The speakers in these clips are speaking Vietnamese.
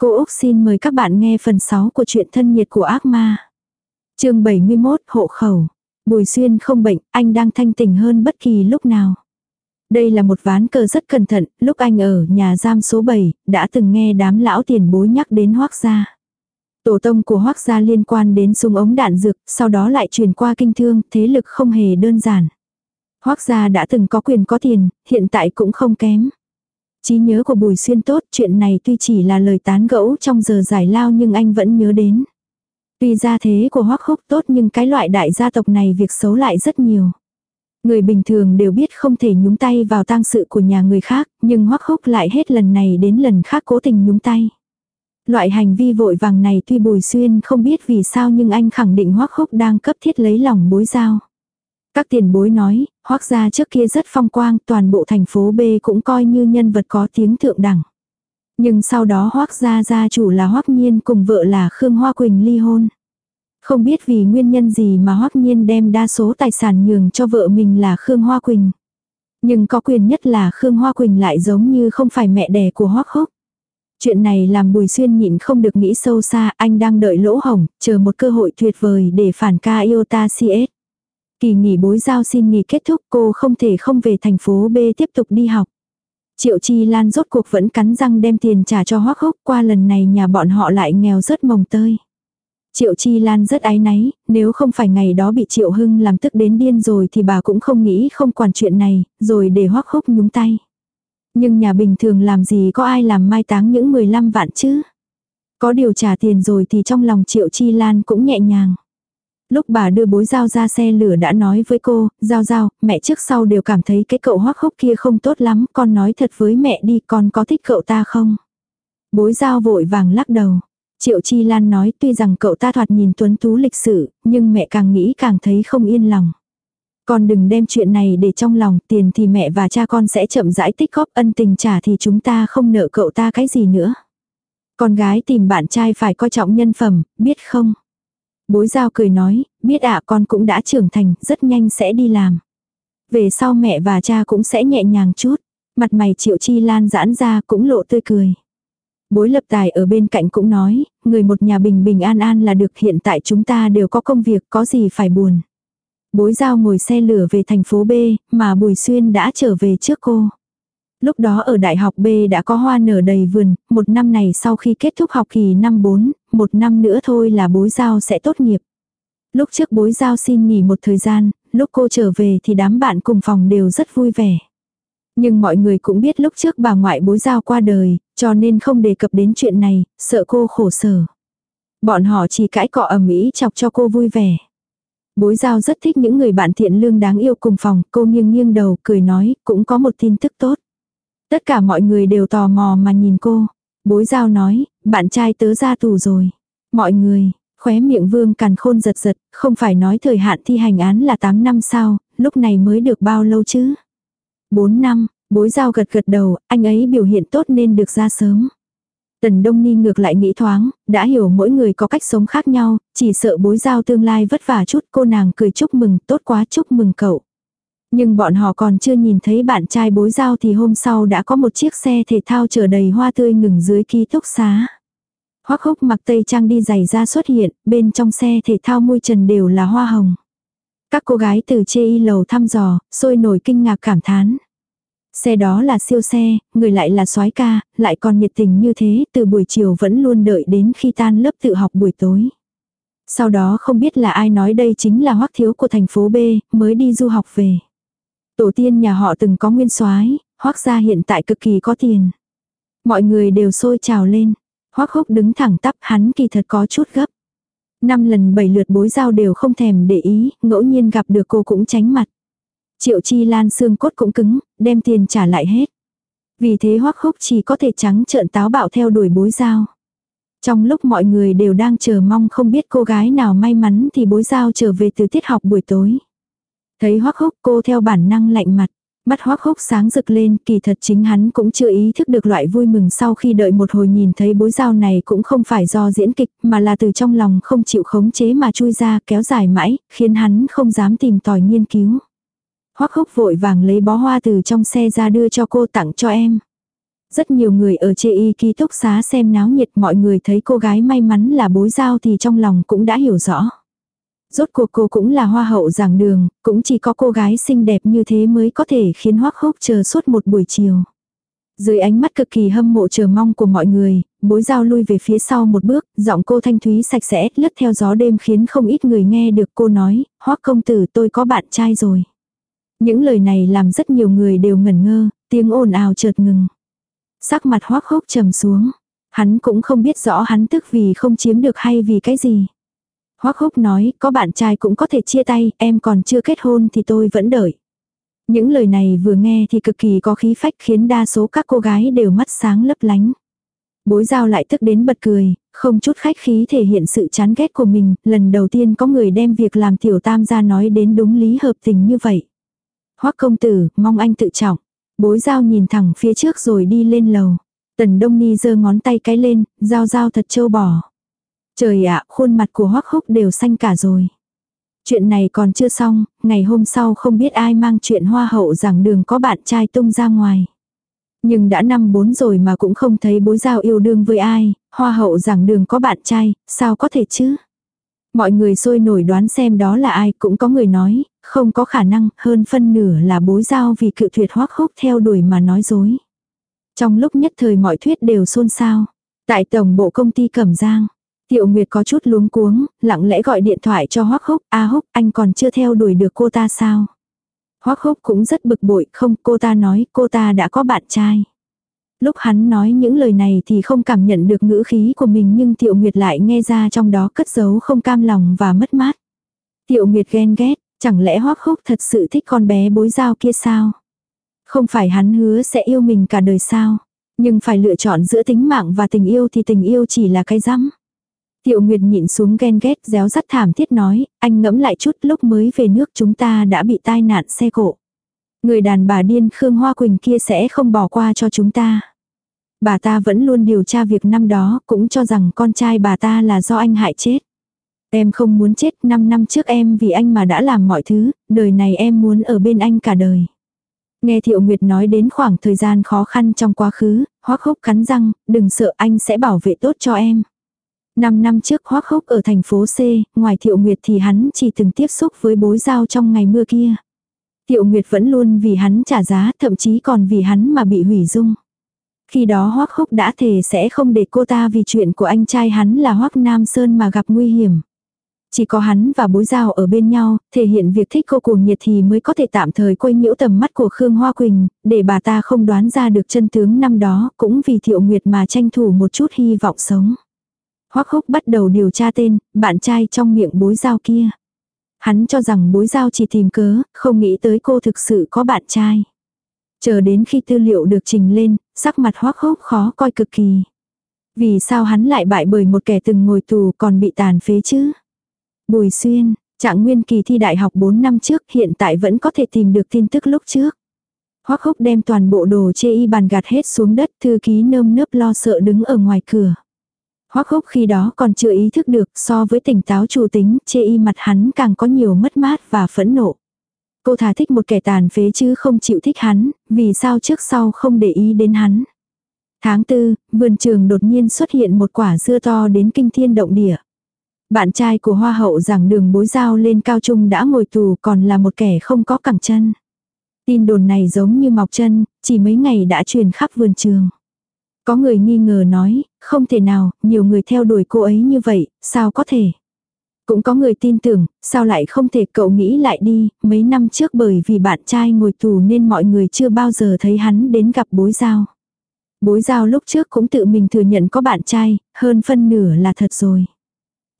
Cô Úc xin mời các bạn nghe phần 6 của truyện thân nhiệt của ác ma. chương 71 hộ khẩu. Bùi xuyên không bệnh, anh đang thanh tỉnh hơn bất kỳ lúc nào. Đây là một ván cờ rất cẩn thận, lúc anh ở nhà giam số 7, đã từng nghe đám lão tiền bối nhắc đến hoác gia. Tổ tông của hoác gia liên quan đến súng ống đạn dược, sau đó lại truyền qua kinh thương, thế lực không hề đơn giản. Hoác gia đã từng có quyền có tiền, hiện tại cũng không kém. Trí nhớ của Bùi Xuyên tốt, chuyện này tuy chỉ là lời tán gẫu trong giờ giải lao nhưng anh vẫn nhớ đến. Tuy gia thế của Hoắc Húc tốt nhưng cái loại đại gia tộc này việc xấu lại rất nhiều. Người bình thường đều biết không thể nhúng tay vào tang sự của nhà người khác, nhưng Hoắc Húc lại hết lần này đến lần khác cố tình nhúng tay. Loại hành vi vội vàng này tuy Bùi Xuyên không biết vì sao nhưng anh khẳng định Hoắc Húc đang cấp thiết lấy lòng bối giao. Các tiền bối nói, hoác gia trước kia rất phong quang, toàn bộ thành phố B cũng coi như nhân vật có tiếng thượng đẳng. Nhưng sau đó hoác gia gia chủ là hoác nhiên cùng vợ là Khương Hoa Quỳnh ly hôn. Không biết vì nguyên nhân gì mà hoác nhiên đem đa số tài sản nhường cho vợ mình là Khương Hoa Quỳnh. Nhưng có quyền nhất là Khương Hoa Quỳnh lại giống như không phải mẹ đẻ của hoác hốc. Chuyện này làm Bùi Xuyên nhịn không được nghĩ sâu xa, anh đang đợi lỗ hổng, chờ một cơ hội tuyệt vời để phản ca Iota CS. Kỳ nghỉ bối giao xin nghỉ kết thúc cô không thể không về thành phố B tiếp tục đi học. Triệu Chi Lan rốt cuộc vẫn cắn răng đem tiền trả cho Hoắc Húc qua lần này nhà bọn họ lại nghèo rất mồng tơi. Triệu Chi Lan rất áy náy, nếu không phải ngày đó bị Triệu Hưng làm tức đến điên rồi thì bà cũng không nghĩ không quản chuyện này, rồi để Hoắc Húc nhúng tay. Nhưng nhà bình thường làm gì có ai làm mai táng những 15 vạn chứ. Có điều trả tiền rồi thì trong lòng Triệu Chi Lan cũng nhẹ nhàng. Lúc bà đưa bối giao ra xe lửa đã nói với cô, giao giao, mẹ trước sau đều cảm thấy cái cậu hoắc hốc kia không tốt lắm, con nói thật với mẹ đi, con có thích cậu ta không? Bối giao vội vàng lắc đầu. Triệu Chi Lan nói tuy rằng cậu ta thoạt nhìn tuấn tú lịch sự, nhưng mẹ càng nghĩ càng thấy không yên lòng. Con đừng đem chuyện này để trong lòng, tiền thì mẹ và cha con sẽ chậm rãi tích góp ân tình trả thì chúng ta không nợ cậu ta cái gì nữa. Con gái tìm bạn trai phải coi trọng nhân phẩm, biết không? Bối giao cười nói, biết ạ con cũng đã trưởng thành, rất nhanh sẽ đi làm. Về sau mẹ và cha cũng sẽ nhẹ nhàng chút. Mặt mày triệu chi lan giãn ra cũng lộ tươi cười. Bối lập tài ở bên cạnh cũng nói, người một nhà bình bình an an là được hiện tại chúng ta đều có công việc có gì phải buồn. Bối giao ngồi xe lửa về thành phố B, mà Bùi Xuyên đã trở về trước cô. Lúc đó ở Đại học B đã có hoa nở đầy vườn, một năm này sau khi kết thúc học kỳ năm 4, một năm nữa thôi là bối giao sẽ tốt nghiệp. Lúc trước bối giao xin nghỉ một thời gian, lúc cô trở về thì đám bạn cùng phòng đều rất vui vẻ. Nhưng mọi người cũng biết lúc trước bà ngoại bối giao qua đời, cho nên không đề cập đến chuyện này, sợ cô khổ sở. Bọn họ chỉ cãi cọ ầm ĩ chọc cho cô vui vẻ. Bối giao rất thích những người bạn thiện lương đáng yêu cùng phòng, cô nghiêng nghiêng đầu, cười nói, cũng có một tin tức tốt. Tất cả mọi người đều tò mò mà nhìn cô. Bối giao nói, bạn trai tớ ra tù rồi. Mọi người, khóe miệng vương càn khôn giật giật, không phải nói thời hạn thi hành án là 8 năm sao, lúc này mới được bao lâu chứ? 4 năm, bối giao gật gật đầu, anh ấy biểu hiện tốt nên được ra sớm. Tần Đông Ni ngược lại nghĩ thoáng, đã hiểu mỗi người có cách sống khác nhau, chỉ sợ bối giao tương lai vất vả chút cô nàng cười chúc mừng, tốt quá chúc mừng cậu. Nhưng bọn họ còn chưa nhìn thấy bạn trai bối giao thì hôm sau đã có một chiếc xe thể thao chở đầy hoa tươi ngừng dưới ký túc xá. Hoắc húc mặc tây trang đi giày ra xuất hiện, bên trong xe thể thao môi trần đều là hoa hồng. Các cô gái từ chê y lầu thăm dò, sôi nổi kinh ngạc cảm thán. Xe đó là siêu xe, người lại là soái ca, lại còn nhiệt tình như thế, từ buổi chiều vẫn luôn đợi đến khi tan lớp tự học buổi tối. Sau đó không biết là ai nói đây chính là hoắc thiếu của thành phố B, mới đi du học về. Tổ tiên nhà họ từng có nguyên soái, hoắc gia hiện tại cực kỳ có tiền. Mọi người đều sôi trào lên. Hoắc húc đứng thẳng tắp hắn kỳ thật có chút gấp. Năm lần bảy lượt bối giao đều không thèm để ý, ngẫu nhiên gặp được cô cũng tránh mặt. Triệu chi lan xương cốt cũng cứng, đem tiền trả lại hết. Vì thế hoắc húc chỉ có thể trắng trợn táo bạo theo đuổi bối giao. Trong lúc mọi người đều đang chờ mong không biết cô gái nào may mắn thì bối giao trở về từ tiết học buổi tối. Thấy hoắc húc cô theo bản năng lạnh mặt. Mắt hoắc húc sáng rực lên, kỳ thật chính hắn cũng chưa ý thức được loại vui mừng sau khi đợi một hồi nhìn thấy bối giao này cũng không phải do diễn kịch, mà là từ trong lòng không chịu khống chế mà chui ra kéo dài mãi, khiến hắn không dám tìm tòi nghiên cứu. Hoắc húc vội vàng lấy bó hoa từ trong xe ra đưa cho cô tặng cho em. Rất nhiều người ở chê y ký túc xá xem náo nhiệt mọi người thấy cô gái may mắn là bối giao thì trong lòng cũng đã hiểu rõ. Rốt cuộc cô cũng là hoa hậu giảng đường, cũng chỉ có cô gái xinh đẹp như thế mới có thể khiến hoắc húc chờ suốt một buổi chiều. Dưới ánh mắt cực kỳ hâm mộ chờ mong của mọi người, bối giao lui về phía sau một bước, giọng cô thanh thúy sạch sẽ, lướt theo gió đêm khiến không ít người nghe được cô nói, hoắc công tử tôi có bạn trai rồi. Những lời này làm rất nhiều người đều ngẩn ngơ, tiếng ồn ào chợt ngừng. Sắc mặt hoắc húc trầm xuống. Hắn cũng không biết rõ hắn tức vì không chiếm được hay vì cái gì. Hoắc húc nói, có bạn trai cũng có thể chia tay, em còn chưa kết hôn thì tôi vẫn đợi. Những lời này vừa nghe thì cực kỳ có khí phách khiến đa số các cô gái đều mắt sáng lấp lánh. Bối giao lại tức đến bật cười, không chút khách khí thể hiện sự chán ghét của mình, lần đầu tiên có người đem việc làm tiểu tam ra nói đến đúng lý hợp tình như vậy. Hoắc công tử, mong anh tự trọng. Bối giao nhìn thẳng phía trước rồi đi lên lầu. Tần Đông Ni giơ ngón tay cái lên, giao giao thật trâu bò. Trời ạ, khuôn mặt của Hoắc Húc đều xanh cả rồi. Chuyện này còn chưa xong, ngày hôm sau không biết ai mang chuyện hoa hậu rằng đường có bạn trai tung ra ngoài. Nhưng đã năm bốn rồi mà cũng không thấy bối giao yêu đương với ai, hoa hậu rằng đường có bạn trai, sao có thể chứ? Mọi người sôi nổi đoán xem đó là ai cũng có người nói, không có khả năng, hơn phân nửa là bối giao vì cự tuyệt hoắc hốc theo đuổi mà nói dối. Trong lúc nhất thời mọi thuyết đều xôn xao. Tại tổng bộ công ty Cẩm Giang, Tiệu Nguyệt có chút luống cuống, lặng lẽ gọi điện thoại cho Hoắc Húc, "A Húc, anh còn chưa theo đuổi được cô ta sao?" Hoắc Húc cũng rất bực bội, "Không, cô ta nói cô ta đã có bạn trai." Lúc hắn nói những lời này thì không cảm nhận được ngữ khí của mình nhưng Tiệu Nguyệt lại nghe ra trong đó cất giấu không cam lòng và mất mát. Tiệu Nguyệt ghen ghét, chẳng lẽ Hoắc Húc thật sự thích con bé bối giao kia sao? Không phải hắn hứa sẽ yêu mình cả đời sao? Nhưng phải lựa chọn giữa tính mạng và tình yêu thì tình yêu chỉ là cái rắm. Tiệu Nguyệt nhịn xuống ghen ghét réo rắt thảm thiết nói, anh ngẫm lại chút lúc mới về nước chúng ta đã bị tai nạn xe cộ. Người đàn bà điên Khương Hoa Quỳnh kia sẽ không bỏ qua cho chúng ta. Bà ta vẫn luôn điều tra việc năm đó, cũng cho rằng con trai bà ta là do anh hại chết. Em không muốn chết, 5 năm trước em vì anh mà đã làm mọi thứ, đời này em muốn ở bên anh cả đời. Nghe Thiệu Nguyệt nói đến khoảng thời gian khó khăn trong quá khứ, hoắc húc cắn răng, đừng sợ anh sẽ bảo vệ tốt cho em. Năm năm trước hoắc khốc ở thành phố C, ngoài Thiệu Nguyệt thì hắn chỉ từng tiếp xúc với bối giao trong ngày mưa kia. Thiệu Nguyệt vẫn luôn vì hắn trả giá, thậm chí còn vì hắn mà bị hủy dung. Khi đó hoắc khốc đã thề sẽ không để cô ta vì chuyện của anh trai hắn là hoắc Nam Sơn mà gặp nguy hiểm. Chỉ có hắn và bối giao ở bên nhau, thể hiện việc thích cô cuồng nhiệt thì mới có thể tạm thời quay nhiễu tầm mắt của Khương Hoa Quỳnh, để bà ta không đoán ra được chân tướng năm đó, cũng vì thiệu nguyệt mà tranh thủ một chút hy vọng sống. Hoắc húc bắt đầu điều tra tên, bạn trai trong miệng bối giao kia. Hắn cho rằng bối giao chỉ tìm cớ, không nghĩ tới cô thực sự có bạn trai. Chờ đến khi tư liệu được trình lên, sắc mặt hoắc húc khó coi cực kỳ. Vì sao hắn lại bại bởi một kẻ từng ngồi tù còn bị tàn phế chứ? Bùi xuyên, trạng nguyên kỳ thi đại học 4 năm trước hiện tại vẫn có thể tìm được tin tức lúc trước. Hoắc húc đem toàn bộ đồ chê y bàn gạt hết xuống đất thư ký nơm nớp lo sợ đứng ở ngoài cửa. Hoắc húc khi đó còn chưa ý thức được so với tỉnh táo chủ tính chê y mặt hắn càng có nhiều mất mát và phẫn nộ. Cô thà thích một kẻ tàn phế chứ không chịu thích hắn, vì sao trước sau không để ý đến hắn. Tháng tư, vườn trường đột nhiên xuất hiện một quả dưa to đến kinh thiên động địa. Bạn trai của hoa hậu giảng đường bối giao lên cao trung đã ngồi tù còn là một kẻ không có cẳng chân. Tin đồn này giống như mọc chân, chỉ mấy ngày đã truyền khắp vườn trường. Có người nghi ngờ nói, không thể nào, nhiều người theo đuổi cô ấy như vậy, sao có thể. Cũng có người tin tưởng, sao lại không thể cậu nghĩ lại đi, mấy năm trước bởi vì bạn trai ngồi tù nên mọi người chưa bao giờ thấy hắn đến gặp bối giao. Bối giao lúc trước cũng tự mình thừa nhận có bạn trai, hơn phân nửa là thật rồi.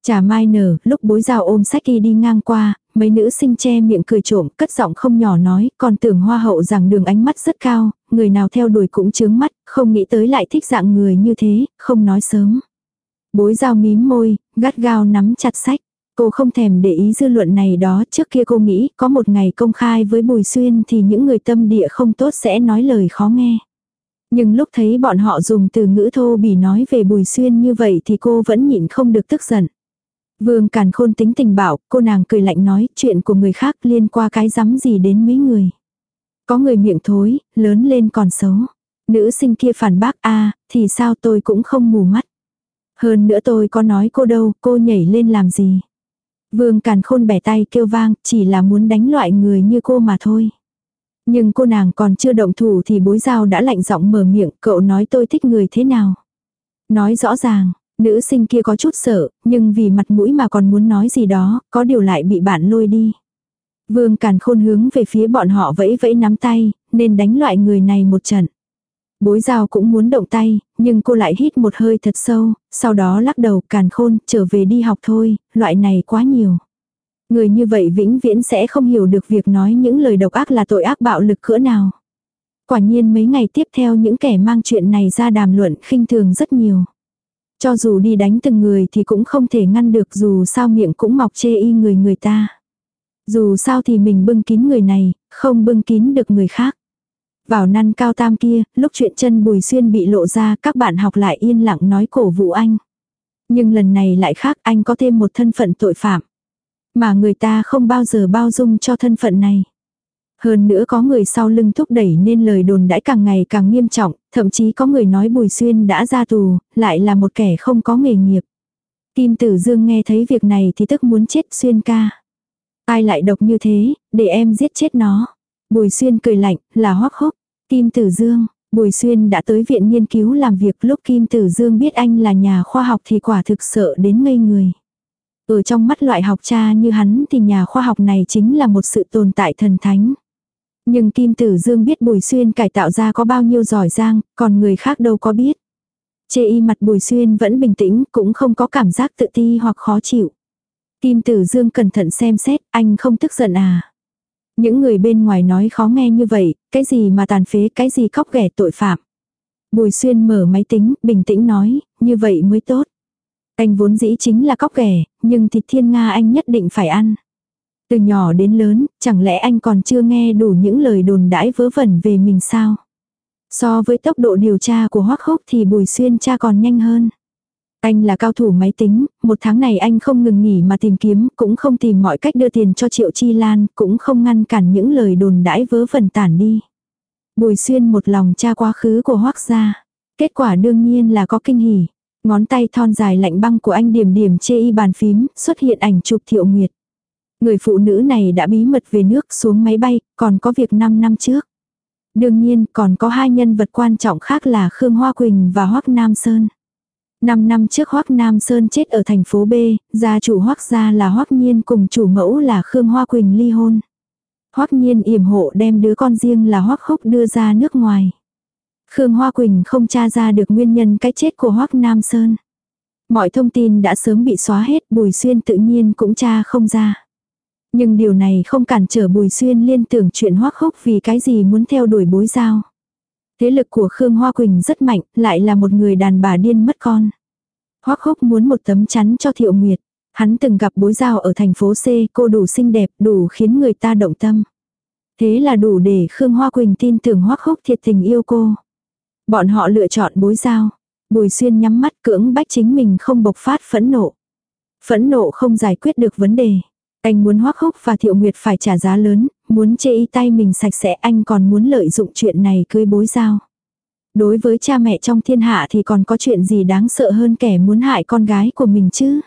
Trà mai nở, lúc bối giao ôm sách y đi ngang qua, mấy nữ sinh che miệng cười trộm, cất giọng không nhỏ nói, còn tưởng hoa hậu rằng đường ánh mắt rất cao, người nào theo đuổi cũng chướng mắt, không nghĩ tới lại thích dạng người như thế, không nói sớm. Bối giao mím môi, gắt gao nắm chặt sách. Cô không thèm để ý dư luận này đó, trước kia cô nghĩ có một ngày công khai với Bùi Xuyên thì những người tâm địa không tốt sẽ nói lời khó nghe. Nhưng lúc thấy bọn họ dùng từ ngữ thô bỉ nói về Bùi Xuyên như vậy thì cô vẫn nhịn không được tức giận. Vương Càn Khôn tính tình bảo, cô nàng cười lạnh nói, chuyện của người khác liên qua cái rắm gì đến mấy người. Có người miệng thối, lớn lên còn xấu. Nữ sinh kia phản bác a thì sao tôi cũng không mù mắt. Hơn nữa tôi có nói cô đâu, cô nhảy lên làm gì. Vương Càn Khôn bẻ tay kêu vang, chỉ là muốn đánh loại người như cô mà thôi. Nhưng cô nàng còn chưa động thủ thì bối giao đã lạnh giọng mở miệng, cậu nói tôi thích người thế nào. Nói rõ ràng, nữ sinh kia có chút sợ, nhưng vì mặt mũi mà còn muốn nói gì đó, có điều lại bị bạn lôi đi. Vương Càn Khôn hướng về phía bọn họ vẫy vẫy nắm tay, nên đánh loại người này một trận. Bối giao cũng muốn động tay, nhưng cô lại hít một hơi thật sâu, sau đó lắc đầu càn khôn, trở về đi học thôi, loại này quá nhiều. Người như vậy vĩnh viễn sẽ không hiểu được việc nói những lời độc ác là tội ác bạo lực cỡ nào. Quả nhiên mấy ngày tiếp theo những kẻ mang chuyện này ra đàm luận khinh thường rất nhiều. Cho dù đi đánh từng người thì cũng không thể ngăn được dù sao miệng cũng mọc chê y người người ta. Dù sao thì mình bưng kín người này, không bưng kín được người khác. Vào năn cao tam kia, lúc chuyện chân Bùi Xuyên bị lộ ra các bạn học lại yên lặng nói cổ vũ anh. Nhưng lần này lại khác anh có thêm một thân phận tội phạm. Mà người ta không bao giờ bao dung cho thân phận này. Hơn nữa có người sau lưng thúc đẩy nên lời đồn đãi càng ngày càng nghiêm trọng, thậm chí có người nói Bùi Xuyên đã ra tù, lại là một kẻ không có nghề nghiệp. Kim Tử Dương nghe thấy việc này thì tức muốn chết Xuyên ca. Ai lại độc như thế, để em giết chết nó. Bùi Xuyên cười lạnh, là hoắc hốc. Kim Tử Dương, Bùi Xuyên đã tới viện nghiên cứu làm việc lúc Kim Tử Dương biết anh là nhà khoa học thì quả thực sợ đến ngây người. Ở trong mắt loại học cha như hắn thì nhà khoa học này chính là một sự tồn tại thần thánh. Nhưng Kim Tử Dương biết Bùi Xuyên cải tạo ra có bao nhiêu giỏi giang, còn người khác đâu có biết. Chê y mặt Bùi Xuyên vẫn bình tĩnh, cũng không có cảm giác tự ti hoặc khó chịu. Kim Tử Dương cẩn thận xem xét, anh không tức giận à. Những người bên ngoài nói khó nghe như vậy, cái gì mà tàn phế, cái gì khóc ghẻ tội phạm. Bùi xuyên mở máy tính, bình tĩnh nói, như vậy mới tốt. Anh vốn dĩ chính là cóc ghẻ, nhưng thịt thiên Nga anh nhất định phải ăn. Từ nhỏ đến lớn, chẳng lẽ anh còn chưa nghe đủ những lời đồn đãi vớ vẩn về mình sao? So với tốc độ điều tra của Hoắc Húc thì Bùi Xuyên cha còn nhanh hơn. Anh là cao thủ máy tính, một tháng này anh không ngừng nghỉ mà tìm kiếm, cũng không tìm mọi cách đưa tiền cho Triệu Chi Lan, cũng không ngăn cản những lời đồn đãi vớ vẩn tản đi. Bùi xuyên một lòng tra quá khứ của hoác gia. Kết quả đương nhiên là có kinh hỉ. Ngón tay thon dài lạnh băng của anh điểm điểm chê y bàn phím, xuất hiện ảnh chụp thiệu nguyệt. Người phụ nữ này đã bí mật về nước xuống máy bay, còn có việc 5 năm trước. Đương nhiên còn có hai nhân vật quan trọng khác là Khương Hoa Quỳnh và Hoác Nam Sơn. Năm năm trước Hoắc Nam Sơn chết ở thành phố B, gia chủ Hoắc gia là Hoắc Nhiên cùng chủ mẫu là Khương Hoa Quỳnh ly hôn. Hoắc Nhiên yểm hộ đem đứa con riêng là Hoắc Khúc đưa ra nước ngoài. Khương Hoa Quỳnh không tra ra được nguyên nhân cái chết của Hoắc Nam Sơn. Mọi thông tin đã sớm bị xóa hết, Bùi Xuyên tự nhiên cũng tra không ra. Nhưng điều này không cản trở Bùi Xuyên liên tưởng chuyện Hoắc Khúc vì cái gì muốn theo đuổi bối giao. Thế lực của Khương Hoa Quỳnh rất mạnh, lại là một người đàn bà điên mất con. Hoắc Húc muốn một tấm chắn cho Thiệu Nguyệt. Hắn từng gặp bối giao ở thành phố C, cô đủ xinh đẹp, đủ khiến người ta động tâm. Thế là đủ để Khương Hoa Quỳnh tin tưởng Hoắc Húc thiệt tình yêu cô. Bọn họ lựa chọn bối giao. Bùi xuyên nhắm mắt cưỡng bách chính mình không bộc phát phẫn nộ. Phẫn nộ không giải quyết được vấn đề. Anh muốn Hoắc Húc và Thiệu Nguyệt phải trả giá lớn, muốn chê y tay mình sạch sẽ anh còn muốn lợi dụng chuyện này cưới bối giao. Đối với cha mẹ trong thiên hạ thì còn có chuyện gì đáng sợ hơn kẻ muốn hại con gái của mình chứ.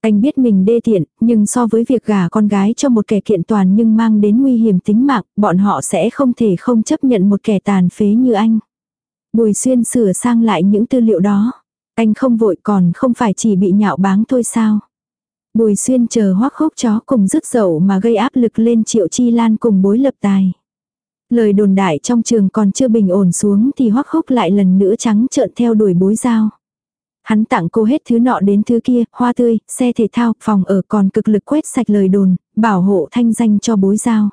Anh biết mình đê tiện, nhưng so với việc gả con gái cho một kẻ kiện toàn nhưng mang đến nguy hiểm tính mạng, bọn họ sẽ không thể không chấp nhận một kẻ tàn phế như anh. Bùi xuyên sửa sang lại những tư liệu đó. Anh không vội còn không phải chỉ bị nhạo báng thôi sao. Bùi xuyên chờ hoác hốc chó cùng rứt dậu mà gây áp lực lên triệu chi lan cùng bối lập tài. Lời đồn đại trong trường còn chưa bình ổn xuống thì hoác hốc lại lần nữa trắng trợn theo đuổi bối giao. Hắn tặng cô hết thứ nọ đến thứ kia, hoa tươi, xe thể thao, phòng ở còn cực lực quét sạch lời đồn, bảo hộ thanh danh cho bối giao.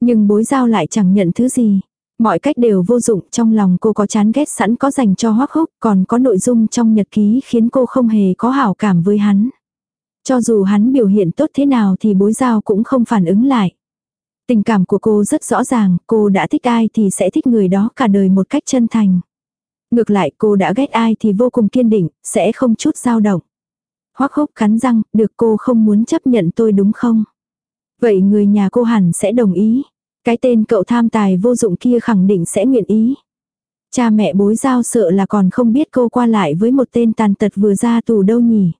Nhưng bối giao lại chẳng nhận thứ gì. Mọi cách đều vô dụng, trong lòng cô có chán ghét sẵn có dành cho hoác hốc còn có nội dung trong nhật ký khiến cô không hề có hảo cảm với hắn. Cho dù hắn biểu hiện tốt thế nào thì bối giao cũng không phản ứng lại. Tình cảm của cô rất rõ ràng, cô đã thích ai thì sẽ thích người đó cả đời một cách chân thành. Ngược lại cô đã ghét ai thì vô cùng kiên định, sẽ không chút dao động. Hoác hốc cắn răng, được cô không muốn chấp nhận tôi đúng không? Vậy người nhà cô hẳn sẽ đồng ý. Cái tên cậu tham tài vô dụng kia khẳng định sẽ nguyện ý. Cha mẹ bối giao sợ là còn không biết cô qua lại với một tên tàn tật vừa ra tù đâu nhỉ.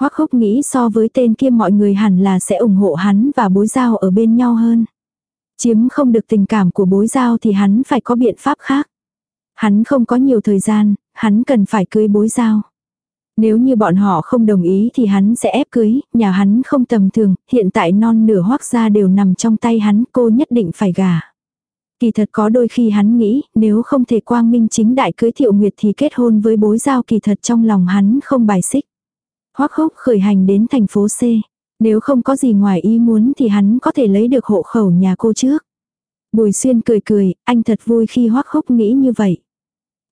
Hoắc húc nghĩ so với tên kia mọi người hẳn là sẽ ủng hộ hắn và bối giao ở bên nhau hơn. Chiếm không được tình cảm của bối giao thì hắn phải có biện pháp khác. Hắn không có nhiều thời gian, hắn cần phải cưới bối giao. Nếu như bọn họ không đồng ý thì hắn sẽ ép cưới, nhà hắn không tầm thường, hiện tại non nửa hoác gia đều nằm trong tay hắn, cô nhất định phải gả. Kỳ thật có đôi khi hắn nghĩ, nếu không thể quang minh chính đại cưới thiệu nguyệt thì kết hôn với bối giao kỳ thật trong lòng hắn không bài xích. Hoác hốc khởi hành đến thành phố C. Nếu không có gì ngoài ý muốn thì hắn có thể lấy được hộ khẩu nhà cô trước. Bùi xuyên cười cười, anh thật vui khi hoác hốc nghĩ như vậy.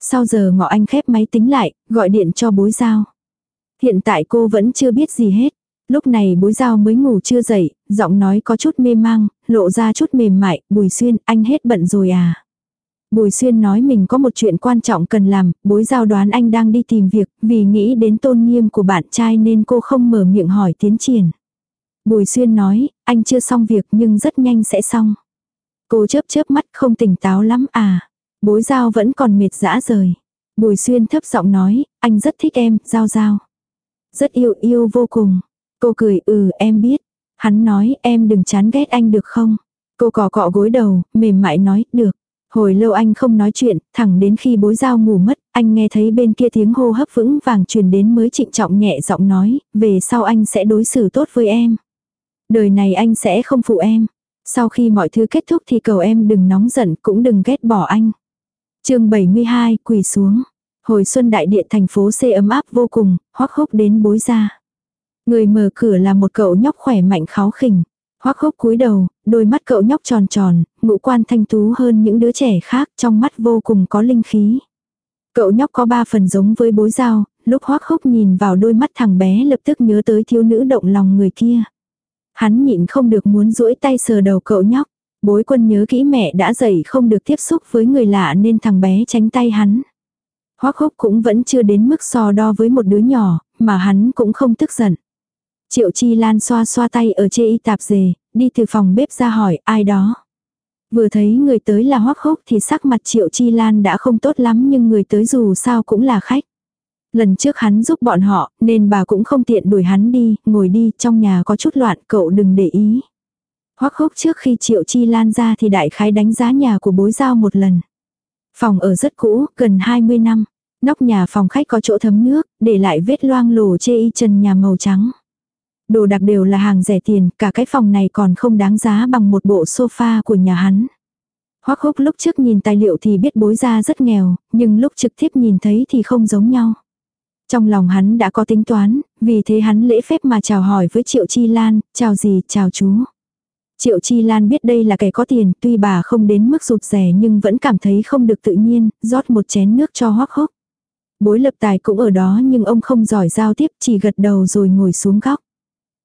Sau giờ ngọ anh khép máy tính lại, gọi điện cho bối giao. Hiện tại cô vẫn chưa biết gì hết. Lúc này bối giao mới ngủ chưa dậy, giọng nói có chút mê mang, lộ ra chút mềm mại, bùi xuyên, anh hết bận rồi à. Bùi xuyên nói mình có một chuyện quan trọng cần làm, bối giao đoán anh đang đi tìm việc, vì nghĩ đến tôn nghiêm của bạn trai nên cô không mở miệng hỏi tiến triển. Bùi xuyên nói, anh chưa xong việc nhưng rất nhanh sẽ xong. Cô chớp chớp mắt không tỉnh táo lắm à. Bối giao vẫn còn mệt dã rời. Bùi xuyên thấp giọng nói, anh rất thích em, giao giao. Rất yêu yêu vô cùng. Cô cười ừ em biết. Hắn nói em đừng chán ghét anh được không? Cô cỏ cọ gối đầu, mềm mại nói, được. Hồi lâu anh không nói chuyện, thẳng đến khi bối giao ngủ mất, anh nghe thấy bên kia tiếng hô hấp vững vàng truyền đến mới trịnh trọng nhẹ giọng nói, về sau anh sẽ đối xử tốt với em. Đời này anh sẽ không phụ em. Sau khi mọi thứ kết thúc thì cầu em đừng nóng giận cũng đừng ghét bỏ anh. chương 72 quỳ xuống. Hồi xuân đại điện thành phố C ấm áp vô cùng, hoắc hốc đến bối ra. Người mở cửa là một cậu nhóc khỏe mạnh kháo khỉnh. Hoắc hốc cúi đầu, đôi mắt cậu nhóc tròn tròn, ngũ quan thanh tú hơn những đứa trẻ khác, trong mắt vô cùng có linh khí. Cậu nhóc có ba phần giống với bối giao, lúc hoắc hốc nhìn vào đôi mắt thằng bé lập tức nhớ tới thiếu nữ động lòng người kia. Hắn nhịn không được muốn duỗi tay sờ đầu cậu nhóc. Bối quân nhớ kỹ mẹ đã dạy không được tiếp xúc với người lạ nên thằng bé tránh tay hắn. Hoắc hốc cũng vẫn chưa đến mức so đo với một đứa nhỏ, mà hắn cũng không tức giận. Triệu Chi Lan xoa xoa tay ở chê y tạp dề, đi từ phòng bếp ra hỏi ai đó. Vừa thấy người tới là Hoắc hốc thì sắc mặt Triệu Chi Lan đã không tốt lắm nhưng người tới dù sao cũng là khách. Lần trước hắn giúp bọn họ, nên bà cũng không tiện đuổi hắn đi, ngồi đi, trong nhà có chút loạn, cậu đừng để ý. Hoắc hốc trước khi Triệu Chi Lan ra thì đại khái đánh giá nhà của bối giao một lần. Phòng ở rất cũ, gần 20 năm. Nóc nhà phòng khách có chỗ thấm nước, để lại vết loang lổ chê y trần nhà màu trắng. Đồ đặc đều là hàng rẻ tiền, cả cái phòng này còn không đáng giá bằng một bộ sofa của nhà hắn. Hoắc húc lúc trước nhìn tài liệu thì biết bối ra rất nghèo, nhưng lúc trực tiếp nhìn thấy thì không giống nhau. Trong lòng hắn đã có tính toán, vì thế hắn lễ phép mà chào hỏi với Triệu Chi Lan, chào gì, chào chú. Triệu Chi Lan biết đây là kẻ có tiền, tuy bà không đến mức rụt rẻ nhưng vẫn cảm thấy không được tự nhiên, rót một chén nước cho hoắc húc. Bối lập tài cũng ở đó nhưng ông không giỏi giao tiếp, chỉ gật đầu rồi ngồi xuống góc.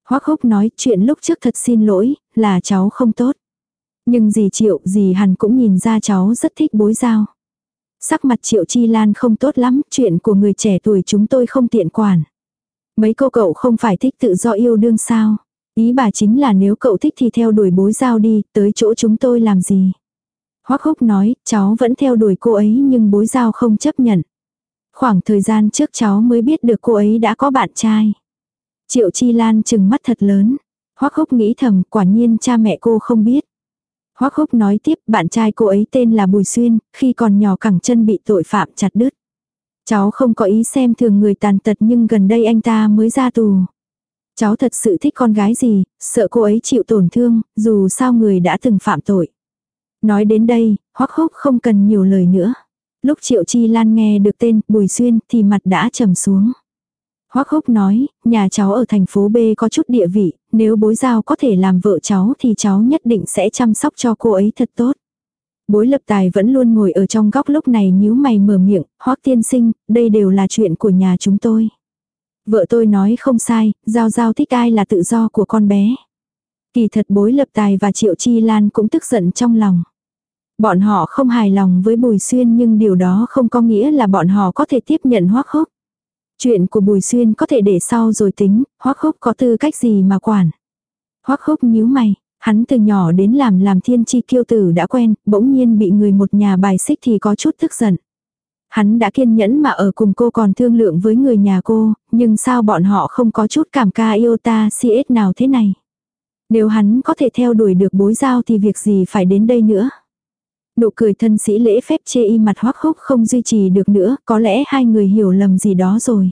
Hoắc húc nói chuyện lúc trước thật xin lỗi, là cháu không tốt. Nhưng dì Triệu, dì Hàn cũng nhìn ra cháu rất thích bối giao. Sắc mặt Triệu Chi Lan không tốt lắm, chuyện của người trẻ tuổi chúng tôi không tiện quản. Mấy cô cậu không phải thích tự do yêu đương sao? Ý bà chính là nếu cậu thích thì theo đuổi bối giao đi, tới chỗ chúng tôi làm gì? Hoắc húc nói, cháu vẫn theo đuổi cô ấy nhưng bối giao không chấp nhận. Khoảng thời gian trước cháu mới biết được cô ấy đã có bạn trai. Triệu Chi Lan chừng mắt thật lớn. Hoắc húc nghĩ thầm quả nhiên cha mẹ cô không biết. Hoắc Húc nói tiếp, bạn trai cô ấy tên là Bùi Xuyên, khi còn nhỏ cẳng chân bị tội phạm chặt đứt. Cháu không có ý xem thường người tàn tật nhưng gần đây anh ta mới ra tù. Cháu thật sự thích con gái gì, sợ cô ấy chịu tổn thương, dù sao người đã từng phạm tội. Nói đến đây, Hoắc Húc không cần nhiều lời nữa. Lúc Triệu Chi Lan nghe được tên Bùi Xuyên thì mặt đã trầm xuống. Hoác Húc nói, nhà cháu ở thành phố B có chút địa vị, nếu bối giao có thể làm vợ cháu thì cháu nhất định sẽ chăm sóc cho cô ấy thật tốt. Bối lập tài vẫn luôn ngồi ở trong góc lúc này nhíu mày mở miệng, hoác tiên sinh, đây đều là chuyện của nhà chúng tôi. Vợ tôi nói không sai, giao giao thích ai là tự do của con bé. Kỳ thật bối lập tài và triệu chi lan cũng tức giận trong lòng. Bọn họ không hài lòng với Bùi Xuyên nhưng điều đó không có nghĩa là bọn họ có thể tiếp nhận hoác húc. Chuyện của Bùi Xuyên có thể để sau rồi tính, Hoắc Húc có tư cách gì mà quản. Hoắc Húc nhíu mày, hắn từ nhỏ đến làm làm thiên chi kiêu tử đã quen, bỗng nhiên bị người một nhà bài xích thì có chút tức giận. Hắn đã kiên nhẫn mà ở cùng cô còn thương lượng với người nhà cô, nhưng sao bọn họ không có chút cảm ca yêu ta CS nào thế này. Nếu hắn có thể theo đuổi được bối giao thì việc gì phải đến đây nữa. Nụ cười thân sĩ lễ phép chê y mặt hoắc hốc không duy trì được nữa, có lẽ hai người hiểu lầm gì đó rồi.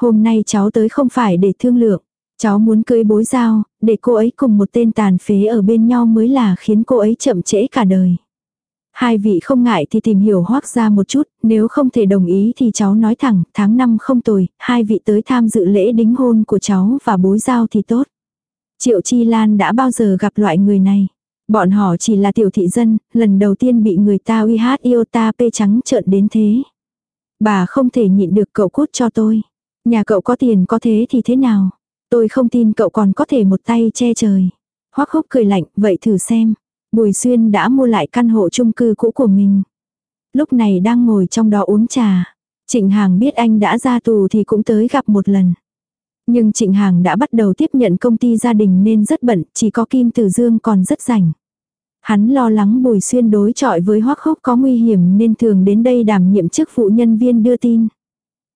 Hôm nay cháu tới không phải để thương lượng. Cháu muốn cưới bối giao, để cô ấy cùng một tên tàn phế ở bên nhau mới là khiến cô ấy chậm trễ cả đời. Hai vị không ngại thì tìm hiểu hoác ra một chút, nếu không thể đồng ý thì cháu nói thẳng, tháng năm không tồi, hai vị tới tham dự lễ đính hôn của cháu và bối giao thì tốt. Triệu Chi Lan đã bao giờ gặp loại người này. Bọn họ chỉ là tiểu thị dân, lần đầu tiên bị người ta uy hát yêu ta pê trắng trợn đến thế. Bà không thể nhịn được cậu cút cho tôi. Nhà cậu có tiền có thế thì thế nào? Tôi không tin cậu còn có thể một tay che trời. Hoắc húc cười lạnh, vậy thử xem. Bùi Xuyên đã mua lại căn hộ chung cư cũ của mình. Lúc này đang ngồi trong đó uống trà. Trịnh Hàng biết anh đã ra tù thì cũng tới gặp một lần. Nhưng Trịnh Hàng đã bắt đầu tiếp nhận công ty gia đình nên rất bận, chỉ có Kim Tử Dương còn rất rảnh. Hắn lo lắng Bùi Xuyên đối chọi với Hoắc Húc có nguy hiểm nên thường đến đây đảm nhiệm chức vụ nhân viên đưa tin.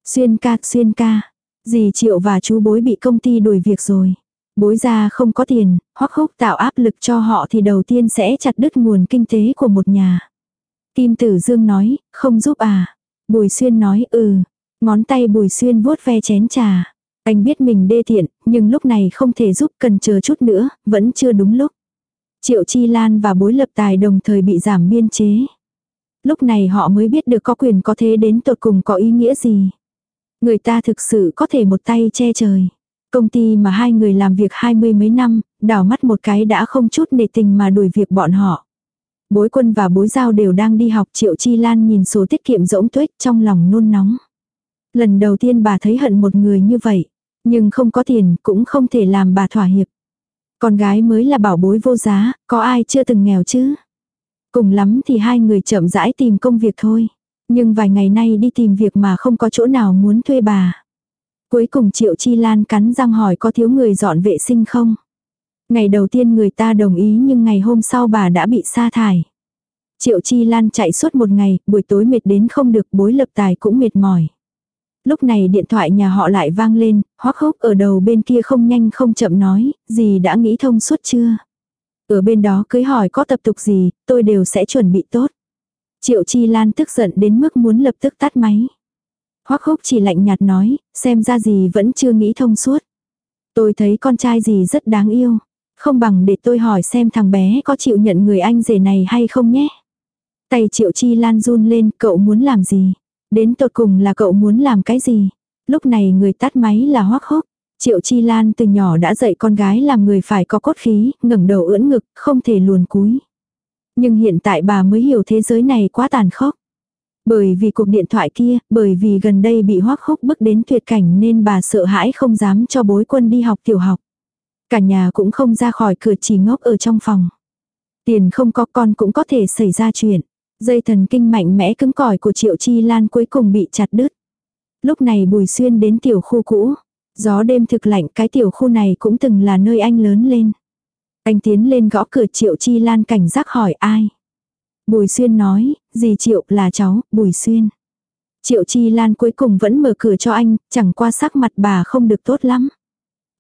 Xuyên ca, xuyên ca. Dì Triệu và chú bối bị công ty đuổi việc rồi. Bối ra không có tiền, Hoắc Húc tạo áp lực cho họ thì đầu tiên sẽ chặt đứt nguồn kinh tế của một nhà. Kim Tử Dương nói, không giúp à. Bùi Xuyên nói ừ. Ngón tay Bùi Xuyên vuốt ve chén trà. Anh biết mình đê thiện, nhưng lúc này không thể giúp cần chờ chút nữa, vẫn chưa đúng lúc. Triệu Chi Lan và bối lập tài đồng thời bị giảm biên chế. Lúc này họ mới biết được có quyền có thế đến tột cùng có ý nghĩa gì. Người ta thực sự có thể một tay che trời. Công ty mà hai người làm việc hai mươi mấy năm, đảo mắt một cái đã không chút nề tình mà đuổi việc bọn họ. Bối quân và bối giao đều đang đi học Triệu Chi Lan nhìn số tiết kiệm rỗng tuếch trong lòng nôn nóng. Lần đầu tiên bà thấy hận một người như vậy. Nhưng không có tiền cũng không thể làm bà thỏa hiệp. Con gái mới là bảo bối vô giá, có ai chưa từng nghèo chứ? Cùng lắm thì hai người chậm rãi tìm công việc thôi. Nhưng vài ngày nay đi tìm việc mà không có chỗ nào muốn thuê bà. Cuối cùng Triệu Chi Lan cắn răng hỏi có thiếu người dọn vệ sinh không? Ngày đầu tiên người ta đồng ý nhưng ngày hôm sau bà đã bị sa thải. Triệu Chi Lan chạy suốt một ngày, buổi tối mệt đến không được bối lập tài cũng mệt mỏi. Lúc này điện thoại nhà họ lại vang lên, hoắc hốc ở đầu bên kia không nhanh không chậm nói, gì đã nghĩ thông suốt chưa? Ở bên đó cưới hỏi có tập tục gì, tôi đều sẽ chuẩn bị tốt. Triệu Chi Lan tức giận đến mức muốn lập tức tắt máy. Hoắc hốc chỉ lạnh nhạt nói, xem ra gì vẫn chưa nghĩ thông suốt. Tôi thấy con trai gì rất đáng yêu. Không bằng để tôi hỏi xem thằng bé có chịu nhận người anh rể này hay không nhé. Tay Triệu Chi Lan run lên, cậu muốn làm gì? Đến tột cùng là cậu muốn làm cái gì? Lúc này người tắt máy là hoắc hốc. Triệu Chi Lan từ nhỏ đã dạy con gái làm người phải có cốt khí, ngẩng đầu ưỡn ngực, không thể luồn cúi. Nhưng hiện tại bà mới hiểu thế giới này quá tàn khốc. Bởi vì cuộc điện thoại kia, bởi vì gần đây bị hoắc hốc bức đến tuyệt cảnh nên bà sợ hãi không dám cho bối quân đi học tiểu học. Cả nhà cũng không ra khỏi cửa chỉ ngốc ở trong phòng. Tiền không có con cũng có thể xảy ra chuyện. Dây thần kinh mạnh mẽ cứng cỏi của Triệu Chi Lan cuối cùng bị chặt đứt. Lúc này Bùi Xuyên đến tiểu khu cũ. Gió đêm thực lạnh cái tiểu khu này cũng từng là nơi anh lớn lên. Anh tiến lên gõ cửa Triệu Chi Lan cảnh giác hỏi ai. Bùi Xuyên nói, gì Triệu là cháu, Bùi Xuyên. Triệu Chi Lan cuối cùng vẫn mở cửa cho anh, chẳng qua sắc mặt bà không được tốt lắm.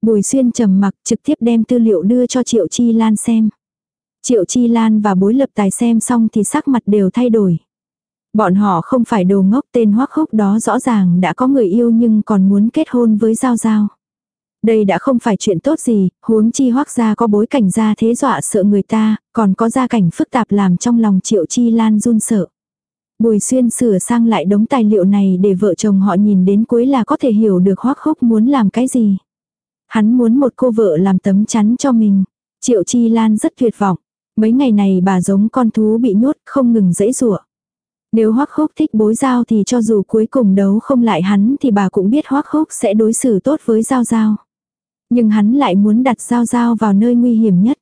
Bùi Xuyên trầm mặc trực tiếp đem tư liệu đưa cho Triệu Chi Lan xem. Triệu Chi Lan và bối lập tài xem xong thì sắc mặt đều thay đổi. Bọn họ không phải đồ ngốc tên hoắc hốc đó rõ ràng đã có người yêu nhưng còn muốn kết hôn với Giao Giao. Đây đã không phải chuyện tốt gì, huống chi hoắc gia có bối cảnh gia thế dọa sợ người ta, còn có gia cảnh phức tạp làm trong lòng Triệu Chi Lan run sợ. Bùi xuyên sửa sang lại đống tài liệu này để vợ chồng họ nhìn đến cuối là có thể hiểu được hoắc hốc muốn làm cái gì. Hắn muốn một cô vợ làm tấm chắn cho mình. Triệu Chi Lan rất tuyệt vọng. Mấy ngày này bà giống con thú bị nhốt không ngừng dễ rủa Nếu Hoắc Húc thích bối giao thì cho dù cuối cùng đấu không lại hắn thì bà cũng biết Hoắc Húc sẽ đối xử tốt với Giao Giao. Nhưng hắn lại muốn đặt Giao Giao vào nơi nguy hiểm nhất.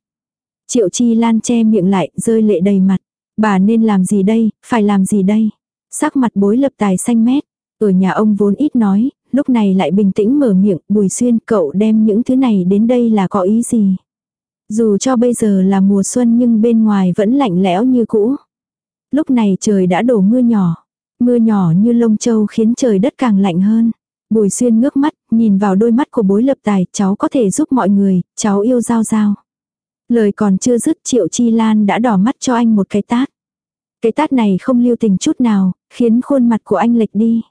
Triệu Chi Lan che miệng lại, rơi lệ đầy mặt. Bà nên làm gì đây, phải làm gì đây? Sắc mặt bối lập tài xanh mét. Ở nhà ông vốn ít nói, lúc này lại bình tĩnh mở miệng, Bùi Xuyên cậu đem những thứ này đến đây là có ý gì? Dù cho bây giờ là mùa xuân nhưng bên ngoài vẫn lạnh lẽo như cũ. Lúc này trời đã đổ mưa nhỏ. Mưa nhỏ như lông châu khiến trời đất càng lạnh hơn. Bùi xuyên ngước mắt, nhìn vào đôi mắt của bối lập tài, cháu có thể giúp mọi người, cháu yêu giao giao. Lời còn chưa dứt triệu chi lan đã đỏ mắt cho anh một cái tát. Cái tát này không lưu tình chút nào, khiến khuôn mặt của anh lệch đi.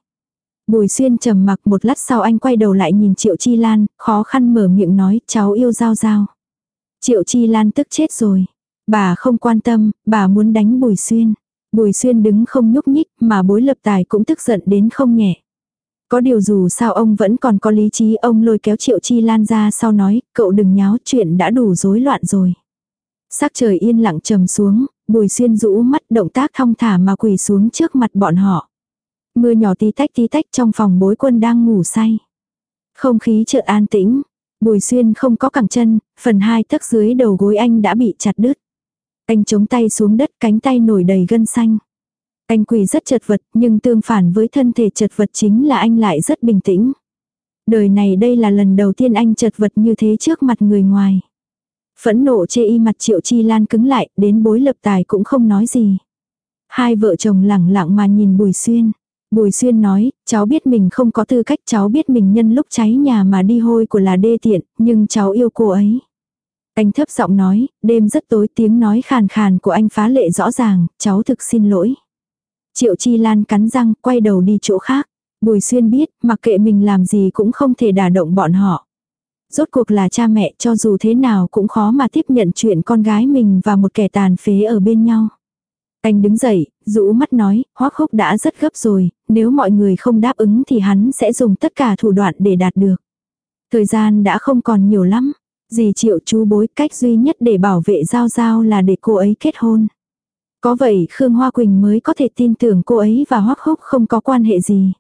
Bùi xuyên trầm mặc một lát sau anh quay đầu lại nhìn triệu chi lan, khó khăn mở miệng nói cháu yêu giao giao. Triệu chi lan tức chết rồi. Bà không quan tâm, bà muốn đánh bùi xuyên. Bùi xuyên đứng không nhúc nhích mà bối lập tài cũng tức giận đến không nhẹ. Có điều dù sao ông vẫn còn có lý trí ông lôi kéo triệu chi lan ra sau nói, cậu đừng nháo chuyện đã đủ rối loạn rồi. Sắc trời yên lặng trầm xuống, bùi xuyên rũ mắt động tác thong thả mà quỳ xuống trước mặt bọn họ. Mưa nhỏ tí tách tí tách trong phòng bối quân đang ngủ say. Không khí chợt an tĩnh, bùi xuyên không có cẳng chân, phần hai tấc dưới đầu gối anh đã bị chặt đứt. Anh chống tay xuống đất cánh tay nổi đầy gân xanh. Anh quỳ rất chật vật nhưng tương phản với thân thể chật vật chính là anh lại rất bình tĩnh. Đời này đây là lần đầu tiên anh chật vật như thế trước mặt người ngoài. Phẫn nộ chê y mặt triệu chi lan cứng lại, đến bối lập tài cũng không nói gì. Hai vợ chồng lẳng lặng mà nhìn Bùi Xuyên. Bùi Xuyên nói, cháu biết mình không có tư cách, cháu biết mình nhân lúc cháy nhà mà đi hôi của là đê tiện, nhưng cháu yêu cô ấy. Anh thấp giọng nói, đêm rất tối tiếng nói khàn khàn của anh phá lệ rõ ràng, cháu thực xin lỗi. Triệu Chi Lan cắn răng, quay đầu đi chỗ khác. Bùi Xuyên biết, mặc kệ mình làm gì cũng không thể đả động bọn họ. Rốt cuộc là cha mẹ cho dù thế nào cũng khó mà tiếp nhận chuyện con gái mình và một kẻ tàn phế ở bên nhau. Anh đứng dậy, rũ mắt nói, hoắc khúc đã rất gấp rồi, nếu mọi người không đáp ứng thì hắn sẽ dùng tất cả thủ đoạn để đạt được. Thời gian đã không còn nhiều lắm, dì triệu chú bối cách duy nhất để bảo vệ Giao Giao là để cô ấy kết hôn. Có vậy Khương Hoa Quỳnh mới có thể tin tưởng cô ấy và hoắc húc không có quan hệ gì.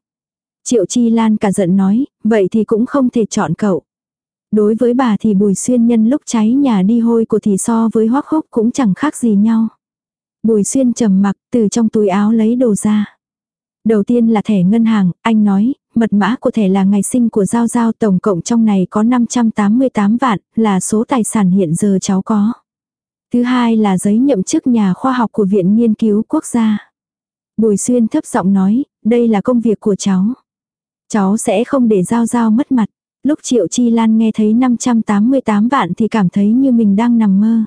Triệu Chi Lan cả giận nói, vậy thì cũng không thể chọn cậu. Đối với bà thì Bùi Xuyên nhân lúc cháy nhà đi hôi của thì so với hoắc húc cũng chẳng khác gì nhau. Bùi Xuyên trầm mặc từ trong túi áo lấy đồ ra. Đầu tiên là thẻ ngân hàng, anh nói, mật mã của thẻ là ngày sinh của Giao Giao tổng cộng trong này có 588 vạn, là số tài sản hiện giờ cháu có. Thứ hai là giấy nhậm chức nhà khoa học của Viện Nghiên cứu Quốc gia. Bùi Xuyên thấp giọng nói, đây là công việc của cháu. Cháu sẽ không để Giao Giao mất mặt. Lúc Triệu Chi Lan nghe thấy 588 vạn thì cảm thấy như mình đang nằm mơ.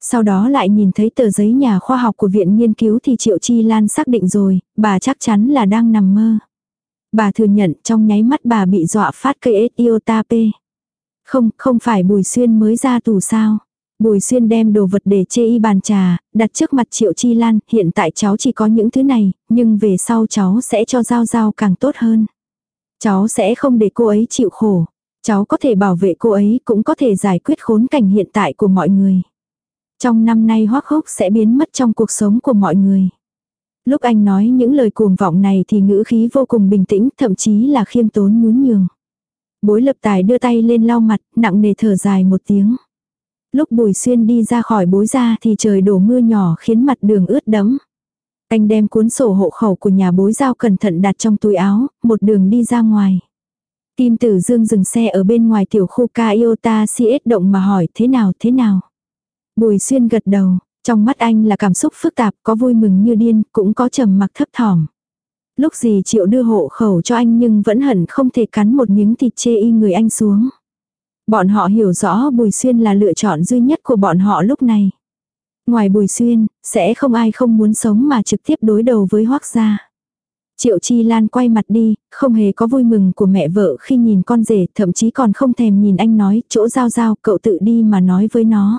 Sau đó lại nhìn thấy tờ giấy nhà khoa học của viện nghiên cứu thì Triệu Chi Lan xác định rồi, bà chắc chắn là đang nằm mơ. Bà thừa nhận trong nháy mắt bà bị dọa phát cây iota p. Không, không phải Bùi Xuyên mới ra tù sao. Bùi Xuyên đem đồ vật để chê y bàn trà, đặt trước mặt Triệu Chi Lan, hiện tại cháu chỉ có những thứ này, nhưng về sau cháu sẽ cho Giao Giao càng tốt hơn. Cháu sẽ không để cô ấy chịu khổ. Cháu có thể bảo vệ cô ấy cũng có thể giải quyết khốn cảnh hiện tại của mọi người. Trong năm nay hoắc húc sẽ biến mất trong cuộc sống của mọi người. Lúc anh nói những lời cuồng vọng này thì ngữ khí vô cùng bình tĩnh, thậm chí là khiêm tốn nhún nhường. Bối lập tài đưa tay lên lau mặt, nặng nề thở dài một tiếng. Lúc Bùi Xuyên đi ra khỏi bối ra thì trời đổ mưa nhỏ khiến mặt đường ướt đẫm. Anh đem cuốn sổ hộ khẩu của nhà bối giao cẩn thận đặt trong túi áo, một đường đi ra ngoài. Kim Tử Dương dừng xe ở bên ngoài tiểu khu Kaiota CS động mà hỏi thế nào thế nào. Bùi xuyên gật đầu, trong mắt anh là cảm xúc phức tạp, có vui mừng như điên, cũng có trầm mặc thấp thỏm. Lúc gì chịu đưa hộ khẩu cho anh nhưng vẫn hận không thể cắn một miếng thịt chê y người anh xuống. Bọn họ hiểu rõ Bùi Xuyên là lựa chọn duy nhất của bọn họ lúc này. Ngoài Bùi Xuyên, sẽ không ai không muốn sống mà trực tiếp đối đầu với Hoác gia. Triệu Chi Lan quay mặt đi, không hề có vui mừng của mẹ vợ khi nhìn con rể, thậm chí còn không thèm nhìn anh nói, chỗ giao giao, cậu tự đi mà nói với nó.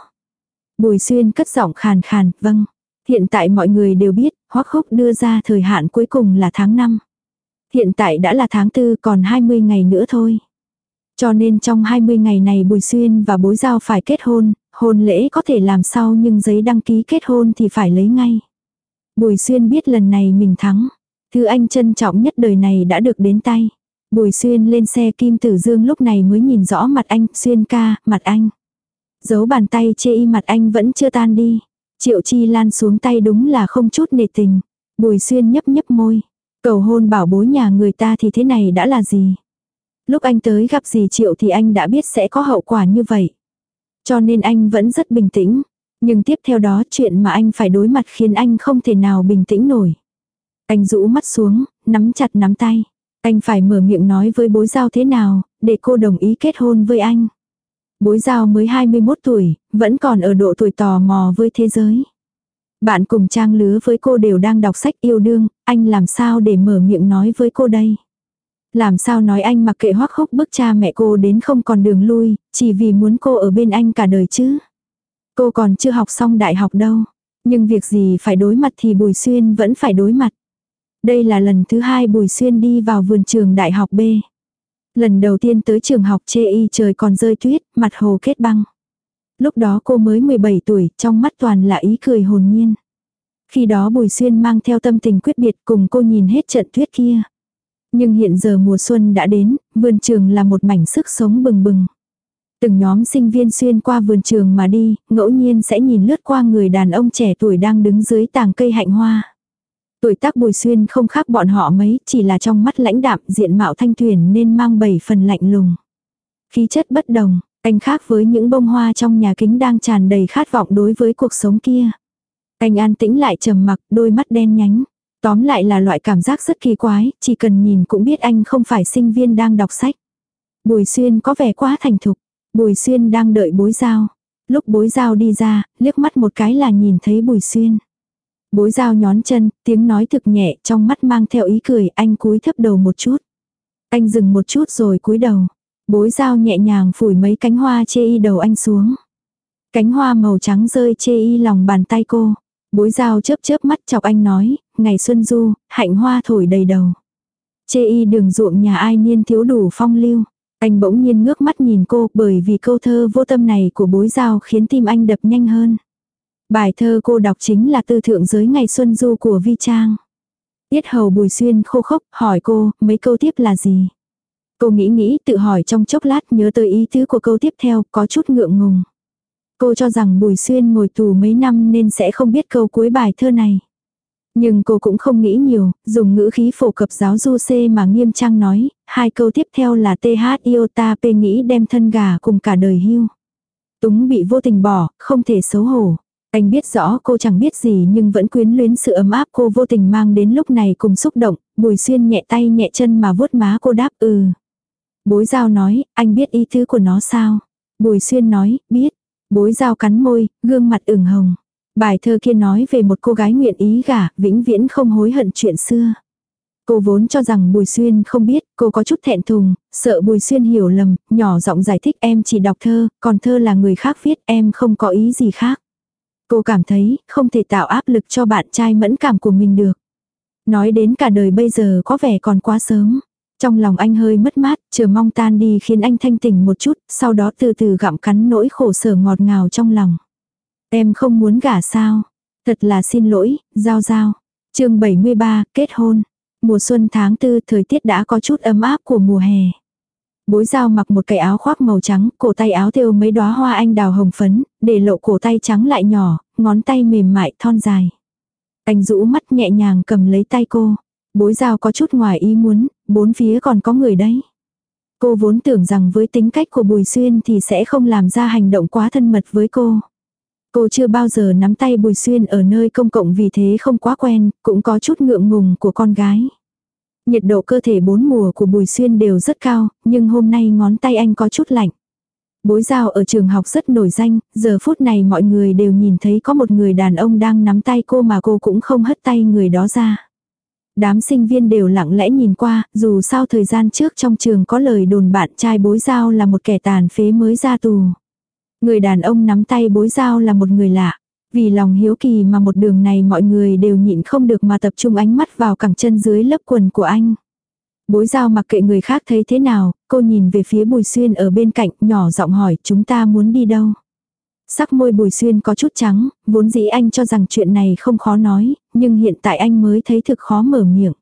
Bùi xuyên cất giọng khàn khàn, vâng. Hiện tại mọi người đều biết, hoắc khúc đưa ra thời hạn cuối cùng là tháng 5. Hiện tại đã là tháng 4 còn 20 ngày nữa thôi. Cho nên trong 20 ngày này Bùi Xuyên và bối giao phải kết hôn, hôn lễ có thể làm sau nhưng giấy đăng ký kết hôn thì phải lấy ngay. Bùi Xuyên biết lần này mình thắng. Thứ anh trân trọng nhất đời này đã được đến tay. Bùi Xuyên lên xe Kim Tử Dương lúc này mới nhìn rõ mặt anh, Xuyên ca, mặt anh. Giấu bàn tay chê y mặt anh vẫn chưa tan đi. Triệu Chi Lan xuống tay đúng là không chút nề tình. Bùi Xuyên nhấp nhấp môi. Cầu hôn bảo bối nhà người ta thì thế này đã là gì? Lúc anh tới gặp dì Triệu thì anh đã biết sẽ có hậu quả như vậy. Cho nên anh vẫn rất bình tĩnh. Nhưng tiếp theo đó chuyện mà anh phải đối mặt khiến anh không thể nào bình tĩnh nổi. Anh rũ mắt xuống, nắm chặt nắm tay. Anh phải mở miệng nói với bối giao thế nào, để cô đồng ý kết hôn với anh. Bối giao mới 21 tuổi, vẫn còn ở độ tuổi tò mò với thế giới. Bạn cùng trang lứa với cô đều đang đọc sách yêu đương, anh làm sao để mở miệng nói với cô đây? Làm sao nói anh mặc kệ hoắc hốc bức cha mẹ cô đến không còn đường lui, chỉ vì muốn cô ở bên anh cả đời chứ? Cô còn chưa học xong đại học đâu. Nhưng việc gì phải đối mặt thì Bùi Xuyên vẫn phải đối mặt. Đây là lần thứ hai Bùi Xuyên đi vào vườn trường đại học B. Lần đầu tiên tới trường học chê y trời còn rơi tuyết, mặt hồ kết băng. Lúc đó cô mới 17 tuổi, trong mắt toàn là ý cười hồn nhiên. Khi đó Bùi Xuyên mang theo tâm tình quyết biệt cùng cô nhìn hết trận tuyết kia. Nhưng hiện giờ mùa xuân đã đến, vườn trường là một mảnh sức sống bừng bừng. Từng nhóm sinh viên xuyên qua vườn trường mà đi, ngẫu nhiên sẽ nhìn lướt qua người đàn ông trẻ tuổi đang đứng dưới tàng cây hạnh hoa. Tuổi tác bùi xuyên không khác bọn họ mấy, chỉ là trong mắt lãnh đạm diện mạo thanh thuyền nên mang bảy phần lạnh lùng. Khí chất bất đồng, anh khác với những bông hoa trong nhà kính đang tràn đầy khát vọng đối với cuộc sống kia. Anh an tĩnh lại trầm mặc, đôi mắt đen nhánh. Tóm lại là loại cảm giác rất kỳ quái, chỉ cần nhìn cũng biết anh không phải sinh viên đang đọc sách. Bùi xuyên có vẻ quá thành thục. Bùi xuyên đang đợi bối giao. Lúc bối giao đi ra, liếc mắt một cái là nhìn thấy bùi xuyên. Bối giao nhón chân, tiếng nói thực nhẹ, trong mắt mang theo ý cười, anh cúi thấp đầu một chút. Anh dừng một chút rồi cúi đầu. Bối giao nhẹ nhàng phủi mấy cánh hoa chê y đầu anh xuống. Cánh hoa màu trắng rơi chê y lòng bàn tay cô. Bối giao chớp chớp mắt chọc anh nói, ngày xuân du, hạnh hoa thổi đầy đầu. Chê y đường ruộng nhà ai niên thiếu đủ phong lưu. Anh bỗng nhiên ngước mắt nhìn cô bởi vì câu thơ vô tâm này của bối giao khiến tim anh đập nhanh hơn. Bài thơ cô đọc chính là tư thượng giới ngày xuân du của Vi Trang. Tiết hầu bùi xuyên khô khốc hỏi cô mấy câu tiếp là gì. Cô nghĩ nghĩ tự hỏi trong chốc lát nhớ tới ý tứ của câu tiếp theo có chút ngượng ngùng. Cô cho rằng Bùi Xuyên ngồi tù mấy năm nên sẽ không biết câu cuối bài thơ này. Nhưng cô cũng không nghĩ nhiều, dùng ngữ khí phổ cập giáo du C mà nghiêm trang nói, hai câu tiếp theo là TH iota P nghĩ đem thân gà cùng cả đời hưu. Túng bị vô tình bỏ, không thể xấu hổ. Anh biết rõ cô chẳng biết gì nhưng vẫn quyến luyến sự ấm áp cô vô tình mang đến lúc này cùng xúc động, bùi xuyên nhẹ tay nhẹ chân mà vuốt má cô đáp ừ. Bối giao nói, anh biết ý tứ của nó sao? Bùi xuyên nói, biết. Bối giao cắn môi, gương mặt ửng hồng. Bài thơ kia nói về một cô gái nguyện ý gả, vĩnh viễn không hối hận chuyện xưa. Cô vốn cho rằng Bùi Xuyên không biết, cô có chút thẹn thùng, sợ Bùi Xuyên hiểu lầm, nhỏ giọng giải thích em chỉ đọc thơ, còn thơ là người khác viết em không có ý gì khác. Cô cảm thấy không thể tạo áp lực cho bạn trai mẫn cảm của mình được. Nói đến cả đời bây giờ có vẻ còn quá sớm. Trong lòng anh hơi mất mát, chờ mong tan đi khiến anh thanh tỉnh một chút, sau đó từ từ gặm cắn nỗi khổ sở ngọt ngào trong lòng. Em không muốn gả sao? Thật là xin lỗi, giao giao. chương 73, kết hôn. Mùa xuân tháng tư thời tiết đã có chút ấm áp của mùa hè. Bối giao mặc một cái áo khoác màu trắng, cổ tay áo thêu mấy đóa hoa anh đào hồng phấn, để lộ cổ tay trắng lại nhỏ, ngón tay mềm mại thon dài. Anh rũ mắt nhẹ nhàng cầm lấy tay cô. Bối giao có chút ngoài ý muốn, bốn phía còn có người đấy. Cô vốn tưởng rằng với tính cách của Bùi Xuyên thì sẽ không làm ra hành động quá thân mật với cô. Cô chưa bao giờ nắm tay Bùi Xuyên ở nơi công cộng vì thế không quá quen, cũng có chút ngượng ngùng của con gái. Nhiệt độ cơ thể bốn mùa của Bùi Xuyên đều rất cao, nhưng hôm nay ngón tay anh có chút lạnh. Bối giao ở trường học rất nổi danh, giờ phút này mọi người đều nhìn thấy có một người đàn ông đang nắm tay cô mà cô cũng không hất tay người đó ra. Đám sinh viên đều lặng lẽ nhìn qua, dù sao thời gian trước trong trường có lời đồn bạn trai bối giao là một kẻ tàn phế mới ra tù. Người đàn ông nắm tay bối giao là một người lạ. Vì lòng hiếu kỳ mà một đường này mọi người đều nhịn không được mà tập trung ánh mắt vào cẳng chân dưới lớp quần của anh. Bối giao mặc kệ người khác thấy thế nào, cô nhìn về phía bùi xuyên ở bên cạnh nhỏ giọng hỏi chúng ta muốn đi đâu. Sắc môi bùi xuyên có chút trắng, vốn dĩ anh cho rằng chuyện này không khó nói, nhưng hiện tại anh mới thấy thực khó mở miệng.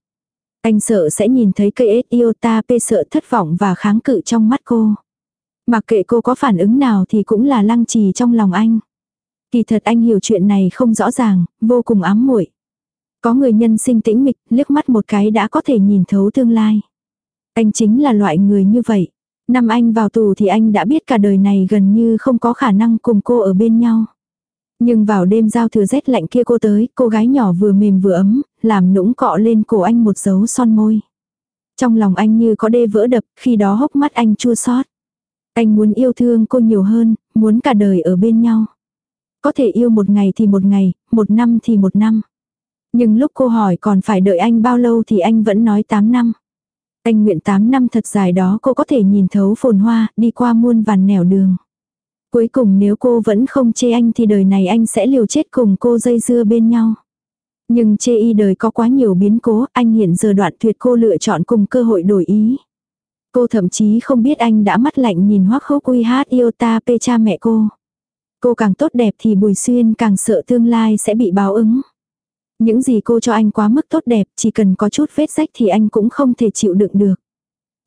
Anh sợ sẽ nhìn thấy cây iota p sợ thất vọng và kháng cự trong mắt cô. Mặc kệ cô có phản ứng nào thì cũng là lăng trì trong lòng anh. Kỳ thật anh hiểu chuyện này không rõ ràng, vô cùng ám muội. Có người nhân sinh tĩnh mịch, liếc mắt một cái đã có thể nhìn thấu tương lai. Anh chính là loại người như vậy. Năm anh vào tù thì anh đã biết cả đời này gần như không có khả năng cùng cô ở bên nhau. Nhưng vào đêm giao thừa rét lạnh kia cô tới, cô gái nhỏ vừa mềm vừa ấm, làm nũng cọ lên cổ anh một dấu son môi. Trong lòng anh như có đê vỡ đập, khi đó hốc mắt anh chua xót. Anh muốn yêu thương cô nhiều hơn, muốn cả đời ở bên nhau. Có thể yêu một ngày thì một ngày, một năm thì một năm. Nhưng lúc cô hỏi còn phải đợi anh bao lâu thì anh vẫn nói 8 năm. Anh nguyện 8 năm thật dài đó cô có thể nhìn thấu phồn hoa, đi qua muôn vàn nẻo đường. Cuối cùng nếu cô vẫn không chê anh thì đời này anh sẽ liều chết cùng cô dây dưa bên nhau. Nhưng chê y đời có quá nhiều biến cố, anh hiện giờ đoạn tuyệt cô lựa chọn cùng cơ hội đổi ý. Cô thậm chí không biết anh đã mắt lạnh nhìn hoắc hốc uy hát yêu ta pê cha mẹ cô. Cô càng tốt đẹp thì Bùi Xuyên càng sợ tương lai sẽ bị báo ứng. Những gì cô cho anh quá mức tốt đẹp, chỉ cần có chút vết rách thì anh cũng không thể chịu đựng được.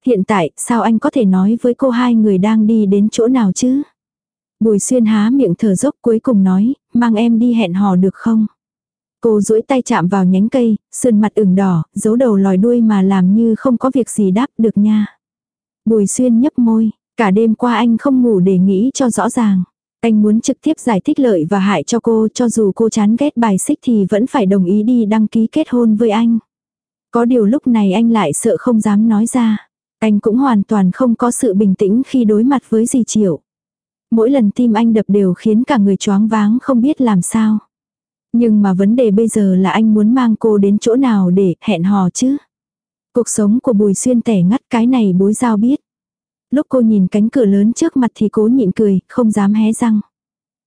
Hiện tại, sao anh có thể nói với cô hai người đang đi đến chỗ nào chứ? Bùi xuyên há miệng thở dốc cuối cùng nói, mang em đi hẹn hò được không? Cô duỗi tay chạm vào nhánh cây, sườn mặt ửng đỏ, giấu đầu lòi đuôi mà làm như không có việc gì đáp được nha. Bùi xuyên nhấp môi, cả đêm qua anh không ngủ để nghĩ cho rõ ràng. Anh muốn trực tiếp giải thích lợi và hại cho cô, cho dù cô chán ghét bài xích thì vẫn phải đồng ý đi đăng ký kết hôn với anh. Có điều lúc này anh lại sợ không dám nói ra. Anh cũng hoàn toàn không có sự bình tĩnh khi đối mặt với dì Triệu. Mỗi lần tim anh đập đều khiến cả người choáng váng không biết làm sao. Nhưng mà vấn đề bây giờ là anh muốn mang cô đến chỗ nào để hẹn hò chứ. Cuộc sống của Bùi Xuyên tẻ ngắt, cái này bối giao biết. Lúc cô nhìn cánh cửa lớn trước mặt thì cố nhịn cười, không dám hé răng.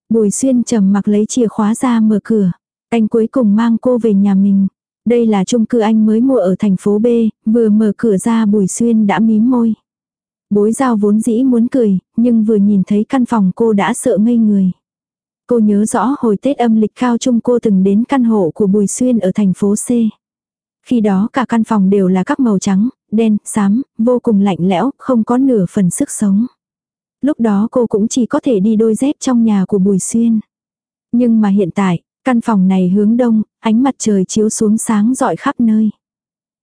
Bùi Xuyên trầm mặc lấy chìa khóa ra mở cửa. Anh cuối cùng mang cô về nhà mình. Đây là chung cư anh mới mua ở thành phố B, vừa mở cửa ra Bùi Xuyên đã mím môi. Bối giao vốn dĩ muốn cười, nhưng vừa nhìn thấy căn phòng cô đã sợ ngây người. Cô nhớ rõ hồi Tết âm lịch cao trung cô từng đến căn hộ của Bùi Xuyên ở thành phố C. Khi đó cả căn phòng đều là các màu trắng, đen, xám, vô cùng lạnh lẽo, không có nửa phần sức sống. Lúc đó cô cũng chỉ có thể đi đôi dép trong nhà của Bùi Xuyên. Nhưng mà hiện tại, căn phòng này hướng đông, ánh mặt trời chiếu xuống sáng rọi khắp nơi.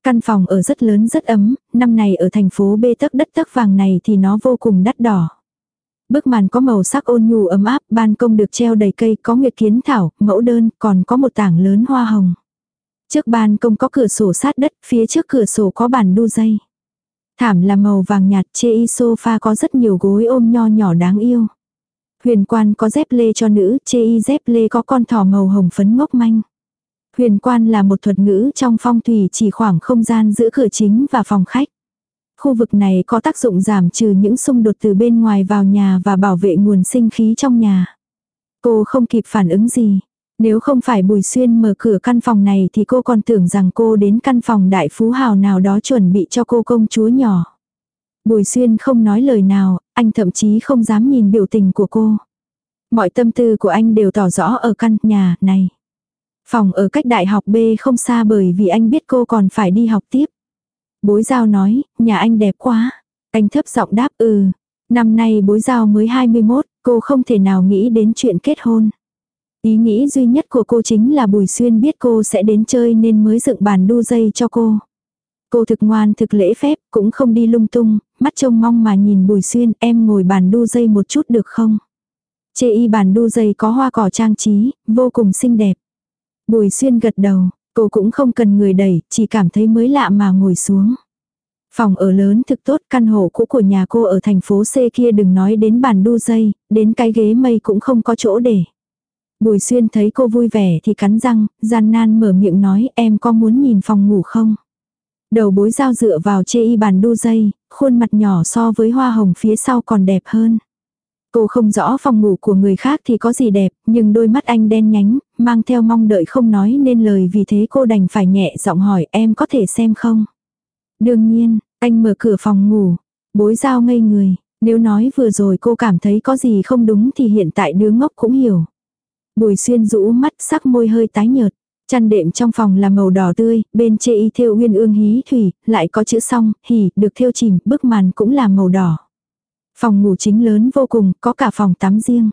Căn phòng ở rất lớn rất ấm, năm này ở thành phố bê tắc đất tắc vàng này thì nó vô cùng đắt đỏ. Bức màn có màu sắc ôn nhu ấm áp, ban công được treo đầy cây, có nguyệt kiến thảo, mẫu đơn, còn có một tảng lớn hoa hồng. Trước ban công có cửa sổ sát đất, phía trước cửa sổ có bàn đu dây. Thảm là màu vàng nhạt, chê y sofa có rất nhiều gối ôm nho nhỏ đáng yêu. Huyền quan có dép lê cho nữ, chê y dép lê có con thỏ màu hồng phấn ngốc manh. Huyền quan là một thuật ngữ trong phong thủy chỉ khoảng không gian giữa cửa chính và phòng khách. Khu vực này có tác dụng giảm trừ những xung đột từ bên ngoài vào nhà và bảo vệ nguồn sinh khí trong nhà. Cô không kịp phản ứng gì. Nếu không phải Bùi Xuyên mở cửa căn phòng này thì cô còn tưởng rằng cô đến căn phòng đại phú hào nào đó chuẩn bị cho cô công chúa nhỏ. Bùi Xuyên không nói lời nào, anh thậm chí không dám nhìn biểu tình của cô. Mọi tâm tư của anh đều tỏ rõ ở căn nhà này. Phòng ở cách đại học B không xa bởi vì anh biết cô còn phải đi học tiếp. Bối giao nói, nhà anh đẹp quá. Anh thấp giọng đáp ừ. Năm nay bối giao mới 21, cô không thể nào nghĩ đến chuyện kết hôn. Ý nghĩ duy nhất của cô chính là Bùi Xuyên biết cô sẽ đến chơi nên mới dựng bàn đu dây cho cô. Cô thực ngoan thực lễ phép, cũng không đi lung tung, mắt trông mong mà nhìn Bùi Xuyên em ngồi bàn đu dây một chút được không? Chê y bàn đu dây có hoa cỏ trang trí, vô cùng xinh đẹp. Bùi Xuyên gật đầu, cô cũng không cần người đẩy, chỉ cảm thấy mới lạ mà ngồi xuống. Phòng ở lớn thực tốt, căn hộ cũ của nhà cô ở thành phố C kia đừng nói đến bàn đu dây, đến cái ghế mây cũng không có chỗ để. Bùi xuyên thấy cô vui vẻ thì cắn răng, gian nan mở miệng nói em có muốn nhìn phòng ngủ không? Đầu bối dao dựa vào chê y bàn đu dây, khuôn mặt nhỏ so với hoa hồng phía sau còn đẹp hơn. Cô không rõ phòng ngủ của người khác thì có gì đẹp, nhưng đôi mắt anh đen nhánh, mang theo mong đợi không nói nên lời vì thế cô đành phải nhẹ giọng hỏi em có thể xem không? Đương nhiên, anh mở cửa phòng ngủ, bối dao ngây người, nếu nói vừa rồi cô cảm thấy có gì không đúng thì hiện tại đứa ngốc cũng hiểu. Bùi xuyên rũ mắt sắc môi hơi tái nhợt. Chăn đệm trong phòng là màu đỏ tươi, bên chê y thêu uyên ương hí thủy, lại có chữ song, hỉ, được thêu chìm, bức màn cũng là màu đỏ. Phòng ngủ chính lớn vô cùng, có cả phòng tắm riêng.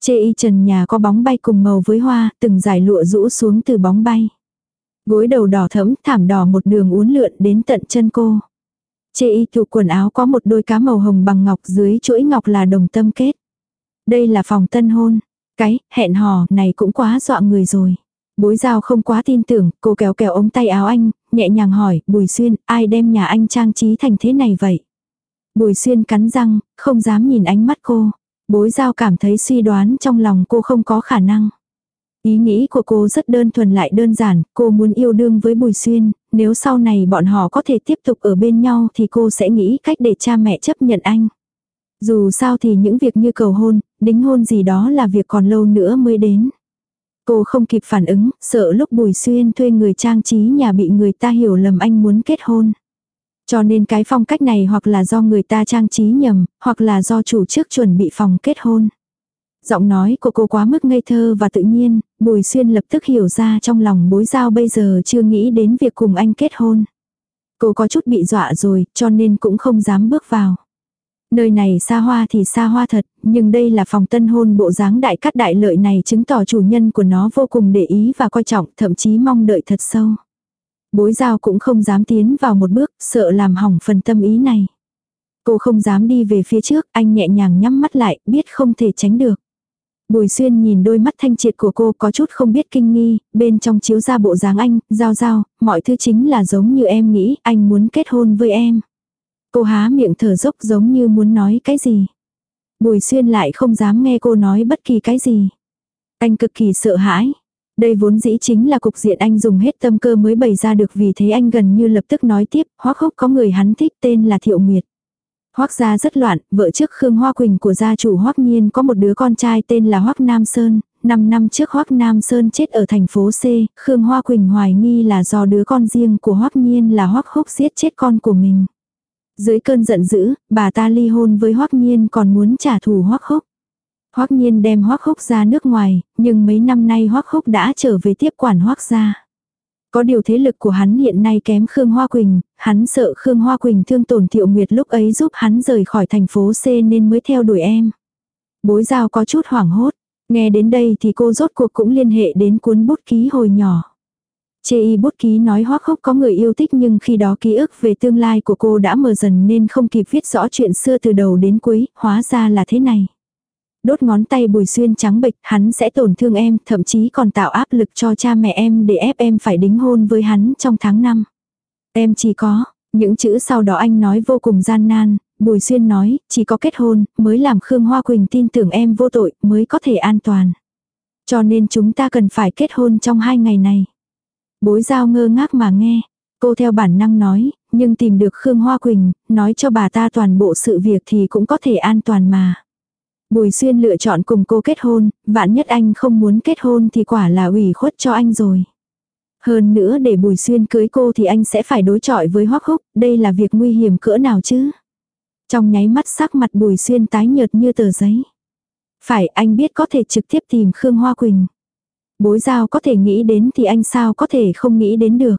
Chê y trần nhà có bóng bay cùng màu với hoa, từng dài lụa rũ xuống từ bóng bay. Gối đầu đỏ thẫm, thảm đỏ một đường uốn lượn đến tận chân cô. Chê y thụ quần áo có một đôi cá màu hồng bằng ngọc dưới chuỗi ngọc là đồng tâm kết. Đây là phòng tân hôn. Cái, hẹn hò, này cũng quá dọa người rồi. Bối giao không quá tin tưởng, cô kéo kéo ống tay áo anh, nhẹ nhàng hỏi, Bùi Xuyên, ai đem nhà anh trang trí thành thế này vậy? Bùi Xuyên cắn răng, không dám nhìn ánh mắt cô. Bối giao cảm thấy suy đoán trong lòng cô không có khả năng. Ý nghĩ của cô rất đơn thuần lại đơn giản, cô muốn yêu đương với Bùi Xuyên, nếu sau này bọn họ có thể tiếp tục ở bên nhau thì cô sẽ nghĩ cách để cha mẹ chấp nhận anh. Dù sao thì những việc như cầu hôn, đính hôn gì đó là việc còn lâu nữa mới đến. Cô không kịp phản ứng, sợ lúc Bùi Xuyên thuê người trang trí nhà bị người ta hiểu lầm anh muốn kết hôn. Cho nên cái phong cách này hoặc là do người ta trang trí nhầm, hoặc là do chủ trước chuẩn bị phòng kết hôn. Giọng nói của cô quá mức ngây thơ và tự nhiên, Bùi Xuyên lập tức hiểu ra trong lòng bối giao bây giờ chưa nghĩ đến việc cùng anh kết hôn. Cô có chút bị dọa rồi, cho nên cũng không dám bước vào. Nơi này xa hoa thì xa hoa thật, nhưng đây là phòng tân hôn bộ dáng đại cắt đại lợi này chứng tỏ chủ nhân của nó vô cùng để ý và coi trọng, thậm chí mong đợi thật sâu. Bối giao cũng không dám tiến vào một bước, sợ làm hỏng phần tâm ý này. Cô không dám đi về phía trước, anh nhẹ nhàng nhắm mắt lại, biết không thể tránh được. Bùi xuyên nhìn đôi mắt thanh triệt của cô có chút không biết kinh nghi, bên trong chiếu ra bộ dáng anh, giao giao, mọi thứ chính là giống như em nghĩ, anh muốn kết hôn với em. Cô há miệng thở dốc giống như muốn nói cái gì. Bùi xuyên lại không dám nghe cô nói bất kỳ cái gì. Anh cực kỳ sợ hãi. Đây vốn dĩ chính là cục diện anh dùng hết tâm cơ mới bày ra được vì thế anh gần như lập tức nói tiếp, hoác khúc có người hắn thích tên là Thiệu Nguyệt. Hoác gia rất loạn, vợ trước Khương Hoa Quỳnh của gia chủ Hoác Nhiên có một đứa con trai tên là Hoác Nam Sơn, 5 năm trước Hoác Nam Sơn chết ở thành phố C, Khương Hoa Quỳnh hoài nghi là do đứa con riêng của Hoác Nhiên là Hoác Khúc giết chết con của mình. Dưới cơn giận dữ, bà ta ly hôn với Hoắc Nhiên còn muốn trả thù Hoắc Khúc. Hoắc Nhiên đem Hoắc Khúc ra nước ngoài, nhưng mấy năm nay Hoắc Khúc đã trở về tiếp quản Hoắc gia. Có điều thế lực của hắn hiện nay kém Khương Hoa Quỳnh, hắn sợ Khương Hoa Quỳnh thương tổn Thiệu Nguyệt lúc ấy giúp hắn rời khỏi thành phố C nên mới theo đuổi em. Bối giao có chút hoảng hốt, nghe đến đây thì cô rốt cuộc cũng liên hệ đến cuốn bút ký hồi nhỏ. Chê y bút ký nói hoác khóc có người yêu thích nhưng khi đó ký ức về tương lai của cô đã mờ dần nên không kịp viết rõ chuyện xưa từ đầu đến cuối, hóa ra là thế này. Đốt ngón tay bùi xuyên trắng bệch, hắn sẽ tổn thương em, thậm chí còn tạo áp lực cho cha mẹ em để ép em phải đính hôn với hắn trong tháng 5. Em chỉ có, những chữ sau đó anh nói vô cùng gian nan, Bùi Xuyên nói, chỉ có kết hôn, mới làm Khương Hoa Quỳnh tin tưởng em vô tội, mới có thể an toàn. Cho nên chúng ta cần phải kết hôn trong hai ngày này. Bối giao ngơ ngác mà nghe. Cô theo bản năng nói, nhưng tìm được Khương Hoa Quỳnh, nói cho bà ta toàn bộ sự việc thì cũng có thể an toàn mà. Bùi Xuyên lựa chọn cùng cô kết hôn, vạn nhất anh không muốn kết hôn thì quả là ủy khuất cho anh rồi. Hơn nữa để Bùi Xuyên cưới cô thì anh sẽ phải đối chọi với Hoắc Húc, đây là việc nguy hiểm cỡ nào chứ? Trong nháy mắt sắc mặt Bùi Xuyên tái nhợt như tờ giấy. Phải anh biết có thể trực tiếp tìm Khương Hoa Quỳnh. Bối giao có thể nghĩ đến thì anh sao có thể không nghĩ đến được.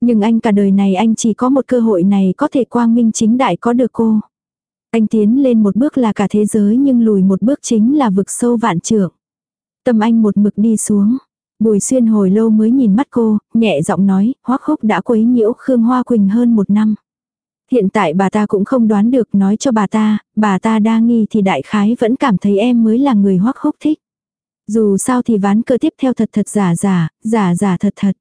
Nhưng anh cả đời này anh chỉ có một cơ hội này có thể quang minh chính đại có được cô. Anh tiến lên một bước là cả thế giới nhưng lùi một bước chính là vực sâu vạn trượng. Tâm anh một mực đi xuống. Bùi xuyên hồi lâu mới nhìn mắt cô, nhẹ giọng nói, hoắc húc đã quấy nhiễu Khương Hoa Quỳnh hơn một năm. Hiện tại bà ta cũng không đoán được nói cho bà ta, bà ta đa nghi thì đại khái vẫn cảm thấy em mới là người hoắc húc thích. Dù sao thì ván cơ tiếp theo thật thật giả giả, giả giả thật thật.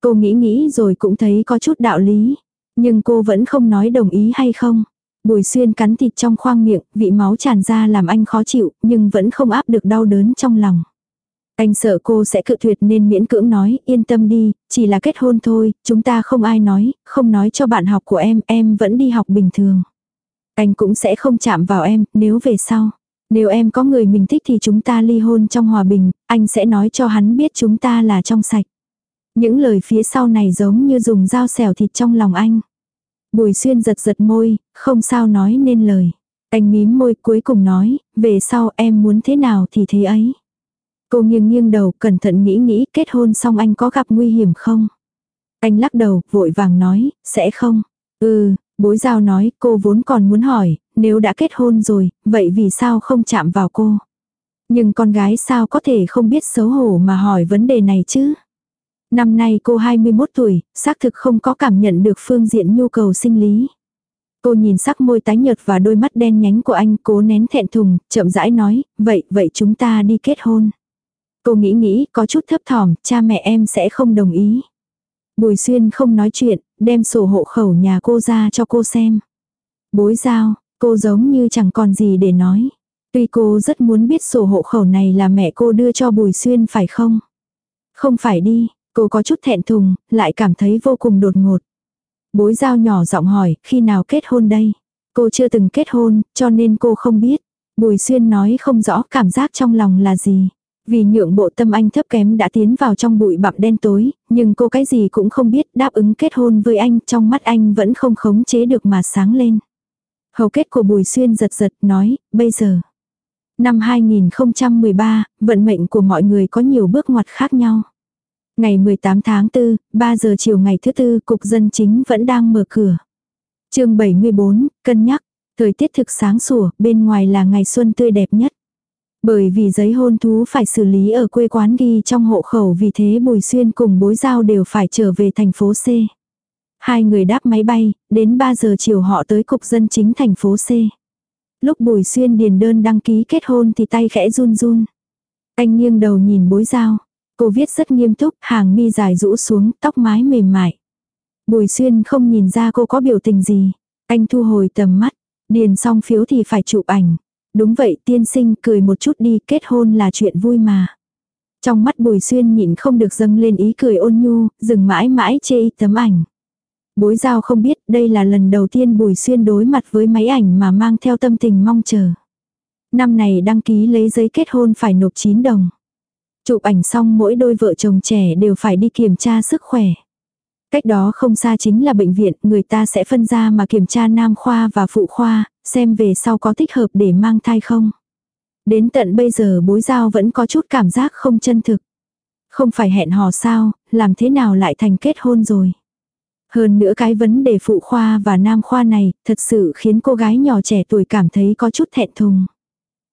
Cô nghĩ nghĩ rồi cũng thấy có chút đạo lý. Nhưng cô vẫn không nói đồng ý hay không. Bùi xuyên cắn thịt trong khoang miệng, vị máu tràn ra làm anh khó chịu, nhưng vẫn không áp được đau đớn trong lòng. Anh sợ cô sẽ cự tuyệt nên miễn cưỡng nói, yên tâm đi, chỉ là kết hôn thôi, chúng ta không ai nói, không nói cho bạn học của em, em vẫn đi học bình thường. Anh cũng sẽ không chạm vào em, nếu về sau. Nếu em có người mình thích thì chúng ta ly hôn trong hòa bình, anh sẽ nói cho hắn biết chúng ta là trong sạch. Những lời phía sau này giống như dùng dao xẻo thịt trong lòng anh. Bùi xuyên giật giật môi, không sao nói nên lời. Anh mím môi cuối cùng nói, về sau em muốn thế nào thì thế ấy. Cô nghiêng nghiêng đầu, cẩn thận nghĩ nghĩ kết hôn xong anh có gặp nguy hiểm không? Anh lắc đầu, vội vàng nói, sẽ không. Ừ, bối giao nói, cô vốn còn muốn hỏi, nếu đã kết hôn rồi, vậy vì sao không chạm vào cô? Nhưng con gái sao có thể không biết xấu hổ mà hỏi vấn đề này chứ? Năm nay cô 21 tuổi, xác thực không có cảm nhận được phương diện nhu cầu sinh lý. Cô nhìn sắc môi tái nhợt và đôi mắt đen nhánh của anh cố nén thẹn thùng, chậm rãi nói, vậy, vậy chúng ta đi kết hôn. Cô nghĩ nghĩ, có chút thấp thỏm, cha mẹ em sẽ không đồng ý. Bùi xuyên không nói chuyện, đem sổ hộ khẩu nhà cô ra cho cô xem. Bối giao, cô giống như chẳng còn gì để nói. Tuy cô rất muốn biết sổ hộ khẩu này là mẹ cô đưa cho Bùi Xuyên phải không? Không phải đi, cô có chút thẹn thùng, lại cảm thấy vô cùng đột ngột. Bối giao nhỏ giọng hỏi, khi nào kết hôn đây? Cô chưa từng kết hôn, cho nên cô không biết. Bùi Xuyên nói không rõ cảm giác trong lòng là gì. Vì nhượng bộ tâm anh thấp kém đã tiến vào trong bụi bặm đen tối, nhưng cô cái gì cũng không biết đáp ứng kết hôn với anh trong mắt anh vẫn không khống chế được mà sáng lên. Hầu kết của Bùi Xuyên giật giật nói, bây giờ. Năm 2013, vận mệnh của mọi người có nhiều bước ngoặt khác nhau. Ngày 18 tháng 4, 3 giờ chiều ngày thứ tư, cục dân chính vẫn đang mở cửa. chương 74, cân nhắc. Thời tiết thực sáng sủa, bên ngoài là ngày xuân tươi đẹp nhất. Bởi vì giấy hôn thú phải xử lý ở quê quán ghi trong hộ khẩu vì thế Bùi Xuyên cùng bối giao đều phải trở về thành phố C. Hai người đáp máy bay, đến 3 giờ chiều họ tới cục dân chính thành phố C. Lúc Bùi Xuyên điền đơn đăng ký kết hôn thì tay khẽ run run. Anh nghiêng đầu nhìn bối giao. Cô viết rất nghiêm túc, hàng mi dài rũ xuống, tóc mái mềm mại. Bùi Xuyên không nhìn ra cô có biểu tình gì. Anh thu hồi tầm mắt. Điền xong phiếu thì phải chụp ảnh. Đúng vậy tiên sinh cười một chút đi kết hôn là chuyện vui mà. Trong mắt Bùi Xuyên nhịn không được dâng lên ý cười ôn nhu, dừng mãi mãi chê tấm ảnh. Bối giao không biết đây là lần đầu tiên Bùi Xuyên đối mặt với máy ảnh mà mang theo tâm tình mong chờ. Năm này đăng ký lấy giấy kết hôn phải nộp 9 đồng. Chụp ảnh xong mỗi đôi vợ chồng trẻ đều phải đi kiểm tra sức khỏe. Cách đó không xa chính là bệnh viện, người ta sẽ phân ra mà kiểm tra nam khoa và phụ khoa, xem về sau có thích hợp để mang thai không. Đến tận bây giờ bối giao vẫn có chút cảm giác không chân thực. Không phải hẹn hò sao, làm thế nào lại thành kết hôn rồi. Hơn nữa cái vấn đề phụ khoa và nam khoa này thật sự khiến cô gái nhỏ trẻ tuổi cảm thấy có chút thẹn thùng.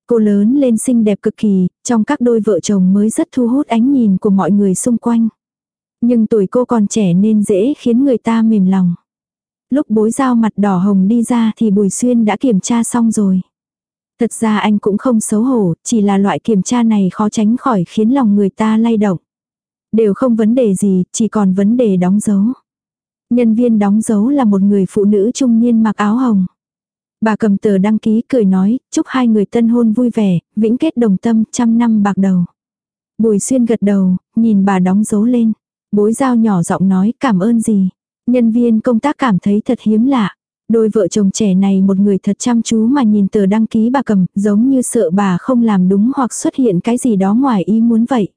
Cô lớn lên xinh đẹp cực kỳ, trong các đôi vợ chồng mới rất thu hút ánh nhìn của mọi người xung quanh. Nhưng tuổi cô còn trẻ nên dễ khiến người ta mềm lòng. Lúc bối giao mặt đỏ hồng đi ra thì Bùi Xuyên đã kiểm tra xong rồi. Thật ra anh cũng không xấu hổ, chỉ là loại kiểm tra này khó tránh khỏi khiến lòng người ta lay động. Đều không vấn đề gì, chỉ còn vấn đề đóng dấu. Nhân viên đóng dấu là một người phụ nữ trung niên mặc áo hồng. Bà cầm tờ đăng ký cười nói, chúc hai người tân hôn vui vẻ, vĩnh kết đồng tâm, trăm năm bạc đầu. Bùi xuyên gật đầu, nhìn bà đóng dấu lên. Bối giao nhỏ giọng nói cảm ơn gì. Nhân viên công tác cảm thấy thật hiếm lạ. Đôi vợ chồng trẻ này một người thật chăm chú mà nhìn tờ đăng ký bà cầm, giống như sợ bà không làm đúng hoặc xuất hiện cái gì đó ngoài ý muốn vậy.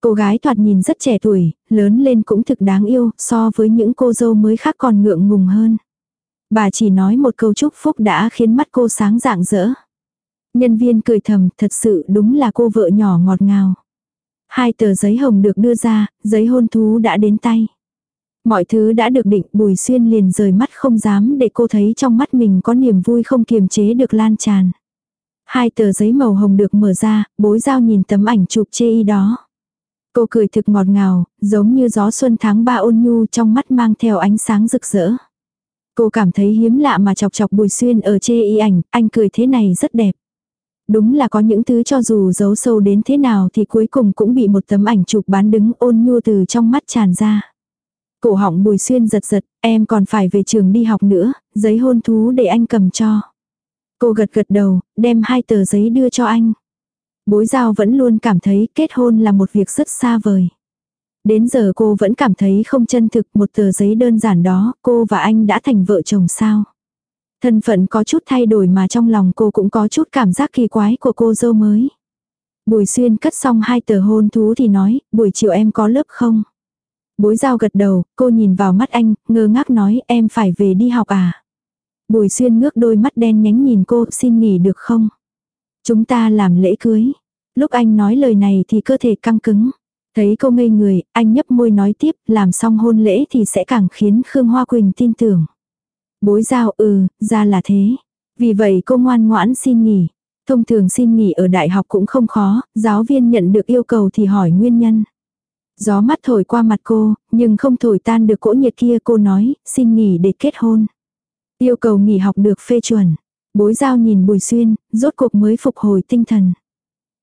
Cô gái thoạt nhìn rất trẻ tuổi, lớn lên cũng thực đáng yêu, so với những cô dâu mới khác còn ngượng ngùng hơn. Bà chỉ nói một câu chúc phúc đã khiến mắt cô sáng rạng rỡ. Nhân viên cười thầm, thật sự đúng là cô vợ nhỏ ngọt ngào. Hai tờ giấy hồng được đưa ra, giấy hôn thú đã đến tay. Mọi thứ đã được định, Bùi Xuyên liền rời mắt không dám để cô thấy trong mắt mình có niềm vui không kiềm chế được lan tràn. Hai tờ giấy màu hồng được mở ra, bối giao nhìn tấm ảnh chụp chê y đó. Cô cười thực ngọt ngào, giống như gió xuân tháng ba ôn nhu trong mắt mang theo ánh sáng rực rỡ. Cô cảm thấy hiếm lạ mà chọc chọc Bùi Xuyên ở chê y ảnh, anh cười thế này rất đẹp. Đúng là có những thứ cho dù giấu sâu đến thế nào thì cuối cùng cũng bị một tấm ảnh chụp bán đứng ôn nhu từ trong mắt tràn ra. Cổ họng Bùi Xuyên giật giật, em còn phải về trường đi học nữa, giấy hôn thú để anh cầm cho. Cô gật gật đầu, đem hai tờ giấy đưa cho anh. Bối giao vẫn luôn cảm thấy kết hôn là một việc rất xa vời. Đến giờ cô vẫn cảm thấy không chân thực một tờ giấy đơn giản đó, cô và anh đã thành vợ chồng sao. Thân phận có chút thay đổi mà trong lòng cô cũng có chút cảm giác kỳ quái của cô dâu mới. Bùi xuyên cất xong hai tờ hôn thú thì nói, buổi chiều em có lớp không? Bối giao gật đầu, cô nhìn vào mắt anh, ngơ ngác nói em phải về đi học à? Bùi xuyên ngước đôi mắt đen nhánh nhìn cô, xin nghỉ được không? Chúng ta làm lễ cưới. Lúc anh nói lời này thì cơ thể căng cứng. Thấy cô ngây người, anh nhấp môi nói tiếp, làm xong hôn lễ thì sẽ càng khiến Khương Hoa Quỳnh tin tưởng. Bối giao ừ, ra là thế. Vì vậy cô ngoan ngoãn xin nghỉ. Thông thường xin nghỉ ở đại học cũng không khó, giáo viên nhận được yêu cầu thì hỏi nguyên nhân. Gió mắt thổi qua mặt cô, nhưng không thổi tan được cỗ nhiệt kia cô nói, xin nghỉ để kết hôn. Yêu cầu nghỉ học được phê chuẩn. Bối giao nhìn Bùi Xuyên, rốt cuộc mới phục hồi tinh thần.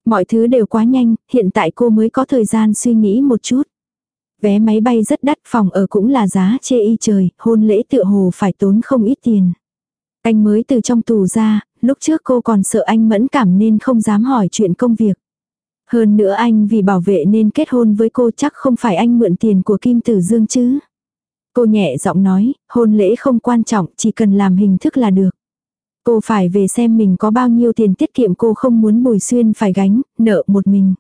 Mọi thứ đều quá nhanh, hiện tại cô mới có thời gian suy nghĩ một chút. Vé máy bay rất đắt, phòng ở cũng là giá chê y trời, hôn lễ tựa hồ phải tốn không ít tiền. Anh mới từ trong tù ra, lúc trước cô còn sợ anh mẫn cảm nên không dám hỏi chuyện công việc. Hơn nữa anh vì bảo vệ nên kết hôn với cô chắc không phải anh mượn tiền của Kim Tử Dương chứ. Cô nhẹ giọng nói, hôn lễ không quan trọng, chỉ cần làm hình thức là được. Cô phải về xem mình có bao nhiêu tiền tiết kiệm cô không muốn Bùi Xuyên phải gánh, nợ một mình.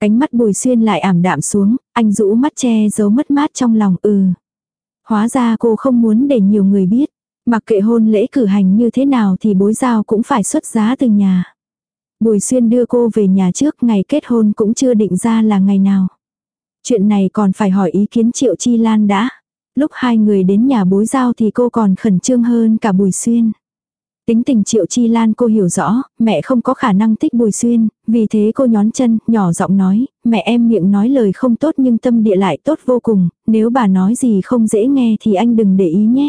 Cánh mắt Bùi Xuyên lại ảm đạm xuống, anh rũ mắt che giấu mất mát trong lòng ừ. Hóa ra cô không muốn để nhiều người biết. Mặc kệ hôn lễ cử hành như thế nào thì bối giao cũng phải xuất giá từ nhà. Bùi Xuyên đưa cô về nhà trước ngày kết hôn cũng chưa định ra là ngày nào. Chuyện này còn phải hỏi ý kiến Triệu Chi Lan đã. Lúc hai người đến nhà bối giao thì cô còn khẩn trương hơn cả Bùi Xuyên. Tính tình Triệu Chi Lan cô hiểu rõ, mẹ không có khả năng thích Bùi Xuyên, vì thế cô nhón chân, nhỏ giọng nói, mẹ em miệng nói lời không tốt nhưng tâm địa lại tốt vô cùng, nếu bà nói gì không dễ nghe thì anh đừng để ý nhé.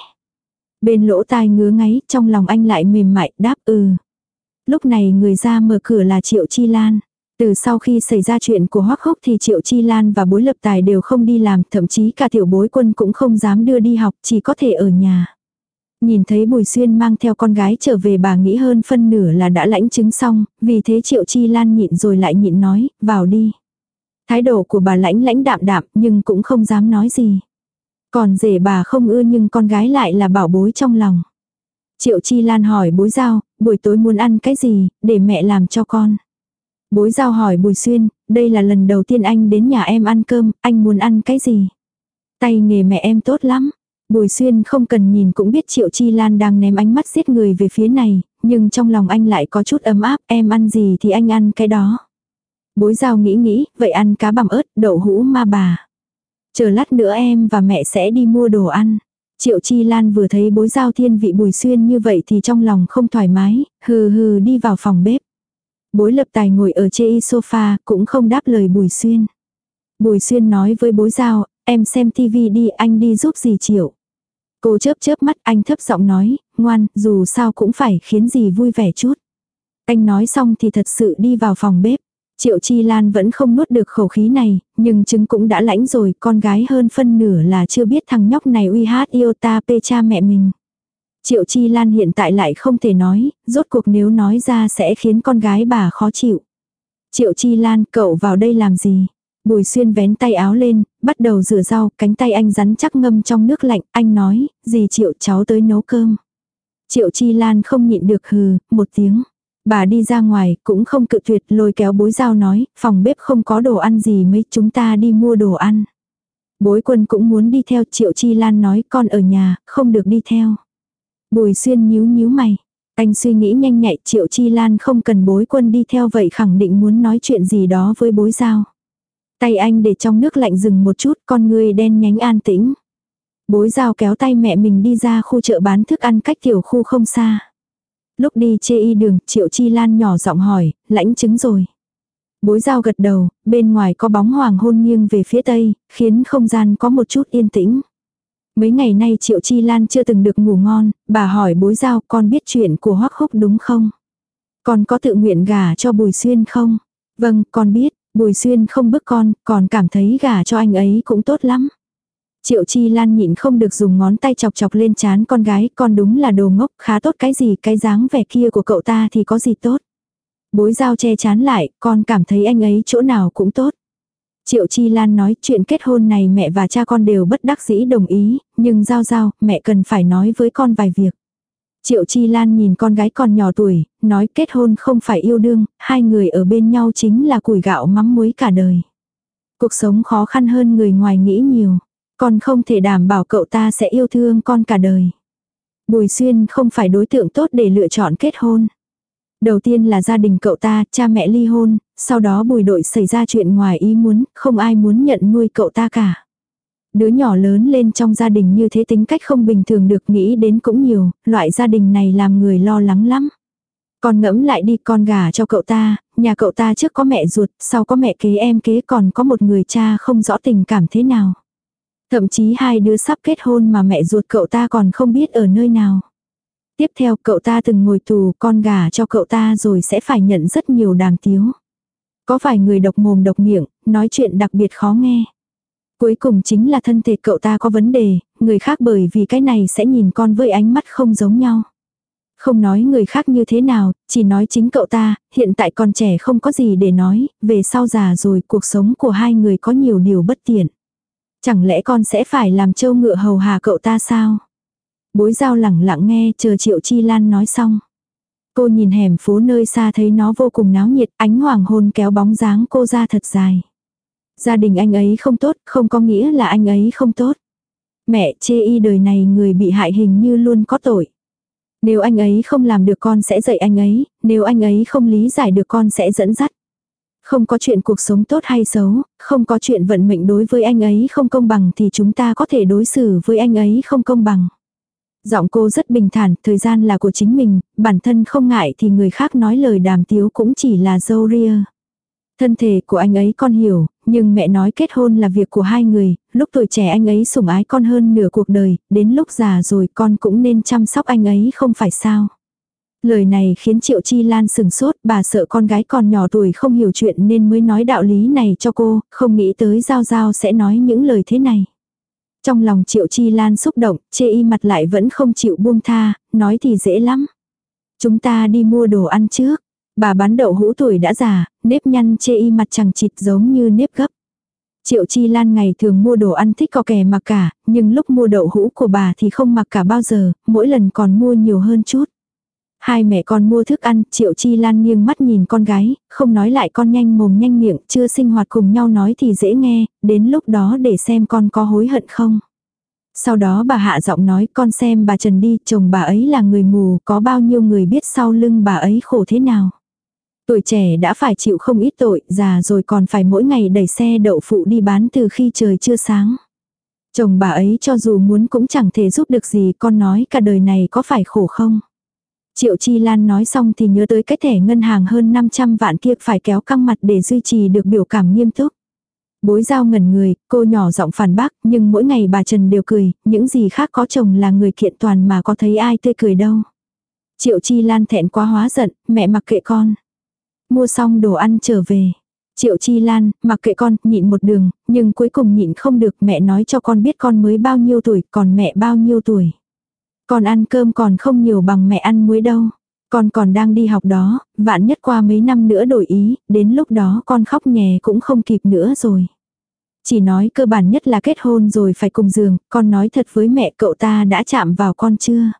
Bên lỗ tai ngứa ngáy, trong lòng anh lại mềm mại, đáp ừ. Lúc này người ra mở cửa là Triệu Chi Lan. Từ sau khi xảy ra chuyện của Hoắc Húc thì Triệu Chi Lan và bối lập tài đều không đi làm, thậm chí cả tiểu bối quân cũng không dám đưa đi học, chỉ có thể ở nhà. Nhìn thấy Bùi Xuyên mang theo con gái trở về bà nghĩ hơn phân nửa là đã lãnh chứng xong, vì thế Triệu Chi Lan nhịn rồi lại nhịn nói, vào đi. Thái độ của bà lãnh lãnh đạm đạm nhưng cũng không dám nói gì. Còn rể bà không ưa nhưng con gái lại là bảo bối trong lòng. Triệu Chi Lan hỏi bối giao, buổi tối muốn ăn cái gì, để mẹ làm cho con. Bối giao hỏi Bùi Xuyên, đây là lần đầu tiên anh đến nhà em ăn cơm, anh muốn ăn cái gì? Tay nghề mẹ em tốt lắm. Bùi Xuyên không cần nhìn cũng biết Triệu Chi Lan đang ném ánh mắt giết người về phía này, nhưng trong lòng anh lại có chút ấm áp, em ăn gì thì anh ăn cái đó. Bối giao nghĩ nghĩ, vậy ăn cá bằm ớt, đậu hũ ma bà. Chờ lát nữa em và mẹ sẽ đi mua đồ ăn. Triệu Chi Lan vừa thấy bối giao thiên vị Bùi Xuyên như vậy thì trong lòng không thoải mái, hừ hừ đi vào phòng bếp. Bối lập tài ngồi ở chê sofa cũng không đáp lời Bùi Xuyên. Bùi Xuyên nói với bối giao, em xem tivi đi anh đi giúp gì Triệu. Cô chớp chớp mắt anh thấp giọng nói, ngoan, dù sao cũng phải khiến gì vui vẻ chút. Anh nói xong thì thật sự đi vào phòng bếp. Triệu Chi Lan vẫn không nuốt được khẩu khí này, nhưng chứng cũng đã lãnh rồi, con gái hơn phân nửa là chưa biết thằng nhóc này uy hát yêu ta pê cha mẹ mình. Triệu Chi Lan hiện tại lại không thể nói, rốt cuộc nếu nói ra sẽ khiến con gái bà khó chịu. Triệu Chi Lan, cậu vào đây làm gì? Bùi xuyên vén tay áo lên, bắt đầu rửa rau, cánh tay anh rắn chắc ngâm trong nước lạnh, anh nói, gì Triệu cháu tới nấu cơm. Triệu Chi Lan không nhịn được hừ, một tiếng. Bà đi ra ngoài, cũng không cự tuyệt lôi kéo bối dao nói, phòng bếp không có đồ ăn gì mấy chúng ta đi mua đồ ăn. Bối quân cũng muốn đi theo Triệu Chi Lan nói con ở nhà, không được đi theo. Bùi xuyên nhíu nhíu mày. Anh suy nghĩ nhanh nhạy Triệu Chi Lan không cần bối quân đi theo vậy khẳng định muốn nói chuyện gì đó với bối giao. Tay anh để trong nước lạnh dừng một chút con người đen nhánh an tĩnh. Bối giao kéo tay mẹ mình đi ra khu chợ bán thức ăn cách tiểu khu không xa. Lúc đi chê y đường, Triệu Chi Lan nhỏ giọng hỏi, lãnh chứng rồi. Bối giao gật đầu, bên ngoài có bóng hoàng hôn nghiêng về phía tây, khiến không gian có một chút yên tĩnh. Mấy ngày nay Triệu Chi Lan chưa từng được ngủ ngon, bà hỏi bối giao con biết chuyện của Hoắc Húc đúng không? Con có tự nguyện gả cho Bùi Xuyên không? Vâng, con biết, Bùi Xuyên không bức con, còn cảm thấy gả cho anh ấy cũng tốt lắm. Triệu Chi Lan nhịn không được dùng ngón tay chọc chọc lên chán con gái, con đúng là đồ ngốc, khá tốt cái gì, cái dáng vẻ kia của cậu ta thì có gì tốt. Bối giao che chán lại, con cảm thấy anh ấy chỗ nào cũng tốt. Triệu Chi Lan nói chuyện kết hôn này mẹ và cha con đều bất đắc dĩ đồng ý, nhưng giao giao, mẹ cần phải nói với con vài việc. Triệu Chi Lan nhìn con gái còn nhỏ tuổi, nói kết hôn không phải yêu đương, hai người ở bên nhau chính là củi gạo mắm muối cả đời. Cuộc sống khó khăn hơn người ngoài nghĩ nhiều. Con không thể đảm bảo cậu ta sẽ yêu thương con cả đời. Bùi Xuyên không phải đối tượng tốt để lựa chọn kết hôn. Đầu tiên là gia đình cậu ta, cha mẹ ly hôn, sau đó bùi đội xảy ra chuyện ngoài ý muốn, không ai muốn nhận nuôi cậu ta cả. Đứa nhỏ lớn lên trong gia đình như thế tính cách không bình thường được nghĩ đến cũng nhiều, loại gia đình này làm người lo lắng lắm. Con ngẫm lại đi con gà cho cậu ta, nhà cậu ta trước có mẹ ruột, sau có mẹ kế em kế còn có một người cha không rõ tình cảm thế nào. Thậm chí hai đứa sắp kết hôn mà mẹ ruột cậu ta còn không biết ở nơi nào. Tiếp theo cậu ta từng ngồi tù con gà cho cậu ta rồi sẽ phải nhận rất nhiều đàm tiếu. Có vài người độc mồm độc miệng, nói chuyện đặc biệt khó nghe. Cuối cùng chính là thân thể cậu ta có vấn đề, người khác bởi vì cái này sẽ nhìn con với ánh mắt không giống nhau. Không nói người khác như thế nào, chỉ nói chính cậu ta, hiện tại còn trẻ không có gì để nói, về sau già rồi cuộc sống của hai người có nhiều điều bất tiện. Chẳng lẽ con sẽ phải làm trâu ngựa hầu hà cậu ta sao? Bối giao lẳng lặng nghe chờ Triệu Chi Lan nói xong. Cô nhìn hẻm phố nơi xa thấy nó vô cùng náo nhiệt, ánh hoàng hôn kéo bóng dáng cô ra thật dài. Gia đình anh ấy không tốt, không có nghĩa là anh ấy không tốt. Mẹ chê y đời này người bị hại hình như luôn có tội. Nếu anh ấy không làm được con sẽ dạy anh ấy, nếu anh ấy không lý giải được con sẽ dẫn dắt. Không có chuyện cuộc sống tốt hay xấu, không có chuyện vận mệnh đối với anh ấy không công bằng thì chúng ta có thể đối xử với anh ấy không công bằng. Giọng cô rất bình thản, thời gian là của chính mình, bản thân không ngại thì người khác nói lời đàm tiếu cũng chỉ là dâu ria. Thân thể của anh ấy con hiểu, nhưng mẹ nói kết hôn là việc của hai người, lúc tuổi trẻ anh ấy sủng ái con hơn nửa cuộc đời, đến lúc già rồi con cũng nên chăm sóc anh ấy không phải sao. Lời này khiến Triệu Chi Lan sừng sốt, bà sợ con gái còn nhỏ tuổi không hiểu chuyện nên mới nói đạo lý này cho cô, không nghĩ tới Giao Giao sẽ nói những lời thế này. Trong lòng Triệu Chi Lan xúc động, chê y mặt lại vẫn không chịu buông tha, nói thì dễ lắm. Chúng ta đi mua đồ ăn trước. Bà bán đậu hũ tuổi đã già, nếp nhăn chê y mặt chẳng chịt giống như nếp gấp. Triệu Chi Lan ngày thường mua đồ ăn thích có kè mặc cả, nhưng lúc mua đậu hũ của bà thì không mặc cả bao giờ, mỗi lần còn mua nhiều hơn chút. Hai mẹ con mua thức ăn, Triệu Chi Lan nghiêng mắt nhìn con gái, không nói lại con nhanh mồm nhanh miệng, chưa sinh hoạt cùng nhau nói thì dễ nghe, đến lúc đó để xem con có hối hận không. Sau đó bà hạ giọng nói con xem bà Trần đi, chồng bà ấy là người mù, có bao nhiêu người biết sau lưng bà ấy khổ thế nào. Tuổi trẻ đã phải chịu không ít tội, già rồi còn phải mỗi ngày đẩy xe đậu phụ đi bán từ khi trời chưa sáng. Chồng bà ấy cho dù muốn cũng chẳng thể giúp được gì, con nói cả đời này có phải khổ không? Triệu Chi Lan nói xong thì nhớ tới cái thẻ ngân hàng hơn 500 vạn kia phải kéo căng mặt để duy trì được biểu cảm nghiêm túc. Bối giao ngẩn người, cô nhỏ giọng phản bác, nhưng mỗi ngày bà Trần đều cười, những gì khác có chồng là người kiện toàn mà có thấy ai tươi cười đâu. Triệu Chi Lan thẹn quá hóa giận, mẹ mặc kệ con. Mua xong đồ ăn trở về. Triệu Chi Lan, mặc kệ con, nhịn một đường, nhưng cuối cùng nhịn không được mẹ nói cho con biết con mới bao nhiêu tuổi, còn mẹ bao nhiêu tuổi. Con ăn cơm còn không nhiều bằng mẹ ăn muối đâu. Con còn đang đi học đó, vạn nhất qua mấy năm nữa đổi ý, đến lúc đó con khóc nhè cũng không kịp nữa rồi. Chỉ nói cơ bản nhất là kết hôn rồi phải cùng giường, con nói thật với mẹ cậu ta đã chạm vào con chưa?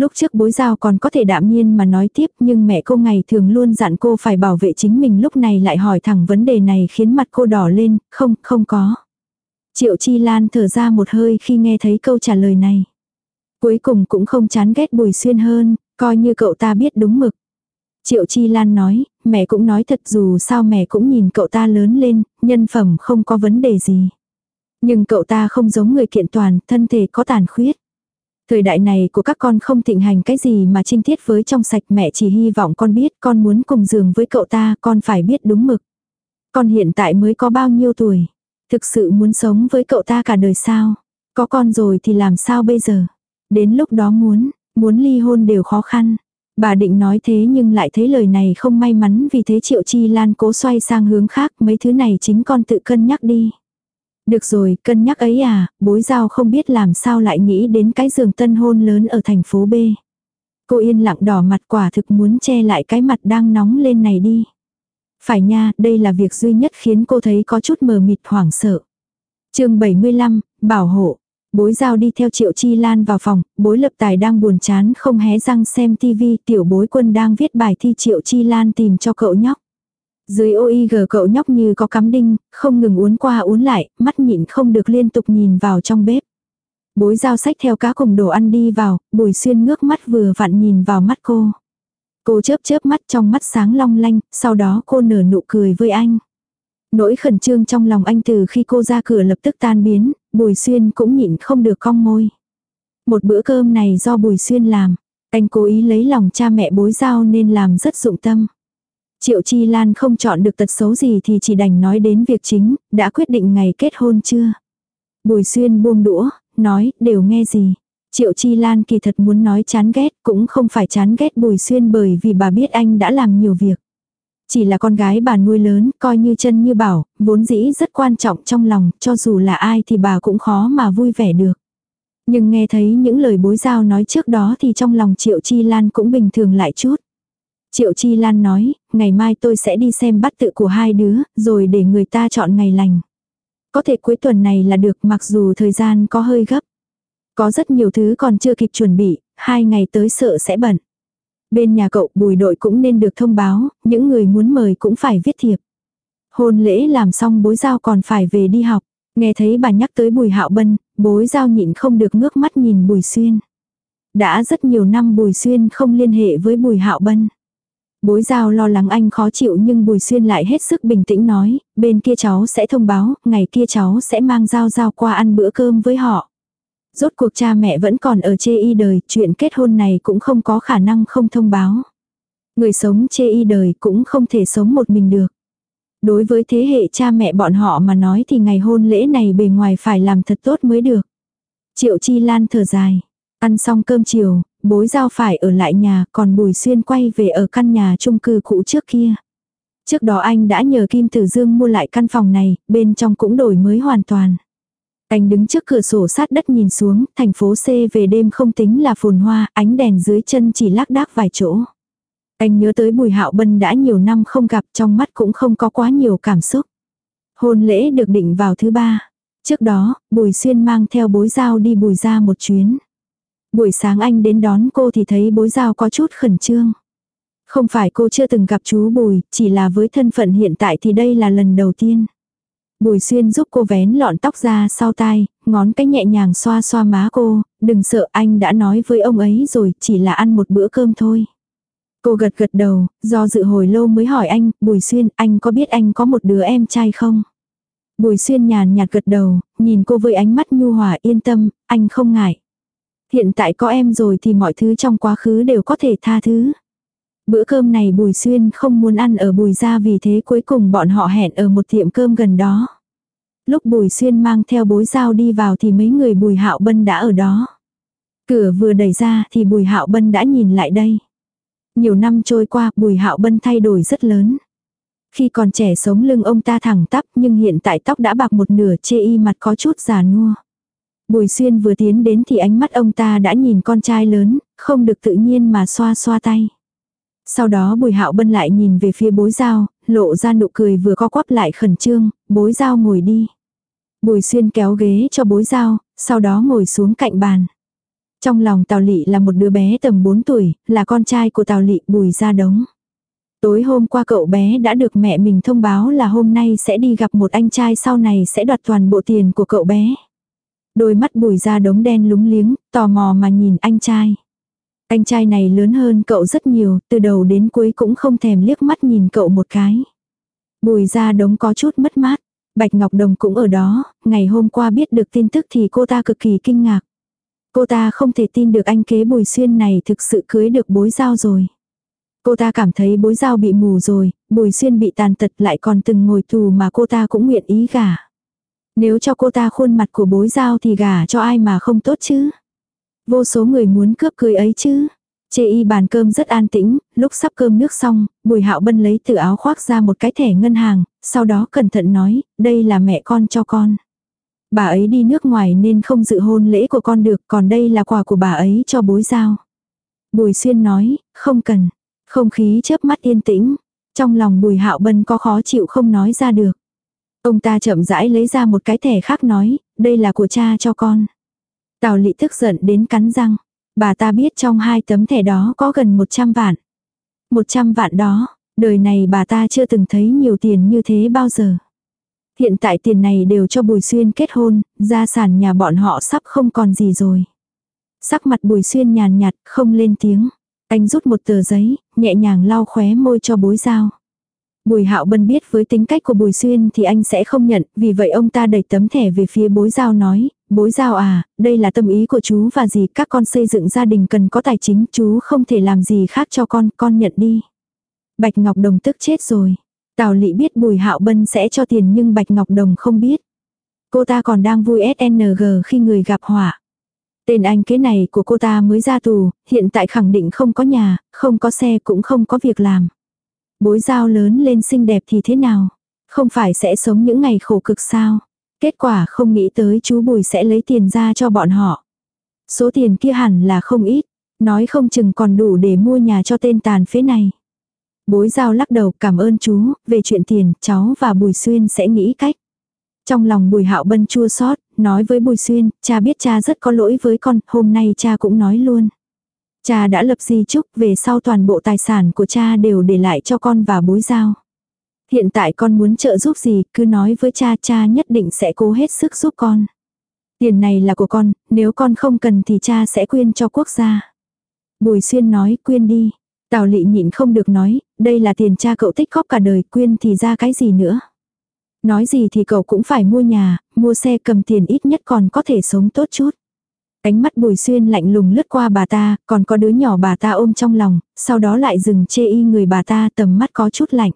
Lúc trước bối giao còn có thể đạm nhiên mà nói tiếp nhưng mẹ cô ngày thường luôn dặn cô phải bảo vệ chính mình lúc này lại hỏi thẳng vấn đề này khiến mặt cô đỏ lên, không, không có. Triệu Chi Lan thở ra một hơi khi nghe thấy câu trả lời này. Cuối cùng cũng không chán ghét Bùi Xuyên hơn, coi như cậu ta biết đúng mực. Triệu Chi Lan nói, mẹ cũng nói thật dù sao mẹ cũng nhìn cậu ta lớn lên, nhân phẩm không có vấn đề gì. Nhưng cậu ta không giống người kiện toàn, thân thể có tàn khuyết. Thời đại này của các con không thịnh hành cái gì mà trinh tiết với trong sạch mẹ chỉ hy vọng con biết con muốn cùng giường với cậu ta con phải biết đúng mực. Con hiện tại mới có bao nhiêu tuổi? Thực sự muốn sống với cậu ta cả đời sao? Có con rồi thì làm sao bây giờ? Đến lúc đó muốn, muốn ly hôn đều khó khăn. Bà định nói thế nhưng lại thấy lời này không may mắn vì thế Triệu Chi Lan cố xoay sang hướng khác mấy thứ này chính con tự cân nhắc đi. Được rồi, cân nhắc ấy à, bối giao không biết làm sao lại nghĩ đến cái giường tân hôn lớn ở thành phố B. Cô yên lặng đỏ mặt quả thực muốn che lại cái mặt đang nóng lên này đi. Phải nha, đây là việc duy nhất khiến cô thấy có chút mờ mịt hoảng sợ. chương 75, bảo hộ. Bối giao đi theo triệu chi lan vào phòng, bối lập tài đang buồn chán không hé răng xem tivi, tiểu bối quân đang viết bài thi triệu chi lan tìm cho cậu nhóc. Dưới OIG cậu nhóc như có cắm đinh, không ngừng uốn qua uốn lại, mắt nhịn không được liên tục nhìn vào trong bếp. Bối giao sách theo cá cùng đồ ăn đi vào, bùi xuyên ngước mắt vừa vặn nhìn vào mắt cô. Cô chớp chớp mắt trong mắt sáng long lanh, sau đó cô nở nụ cười với anh. Nỗi khẩn trương trong lòng anh từ khi cô ra cửa lập tức tan biến, Bùi Xuyên cũng nhịn không được cong môi. Một bữa cơm này do Bùi Xuyên làm, anh cố ý lấy lòng cha mẹ bối giao nên làm rất dụng tâm. Triệu Chi Lan không chọn được tật xấu gì thì chỉ đành nói đến việc chính, đã quyết định ngày kết hôn chưa. Bùi Xuyên buông đũa, nói, đều nghe gì. Triệu Chi Lan kỳ thật muốn nói chán ghét cũng không phải chán ghét Bùi Xuyên bởi vì bà biết anh đã làm nhiều việc. Chỉ là con gái bà nuôi lớn, coi như chân như bảo, vốn dĩ rất quan trọng trong lòng, cho dù là ai thì bà cũng khó mà vui vẻ được. Nhưng nghe thấy những lời bối giao nói trước đó thì trong lòng Triệu Chi Lan cũng bình thường lại chút. Triệu Chi Lan nói, ngày mai tôi sẽ đi xem bắt tự của hai đứa, rồi để người ta chọn ngày lành. Có thể cuối tuần này là được mặc dù thời gian có hơi gấp. Có rất nhiều thứ còn chưa kịp chuẩn bị, hai ngày tới sợ sẽ bận. Bên nhà cậu bùi đội cũng nên được thông báo, những người muốn mời cũng phải viết thiệp. Hôn lễ làm xong bối giao còn phải về đi học. Nghe thấy bà nhắc tới bùi hạo bân, bối giao nhịn không được ngước mắt nhìn bùi xuyên. Đã rất nhiều năm bùi xuyên không liên hệ với bùi hạo bân. Bối giao lo lắng anh khó chịu nhưng Bùi Xuyên lại hết sức bình tĩnh nói, bên kia cháu sẽ thông báo, ngày kia cháu sẽ mang giao giao qua ăn bữa cơm với họ. Rốt cuộc cha mẹ vẫn còn ở chê y đời, chuyện kết hôn này cũng không có khả năng không thông báo. Người sống chê y đời cũng không thể sống một mình được. Đối với thế hệ cha mẹ bọn họ mà nói thì ngày hôn lễ này bề ngoài phải làm thật tốt mới được. Triệu Chi Lan thở dài. Ăn xong cơm chiều, bối giao phải ở lại nhà, còn Bùi Xuyên quay về ở căn nhà chung cư cũ trước kia. Trước đó anh đã nhờ Kim Tử Dương mua lại căn phòng này, bên trong cũng đổi mới hoàn toàn. Anh đứng trước cửa sổ sát đất nhìn xuống, thành phố C về đêm không tính là phồn hoa, ánh đèn dưới chân chỉ lác đác vài chỗ. Anh nhớ tới Bùi Hạo Bân đã nhiều năm không gặp trong mắt cũng không có quá nhiều cảm xúc. Hôn lễ được định vào thứ ba. Trước đó, Bùi Xuyên mang theo bối giao đi bùi ra một chuyến. Buổi sáng anh đến đón cô thì thấy bối giao có chút khẩn trương. Không phải cô chưa từng gặp chú Bùi, chỉ là với thân phận hiện tại thì đây là lần đầu tiên. Bùi xuyên giúp cô vén lọn tóc ra sau tai, ngón cái nhẹ nhàng xoa xoa má cô, đừng sợ anh đã nói với ông ấy rồi, chỉ là ăn một bữa cơm thôi. Cô gật gật đầu, do dự hồi lâu mới hỏi anh, Bùi Xuyên, anh có biết anh có một đứa em trai không? Bùi Xuyên nhàn nhạt gật đầu, nhìn cô với ánh mắt nhu hòa yên tâm, anh không ngại. Hiện tại có em rồi thì mọi thứ trong quá khứ đều có thể tha thứ. Bữa cơm này Bùi Xuyên không muốn ăn ở Bùi gia vì thế cuối cùng bọn họ hẹn ở một tiệm cơm gần đó. Lúc Bùi Xuyên mang theo bối dao đi vào thì mấy người Bùi Hạo Bân đã ở đó. Cửa vừa đẩy ra thì Bùi Hạo Bân đã nhìn lại đây. Nhiều năm trôi qua, Bùi Hạo Bân thay đổi rất lớn. Khi còn trẻ sống lưng ông ta thẳng tắp nhưng hiện tại tóc đã bạc một nửa, chê y mặt có chút già nua. Bùi xuyên vừa tiến đến thì ánh mắt ông ta đã nhìn con trai lớn, không được tự nhiên mà xoa xoa tay. Sau đó bùi hạo bân lại nhìn về phía bối giao, lộ ra nụ cười vừa co quắp lại khẩn trương, bối giao ngồi đi. Bùi xuyên kéo ghế cho bối giao, sau đó ngồi xuống cạnh bàn. Trong lòng Tào Lị là một đứa bé tầm 4 tuổi, là con trai của Tào Lị bùi ra đống. Tối hôm qua cậu bé đã được mẹ mình thông báo là hôm nay sẽ đi gặp một anh trai sau này sẽ đoạt toàn bộ tiền của cậu bé. Đôi mắt bùi ra đống đen lúng liếng, tò mò mà nhìn anh trai. Anh trai này lớn hơn cậu rất nhiều, từ đầu đến cuối cũng không thèm liếc mắt nhìn cậu một cái. Bùi ra đống có chút mất mát. Bạch Ngọc Đồng cũng ở đó, ngày hôm qua biết được tin tức thì cô ta cực kỳ kinh ngạc. Cô ta không thể tin được anh kế bùi xuyên này thực sự cưới được bối giao rồi. Cô ta cảm thấy bối giao bị mù rồi, bùi xuyên bị tàn tật lại còn từng ngồi tù mà cô ta cũng nguyện ý gả. Nếu cho cô ta khuôn mặt của bối giao thì gả cho ai mà không tốt chứ. Vô số người muốn cướp cưới ấy chứ. Chê y bàn cơm rất an tĩnh, lúc sắp cơm nước xong, Bùi Hạo Bân lấy từ áo khoác ra một cái thẻ ngân hàng, sau đó cẩn thận nói, đây là mẹ con cho con. Bà ấy đi nước ngoài nên không dự hôn lễ của con được, còn đây là quà của bà ấy cho bối giao. Bùi Xuyên nói, không cần. Không khí chớp mắt yên tĩnh. Trong lòng Bùi Hạo Bân có khó chịu không nói ra được. Ông ta chậm rãi lấy ra một cái thẻ khác nói, đây là của cha cho con. Tào lị tức giận đến cắn răng. Bà ta biết trong hai tấm thẻ đó có gần 100 vạn. 100 vạn đó, đời này bà ta chưa từng thấy nhiều tiền như thế bao giờ. Hiện tại tiền này đều cho Bùi Xuyên kết hôn, gia sản nhà bọn họ sắp không còn gì rồi. Sắc mặt Bùi Xuyên nhàn nhạt, không lên tiếng. Anh rút một tờ giấy, nhẹ nhàng lau khóe môi cho bối dao. Bùi Hạo Bân biết với tính cách của Bùi Xuyên thì anh sẽ không nhận, vì vậy ông ta đẩy tấm thẻ về phía bối giao nói, bối giao à, đây là tâm ý của chú và gì các con xây dựng gia đình cần có tài chính, chú không thể làm gì khác cho con, con nhận đi. Bạch Ngọc Đồng tức chết rồi. Tào Lị biết Bùi Hạo Bân sẽ cho tiền nhưng Bạch Ngọc Đồng không biết. Cô ta còn đang vui SNG khi người gặp họa. Tên anh kế này của cô ta mới ra tù, hiện tại khẳng định không có nhà, không có xe cũng không có việc làm. Bối giao lớn lên xinh đẹp thì thế nào? Không phải sẽ sống những ngày khổ cực sao? Kết quả không nghĩ tới chú Bùi sẽ lấy tiền ra cho bọn họ. Số tiền kia hẳn là không ít, nói không chừng còn đủ để mua nhà cho tên tàn phế này. Bối giao lắc đầu cảm ơn chú, về chuyện tiền, cháu và Bùi Xuyên sẽ nghĩ cách. Trong lòng Bùi Hạo Bân chua xót, nói với Bùi Xuyên, cha biết cha rất có lỗi với con, hôm nay cha cũng nói luôn. Cha đã lập di chúc, về sau toàn bộ tài sản của cha đều để lại cho con và bối giao. Hiện tại con muốn trợ giúp gì, cứ nói với cha, cha nhất định sẽ cố hết sức giúp con. Tiền này là của con, nếu con không cần thì cha sẽ quyên cho quốc gia. Bùi Xuyên nói quyên đi. Tào lị nhịn không được nói, đây là tiền cha cậu tích góp cả đời, quyên thì ra cái gì nữa. Nói gì thì cậu cũng phải mua nhà, mua xe cầm tiền ít nhất còn có thể sống tốt chút. Ánh mắt bùi xuyên lạnh lùng lướt qua bà ta, còn có đứa nhỏ bà ta ôm trong lòng, sau đó lại dừng chê y người bà ta tầm mắt có chút lạnh.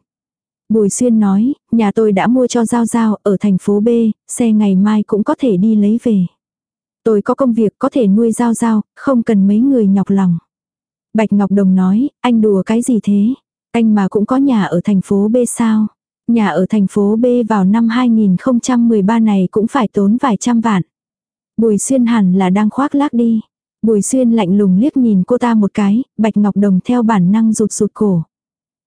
Bùi xuyên nói, nhà tôi đã mua cho Giao Giao ở thành phố B, xe ngày mai cũng có thể đi lấy về. Tôi có công việc có thể nuôi Giao Giao, không cần mấy người nhọc lòng. Bạch Ngọc Đồng nói, anh đùa cái gì thế? Anh mà cũng có nhà ở thành phố B sao? Nhà ở thành phố B vào năm 2013 này cũng phải tốn vài trăm vạn. Bùi xuyên hẳn là đang khoác lác đi. Bùi xuyên lạnh lùng liếc nhìn cô ta một cái, Bạch Ngọc Đồng theo bản năng rụt rụt cổ.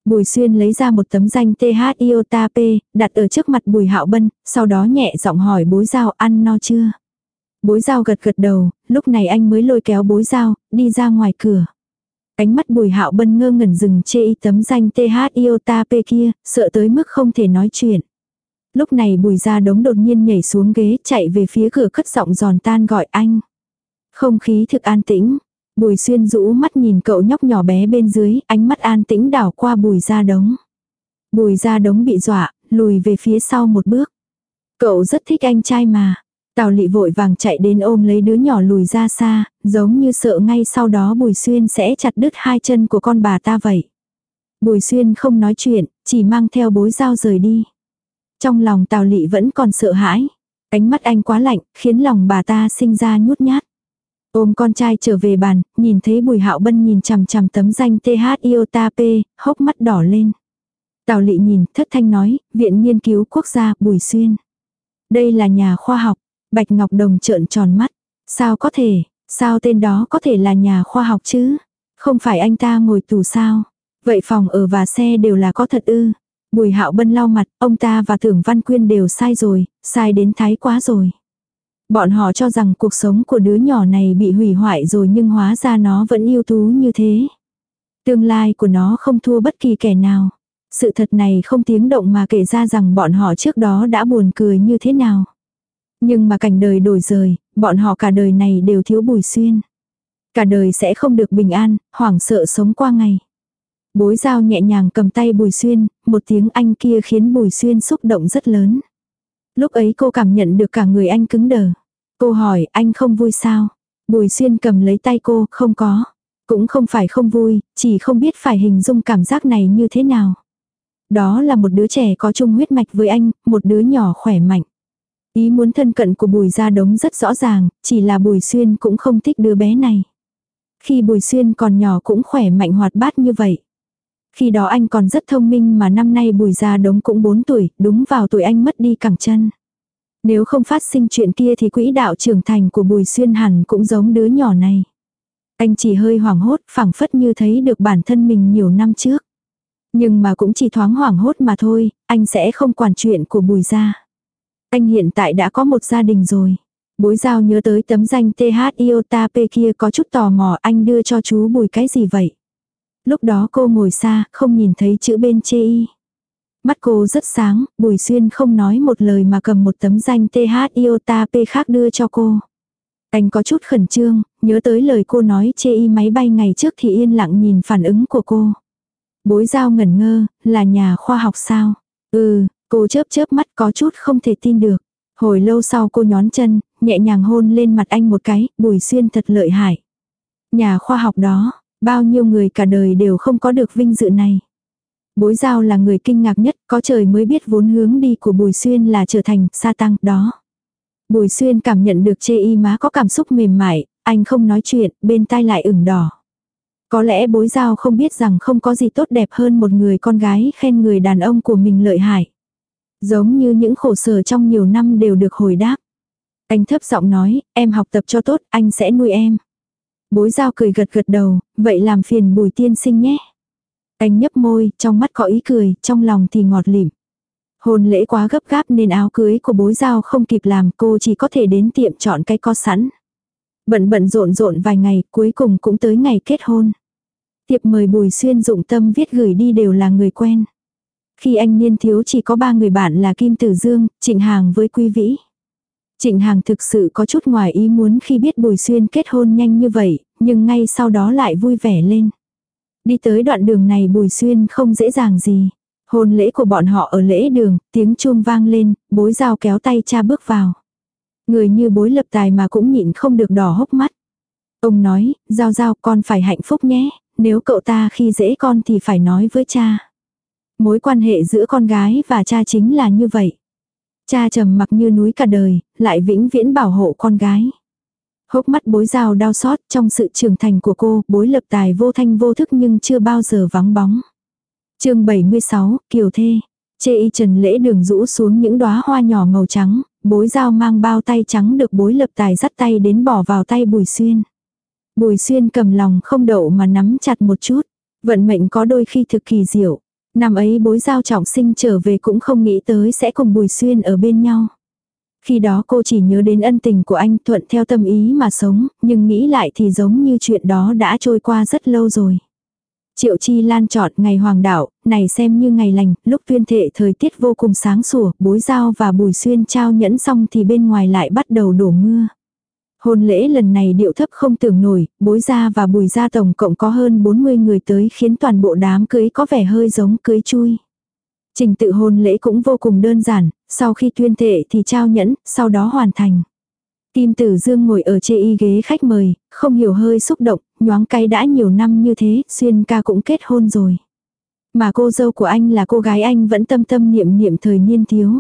Bùi xuyên lấy ra một tấm danh TH IOTA P, đặt ở trước mặt bùi hạo bân, sau đó nhẹ giọng hỏi bối giao ăn no chưa. Bối giao gật gật đầu, lúc này anh mới lôi kéo bối giao, đi ra ngoài cửa. Ánh mắt bùi hạo bân ngơ ngẩn dừng chê y tấm danh TH IOTA P kia, sợ tới mức không thể nói chuyện. Lúc này bùi ra đống đột nhiên nhảy xuống ghế chạy về phía cửa cất giọng giòn tan gọi anh. Không khí thực an tĩnh. Bùi xuyên rũ mắt nhìn cậu nhóc nhỏ bé bên dưới, ánh mắt an tĩnh đảo qua bùi ra đống. Bùi ra đống bị dọa, lùi về phía sau một bước. Cậu rất thích anh trai mà. Tào lị vội vàng chạy đến ôm lấy đứa nhỏ lùi ra xa, giống như sợ ngay sau đó Bùi Xuyên sẽ chặt đứt hai chân của con bà ta vậy. Bùi Xuyên không nói chuyện, chỉ mang theo bối dao rời đi. Trong lòng Tào lị vẫn còn sợ hãi. Ánh mắt anh quá lạnh, khiến lòng bà ta sinh ra nhút nhát. Ôm con trai trở về bàn, nhìn thấy Bùi Hạo Bân nhìn chằm chằm tấm danh TH Iota P, hốc mắt đỏ lên. Tào lị nhìn, thất thanh nói, Viện Nghiên cứu Quốc gia, Bùi Xuyên. Đây là nhà khoa học, Bạch Ngọc Đồng trợn tròn mắt. Sao có thể, sao tên đó có thể là nhà khoa học chứ? Không phải anh ta ngồi tù sao? Vậy phòng ở và xe đều là có thật ư? Bùi hạo bân lau mặt, ông ta và tưởng văn quyên đều sai rồi, sai đến thái quá rồi. Bọn họ cho rằng cuộc sống của đứa nhỏ này bị hủy hoại rồi nhưng hóa ra nó vẫn yêu tú như thế. Tương lai của nó không thua bất kỳ kẻ nào. Sự thật này không tiếng động mà kể ra rằng bọn họ trước đó đã buồn cười như thế nào. Nhưng mà cảnh đời đổi rời, bọn họ cả đời này đều thiếu bùi xuyên. Cả đời sẽ không được bình an, hoảng sợ sống qua ngày. Bối dao nhẹ nhàng cầm tay bùi xuyên, một tiếng anh kia khiến bùi xuyên xúc động rất lớn. Lúc ấy cô cảm nhận được cả người anh cứng đờ. Cô hỏi anh không vui sao? Bùi xuyên cầm lấy tay cô, không có. Cũng không phải không vui, chỉ không biết phải hình dung cảm giác này như thế nào. Đó là một đứa trẻ có chung huyết mạch với anh, một đứa nhỏ khỏe mạnh. Ý muốn thân cận của Bùi Gia Đống rất rõ ràng, chỉ là Bùi Xuyên cũng không thích đứa bé này. Khi Bùi Xuyên còn nhỏ cũng khỏe mạnh hoạt bát như vậy. Khi đó anh còn rất thông minh mà năm nay Bùi Gia Đống cũng 4 tuổi, đúng vào tuổi anh mất đi cẳng chân. Nếu không phát sinh chuyện kia thì quỹ đạo trưởng thành của Bùi Xuyên hẳn cũng giống đứa nhỏ này. Anh chỉ hơi hoảng hốt, phảng phất như thấy được bản thân mình nhiều năm trước. Nhưng mà cũng chỉ thoáng hoảng hốt mà thôi, anh sẽ không quản chuyện của Bùi Gia. Anh hiện tại đã có một gia đình rồi. Bối giao nhớ tới tấm danh TH Iota P kia có chút tò mò anh đưa cho chú bùi cái gì vậy. Lúc đó cô ngồi xa, không nhìn thấy chữ bên chê y. Mắt cô rất sáng, bùi xuyên không nói một lời mà cầm một tấm danh TH Iota P khác đưa cho cô. Anh có chút khẩn trương, nhớ tới lời cô nói chê y máy bay ngày trước thì yên lặng nhìn phản ứng của cô. Bối giao ngẩn ngơ, là nhà khoa học sao? Ừ, Cô chớp chớp mắt có chút không thể tin được. Hồi lâu sau cô nhón chân, nhẹ nhàng hôn lên mặt anh một cái, bùi xuyên thật lợi hại. Nhà khoa học đó, bao nhiêu người cả đời đều không có được vinh dự này. Bối giao là người kinh ngạc nhất, có trời mới biết vốn hướng đi của Bùi Xuyên là trở thành sa tăng đó. Bùi Xuyên cảm nhận được chê y má có cảm xúc mềm mại, anh không nói chuyện, bên tai lại ửng đỏ. Có lẽ bối giao không biết rằng không có gì tốt đẹp hơn một người con gái khen người đàn ông của mình lợi hại. Giống như những khổ sở trong nhiều năm đều được hồi đáp. Anh thấp giọng nói, em học tập cho tốt, anh sẽ nuôi em. Bối giao cười gật gật đầu, vậy làm phiền bùi tiên sinh nhé. Anh nhấp môi, trong mắt có ý cười, trong lòng thì ngọt lịm. Hôn lễ quá gấp gáp nên áo cưới của bối giao không kịp làm cô chỉ có thể đến tiệm chọn cái có sẵn. Bận bận rộn rộn vài ngày cuối cùng cũng tới ngày kết hôn. Tiệp mời Bùi Xuyên dụng tâm viết gửi đi đều là người quen. Khi anh niên thiếu chỉ có ba người bạn là Kim Tử Dương, Trịnh Hàng với Quy Vĩ. Trịnh Hàng thực sự có chút ngoài ý muốn khi biết Bùi Xuyên kết hôn nhanh như vậy, nhưng ngay sau đó lại vui vẻ lên. Đi tới đoạn đường này Bùi Xuyên không dễ dàng gì. Hôn lễ của bọn họ ở lễ đường, tiếng chuông vang lên, bối dao kéo tay cha bước vào. Người như bối lập tài mà cũng nhịn không được đỏ hốc mắt. Ông nói, giao giao con phải hạnh phúc nhé, nếu cậu ta khi dễ con thì phải nói với cha. Mối quan hệ giữa con gái và cha chính là như vậy. Cha trầm mặc như núi cả đời, lại vĩnh viễn bảo hộ con gái. Hốc mắt bối rào đau xót trong sự trưởng thành của cô, bối lập tài vô thanh vô thức nhưng chưa bao giờ vắng bóng. chương 76, Kiều Thê. Chê y trần lễ đường rũ xuống những đóa hoa nhỏ màu trắng, bối dao mang bao tay trắng được bối lập tài dắt tay đến bỏ vào tay bùi xuyên. Bùi xuyên cầm lòng không đậu mà nắm chặt một chút. Vận mệnh có đôi khi thực kỳ diệu. Năm ấy bối giao trọng sinh trở về cũng không nghĩ tới sẽ cùng bùi xuyên ở bên nhau. Khi đó cô chỉ nhớ đến ân tình của anh thuận theo tâm ý mà sống, nhưng nghĩ lại thì giống như chuyện đó đã trôi qua rất lâu rồi. Triệu Chi Lan chọn ngày hoàng đạo, này xem như ngày lành, lúc tuyên thệ thời tiết vô cùng sáng sủa, bối giao và bùi xuyên trao nhẫn xong thì bên ngoài lại bắt đầu đổ mưa. Hôn lễ lần này điệu thấp không tưởng nổi, bối gia và bùi gia tổng cộng có hơn 40 người tới khiến toàn bộ đám cưới có vẻ hơi giống cưới chui. Trình tự hôn lễ cũng vô cùng đơn giản, sau khi tuyên thệ thì trao nhẫn, sau đó hoàn thành. Kim Tử Dương ngồi ở chê y ghế khách mời, không hiểu hơi xúc động, nhoáng cái đã nhiều năm như thế, xuyên ca cũng kết hôn rồi. Mà cô dâu của anh là cô gái anh vẫn tâm tâm niệm niệm thời niên thiếu.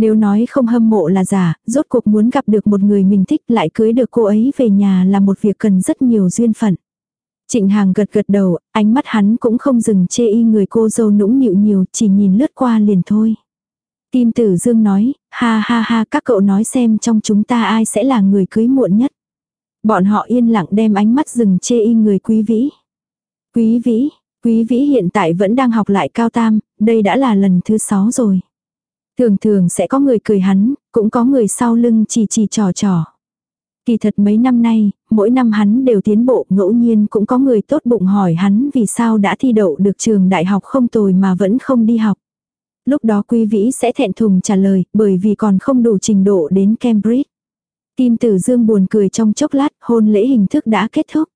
Nếu nói không hâm mộ là giả, rốt cuộc muốn gặp được một người mình thích lại cưới được cô ấy về nhà là một việc cần rất nhiều duyên phận. Trịnh Hàng gật gật đầu, ánh mắt hắn cũng không dừng chê y người cô dâu nũng nịu nhiều, chỉ nhìn lướt qua liền thôi. Kim Tử Dương nói, ha ha ha các cậu nói xem trong chúng ta ai sẽ là người cưới muộn nhất. Bọn họ yên lặng đem ánh mắt dừng chê y người quý vĩ. Quý vĩ, quý vĩ hiện tại vẫn đang học lại cao tam, đây đã là lần thứ sáu rồi. Thường thường sẽ có người cười hắn, cũng có người sau lưng chỉ chỉ trò trò. Kỳ thật mấy năm nay, mỗi năm hắn đều tiến bộ ngẫu nhiên cũng có người tốt bụng hỏi hắn vì sao đã thi đậu được trường đại học không tồi mà vẫn không đi học. Lúc đó quý vĩ sẽ thẹn thùng trả lời bởi vì còn không đủ trình độ đến Cambridge. Kim Tử Dương buồn cười trong chốc lát hôn lễ hình thức đã kết thúc.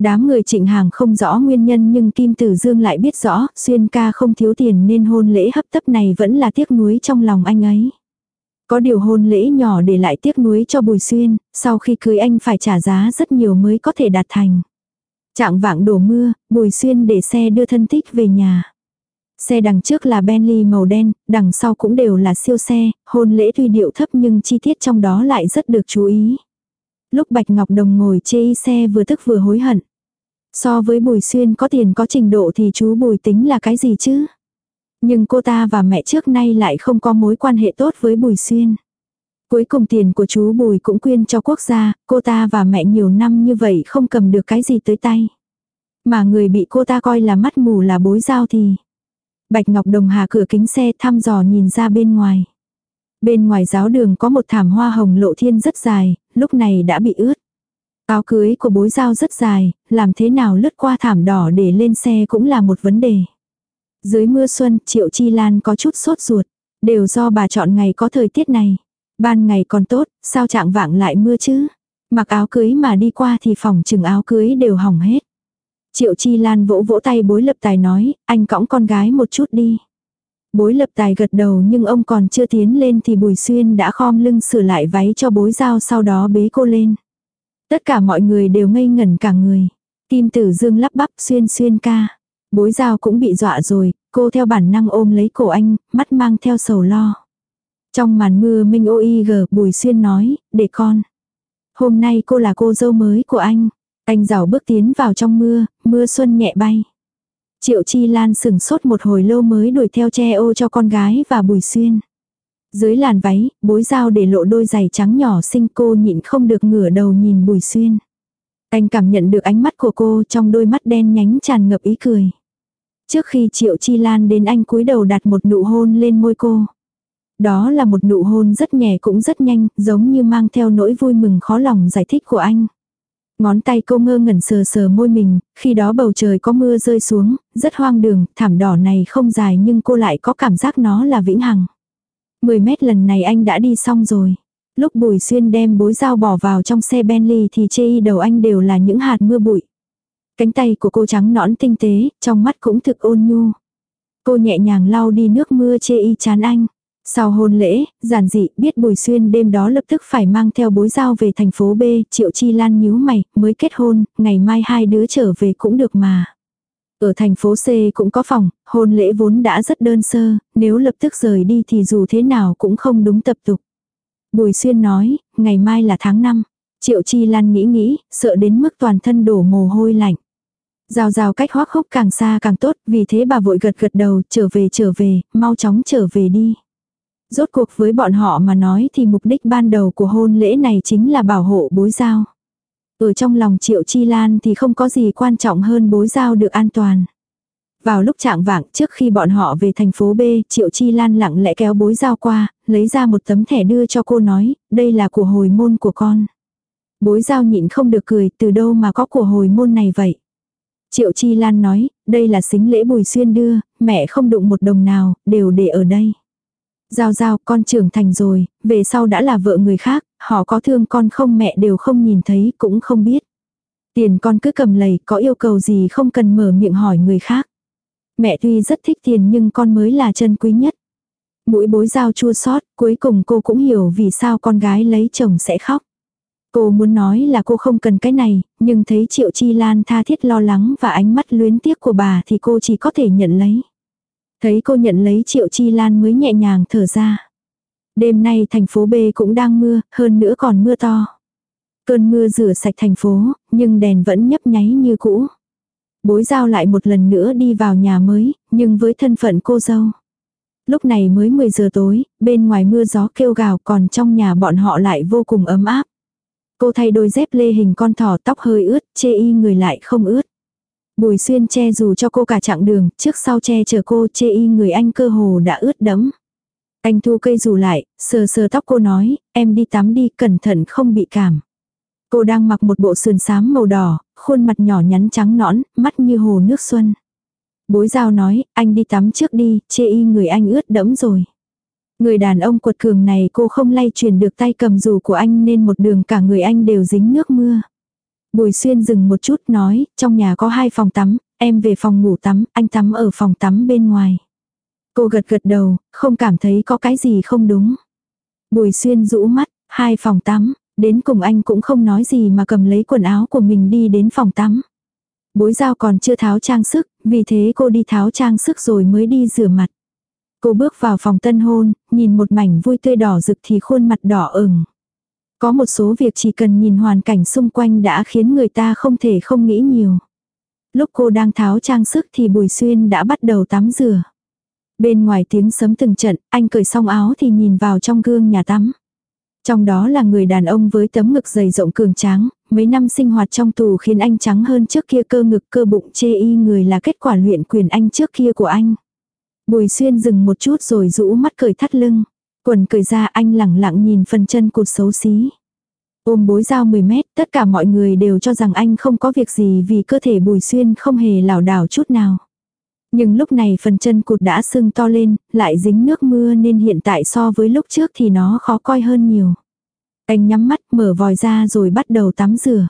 Đám người trịnh hàng không rõ nguyên nhân nhưng Kim Tử Dương lại biết rõ, xuyên ca không thiếu tiền nên hôn lễ hấp tấp này vẫn là tiếc nuối trong lòng anh ấy. Có điều hôn lễ nhỏ để lại tiếc nuối cho Bùi Xuyên, sau khi cưới anh phải trả giá rất nhiều mới có thể đạt thành. Trạng vạng đổ mưa, Bùi Xuyên để xe đưa thân thích về nhà. Xe đằng trước là Bentley màu đen, đằng sau cũng đều là siêu xe, hôn lễ tuy điệu thấp nhưng chi tiết trong đó lại rất được chú ý. Lúc Bạch Ngọc Đồng ngồi chê xe vừa tức vừa hối hận. So với Bùi Xuyên có tiền có trình độ thì chú Bùi tính là cái gì chứ? Nhưng cô ta và mẹ trước nay lại không có mối quan hệ tốt với Bùi Xuyên. Cuối cùng tiền của chú Bùi cũng quyên cho quốc gia, cô ta và mẹ nhiều năm như vậy không cầm được cái gì tới tay. Mà người bị cô ta coi là mắt mù là bối giao thì. Bạch Ngọc Đồng hà cửa kính xe thăm dò nhìn ra bên ngoài. Bên ngoài giáo đường có một thảm hoa hồng lộ thiên rất dài, lúc này đã bị ướt. Áo cưới của bối giao rất dài, làm thế nào lướt qua thảm đỏ để lên xe cũng là một vấn đề. Dưới mưa xuân, Triệu Chi Lan có chút sốt ruột, đều do bà chọn ngày có thời tiết này. Ban ngày còn tốt, sao trạng vạng lại mưa chứ? Mặc áo cưới mà đi qua thì phòng chừng áo cưới đều hỏng hết. Triệu Chi Lan vỗ vỗ tay bối lập tài nói, anh cõng con gái một chút đi. Bối lập tài gật đầu nhưng ông còn chưa tiến lên thì Bùi Xuyên đã khom lưng sửa lại váy cho bối giao sau đó bế cô lên. Tất cả mọi người đều ngây ngẩn cả người. tim tử dương lắp bắp xuyên xuyên ca. Bối giao cũng bị dọa rồi, cô theo bản năng ôm lấy cổ anh, mắt mang theo sầu lo. Trong màn mưa minh ôi gờ bùi xuyên nói, để con. Hôm nay cô là cô dâu mới của anh. Anh rào bước tiến vào trong mưa, mưa xuân nhẹ bay. Triệu Chi Lan sừng sốt một hồi lâu mới đuổi theo che ô cho con gái và Bùi Xuyên. Dưới làn váy, bối dao để lộ đôi giày trắng nhỏ xinh cô nhịn không được ngửa đầu nhìn Bùi Xuyên. Anh cảm nhận được ánh mắt của cô trong đôi mắt đen nhánh tràn ngập ý cười. Trước khi Triệu Chi Lan đến anh cúi đầu đặt một nụ hôn lên môi cô. Đó là một nụ hôn rất nhẹ cũng rất nhanh, giống như mang theo nỗi vui mừng khó lòng giải thích của anh. Ngón tay cô ngơ ngẩn sờ sờ môi mình, khi đó bầu trời có mưa rơi xuống, rất hoang đường, thảm đỏ này không dài nhưng cô lại có cảm giác nó là vĩnh hằng. 10 mét lần này anh đã đi xong rồi. Lúc Bùi Xuyên đem bối dao bỏ vào trong xe Bentley thì chê y đầu anh đều là những hạt mưa bụi. Cánh tay của cô trắng nõn tinh tế, trong mắt cũng thực ôn nhu. Cô nhẹ nhàng lau đi nước mưa chê y chán anh. Sau hôn lễ, giản dị biết Bùi Xuyên đêm đó lập tức phải mang theo bối dao về thành phố B, Triệu Chi Lan nhíu mày, mới kết hôn, ngày mai hai đứa trở về cũng được mà. Ở thành phố C cũng có phòng, hôn lễ vốn đã rất đơn sơ, nếu lập tức rời đi thì dù thế nào cũng không đúng tập tục. Bùi Xuyên nói, ngày mai là tháng 5. Triệu Chi Lan nghĩ nghĩ, sợ đến mức toàn thân đổ mồ hôi lạnh. Rào rào cách hoác khúc càng xa càng tốt, vì thế bà vội gật gật đầu, trở về trở về, mau chóng trở về đi. Rốt cuộc với bọn họ mà nói thì mục đích ban đầu của hôn lễ này chính là bảo hộ bối giao. Ở trong lòng Triệu Chi Lan thì không có gì quan trọng hơn bối giao được an toàn. Vào lúc trạng vạng trước khi bọn họ về thành phố B, Triệu Chi Lan lặng lẽ kéo bối giao qua, lấy ra một tấm thẻ đưa cho cô nói, đây là của hồi môn của con. Bối giao nhịn không được cười, từ đâu mà có của hồi môn này vậy. Triệu Chi Lan nói, đây là xính lễ bùi xuyên đưa, mẹ không đụng một đồng nào, đều để ở đây. Giao giao, con trưởng thành rồi, về sau đã là vợ người khác, họ có thương con không mẹ đều không nhìn thấy, cũng không biết. Tiền con cứ cầm lầy, có yêu cầu gì không cần mở miệng hỏi người khác. Mẹ tuy rất thích tiền nhưng con mới là chân quý nhất. Mũi bối giao chua xót cuối cùng cô cũng hiểu vì sao con gái lấy chồng sẽ khóc. Cô muốn nói là cô không cần cái này, nhưng thấy Triệu Chi Lan tha thiết lo lắng và ánh mắt luyến tiếc của bà thì cô chỉ có thể nhận lấy. Thấy cô nhận lấy Triệu Chi Lan mới nhẹ nhàng thở ra. Đêm nay thành phố B cũng đang mưa, hơn nữa còn mưa to. Cơn mưa rửa sạch thành phố, nhưng đèn vẫn nhấp nháy như cũ. Bối giao lại một lần nữa đi vào nhà mới, nhưng với thân phận cô dâu. Lúc này mới 10 giờ tối, bên ngoài mưa gió kêu gào còn trong nhà bọn họ lại vô cùng ấm áp. Cô thay đôi dép lê hình con thỏ tóc hơi ướt, chê y người lại không ướt. Bùi xuyên che dù cho cô cả chặng đường, trước sau che chở cô chê y người anh cơ hồ đã ướt đẫm. Anh thu cây dù lại, sờ sờ tóc cô nói, em đi tắm đi, cẩn thận không bị cảm. Cô đang mặc một bộ sườn xám màu đỏ, khuôn mặt nhỏ nhắn trắng nõn, mắt như hồ nước xuân. Bối giao nói, anh đi tắm trước đi, chê y người anh ướt đẫm rồi. Người đàn ông quật cường này cô không lay truyền được tay cầm dù của anh nên một đường cả người anh đều dính nước mưa. Bùi xuyên dừng một chút nói, trong nhà có hai phòng tắm, em về phòng ngủ tắm, anh tắm ở phòng tắm bên ngoài. Cô gật gật đầu, không cảm thấy có cái gì không đúng. Bùi xuyên rũ mắt, hai phòng tắm, đến cùng anh cũng không nói gì mà cầm lấy quần áo của mình đi đến phòng tắm. Bối giao còn chưa tháo trang sức, vì thế cô đi tháo trang sức rồi mới đi rửa mặt. Cô bước vào phòng tân hôn, nhìn một mảnh vui tươi đỏ rực thì khuôn mặt đỏ ửng. Có một số việc chỉ cần nhìn hoàn cảnh xung quanh đã khiến người ta không thể không nghĩ nhiều. Lúc cô đang tháo trang sức thì Bùi Xuyên đã bắt đầu tắm rửa. Bên ngoài tiếng sấm từng trận, anh cởi xong áo thì nhìn vào trong gương nhà tắm. Trong đó là người đàn ông với tấm ngực dày rộng cường tráng, mấy năm sinh hoạt trong tù khiến anh trắng hơn trước kia cơ ngực cơ bụng chê y người là kết quả luyện quyền anh trước kia của anh. Bùi xuyên dừng một chút rồi rũ mắt cởi thắt lưng. Quần cởi ra anh lẳng lặng nhìn phần chân cụt xấu xí. Ôm bối dao 10 mét, tất cả mọi người đều cho rằng anh không có việc gì vì cơ thể bùi xuyên không hề lảo đảo chút nào. Nhưng lúc này phần chân cụt đã sưng to lên, lại dính nước mưa nên hiện tại so với lúc trước thì nó khó coi hơn nhiều. Anh nhắm mắt mở vòi ra rồi bắt đầu tắm rửa.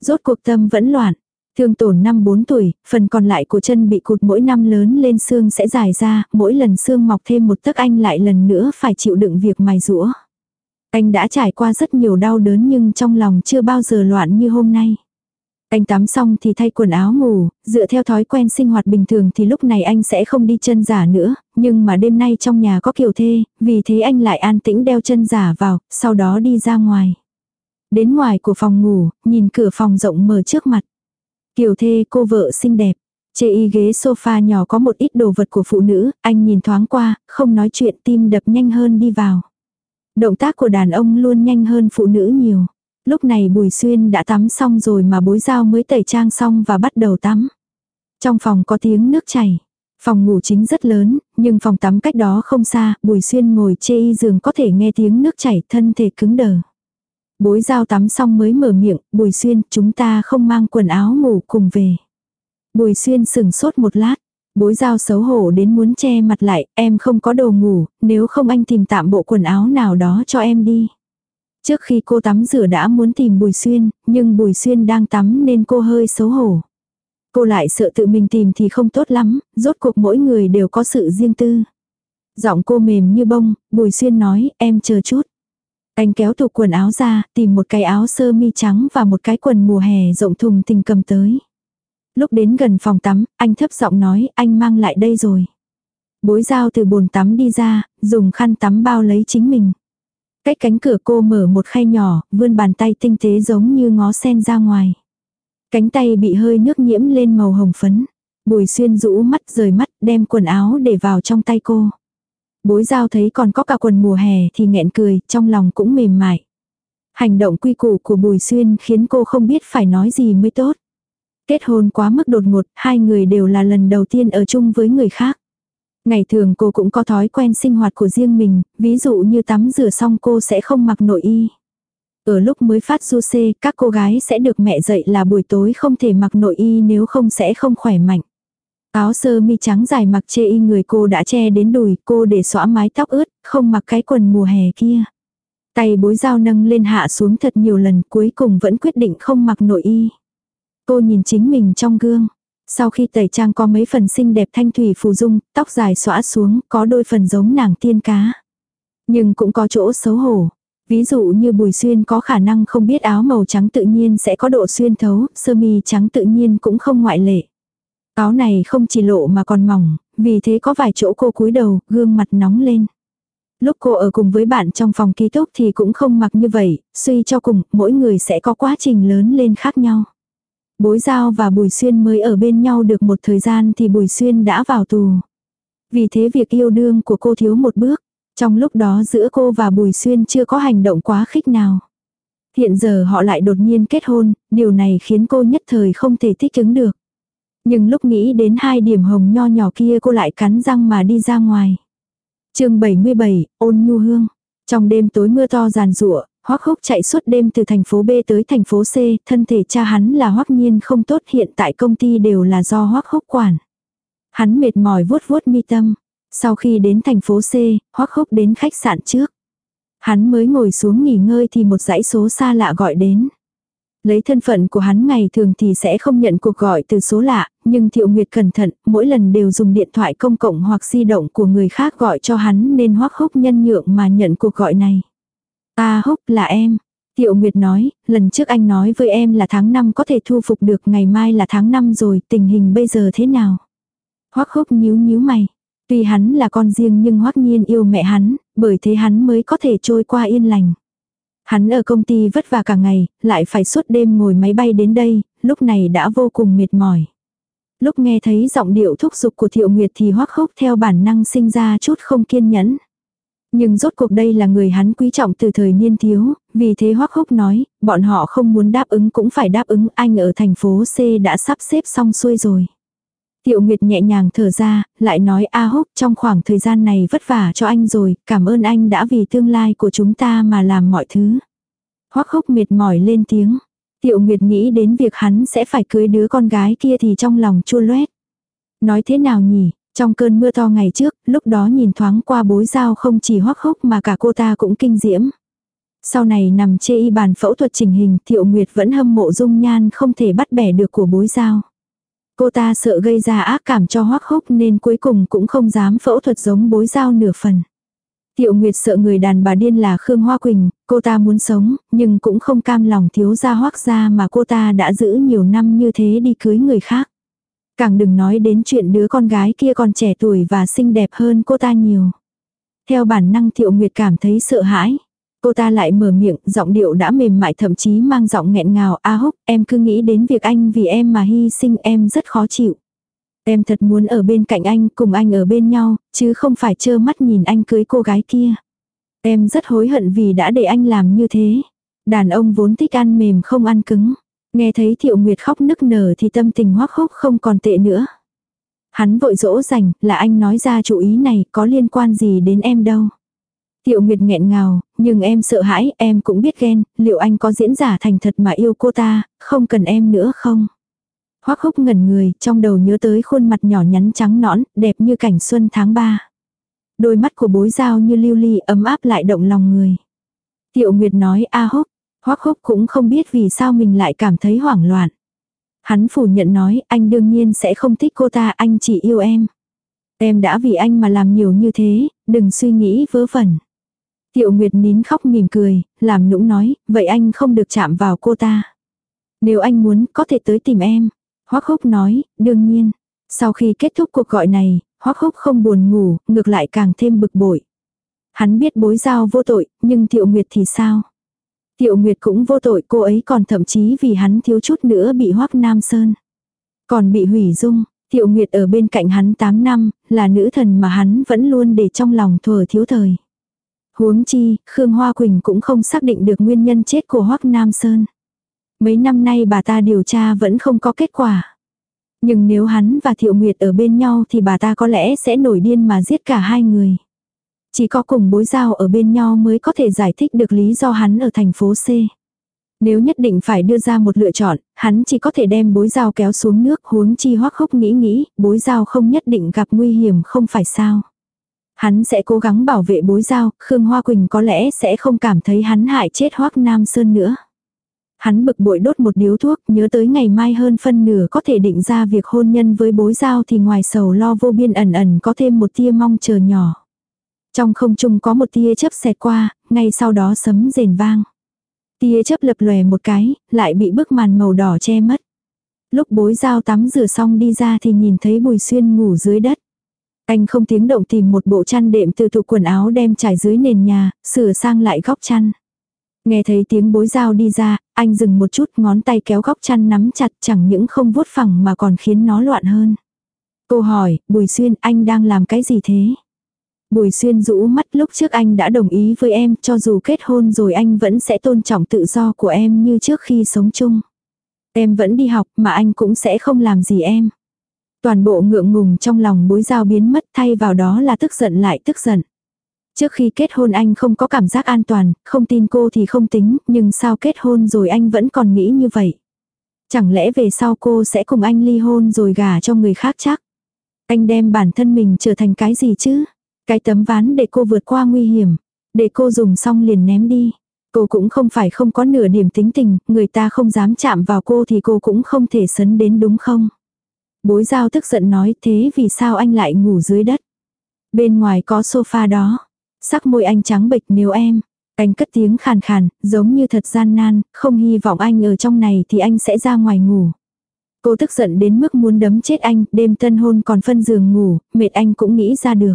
Rốt cuộc tâm vẫn loạn. Thương tổn năm 4 tuổi, phần còn lại của chân bị cụt mỗi năm lớn lên xương sẽ dài ra, mỗi lần xương mọc thêm một tấc anh lại lần nữa phải chịu đựng việc mài rũa. Anh đã trải qua rất nhiều đau đớn nhưng trong lòng chưa bao giờ loạn như hôm nay. Anh tắm xong thì thay quần áo ngủ, dựa theo thói quen sinh hoạt bình thường thì lúc này anh sẽ không đi chân giả nữa, nhưng mà đêm nay trong nhà có kiều thê, vì thế anh lại an tĩnh đeo chân giả vào, sau đó đi ra ngoài. Đến ngoài của phòng ngủ, nhìn cửa phòng rộng mở trước mặt. Kiều thê cô vợ xinh đẹp. Chê y ghế sofa nhỏ có một ít đồ vật của phụ nữ, anh nhìn thoáng qua, không nói chuyện tim đập nhanh hơn đi vào. Động tác của đàn ông luôn nhanh hơn phụ nữ nhiều. Lúc này Bùi Xuyên đã tắm xong rồi mà bối dao mới tẩy trang xong và bắt đầu tắm. Trong phòng có tiếng nước chảy. Phòng ngủ chính rất lớn, nhưng phòng tắm cách đó không xa, Bùi Xuyên ngồi chê y giường có thể nghe tiếng nước chảy thân thể cứng đờ. Bối dao tắm xong mới mở miệng, Bùi Xuyên, chúng ta không mang quần áo ngủ cùng về. Bùi Xuyên sừng sốt một lát, bối dao xấu hổ đến muốn che mặt lại, em không có đồ ngủ, nếu không anh tìm tạm bộ quần áo nào đó cho em đi. Trước khi cô tắm rửa đã muốn tìm Bùi Xuyên, nhưng Bùi Xuyên đang tắm nên cô hơi xấu hổ. Cô lại sợ tự mình tìm thì không tốt lắm, rốt cuộc mỗi người đều có sự riêng tư. Giọng cô mềm như bông, Bùi Xuyên nói, em chờ chút. Anh kéo tủ quần áo ra, tìm một cái áo sơ mi trắng và một cái quần mùa hè rộng thùng tình cầm tới. Lúc đến gần phòng tắm, anh thấp giọng nói, anh mang lại đây rồi. Bối dao từ bồn tắm đi ra, dùng khăn tắm bao lấy chính mình. Cách cánh cửa cô mở một khay nhỏ, vươn bàn tay tinh tế giống như ngó sen ra ngoài. Cánh tay bị hơi nước nhiễm lên màu hồng phấn. Bùi xuyên rũ mắt rời mắt đem quần áo để vào trong tay cô. Bối giao thấy còn có cả quần mùa hè thì nghẹn cười, trong lòng cũng mềm mại. Hành động quy củ của Bùi Xuyên khiến cô không biết phải nói gì mới tốt. Kết hôn quá mức đột ngột, hai người đều là lần đầu tiên ở chung với người khác. Ngày thường cô cũng có thói quen sinh hoạt của riêng mình, ví dụ như tắm rửa xong cô sẽ không mặc nội y. Ở lúc mới phát du xê, các cô gái sẽ được mẹ dạy là buổi tối không thể mặc nội y nếu không sẽ không khỏe mạnh. Áo sơ mi trắng dài mặc chê y người cô đã che đến đùi, cô để xõa mái tóc ướt, không mặc cái quần mùa hè kia. Tay bối dao nâng lên hạ xuống thật nhiều lần cuối cùng vẫn quyết định không mặc nội y. Cô nhìn chính mình trong gương. Sau khi tẩy trang có mấy phần xinh đẹp thanh thủy phù dung, tóc dài xõa xuống, có đôi phần giống nàng tiên cá. Nhưng cũng có chỗ xấu hổ. Ví dụ như Bùi Xuyên có khả năng không biết áo màu trắng tự nhiên sẽ có độ xuyên thấu, sơ mi trắng tự nhiên cũng không ngoại lệ. Áo này không chỉ lộ mà còn mỏng, vì thế có vài chỗ cô cúi đầu, gương mặt nóng lên. Lúc cô ở cùng với bạn trong phòng ký túc thì cũng không mặc như vậy, suy cho cùng, mỗi người sẽ có quá trình lớn lên khác nhau. Bối Giao và Bùi Xuyên mới ở bên nhau được một thời gian thì Bùi Xuyên đã vào tù. Vì thế việc yêu đương của cô thiếu một bước. Trong lúc đó giữa cô và Bùi Xuyên chưa có hành động quá khích nào. Hiện giờ họ lại đột nhiên kết hôn, điều này khiến cô nhất thời không thể thích ứng được. Nhưng lúc nghĩ đến hai điểm hồng nho nhỏ kia cô lại cắn răng mà đi ra ngoài. chương 77, ôn nhu hương. Trong đêm tối mưa to giàn rụa, Hoắc Húc chạy suốt đêm từ thành phố B tới thành phố C, thân thể cha hắn là Hoắc Nhiên không tốt hiện tại công ty đều là do Hoắc Húc quản. Hắn mệt mỏi vuốt vuốt mi tâm. Sau khi đến thành phố C, Hoắc Húc đến khách sạn trước. Hắn mới ngồi xuống nghỉ ngơi thì một dãy số xa lạ gọi đến. Lấy thân phận của hắn ngày thường thì sẽ không nhận cuộc gọi từ số lạ, nhưng Thiệu Nguyệt cẩn thận, mỗi lần đều dùng điện thoại công cộng hoặc di động của người khác gọi cho hắn nên Hoắc Húc nhân nhượng mà nhận cuộc gọi này. A húc là em. Tiệu Nguyệt nói, lần trước anh nói với em là tháng 5 có thể thu phục được ngày mai là tháng 5 rồi, tình hình bây giờ thế nào? Hoắc húc nhíu nhíu mày. Tuy hắn là con riêng nhưng Hoắc nhiên yêu mẹ hắn, bởi thế hắn mới có thể trôi qua yên lành. Hắn ở công ty vất vả cả ngày, lại phải suốt đêm ngồi máy bay đến đây, lúc này đã vô cùng mệt mỏi. Lúc nghe thấy giọng điệu thúc giục của Thiệu Nguyệt thì Hoắc húc theo bản năng sinh ra chút không kiên nhẫn. Nhưng rốt cuộc đây là người hắn quý trọng từ thời niên thiếu, vì thế Hoắc Húc nói, bọn họ không muốn đáp ứng cũng phải đáp ứng, anh ở thành phố C đã sắp xếp xong xuôi rồi. Tiệu Nguyệt nhẹ nhàng thở ra, lại nói A Húc trong khoảng thời gian này vất vả cho anh rồi, cảm ơn anh đã vì tương lai của chúng ta mà làm mọi thứ. Hoắc Húc mệt mỏi lên tiếng. Tiệu Nguyệt nghĩ đến việc hắn sẽ phải cưới đứa con gái kia thì trong lòng chua loét. Nói thế nào nhỉ, trong cơn mưa to ngày trước, lúc đó nhìn thoáng qua bối dao không chỉ hoắc hốc mà cả cô ta cũng kinh diễm. Sau này nằm chê y bàn phẫu thuật chỉnh hình, Thiệu Nguyệt vẫn hâm mộ dung nhan không thể bắt bẻ được của bối dao. Cô ta sợ gây ra ác cảm cho hoắc hốc nên cuối cùng cũng không dám phẫu thuật giống bối dao nửa phần. tiệu Nguyệt sợ người đàn bà điên là Khương Hoa Quỳnh, cô ta muốn sống, nhưng cũng không cam lòng thiếu gia hoắc gia mà cô ta đã giữ nhiều năm như thế đi cưới người khác. Càng đừng nói đến chuyện đứa con gái kia còn trẻ tuổi và xinh đẹp hơn cô ta nhiều. Theo bản năng Thiệu Nguyệt cảm thấy sợ hãi. Cô ta lại mở miệng, giọng điệu đã mềm mại thậm chí mang giọng nghẹn ngào. A húc, em cứ nghĩ đến việc anh vì em mà hy sinh em rất khó chịu. Em thật muốn ở bên cạnh anh, cùng anh ở bên nhau, chứ không phải trơ mắt nhìn anh cưới cô gái kia. Em rất hối hận vì đã để anh làm như thế. Đàn ông vốn thích ăn mềm không ăn cứng. Nghe thấy Thiệu Nguyệt khóc nức nở thì tâm tình hoắc hốc không còn tệ nữa. Hắn vội dỗ dành, là anh nói ra chủ ý này có liên quan gì đến em đâu. Tiệu Nguyệt nghẹn ngào, nhưng em sợ hãi, em cũng biết ghen, liệu anh có diễn giả thành thật mà yêu cô ta, không cần em nữa không? Hoắc húc ngẩn người, trong đầu nhớ tới khuôn mặt nhỏ nhắn trắng nõn, đẹp như cảnh xuân tháng 3. Đôi mắt của bối giao như lưu ly ấm áp lại động lòng người. Tiệu Nguyệt nói A húc, Hoắc húc cũng không biết vì sao mình lại cảm thấy hoảng loạn. Hắn phủ nhận nói anh đương nhiên sẽ không thích cô ta, anh chỉ yêu em. Em đã vì anh mà làm nhiều như thế, đừng suy nghĩ vớ vẩn. Tiệu Nguyệt nín khóc mỉm cười, làm nũng nói, vậy anh không được chạm vào cô ta. Nếu anh muốn, có thể tới tìm em. Hoắc Húc nói, đương nhiên. Sau khi kết thúc cuộc gọi này, Hoắc Húc không buồn ngủ, ngược lại càng thêm bực bội. Hắn biết bối giao vô tội, nhưng Tiệu Nguyệt thì sao? Tiệu Nguyệt cũng vô tội, cô ấy còn thậm chí vì hắn thiếu chút nữa bị Hoắc Nam Sơn. Còn bị hủy dung, Tiệu Nguyệt ở bên cạnh hắn 8 năm, là nữ thần mà hắn vẫn luôn để trong lòng thừa thiếu thời. Huống chi, Khương Hoa Quỳnh cũng không xác định được nguyên nhân chết của Hoắc Nam Sơn. Mấy năm nay bà ta điều tra vẫn không có kết quả. Nhưng nếu hắn và Thiệu Nguyệt ở bên nhau thì bà ta có lẽ sẽ nổi điên mà giết cả hai người. Chỉ có cùng bối giao ở bên nhau mới có thể giải thích được lý do hắn ở thành phố C. Nếu nhất định phải đưa ra một lựa chọn, hắn chỉ có thể đem bối giao kéo xuống nước huống chi hoắc khúc nghĩ nghĩ, bối giao không nhất định gặp nguy hiểm không phải sao. Hắn sẽ cố gắng bảo vệ bối giao, Khương Hoa Quỳnh có lẽ sẽ không cảm thấy hắn hại chết hoắc Nam Sơn nữa. Hắn bực bội đốt một điếu thuốc, nhớ tới ngày mai hơn phân nửa có thể định ra việc hôn nhân với bối giao thì ngoài sầu lo vô biên ẩn ẩn có thêm một tia mong chờ nhỏ. Trong không trung có một tia chớp xẹt qua, ngay sau đó sấm rền vang. Tia chớp lập lòe một cái, lại bị bức màn màu đỏ che mất. Lúc bối giao tắm rửa xong đi ra thì nhìn thấy Bùi Xuyên ngủ dưới đất. Anh không tiếng động tìm một bộ chăn đệm từ tủ quần áo đem trải dưới nền nhà, sửa sang lại góc chăn. Nghe thấy tiếng bối dao đi ra, anh dừng một chút ngón tay kéo góc chăn nắm chặt chẳng những không vuốt phẳng mà còn khiến nó loạn hơn. Cô hỏi, Bùi Xuyên anh đang làm cái gì thế? Bùi Xuyên rũ mắt lúc trước anh đã đồng ý với em cho dù kết hôn rồi anh vẫn sẽ tôn trọng tự do của em như trước khi sống chung. Em vẫn đi học mà anh cũng sẽ không làm gì em. Toàn bộ ngượng ngùng trong lòng bối giao biến mất thay vào đó là tức giận lại tức giận. Trước khi kết hôn anh không có cảm giác an toàn, không tin cô thì không tính, nhưng sao kết hôn rồi anh vẫn còn nghĩ như vậy. Chẳng lẽ về sau cô sẽ cùng anh ly hôn rồi gả cho người khác chắc. Anh đem bản thân mình trở thành cái gì chứ? Cái tấm ván để cô vượt qua nguy hiểm. Để cô dùng xong liền ném đi. Cô cũng không phải không có nửa điểm tính tình, người ta không dám chạm vào cô thì cô cũng không thể sấn đến đúng không? Bối giao tức giận nói thế vì sao anh lại ngủ dưới đất? Bên ngoài có sofa đó. Sắc môi anh trắng bệch nếu em. Anh cất tiếng khàn khàn, giống như thật gian nan, không hy vọng anh ở trong này thì anh sẽ ra ngoài ngủ. Cô tức giận đến mức muốn đấm chết anh, đêm tân hôn còn phân giường ngủ, mệt anh cũng nghĩ ra được.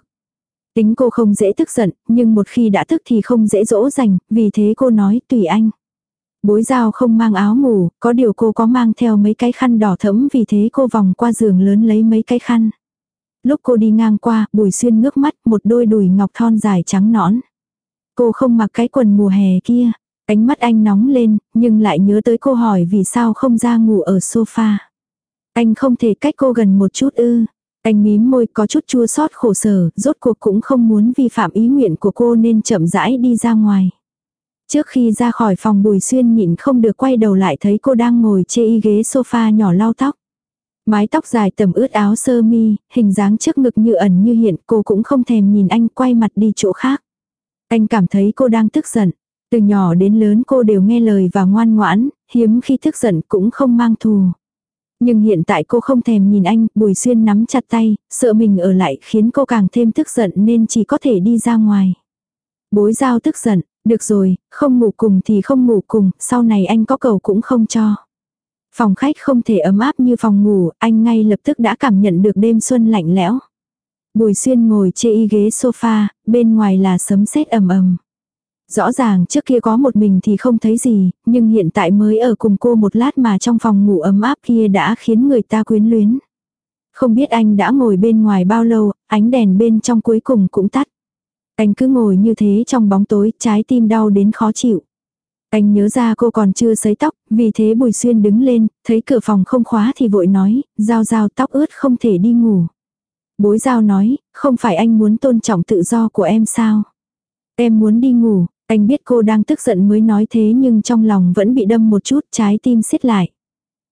Tính cô không dễ tức giận, nhưng một khi đã tức thì không dễ dỗ dành, vì thế cô nói tùy anh. Bối giao không mang áo ngủ, có điều cô có mang theo mấy cái khăn đỏ thẫm vì thế cô vòng qua giường lớn lấy mấy cái khăn. Lúc cô đi ngang qua, bùi xuyên ngước mắt một đôi đùi ngọc thon dài trắng nõn. Cô không mặc cái quần mùa hè kia. Ánh mắt anh nóng lên, nhưng lại nhớ tới cô hỏi vì sao không ra ngủ ở sofa. Anh không thể cách cô gần một chút ư. Anh mím môi có chút chua xót khổ sở, rốt cuộc cũng không muốn vi phạm ý nguyện của cô nên chậm rãi đi ra ngoài. Trước khi ra khỏi phòng Bùi Xuyên nhịn không được quay đầu lại thấy cô đang ngồi chê y ghế sofa nhỏ lau tóc. Mái tóc dài tầm ướt áo sơ mi, hình dáng trước ngực như ẩn như hiện, cô cũng không thèm nhìn anh quay mặt đi chỗ khác. Anh cảm thấy cô đang tức giận. Từ nhỏ đến lớn cô đều nghe lời và ngoan ngoãn, hiếm khi tức giận cũng không mang thù. Nhưng hiện tại cô không thèm nhìn anh, Bùi Xuyên nắm chặt tay, sợ mình ở lại khiến cô càng thêm tức giận nên chỉ có thể đi ra ngoài. Bối giao tức giận, được rồi, không ngủ cùng thì không ngủ cùng, sau này anh có cầu cũng không cho. Phòng khách không thể ấm áp như phòng ngủ, anh ngay lập tức đã cảm nhận được đêm xuân lạnh lẽo. Bùi xuyên ngồi chê y ghế sofa, bên ngoài là sấm sét ầm ầm. Rõ ràng trước kia có một mình thì không thấy gì, nhưng hiện tại mới ở cùng cô một lát mà trong phòng ngủ ấm áp kia đã khiến người ta quyến luyến. Không biết anh đã ngồi bên ngoài bao lâu, ánh đèn bên trong cuối cùng cũng tắt. Anh cứ ngồi như thế trong bóng tối, trái tim đau đến khó chịu. Anh nhớ ra cô còn chưa sấy tóc, vì thế Bùi Xuyên đứng lên, thấy cửa phòng không khóa thì vội nói, giao giao tóc ướt không thể đi ngủ. Bối giao nói, không phải anh muốn tôn trọng tự do của em sao? Em muốn đi ngủ, anh biết cô đang tức giận mới nói thế nhưng trong lòng vẫn bị đâm một chút trái tim xiết lại.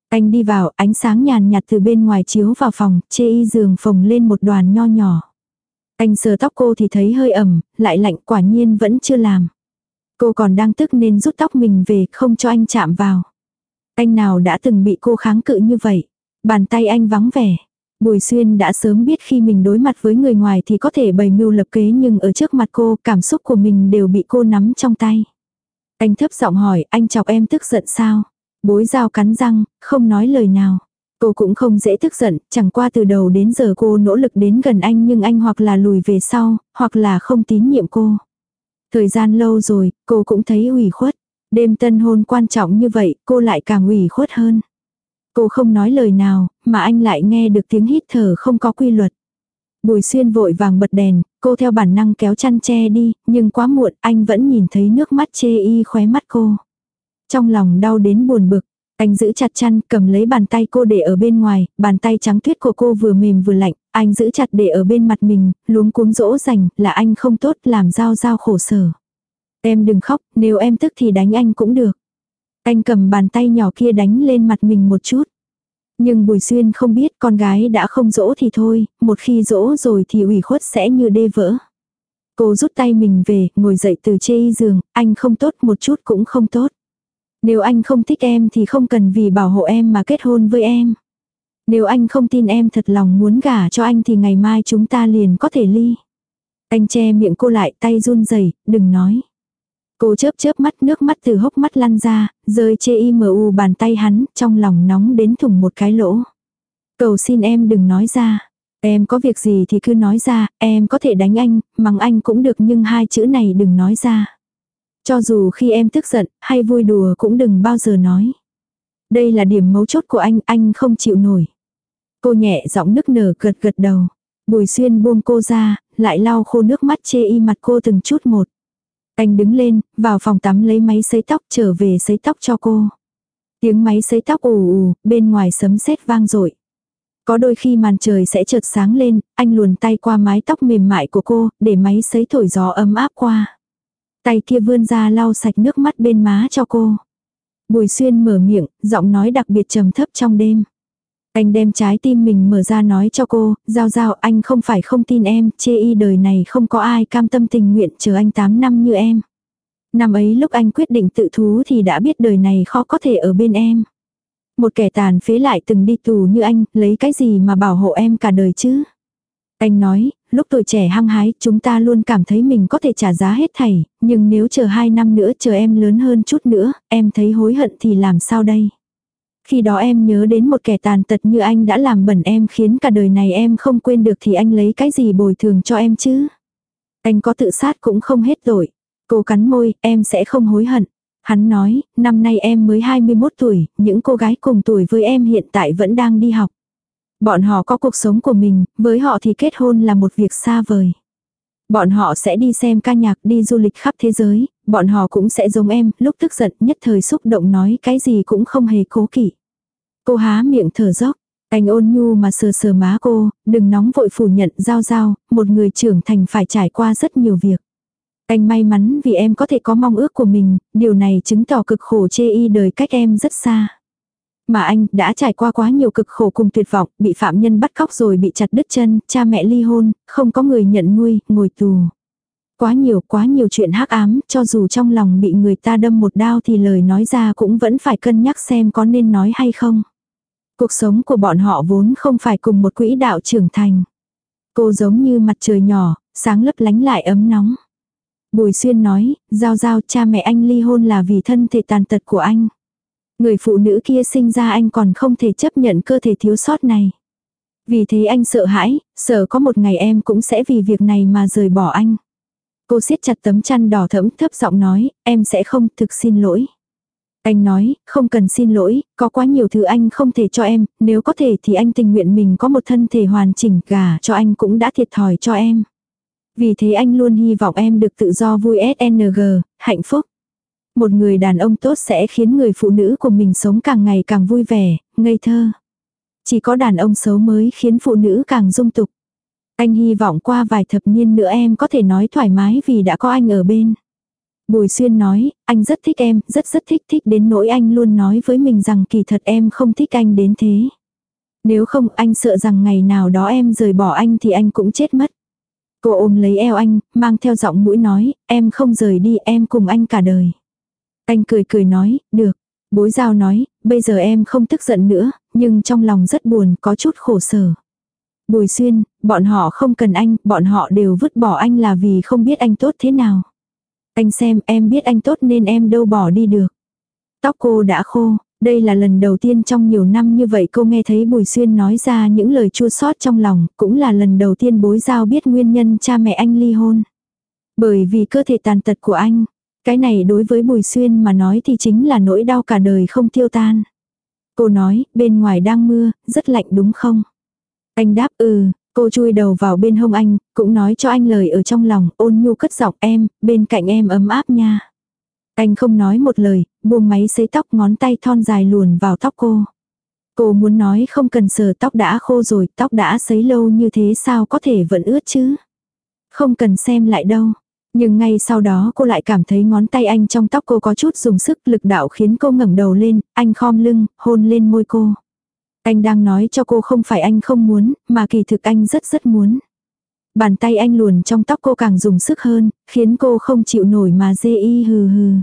Anh đi vào, ánh sáng nhàn nhạt từ bên ngoài chiếu vào phòng, chê y giường phồng lên một đoàn nho nhỏ. Anh sờ tóc cô thì thấy hơi ẩm, lại lạnh quả nhiên vẫn chưa làm. Cô còn đang tức nên rút tóc mình về, không cho anh chạm vào. Anh nào đã từng bị cô kháng cự như vậy. Bàn tay anh vắng vẻ. Bùi xuyên đã sớm biết khi mình đối mặt với người ngoài thì có thể bày mưu lập kế nhưng ở trước mặt cô cảm xúc của mình đều bị cô nắm trong tay. Anh thấp giọng hỏi anh chọc em tức giận sao? Bối dao cắn răng, không nói lời nào. Cô cũng không dễ tức giận, chẳng qua từ đầu đến giờ cô nỗ lực đến gần anh nhưng anh hoặc là lùi về sau, hoặc là không tín nhiệm cô. Thời gian lâu rồi, cô cũng thấy ủy khuất. Đêm tân hôn quan trọng như vậy, cô lại càng ủy khuất hơn. Cô không nói lời nào, mà anh lại nghe được tiếng hít thở không có quy luật. Bùi xuyên vội vàng bật đèn, cô theo bản năng kéo chăn che đi, nhưng quá muộn, anh vẫn nhìn thấy nước mắt chê y khóe mắt cô. Trong lòng đau đến buồn bực, anh giữ chặt chăn, cầm lấy bàn tay cô để ở bên ngoài, bàn tay trắng tuyết của cô vừa mềm vừa lạnh, anh giữ chặt để ở bên mặt mình, luống cuống dỗ dành, là anh không tốt làm giao giao khổ sở. Em đừng khóc, nếu em tức thì đánh anh cũng được. Anh cầm bàn tay nhỏ kia đánh lên mặt mình một chút. Nhưng Bùi Xuyên không biết con gái đã không dỗ thì thôi, một khi dỗ rồi thì ủy khuất sẽ như đê vỡ. Cô rút tay mình về, ngồi dậy từ chê giường, anh không tốt một chút cũng không tốt. Nếu anh không thích em thì không cần vì bảo hộ em mà kết hôn với em. Nếu anh không tin em thật lòng muốn gả cho anh thì ngày mai chúng ta liền có thể ly. Anh che miệng cô lại tay run rẩy đừng nói. Cô chớp chớp mắt nước mắt từ hốc mắt lăn ra, rơi chê y mờ u bàn tay hắn, trong lòng nóng đến thủng một cái lỗ. Cầu xin em đừng nói ra. Em có việc gì thì cứ nói ra, em có thể đánh anh, mắng anh cũng được nhưng hai chữ này đừng nói ra. Cho dù khi em tức giận, hay vui đùa cũng đừng bao giờ nói. Đây là điểm mấu chốt của anh, anh không chịu nổi. Cô nhẹ giọng nức nở gật gật đầu. Bùi xuyên buông cô ra, lại lau khô nước mắt chê y mặt cô từng chút một. Anh đứng lên, vào phòng tắm lấy máy sấy tóc trở về sấy tóc cho cô. Tiếng máy sấy tóc ù ù, bên ngoài sấm sét vang dội Có đôi khi màn trời sẽ chợt sáng lên, anh luồn tay qua mái tóc mềm mại của cô, để máy sấy thổi gió ấm áp qua. Tay kia vươn ra lau sạch nước mắt bên má cho cô. Bùi xuyên mở miệng, giọng nói đặc biệt trầm thấp trong đêm. Anh đem trái tim mình mở ra nói cho cô, giao giao anh không phải không tin em, chê y đời này không có ai cam tâm tình nguyện chờ anh 8 năm như em. Năm ấy lúc anh quyết định tự thú thì đã biết đời này khó có thể ở bên em. Một kẻ tàn phế lại từng đi tù như anh, lấy cái gì mà bảo hộ em cả đời chứ? Anh nói, lúc tuổi trẻ hăng hái, chúng ta luôn cảm thấy mình có thể trả giá hết thảy, nhưng nếu chờ hai năm nữa chờ em lớn hơn chút nữa, em thấy hối hận thì làm sao đây? Khi đó em nhớ đến một kẻ tàn tật như anh đã làm bẩn em khiến cả đời này em không quên được thì anh lấy cái gì bồi thường cho em chứ? Anh có tự sát cũng không hết tội. Cô cắn môi, em sẽ không hối hận. Hắn nói, năm nay em mới 21 tuổi, những cô gái cùng tuổi với em hiện tại vẫn đang đi học. Bọn họ có cuộc sống của mình, với họ thì kết hôn là một việc xa vời. Bọn họ sẽ đi xem ca nhạc, đi du lịch khắp thế giới, bọn họ cũng sẽ giống em, lúc tức giận nhất thời xúc động nói cái gì cũng không hề cố kỵ. Cô há miệng thở dốc, anh ôn nhu mà sờ sờ má cô, đừng nóng vội phủ nhận giao giao, một người trưởng thành phải trải qua rất nhiều việc. Anh may mắn vì em có thể có mong ước của mình, điều này chứng tỏ cực khổ chê y đời cách em rất xa. Mà anh đã trải qua quá nhiều cực khổ cùng tuyệt vọng, bị phạm nhân bắt cóc rồi bị chặt đứt chân, cha mẹ ly hôn, không có người nhận nuôi, ngồi tù. Quá nhiều, quá nhiều chuyện hắc ám, cho dù trong lòng bị người ta đâm một đao thì lời nói ra cũng vẫn phải cân nhắc xem có nên nói hay không. Cuộc sống của bọn họ vốn không phải cùng một quỹ đạo trưởng thành. Cô giống như mặt trời nhỏ, sáng lấp lánh lại ấm nóng. Bùi xuyên nói, giao giao cha mẹ anh ly hôn là vì thân thể tàn tật của anh. Người phụ nữ kia sinh ra anh còn không thể chấp nhận cơ thể thiếu sót này. Vì thế anh sợ hãi, sợ có một ngày em cũng sẽ vì việc này mà rời bỏ anh. Cô siết chặt tấm chăn đỏ thẫm thấp giọng nói, em sẽ không thực xin lỗi. Anh nói, không cần xin lỗi, có quá nhiều thứ anh không thể cho em, nếu có thể thì anh tình nguyện mình có một thân thể hoàn chỉnh gà cho anh cũng đã thiệt thòi cho em. Vì thế anh luôn hy vọng em được tự do vui SNG, hạnh phúc. Một người đàn ông tốt sẽ khiến người phụ nữ của mình sống càng ngày càng vui vẻ, ngây thơ. Chỉ có đàn ông xấu mới khiến phụ nữ càng dung tục. Anh hy vọng qua vài thập niên nữa em có thể nói thoải mái vì đã có anh ở bên. Bùi xuyên nói, anh rất thích em, rất rất thích thích đến nỗi anh luôn nói với mình rằng kỳ thật em không thích anh đến thế. Nếu không anh sợ rằng ngày nào đó em rời bỏ anh thì anh cũng chết mất. Cô ôm lấy eo anh, mang theo giọng mũi nói, em không rời đi em cùng anh cả đời. Anh cười cười nói, được. Bối giao nói, bây giờ em không tức giận nữa, nhưng trong lòng rất buồn, có chút khổ sở. Bùi xuyên, bọn họ không cần anh, bọn họ đều vứt bỏ anh là vì không biết anh tốt thế nào. Anh xem em biết anh tốt nên em đâu bỏ đi được. Tóc cô đã khô, đây là lần đầu tiên trong nhiều năm như vậy cô nghe thấy Bùi Xuyên nói ra những lời chua xót trong lòng, cũng là lần đầu tiên bối giao biết nguyên nhân cha mẹ anh ly hôn. Bởi vì cơ thể tàn tật của anh, cái này đối với Bùi Xuyên mà nói thì chính là nỗi đau cả đời không tiêu tan. Cô nói, bên ngoài đang mưa, rất lạnh đúng không? Anh đáp ừ, cô chui đầu vào bên hông anh, cũng nói cho anh lời ở trong lòng, ôn nhu cất giọng em, bên cạnh em ấm áp nha. Anh không nói một lời, buông máy sấy tóc ngón tay thon dài luồn vào tóc cô. Cô muốn nói không cần sờ tóc đã khô rồi, tóc đã sấy lâu như thế sao có thể vẫn ướt chứ? Không cần xem lại đâu. Nhưng ngay sau đó cô lại cảm thấy ngón tay anh trong tóc cô có chút dùng sức lực đạo khiến cô ngẩng đầu lên, anh khom lưng, hôn lên môi cô. Anh đang nói cho cô không phải anh không muốn, mà kỳ thực anh rất rất muốn. Bàn tay anh luồn trong tóc cô càng dùng sức hơn, khiến cô không chịu nổi mà dê y hừ hừ.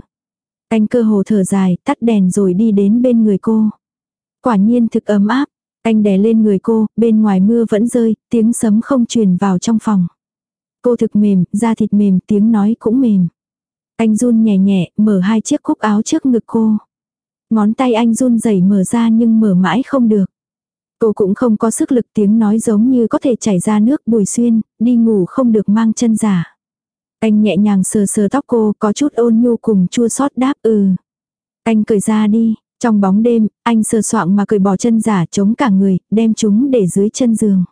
Anh cơ hồ thở dài, tắt đèn rồi đi đến bên người cô. Quả nhiên thực ấm áp, anh đè lên người cô, bên ngoài mưa vẫn rơi, tiếng sấm không truyền vào trong phòng. Cô thực mềm, da thịt mềm, tiếng nói cũng mềm. Anh run nhẹ nhẹ, mở hai chiếc cúc áo trước ngực cô. Ngón tay anh run rẩy mở ra nhưng mở mãi không được. Cô cũng không có sức lực tiếng nói giống như có thể chảy ra nước bùi xuyên, đi ngủ không được mang chân giả. Anh nhẹ nhàng sờ sờ tóc cô có chút ôn nhu cùng chua xót đáp ừ. Anh cởi ra đi, trong bóng đêm, anh sờ soạng mà cởi bỏ chân giả chống cả người, đem chúng để dưới chân giường.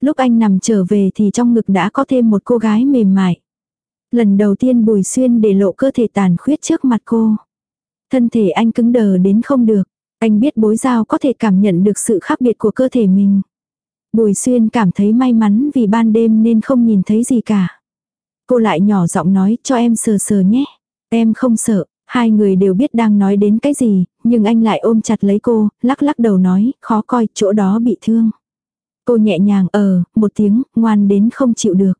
Lúc anh nằm trở về thì trong ngực đã có thêm một cô gái mềm mại. Lần đầu tiên Bùi Xuyên để lộ cơ thể tàn khuyết trước mặt cô. Thân thể anh cứng đờ đến không được. Anh biết bối giao có thể cảm nhận được sự khác biệt của cơ thể mình. Bùi Xuyên cảm thấy may mắn vì ban đêm nên không nhìn thấy gì cả. Cô lại nhỏ giọng nói cho em sờ sờ nhé. Em không sợ, hai người đều biết đang nói đến cái gì, nhưng anh lại ôm chặt lấy cô, lắc lắc đầu nói, khó coi, chỗ đó bị thương. Cô nhẹ nhàng ờ, một tiếng, ngoan đến không chịu được.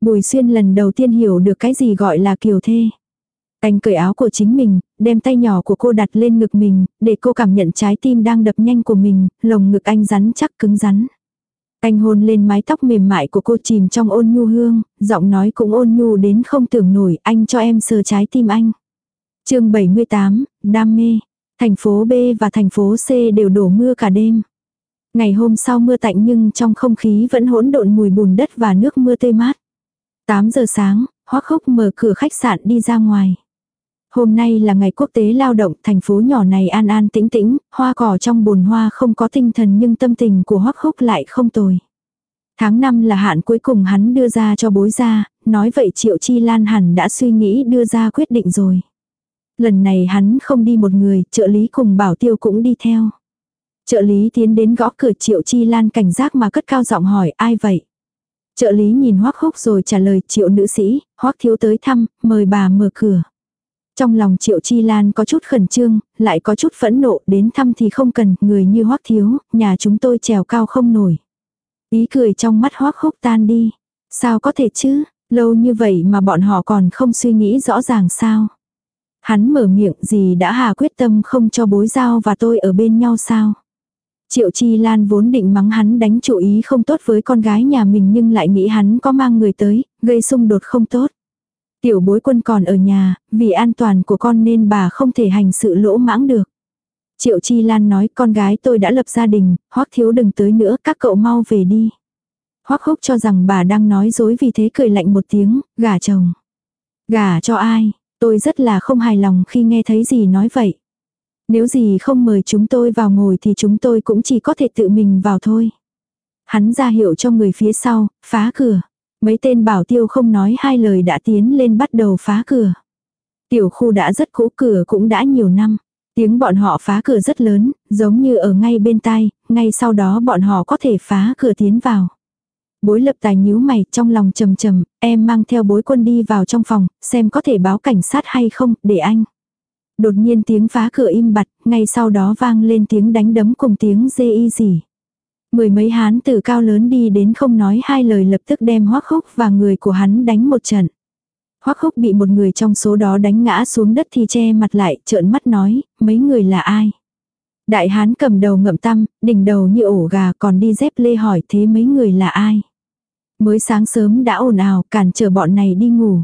Bùi xuyên lần đầu tiên hiểu được cái gì gọi là kiều thê. Anh cởi áo của chính mình, đem tay nhỏ của cô đặt lên ngực mình, để cô cảm nhận trái tim đang đập nhanh của mình, lồng ngực anh rắn chắc cứng rắn. Anh hôn lên mái tóc mềm mại của cô chìm trong ôn nhu hương, giọng nói cũng ôn nhu đến không tưởng nổi, anh cho em sờ trái tim anh. chương 78, đam mê. Thành phố B và thành phố C đều đổ mưa cả đêm. Ngày hôm sau mưa tạnh nhưng trong không khí vẫn hỗn độn mùi bùn đất và nước mưa tê mát. 8 giờ sáng, Hoắc Khúc mở cửa khách sạn đi ra ngoài. Hôm nay là ngày quốc tế lao động, thành phố nhỏ này an an tĩnh tĩnh, hoa cỏ trong bồn hoa không có tinh thần nhưng tâm tình của Hoắc húc lại không tồi. Tháng 5 là hạn cuối cùng hắn đưa ra cho bối ra, nói vậy Triệu Chi Lan hẳn đã suy nghĩ đưa ra quyết định rồi. Lần này hắn không đi một người, trợ lý cùng bảo tiêu cũng đi theo. Trợ lý tiến đến gõ cửa Triệu Chi Lan cảnh giác mà cất cao giọng hỏi ai vậy. Trợ lý nhìn Hoắc Húc rồi trả lời Triệu nữ sĩ, Hoắc thiếu tới thăm, mời bà mở cửa. Trong lòng Triệu Chi Lan có chút khẩn trương, lại có chút phẫn nộ, đến thăm thì không cần, người như Hoắc thiếu, nhà chúng tôi trèo cao không nổi. Ý cười trong mắt Hoắc Húc tan đi. Sao có thể chứ, lâu như vậy mà bọn họ còn không suy nghĩ rõ ràng sao? Hắn mở miệng gì đã hà quyết tâm không cho bối giao và tôi ở bên nhau sao? Triệu Chi Lan vốn định mắng hắn đánh chủ ý không tốt với con gái nhà mình nhưng lại nghĩ hắn có mang người tới, gây xung đột không tốt. Tiểu bối quân còn ở nhà, vì an toàn của con nên bà không thể hành sự lỗ mãng được. Triệu Chi Lan nói con gái tôi đã lập gia đình, hoắc thiếu đừng tới nữa, các cậu mau về đi. Hoắc húc cho rằng bà đang nói dối vì thế cười lạnh một tiếng, gả chồng. Gả cho ai? Tôi rất là không hài lòng khi nghe thấy gì nói vậy. Nếu gì không mời chúng tôi vào ngồi thì chúng tôi cũng chỉ có thể tự mình vào thôi. Hắn ra hiệu cho người phía sau, phá cửa. Mấy tên bảo tiêu không nói hai lời đã tiến lên bắt đầu phá cửa. Tiểu khu đã rất cũ cửa cũng đã nhiều năm. Tiếng bọn họ phá cửa rất lớn, giống như ở ngay bên tai, ngay sau đó bọn họ có thể phá cửa tiến vào. Bối lập tài nhíu mày trong lòng trầm trầm, em mang theo bối quân đi vào trong phòng, xem có thể báo cảnh sát hay không, để anh. Đột nhiên tiếng phá cửa im bặt, ngay sau đó vang lên tiếng đánh đấm cùng tiếng dê y gì. Mười mấy hán tử cao lớn đi đến không nói hai lời lập tức đem hoắc khúc và người của hắn đánh một trận. Hoắc khúc bị một người trong số đó đánh ngã xuống đất thì che mặt lại, trợn mắt nói, mấy người là ai? Đại hán cầm đầu ngậm tăm, đỉnh đầu như ổ gà còn đi dép lê hỏi thế mấy người là ai? Mới sáng sớm đã ồn ào, cản trở bọn này đi ngủ.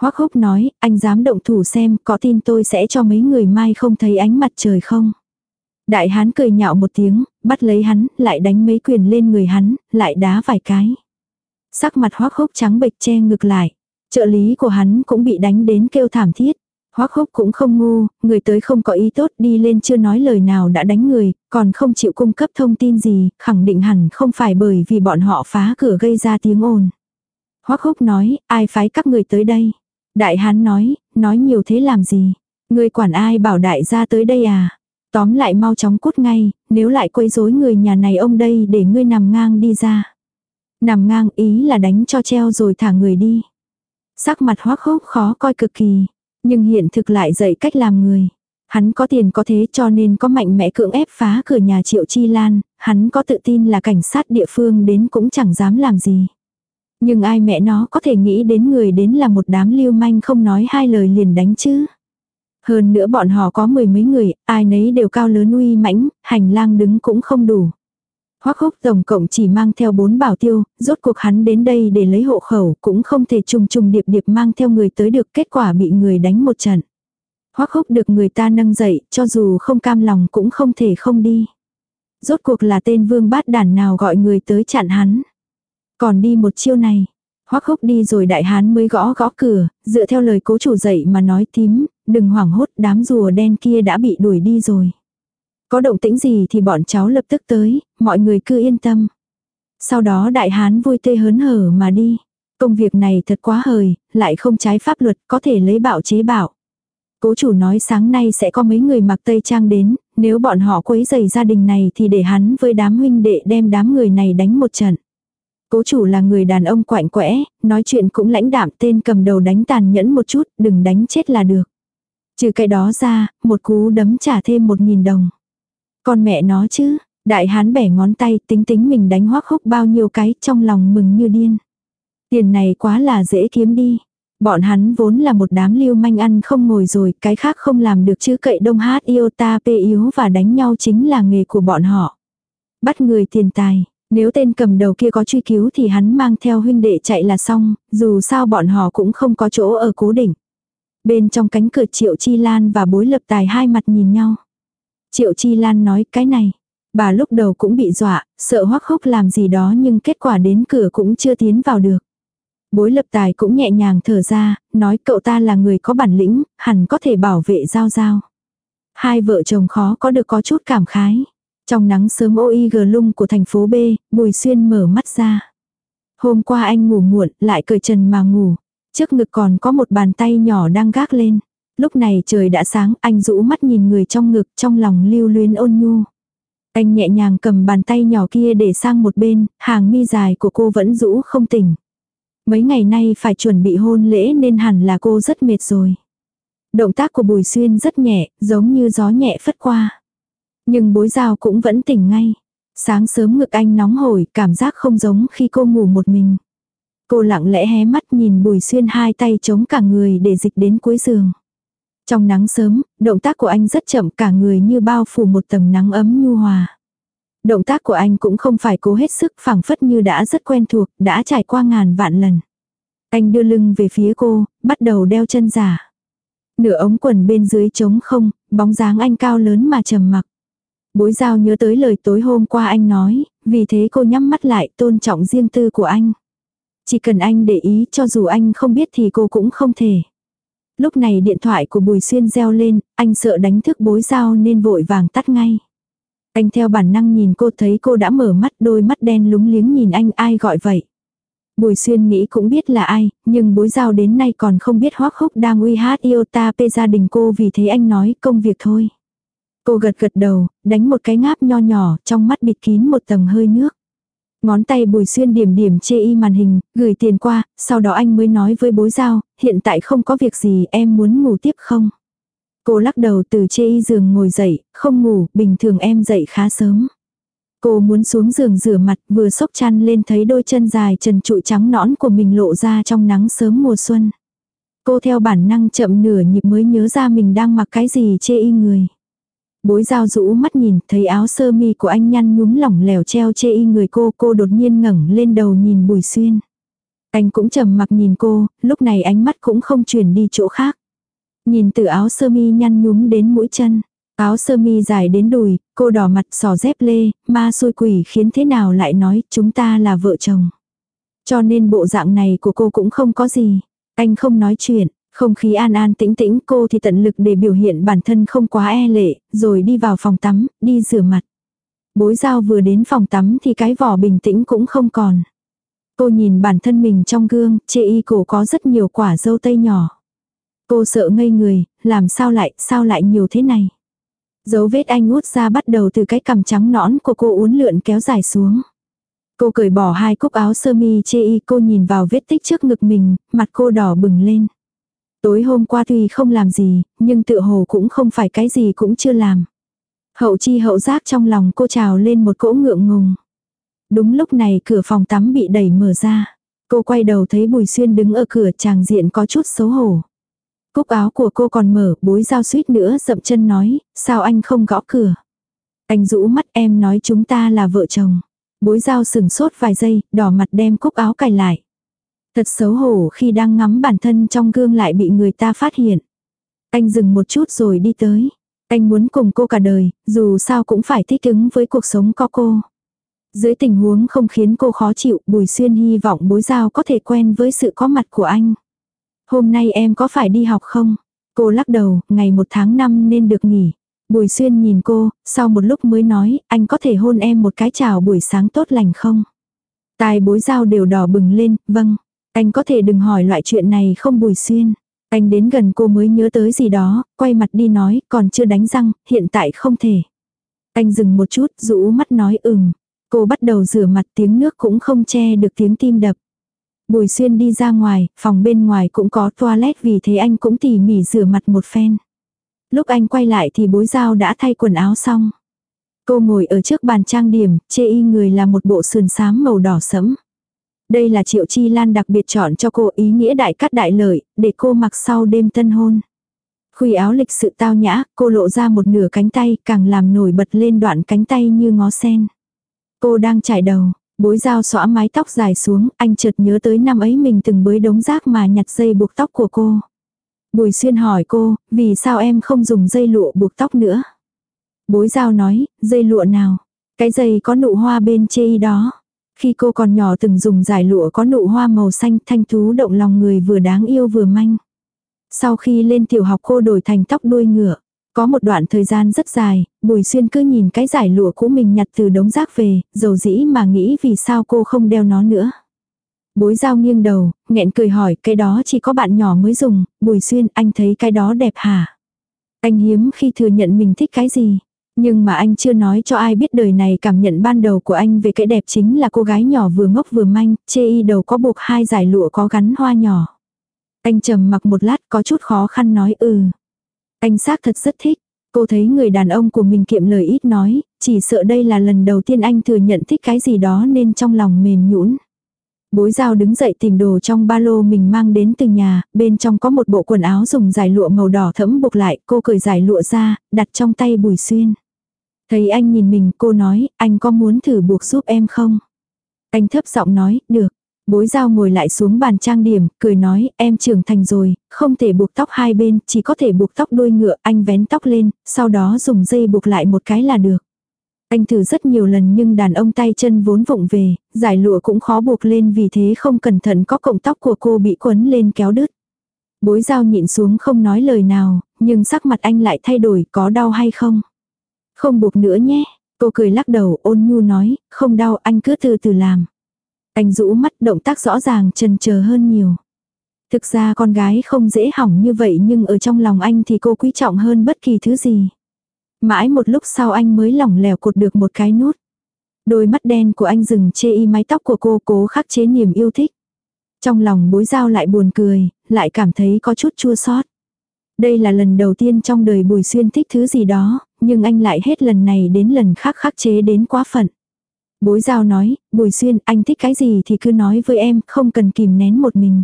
Hoắc húc nói, anh dám động thủ xem, có tin tôi sẽ cho mấy người mai không thấy ánh mặt trời không? Đại hán cười nhạo một tiếng, bắt lấy hắn, lại đánh mấy quyền lên người hắn, lại đá vài cái. Sắc mặt hoắc hốc trắng bệch che ngực lại. Trợ lý của hắn cũng bị đánh đến kêu thảm thiết. Hoắc hốc cũng không ngu, người tới không có ý tốt đi lên chưa nói lời nào đã đánh người, còn không chịu cung cấp thông tin gì, khẳng định hẳn không phải bởi vì bọn họ phá cửa gây ra tiếng ồn. Hoắc hốc nói, ai phái các người tới đây? Đại hán nói, nói nhiều thế làm gì? Người quản ai bảo đại gia tới đây à? Tóm lại mau chóng cút ngay, nếu lại quấy rối người nhà này ông đây để ngươi nằm ngang đi ra. Nằm ngang ý là đánh cho treo rồi thả người đi. Sắc mặt hoác hốc khó coi cực kỳ, nhưng hiện thực lại dạy cách làm người. Hắn có tiền có thế cho nên có mạnh mẽ cưỡng ép phá cửa nhà Triệu Chi Lan, hắn có tự tin là cảnh sát địa phương đến cũng chẳng dám làm gì. Nhưng ai mẹ nó có thể nghĩ đến người đến là một đám lưu manh không nói hai lời liền đánh chứ. Hơn nữa bọn họ có mười mấy người, ai nấy đều cao lớn uy mãnh, hành lang đứng cũng không đủ. Hoắc húc tổng cộng chỉ mang theo bốn bảo tiêu, rốt cuộc hắn đến đây để lấy hộ khẩu, cũng không thể trùng trùng điệp điệp mang theo người tới được, kết quả bị người đánh một trận. Hoắc húc được người ta nâng dậy, cho dù không cam lòng cũng không thể không đi. Rốt cuộc là tên vương bát đàn nào gọi người tới chặn hắn. Còn đi một chiêu này. Hoắc húc đi rồi đại hán mới gõ gõ cửa, dựa theo lời cố chủ dạy mà nói tím, đừng hoảng hốt đám rùa đen kia đã bị đuổi đi rồi. Có động tĩnh gì thì bọn cháu lập tức tới, mọi người cứ yên tâm. Sau đó đại hán vui tê hớn hở mà đi. Công việc này thật quá hời, lại không trái pháp luật, có thể lấy bạo chế bạo. Cố chủ nói sáng nay sẽ có mấy người mặc tây trang đến, nếu bọn họ quấy rầy gia đình này thì để hắn với đám huynh đệ đem đám người này đánh một trận. Cố chủ là người đàn ông quạnh quẽ, nói chuyện cũng lãnh đạm tên cầm đầu đánh tàn nhẫn một chút, đừng đánh chết là được. Trừ cái đó ra, một cú đấm trả thêm một nghìn đồng. Con mẹ nó chứ, đại hán bẻ ngón tay tính tính mình đánh hoác hốc bao nhiêu cái trong lòng mừng như điên. Tiền này quá là dễ kiếm đi. Bọn hắn vốn là một đám lưu manh ăn không ngồi rồi, cái khác không làm được chứ cậy đông hát yêu ta pê yếu và đánh nhau chính là nghề của bọn họ. Bắt người tiền tài, nếu tên cầm đầu kia có truy cứu thì hắn mang theo huynh đệ chạy là xong, dù sao bọn họ cũng không có chỗ ở cố định. Bên trong cánh cửa Triệu Chi Lan và bối lập tài hai mặt nhìn nhau. Triệu Chi Lan nói cái này. Bà lúc đầu cũng bị dọa, sợ hoắc hốc làm gì đó nhưng kết quả đến cửa cũng chưa tiến vào được. Bối lập tài cũng nhẹ nhàng thở ra, nói cậu ta là người có bản lĩnh, hẳn có thể bảo vệ giao giao. Hai vợ chồng khó có được có chút cảm khái. Trong nắng sớm ô y gờ lung của thành phố B, Bùi Xuyên mở mắt ra. Hôm qua anh ngủ muộn, lại cởi trần mà ngủ. Trước ngực còn có một bàn tay nhỏ đang gác lên. Lúc này trời đã sáng, anh rũ mắt nhìn người trong ngực, trong lòng lưu luyến ôn nhu. Anh nhẹ nhàng cầm bàn tay nhỏ kia để sang một bên, hàng mi dài của cô vẫn rũ không tỉnh. Mấy ngày nay phải chuẩn bị hôn lễ nên hẳn là cô rất mệt rồi. Động tác của Bùi Xuyên rất nhẹ, giống như gió nhẹ phất qua. Nhưng bối rào cũng vẫn tỉnh ngay. Sáng sớm ngực anh nóng hổi, cảm giác không giống khi cô ngủ một mình. Cô lặng lẽ hé mắt nhìn Bùi Xuyên hai tay chống cả người để dịch đến cuối giường. Trong nắng sớm, động tác của anh rất chậm cả người như bao phủ một tầng nắng ấm nhu hòa. Động tác của anh cũng không phải cố hết sức phẳng phất như đã rất quen thuộc, đã trải qua ngàn vạn lần. Anh đưa lưng về phía cô, bắt đầu đeo chân giả. Nửa ống quần bên dưới trống không, bóng dáng anh cao lớn mà trầm mặc. Bối giao nhớ tới lời tối hôm qua anh nói, vì thế cô nhắm mắt lại tôn trọng riêng tư của anh. Chỉ cần anh để ý cho dù anh không biết thì cô cũng không thể. Lúc này điện thoại của Bùi Xuyên reo lên, anh sợ đánh thức bối giao nên vội vàng tắt ngay. Anh theo bản năng nhìn cô thấy cô đã mở mắt đôi mắt đen lúng liếng nhìn anh ai gọi vậy. Bùi xuyên nghĩ cũng biết là ai, nhưng bối giao đến nay còn không biết hoác húc đang uy hát yêu ta pê gia đình cô vì thế anh nói công việc thôi. Cô gật gật đầu, đánh một cái ngáp nho nhỏ, trong mắt bịt kín một tầng hơi nước. Ngón tay bùi xuyên điểm điểm chê y màn hình, gửi tiền qua, sau đó anh mới nói với bối giao, hiện tại không có việc gì em muốn ngủ tiếp không? Cô lắc đầu từ chê y giường ngồi dậy, không ngủ, bình thường em dậy khá sớm. Cô muốn xuống giường rửa mặt vừa sốc chăn lên thấy đôi chân dài trần trụi trắng nõn của mình lộ ra trong nắng sớm mùa xuân. Cô theo bản năng chậm nửa nhịp mới nhớ ra mình đang mặc cái gì chê y người. Bối dao rũ mắt nhìn thấy áo sơ mi của anh nhăn nhúm lỏng lẻo treo chê y người cô cô đột nhiên ngẩng lên đầu nhìn bùi xuyên. Anh cũng trầm mặc nhìn cô, lúc này ánh mắt cũng không chuyển đi chỗ khác. Nhìn từ áo sơ mi nhăn nhúm đến mũi chân. Áo sơ mi dài đến đùi, cô đỏ mặt sò dép lê, ma xôi quỷ khiến thế nào lại nói chúng ta là vợ chồng. Cho nên bộ dạng này của cô cũng không có gì. Anh không nói chuyện, không khí an an tĩnh tĩnh cô thì tận lực để biểu hiện bản thân không quá e lệ, rồi đi vào phòng tắm, đi rửa mặt. Bối giao vừa đến phòng tắm thì cái vỏ bình tĩnh cũng không còn. Cô nhìn bản thân mình trong gương, chê y cổ có rất nhiều quả dâu tây nhỏ. Cô sợ ngây người, làm sao lại, sao lại nhiều thế này. Dấu vết anh út ra bắt đầu từ cái cằm trắng nõn của cô uốn lượn kéo dài xuống. Cô cởi bỏ hai cúc áo sơ mi chê y cô nhìn vào vết tích trước ngực mình, mặt cô đỏ bừng lên. Tối hôm qua tuy không làm gì, nhưng tự hồ cũng không phải cái gì cũng chưa làm. Hậu chi hậu giác trong lòng cô trào lên một cỗ ngượng ngùng. Đúng lúc này cửa phòng tắm bị đẩy mở ra. Cô quay đầu thấy Bùi Xuyên đứng ở cửa chàng diện có chút xấu hổ. Cúc áo của cô còn mở, bối dao suýt nữa dậm chân nói, sao anh không gõ cửa. Anh rũ mắt em nói chúng ta là vợ chồng. Bối dao sừng sốt vài giây, đỏ mặt đem cúc áo cài lại. Thật xấu hổ khi đang ngắm bản thân trong gương lại bị người ta phát hiện. Anh dừng một chút rồi đi tới. Anh muốn cùng cô cả đời, dù sao cũng phải thích ứng với cuộc sống có cô. Dưới tình huống không khiến cô khó chịu, Bùi Xuyên hy vọng bối giao có thể quen với sự có mặt của anh. Hôm nay em có phải đi học không? Cô lắc đầu, ngày một tháng năm nên được nghỉ. Bùi Xuyên nhìn cô, sau một lúc mới nói, anh có thể hôn em một cái chào buổi sáng tốt lành không? Tài bối giao đều đỏ bừng lên, vâng. Anh có thể đừng hỏi loại chuyện này không Bùi Xuyên. Anh đến gần cô mới nhớ tới gì đó, quay mặt đi nói, còn chưa đánh răng, hiện tại không thể. Anh dừng một chút, rũ mắt nói ừm. Cô bắt đầu rửa mặt tiếng nước cũng không che được tiếng tim đập. Bùi xuyên đi ra ngoài, phòng bên ngoài cũng có toilet vì thế anh cũng tỉ mỉ rửa mặt một phen. Lúc anh quay lại thì bối dao đã thay quần áo xong. Cô ngồi ở trước bàn trang điểm, chê y người là một bộ sườn xám màu đỏ sẫm. Đây là triệu chi lan đặc biệt chọn cho cô ý nghĩa đại cắt đại lợi, để cô mặc sau đêm tân hôn. Khuy áo lịch sự tao nhã, cô lộ ra một nửa cánh tay, càng làm nổi bật lên đoạn cánh tay như ngó sen. Cô đang chải đầu, Bối dao xõa mái tóc dài xuống, anh chợt nhớ tới năm ấy mình từng bới đống rác mà nhặt dây buộc tóc của cô. Bùi xuyên hỏi cô, vì sao em không dùng dây lụa buộc tóc nữa? Bối dao nói, dây lụa nào? Cái dây có nụ hoa bên chê đó. Khi cô còn nhỏ từng dùng giải lụa có nụ hoa màu xanh thanh thú động lòng người vừa đáng yêu vừa manh. Sau khi lên tiểu học cô đổi thành tóc đuôi ngựa. Có một đoạn thời gian rất dài, Bùi Xuyên cứ nhìn cái giải lụa cũ mình nhặt từ đống rác về, dầu dĩ mà nghĩ vì sao cô không đeo nó nữa. Bối giao nghiêng đầu, nghẹn cười hỏi cái đó chỉ có bạn nhỏ mới dùng, Bùi Xuyên anh thấy cái đó đẹp hả? Anh hiếm khi thừa nhận mình thích cái gì. Nhưng mà anh chưa nói cho ai biết đời này cảm nhận ban đầu của anh về cái đẹp chính là cô gái nhỏ vừa ngốc vừa manh, chê y đầu có buộc hai giải lụa có gắn hoa nhỏ. Anh trầm mặc một lát có chút khó khăn nói ừ. Anh xác thật rất thích. Cô thấy người đàn ông của mình kiệm lời ít nói, chỉ sợ đây là lần đầu tiên anh thừa nhận thích cái gì đó nên trong lòng mềm nhũn. Bối giao đứng dậy tìm đồ trong ba lô mình mang đến từ nhà, bên trong có một bộ quần áo dùng giải lụa màu đỏ thẫm buộc lại, cô cởi giải lụa ra, đặt trong tay bùi xuyên. Thấy anh nhìn mình, cô nói, anh có muốn thử buộc giúp em không? Anh thấp giọng nói, được. Bối giao ngồi lại xuống bàn trang điểm, cười nói, em trưởng thành rồi, không thể buộc tóc hai bên, chỉ có thể buộc tóc đuôi ngựa, anh vén tóc lên, sau đó dùng dây buộc lại một cái là được. Anh thử rất nhiều lần nhưng đàn ông tay chân vốn vụng về, giải lụa cũng khó buộc lên vì thế không cẩn thận có cọng tóc của cô bị quấn lên kéo đứt. Bối dao nhịn xuống không nói lời nào, nhưng sắc mặt anh lại thay đổi có đau hay không. Không buộc nữa nhé, cô cười lắc đầu ôn nhu nói, không đau anh cứ từ từ làm. Anh rũ mắt động tác rõ ràng trần chờ hơn nhiều. Thực ra con gái không dễ hỏng như vậy nhưng ở trong lòng anh thì cô quý trọng hơn bất kỳ thứ gì. Mãi một lúc sau anh mới lỏng lẻo cột được một cái nút. Đôi mắt đen của anh dừng chê y mái tóc của cô cố khắc chế niềm yêu thích. Trong lòng bối giao lại buồn cười, lại cảm thấy có chút chua xót. Đây là lần đầu tiên trong đời Bùi Xuyên thích thứ gì đó, nhưng anh lại hết lần này đến lần khác khắc chế đến quá phận. Bối giao nói, Bùi Xuyên, anh thích cái gì thì cứ nói với em, không cần kìm nén một mình.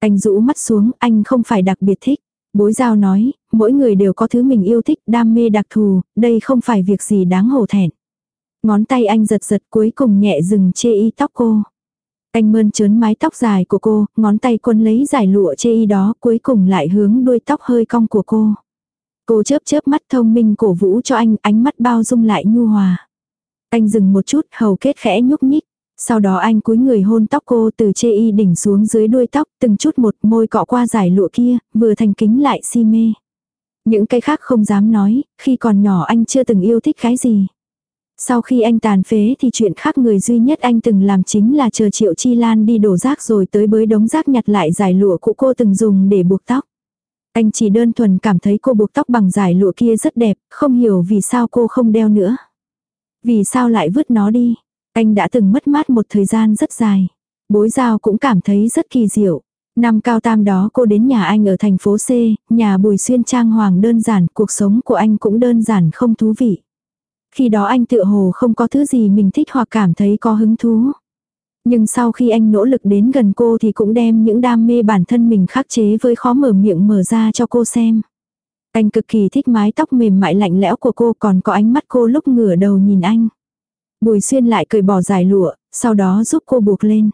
Anh rũ mắt xuống, anh không phải đặc biệt thích. Bối giao nói, mỗi người đều có thứ mình yêu thích, đam mê đặc thù, đây không phải việc gì đáng hổ thẹn. Ngón tay anh giật giật cuối cùng nhẹ dừng chê y tóc cô. Anh mơn trớn mái tóc dài của cô, ngón tay quân lấy giải lụa chê y đó cuối cùng lại hướng đuôi tóc hơi cong của cô. Cô chớp chớp mắt thông minh cổ vũ cho anh, ánh mắt bao dung lại nhu hòa. Anh dừng một chút, hầu kết khẽ nhúc nhích. Sau đó anh cúi người hôn tóc cô từ chê y đỉnh xuống dưới đuôi tóc, từng chút một môi cọ qua giải lụa kia, vừa thành kính lại si mê. Những cái khác không dám nói, khi còn nhỏ anh chưa từng yêu thích cái gì. Sau khi anh tàn phế thì chuyện khác người duy nhất anh từng làm chính là chờ Triệu Chi Lan đi đổ rác rồi tới bới đống rác nhặt lại giải lụa cũ cô từng dùng để buộc tóc. Anh chỉ đơn thuần cảm thấy cô buộc tóc bằng giải lụa kia rất đẹp, không hiểu vì sao cô không đeo nữa. Vì sao lại vứt nó đi. Anh đã từng mất mát một thời gian rất dài. Bối giao cũng cảm thấy rất kỳ diệu. Năm cao tam đó cô đến nhà anh ở thành phố C, nhà Bùi Xuyên trang hoàng đơn giản, cuộc sống của anh cũng đơn giản không thú vị. Khi đó anh tự hồ không có thứ gì mình thích hoặc cảm thấy có hứng thú. Nhưng sau khi anh nỗ lực đến gần cô thì cũng đem những đam mê bản thân mình khắc chế với khó mở miệng mở ra cho cô xem. Anh cực kỳ thích mái tóc mềm mại lạnh lẽo của cô còn có ánh mắt cô lúc ngửa đầu nhìn anh. Bùi xuyên lại cởi bỏ giải lụa, sau đó giúp cô buộc lên.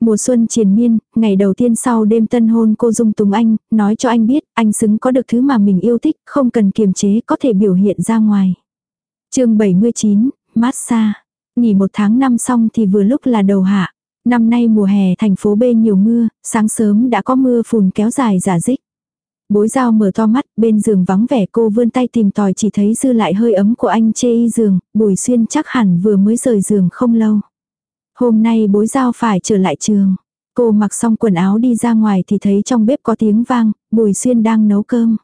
Mùa xuân triền miên, ngày đầu tiên sau đêm tân hôn cô dung túng anh, nói cho anh biết, anh xứng có được thứ mà mình yêu thích, không cần kiềm chế, có thể biểu hiện ra ngoài. chương 79, massage. Nghỉ một tháng năm xong thì vừa lúc là đầu hạ. Năm nay mùa hè thành phố B nhiều mưa, sáng sớm đã có mưa phùn kéo dài giả dích. Bối dao mở to mắt, bên giường vắng vẻ cô vươn tay tìm tòi chỉ thấy dư lại hơi ấm của anh chê y giường, bùi xuyên chắc hẳn vừa mới rời giường không lâu. Hôm nay bối dao phải trở lại trường. Cô mặc xong quần áo đi ra ngoài thì thấy trong bếp có tiếng vang, bùi xuyên đang nấu cơm.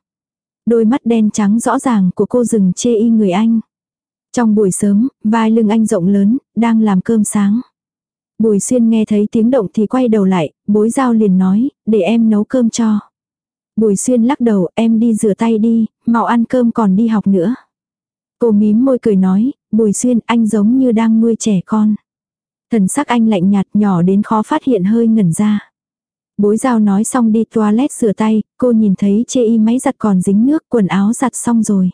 Đôi mắt đen trắng rõ ràng của cô dừng chê y người anh. Trong buổi sớm, vai lưng anh rộng lớn, đang làm cơm sáng. Bùi xuyên nghe thấy tiếng động thì quay đầu lại, bối giao liền nói, để em nấu cơm cho. Bùi xuyên lắc đầu, em đi rửa tay đi, mau ăn cơm còn đi học nữa. Cô mím môi cười nói, bùi xuyên anh giống như đang nuôi trẻ con. Thần sắc anh lạnh nhạt nhỏ đến khó phát hiện hơi ngẩn ra. Bối giao nói xong đi toilet rửa tay, cô nhìn thấy chê y máy giặt còn dính nước quần áo giặt xong rồi.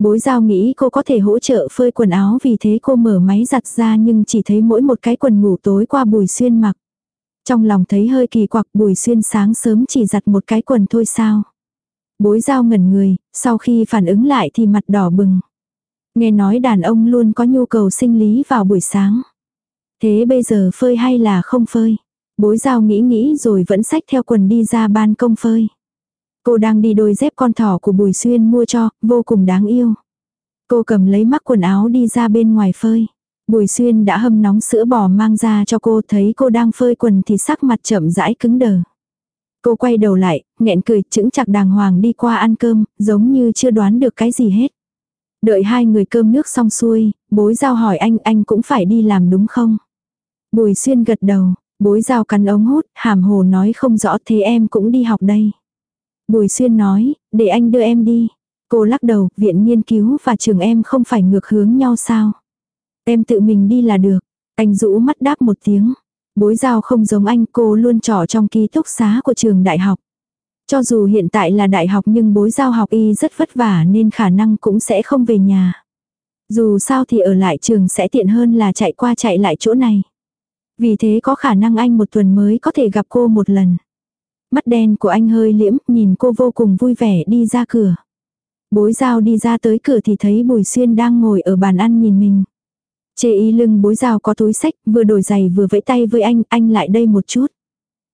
Bối giao nghĩ cô có thể hỗ trợ phơi quần áo vì thế cô mở máy giặt ra nhưng chỉ thấy mỗi một cái quần ngủ tối qua bùi xuyên mặc. Trong lòng thấy hơi kỳ quặc bùi xuyên sáng sớm chỉ giặt một cái quần thôi sao. Bối giao ngẩn người, sau khi phản ứng lại thì mặt đỏ bừng. Nghe nói đàn ông luôn có nhu cầu sinh lý vào buổi sáng. Thế bây giờ phơi hay là không phơi? Bối giao nghĩ nghĩ rồi vẫn xách theo quần đi ra ban công phơi. Cô đang đi đôi dép con thỏ của Bùi Xuyên mua cho, vô cùng đáng yêu. Cô cầm lấy mắc quần áo đi ra bên ngoài phơi. Bùi Xuyên đã hâm nóng sữa bò mang ra cho cô thấy cô đang phơi quần thì sắc mặt chậm rãi cứng đờ. Cô quay đầu lại, nghẹn cười chững chặt đàng hoàng đi qua ăn cơm, giống như chưa đoán được cái gì hết. Đợi hai người cơm nước xong xuôi, bối giao hỏi anh anh cũng phải đi làm đúng không? Bùi Xuyên gật đầu, bối giao cắn ống hút, hàm hồ nói không rõ thế em cũng đi học đây. Bùi Xuyên nói, để anh đưa em đi. Cô lắc đầu, viện nghiên cứu và trường em không phải ngược hướng nhau sao? Em tự mình đi là được. Anh rũ mắt đáp một tiếng. Bối giao không giống anh cô luôn trỏ trong ký túc xá của trường đại học. Cho dù hiện tại là đại học nhưng bối giao học y rất vất vả nên khả năng cũng sẽ không về nhà. Dù sao thì ở lại trường sẽ tiện hơn là chạy qua chạy lại chỗ này. Vì thế có khả năng anh một tuần mới có thể gặp cô một lần. Mắt đen của anh hơi liễm, nhìn cô vô cùng vui vẻ đi ra cửa. Bối giao đi ra tới cửa thì thấy Bùi Xuyên đang ngồi ở bàn ăn nhìn mình. Chê y lưng bối giao có túi sách, vừa đổi giày vừa vẫy tay với anh, anh lại đây một chút.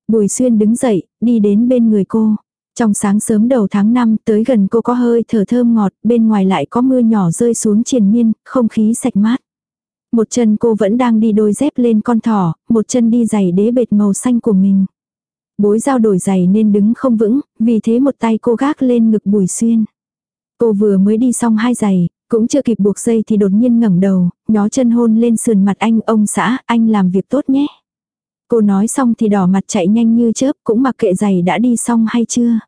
Bùi Xuyên đứng dậy, đi đến bên người cô. Trong sáng sớm đầu tháng 5 tới gần cô có hơi thở thơm ngọt, bên ngoài lại có mưa nhỏ rơi xuống triền miên, không khí sạch mát. Một chân cô vẫn đang đi đôi dép lên con thỏ, một chân đi giày đế bệt màu xanh của mình. Bối giao đổi giày nên đứng không vững, vì thế một tay cô gác lên ngực bùi xuyên. Cô vừa mới đi xong hai giày, cũng chưa kịp buộc dây thì đột nhiên ngẩng đầu, nhó chân hôn lên sườn mặt anh, ông xã, anh làm việc tốt nhé. Cô nói xong thì đỏ mặt chạy nhanh như chớp, cũng mặc kệ giày đã đi xong hay chưa.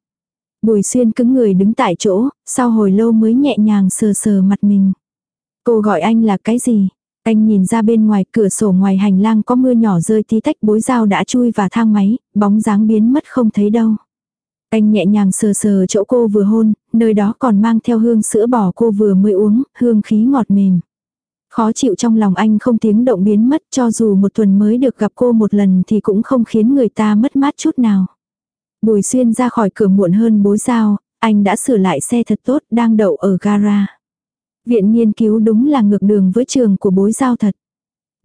Bùi xuyên cứng người đứng tại chỗ, sau hồi lâu mới nhẹ nhàng sờ sờ mặt mình. Cô gọi anh là cái gì? Anh nhìn ra bên ngoài cửa sổ ngoài hành lang có mưa nhỏ rơi tí tách bối dao đã chui và thang máy, bóng dáng biến mất không thấy đâu. Anh nhẹ nhàng sờ sờ chỗ cô vừa hôn, nơi đó còn mang theo hương sữa bò cô vừa mới uống, hương khí ngọt mềm. Khó chịu trong lòng anh không tiếng động biến mất cho dù một tuần mới được gặp cô một lần thì cũng không khiến người ta mất mát chút nào. Bùi xuyên ra khỏi cửa muộn hơn bối giao, anh đã sửa lại xe thật tốt đang đậu ở gara. Viện nghiên cứu đúng là ngược đường với trường của bối giao thật.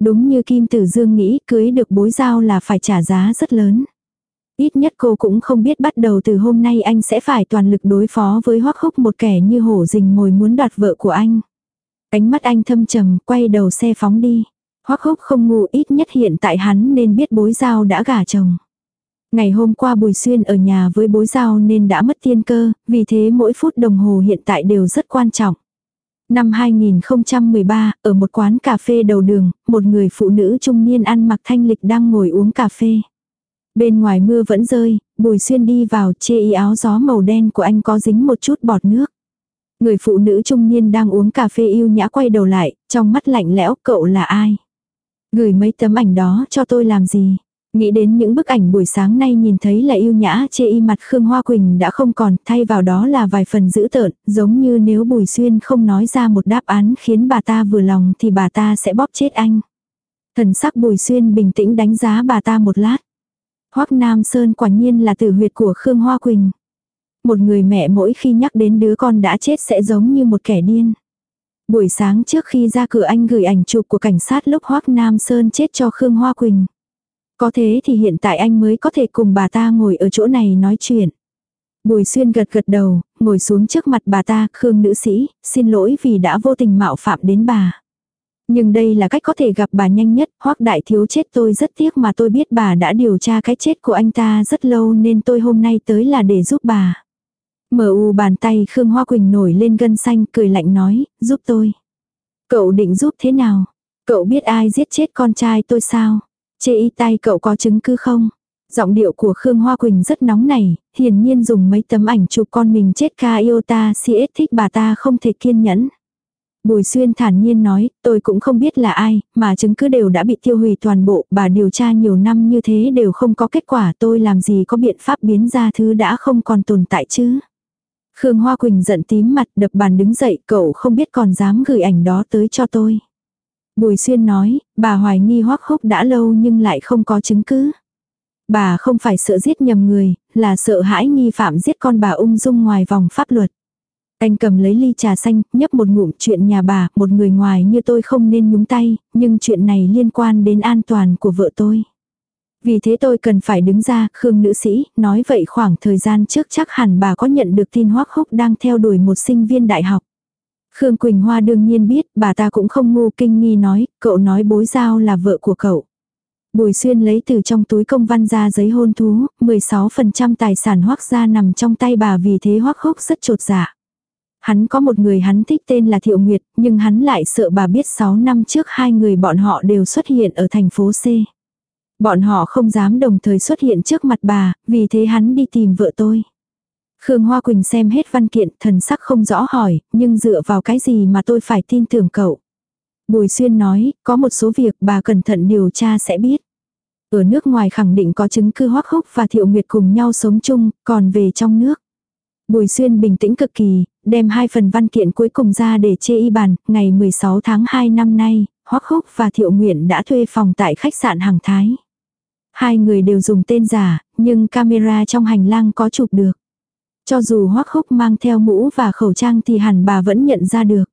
Đúng như Kim Tử Dương nghĩ cưới được bối giao là phải trả giá rất lớn. Ít nhất cô cũng không biết bắt đầu từ hôm nay anh sẽ phải toàn lực đối phó với hoắc húc một kẻ như hổ rình ngồi muốn đoạt vợ của anh. Ánh mắt anh thâm trầm, quay đầu xe phóng đi. Hoắc húc không ngu ít nhất hiện tại hắn nên biết bối giao đã gả chồng. Ngày hôm qua Bùi Xuyên ở nhà với bối giao nên đã mất tiên cơ, vì thế mỗi phút đồng hồ hiện tại đều rất quan trọng. Năm 2013, ở một quán cà phê đầu đường, một người phụ nữ trung niên ăn mặc thanh lịch đang ngồi uống cà phê. Bên ngoài mưa vẫn rơi, Bùi Xuyên đi vào chê y áo gió màu đen của anh có dính một chút bọt nước. Người phụ nữ trung niên đang uống cà phê yêu nhã quay đầu lại, trong mắt lạnh lẽo cậu là ai? Gửi mấy tấm ảnh đó cho tôi làm gì? Nghĩ đến những bức ảnh buổi sáng nay nhìn thấy là yêu nhã chê y mặt Khương Hoa Quỳnh đã không còn, thay vào đó là vài phần dữ tợn, giống như nếu Bùi Xuyên không nói ra một đáp án khiến bà ta vừa lòng thì bà ta sẽ bóp chết anh. Thần sắc Bùi Xuyên bình tĩnh đánh giá bà ta một lát. Hoắc Nam Sơn quả nhiên là tử huyệt của Khương Hoa Quỳnh. Một người mẹ mỗi khi nhắc đến đứa con đã chết sẽ giống như một kẻ điên. Buổi sáng trước khi ra cửa anh gửi ảnh chụp của cảnh sát lúc Hoắc Nam Sơn chết cho Khương Hoa Quỳnh. Có thế thì hiện tại anh mới có thể cùng bà ta ngồi ở chỗ này nói chuyện. Bùi xuyên gật gật đầu, ngồi xuống trước mặt bà ta, Khương nữ sĩ, xin lỗi vì đã vô tình mạo phạm đến bà. Nhưng đây là cách có thể gặp bà nhanh nhất, hoắc đại thiếu chết tôi rất tiếc mà tôi biết bà đã điều tra cái chết của anh ta rất lâu nên tôi hôm nay tới là để giúp bà. Mở u bàn tay Khương Hoa Quỳnh nổi lên gân xanh cười lạnh nói, giúp tôi. Cậu định giúp thế nào? Cậu biết ai giết chết con trai tôi sao? Chê y tay cậu có chứng cứ không? Giọng điệu của Khương Hoa Quỳnh rất nóng này, hiển nhiên dùng mấy tấm ảnh chụp con mình chết ca yêu ta siết thích bà ta không thể kiên nhẫn. Bùi Xuyên thản nhiên nói, tôi cũng không biết là ai, mà chứng cứ đều đã bị tiêu hủy toàn bộ, bà điều tra nhiều năm như thế đều không có kết quả tôi làm gì có biện pháp biến ra thứ đã không còn tồn tại chứ. Khương Hoa Quỳnh giận tím mặt đập bàn đứng dậy, cậu không biết còn dám gửi ảnh đó tới cho tôi. Bùi Xuyên nói, bà hoài nghi hoắc hốc đã lâu nhưng lại không có chứng cứ. Bà không phải sợ giết nhầm người, là sợ hãi nghi phạm giết con bà ung dung ngoài vòng pháp luật. Anh cầm lấy ly trà xanh, nhấp một ngụm chuyện nhà bà, một người ngoài như tôi không nên nhúng tay, nhưng chuyện này liên quan đến an toàn của vợ tôi. Vì thế tôi cần phải đứng ra, Khương nữ sĩ, nói vậy khoảng thời gian trước chắc hẳn bà có nhận được tin Hoắc Húc đang theo đuổi một sinh viên đại học. Khương Quỳnh Hoa đương nhiên biết, bà ta cũng không ngu kinh nghi nói, cậu nói bối giao là vợ của cậu. Bùi xuyên lấy từ trong túi công văn ra giấy hôn thú, 16% tài sản hoắc gia nằm trong tay bà vì thế hoắc hốc rất trột dạ. Hắn có một người hắn thích tên là Thiệu Nguyệt, nhưng hắn lại sợ bà biết 6 năm trước hai người bọn họ đều xuất hiện ở thành phố C. Bọn họ không dám đồng thời xuất hiện trước mặt bà, vì thế hắn đi tìm vợ tôi. Khương Hoa Quỳnh xem hết văn kiện, thần sắc không rõ hỏi, nhưng dựa vào cái gì mà tôi phải tin tưởng cậu. Bùi Xuyên nói, có một số việc bà cẩn thận điều tra sẽ biết. Ở nước ngoài khẳng định có chứng cứ hoắc húc và thiệu nguyệt cùng nhau sống chung, còn về trong nước. Bùi Xuyên bình tĩnh cực kỳ, đem hai phần văn kiện cuối cùng ra để chê y bàn, ngày 16 tháng 2 năm nay, Hoắc Húc và Thiệu Nguyện đã thuê phòng tại khách sạn Hàng Thái. Hai người đều dùng tên giả, nhưng camera trong hành lang có chụp được. Cho dù hoắc húc mang theo mũ và khẩu trang thì hẳn bà vẫn nhận ra được.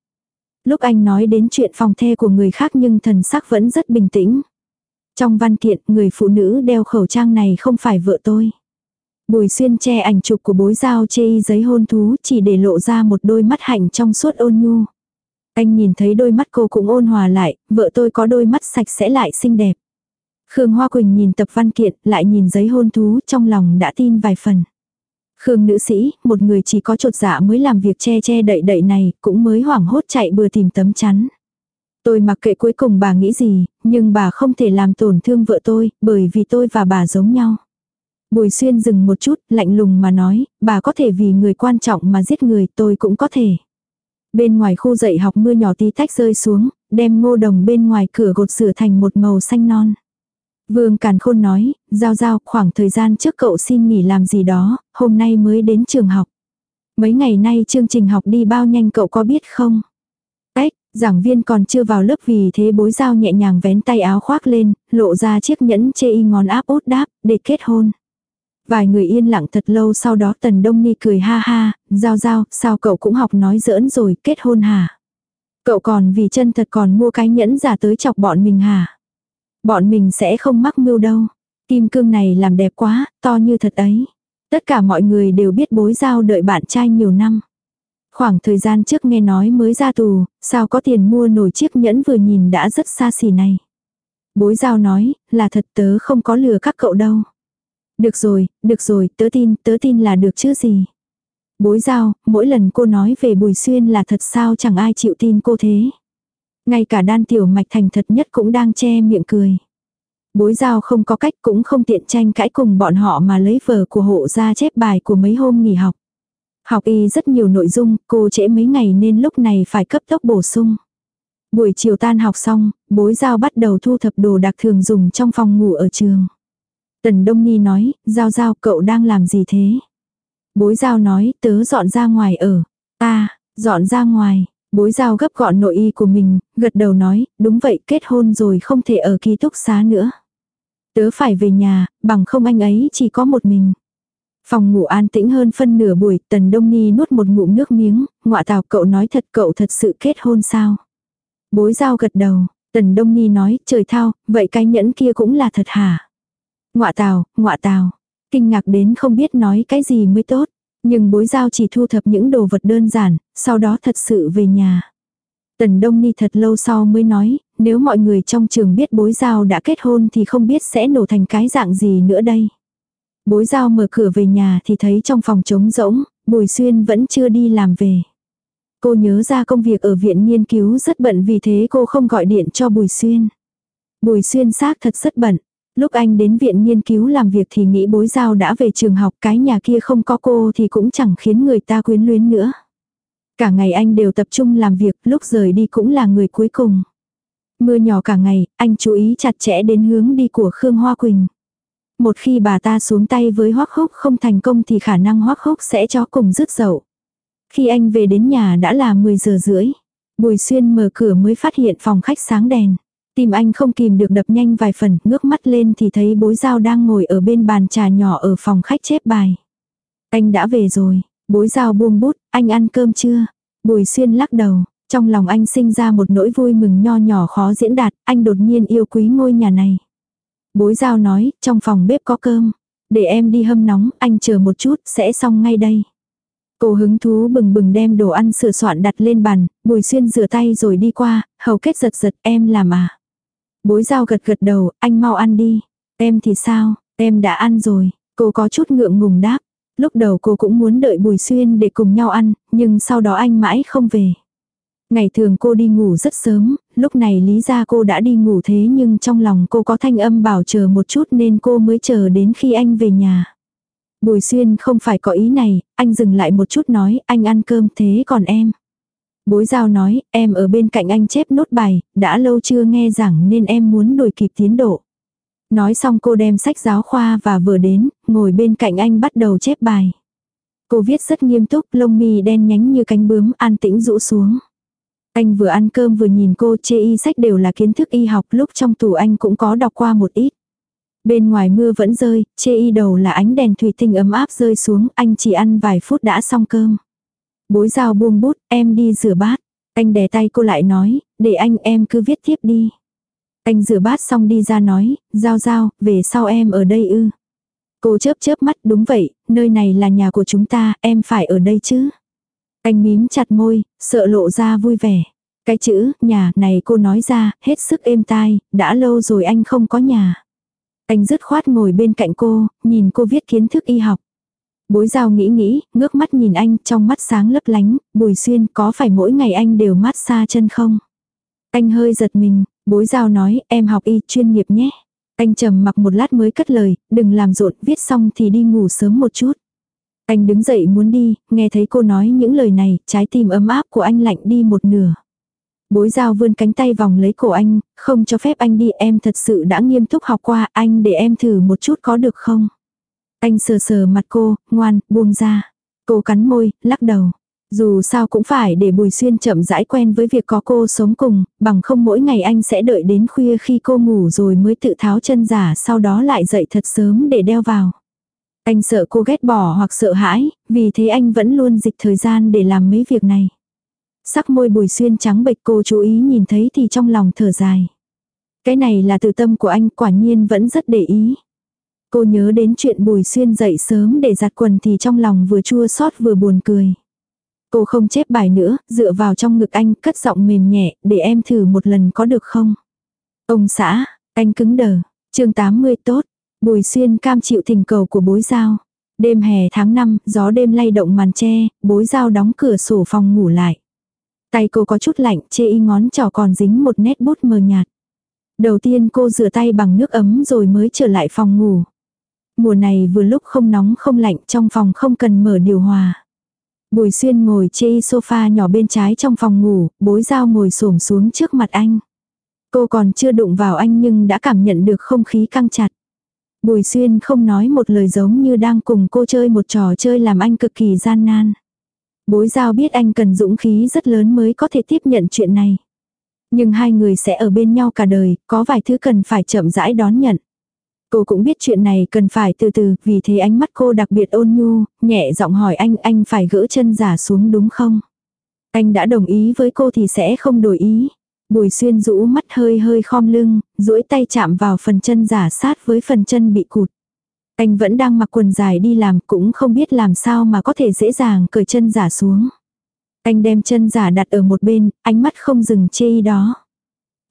Lúc anh nói đến chuyện phòng the của người khác nhưng thần sắc vẫn rất bình tĩnh. Trong văn kiện, người phụ nữ đeo khẩu trang này không phải vợ tôi. Bùi xuyên che ảnh chụp của bối giao chê giấy hôn thú chỉ để lộ ra một đôi mắt hạnh trong suốt ôn nhu. Anh nhìn thấy đôi mắt cô cũng ôn hòa lại, vợ tôi có đôi mắt sạch sẽ lại xinh đẹp. Khương Hoa Quỳnh nhìn tập văn kiện, lại nhìn giấy hôn thú, trong lòng đã tin vài phần. Khương nữ sĩ, một người chỉ có trột dạ mới làm việc che che đậy đậy này, cũng mới hoảng hốt chạy bừa tìm tấm chắn. Tôi mặc kệ cuối cùng bà nghĩ gì, nhưng bà không thể làm tổn thương vợ tôi, bởi vì tôi và bà giống nhau. Bùi xuyên dừng một chút, lạnh lùng mà nói, bà có thể vì người quan trọng mà giết người, tôi cũng có thể. Bên ngoài khu dạy học mưa nhỏ tí tách rơi xuống, đem ngô đồng bên ngoài cửa gột sửa thành một màu xanh non. Vương Càn Khôn nói, Giao Giao, khoảng thời gian trước cậu xin nghỉ làm gì đó, hôm nay mới đến trường học. Mấy ngày nay chương trình học đi bao nhanh cậu có biết không? Ếch, giảng viên còn chưa vào lớp vì thế bối Giao nhẹ nhàng vén tay áo khoác lên, lộ ra chiếc nhẫn chê y ngón áp út đáp, để kết hôn. Vài người yên lặng thật lâu sau đó Tần Đông Ni cười ha ha, Giao Giao, sao cậu cũng học nói giỡn rồi, kết hôn hả? Cậu còn vì chân thật còn mua cái nhẫn giả tới chọc bọn mình hả? Bọn mình sẽ không mắc mưu đâu. Kim cương này làm đẹp quá, to như thật ấy. Tất cả mọi người đều biết bối giao đợi bạn trai nhiều năm. Khoảng thời gian trước nghe nói mới ra tù, sao có tiền mua nổi chiếc nhẫn vừa nhìn đã rất xa xỉ này. Bối giao nói, là thật tớ không có lừa các cậu đâu. Được rồi, được rồi, tớ tin, tớ tin là được chứ gì. Bối giao, mỗi lần cô nói về Bùi Xuyên là thật sao chẳng ai chịu tin cô thế. Ngay cả đan tiểu mạch thành thật nhất cũng đang che miệng cười. Bối giao không có cách cũng không tiện tranh cãi cùng bọn họ mà lấy vở của hộ ra chép bài của mấy hôm nghỉ học. Học y rất nhiều nội dung, cô trễ mấy ngày nên lúc này phải cấp tốc bổ sung. Buổi chiều tan học xong, bối giao bắt đầu thu thập đồ đặc thường dùng trong phòng ngủ ở trường. Tần Đông Ni nói, Giao Giao cậu đang làm gì thế? Bối Giao nói, tớ dọn ra ngoài ở. Ta, dọn ra ngoài. Bối Giao gấp gọn nội y của mình, gật đầu nói, đúng vậy kết hôn rồi không thể ở ký túc xá nữa. Tớ phải về nhà, bằng không anh ấy chỉ có một mình. Phòng ngủ an tĩnh hơn phân nửa buổi, Tần Đông Ni nuốt một ngụm nước miếng, ngọa tào cậu nói thật cậu thật sự kết hôn sao? Bối Giao gật đầu, Tần Đông Ni nói, trời thao, vậy cái nhẫn kia cũng là thật hả? Ngọa tào, ngọa tào. Kinh ngạc đến không biết nói cái gì mới tốt. Nhưng bối giao chỉ thu thập những đồ vật đơn giản, sau đó thật sự về nhà. Tần Đông Ni thật lâu sau mới nói, nếu mọi người trong trường biết bối giao đã kết hôn thì không biết sẽ nổ thành cái dạng gì nữa đây. Bối giao mở cửa về nhà thì thấy trong phòng trống rỗng, Bùi Xuyên vẫn chưa đi làm về. Cô nhớ ra công việc ở viện nghiên cứu rất bận vì thế cô không gọi điện cho Bùi Xuyên. Bùi Xuyên xác thật rất bận. Lúc anh đến viện nghiên cứu làm việc thì nghĩ bối giao đã về trường học cái nhà kia không có cô thì cũng chẳng khiến người ta quyến luyến nữa. Cả ngày anh đều tập trung làm việc, lúc rời đi cũng là người cuối cùng. Mưa nhỏ cả ngày, anh chú ý chặt chẽ đến hướng đi của Khương Hoa Quỳnh. Một khi bà ta xuống tay với Hoắc hốc không thành công thì khả năng Hoắc hốc sẽ cho cùng rứt dậu. Khi anh về đến nhà đã là 10 giờ rưỡi. Bùi Xuyên mở cửa mới phát hiện phòng khách sáng đèn. Tim anh không kìm được đập nhanh vài phần, ngước mắt lên thì thấy bối giao đang ngồi ở bên bàn trà nhỏ ở phòng khách chép bài. Anh đã về rồi, bối giao buông bút, anh ăn cơm chưa? Bùi xuyên lắc đầu, trong lòng anh sinh ra một nỗi vui mừng nho nhỏ khó diễn đạt, anh đột nhiên yêu quý ngôi nhà này. Bối giao nói, trong phòng bếp có cơm. Để em đi hâm nóng, anh chờ một chút, sẽ xong ngay đây. Cô hứng thú bừng bừng đem đồ ăn sửa soạn đặt lên bàn, bùi xuyên rửa tay rồi đi qua, hầu kết giật giật, em làm à. Bối giao gật gật đầu, anh mau ăn đi. Em thì sao, em đã ăn rồi. Cô có chút ngượng ngùng đáp. Lúc đầu cô cũng muốn đợi Bùi Xuyên để cùng nhau ăn, nhưng sau đó anh mãi không về. Ngày thường cô đi ngủ rất sớm, lúc này lý ra cô đã đi ngủ thế nhưng trong lòng cô có thanh âm bảo chờ một chút nên cô mới chờ đến khi anh về nhà. Bùi Xuyên không phải có ý này, anh dừng lại một chút nói anh ăn cơm thế còn em. Bối giao nói, em ở bên cạnh anh chép nốt bài, đã lâu chưa nghe giảng nên em muốn đuổi kịp tiến độ. Nói xong cô đem sách giáo khoa và vừa đến, ngồi bên cạnh anh bắt đầu chép bài. Cô viết rất nghiêm túc, lông mi đen nhánh như cánh bướm, an tĩnh rũ xuống. Anh vừa ăn cơm vừa nhìn cô chê y sách đều là kiến thức y học lúc trong tủ anh cũng có đọc qua một ít. Bên ngoài mưa vẫn rơi, chê y đầu là ánh đèn thủy tinh ấm áp rơi xuống, anh chỉ ăn vài phút đã xong cơm. Bối dao buông bút, em đi rửa bát. Anh đè tay cô lại nói, để anh em cứ viết tiếp đi. Anh rửa bát xong đi ra nói, giao giao, về sau em ở đây ư. Cô chớp chớp mắt, đúng vậy, nơi này là nhà của chúng ta, em phải ở đây chứ. Anh mím chặt môi, sợ lộ ra vui vẻ. Cái chữ, nhà, này cô nói ra, hết sức êm tai, đã lâu rồi anh không có nhà. Anh dứt khoát ngồi bên cạnh cô, nhìn cô viết kiến thức y học. Bối giao nghĩ nghĩ, ngước mắt nhìn anh, trong mắt sáng lấp lánh, bùi xuyên có phải mỗi ngày anh đều mát xa chân không? Anh hơi giật mình, bối giao nói, em học y chuyên nghiệp nhé. Anh trầm mặc một lát mới cất lời, đừng làm rộn, viết xong thì đi ngủ sớm một chút. Anh đứng dậy muốn đi, nghe thấy cô nói những lời này, trái tim ấm áp của anh lạnh đi một nửa. Bối giao vươn cánh tay vòng lấy cổ anh, không cho phép anh đi em thật sự đã nghiêm túc học qua, anh để em thử một chút có được không? Anh sờ sờ mặt cô, ngoan, buông ra. Cô cắn môi, lắc đầu. Dù sao cũng phải để Bùi Xuyên chậm rãi quen với việc có cô sống cùng, bằng không mỗi ngày anh sẽ đợi đến khuya khi cô ngủ rồi mới tự tháo chân giả sau đó lại dậy thật sớm để đeo vào. Anh sợ cô ghét bỏ hoặc sợ hãi, vì thế anh vẫn luôn dịch thời gian để làm mấy việc này. Sắc môi Bùi Xuyên trắng bệch cô chú ý nhìn thấy thì trong lòng thở dài. Cái này là từ tâm của anh quả nhiên vẫn rất để ý. Cô nhớ đến chuyện Bùi Xuyên dậy sớm để giặt quần thì trong lòng vừa chua xót vừa buồn cười. Cô không chép bài nữa, dựa vào trong ngực anh, cất giọng mềm nhẹ, để em thử một lần có được không? Ông xã, anh cứng đờ. chương 80 tốt. Bùi xuyên cam chịu tình cầu của bối giao. Đêm hè tháng 5, gió đêm lay động màn tre, bối giao đóng cửa sổ phòng ngủ lại. Tay cô có chút lạnh, chê y ngón trỏ còn dính một nét bút mờ nhạt. Đầu tiên cô rửa tay bằng nước ấm rồi mới trở lại phòng ngủ. Mùa này vừa lúc không nóng không lạnh trong phòng không cần mở điều hòa. Bùi xuyên ngồi chê sofa nhỏ bên trái trong phòng ngủ, bối dao ngồi xổm xuống trước mặt anh. Cô còn chưa đụng vào anh nhưng đã cảm nhận được không khí căng chặt. Bùi xuyên không nói một lời giống như đang cùng cô chơi một trò chơi làm anh cực kỳ gian nan. Bối giao biết anh cần dũng khí rất lớn mới có thể tiếp nhận chuyện này. Nhưng hai người sẽ ở bên nhau cả đời, có vài thứ cần phải chậm rãi đón nhận. Cô cũng biết chuyện này cần phải từ từ, vì thế ánh mắt cô đặc biệt ôn nhu, nhẹ giọng hỏi anh, anh phải gỡ chân giả xuống đúng không? Anh đã đồng ý với cô thì sẽ không đổi ý. Bùi xuyên rũ mắt hơi hơi khom lưng, duỗi tay chạm vào phần chân giả sát với phần chân bị cụt. Anh vẫn đang mặc quần dài đi làm cũng không biết làm sao mà có thể dễ dàng cởi chân giả xuống. Anh đem chân giả đặt ở một bên, ánh mắt không dừng chê đó.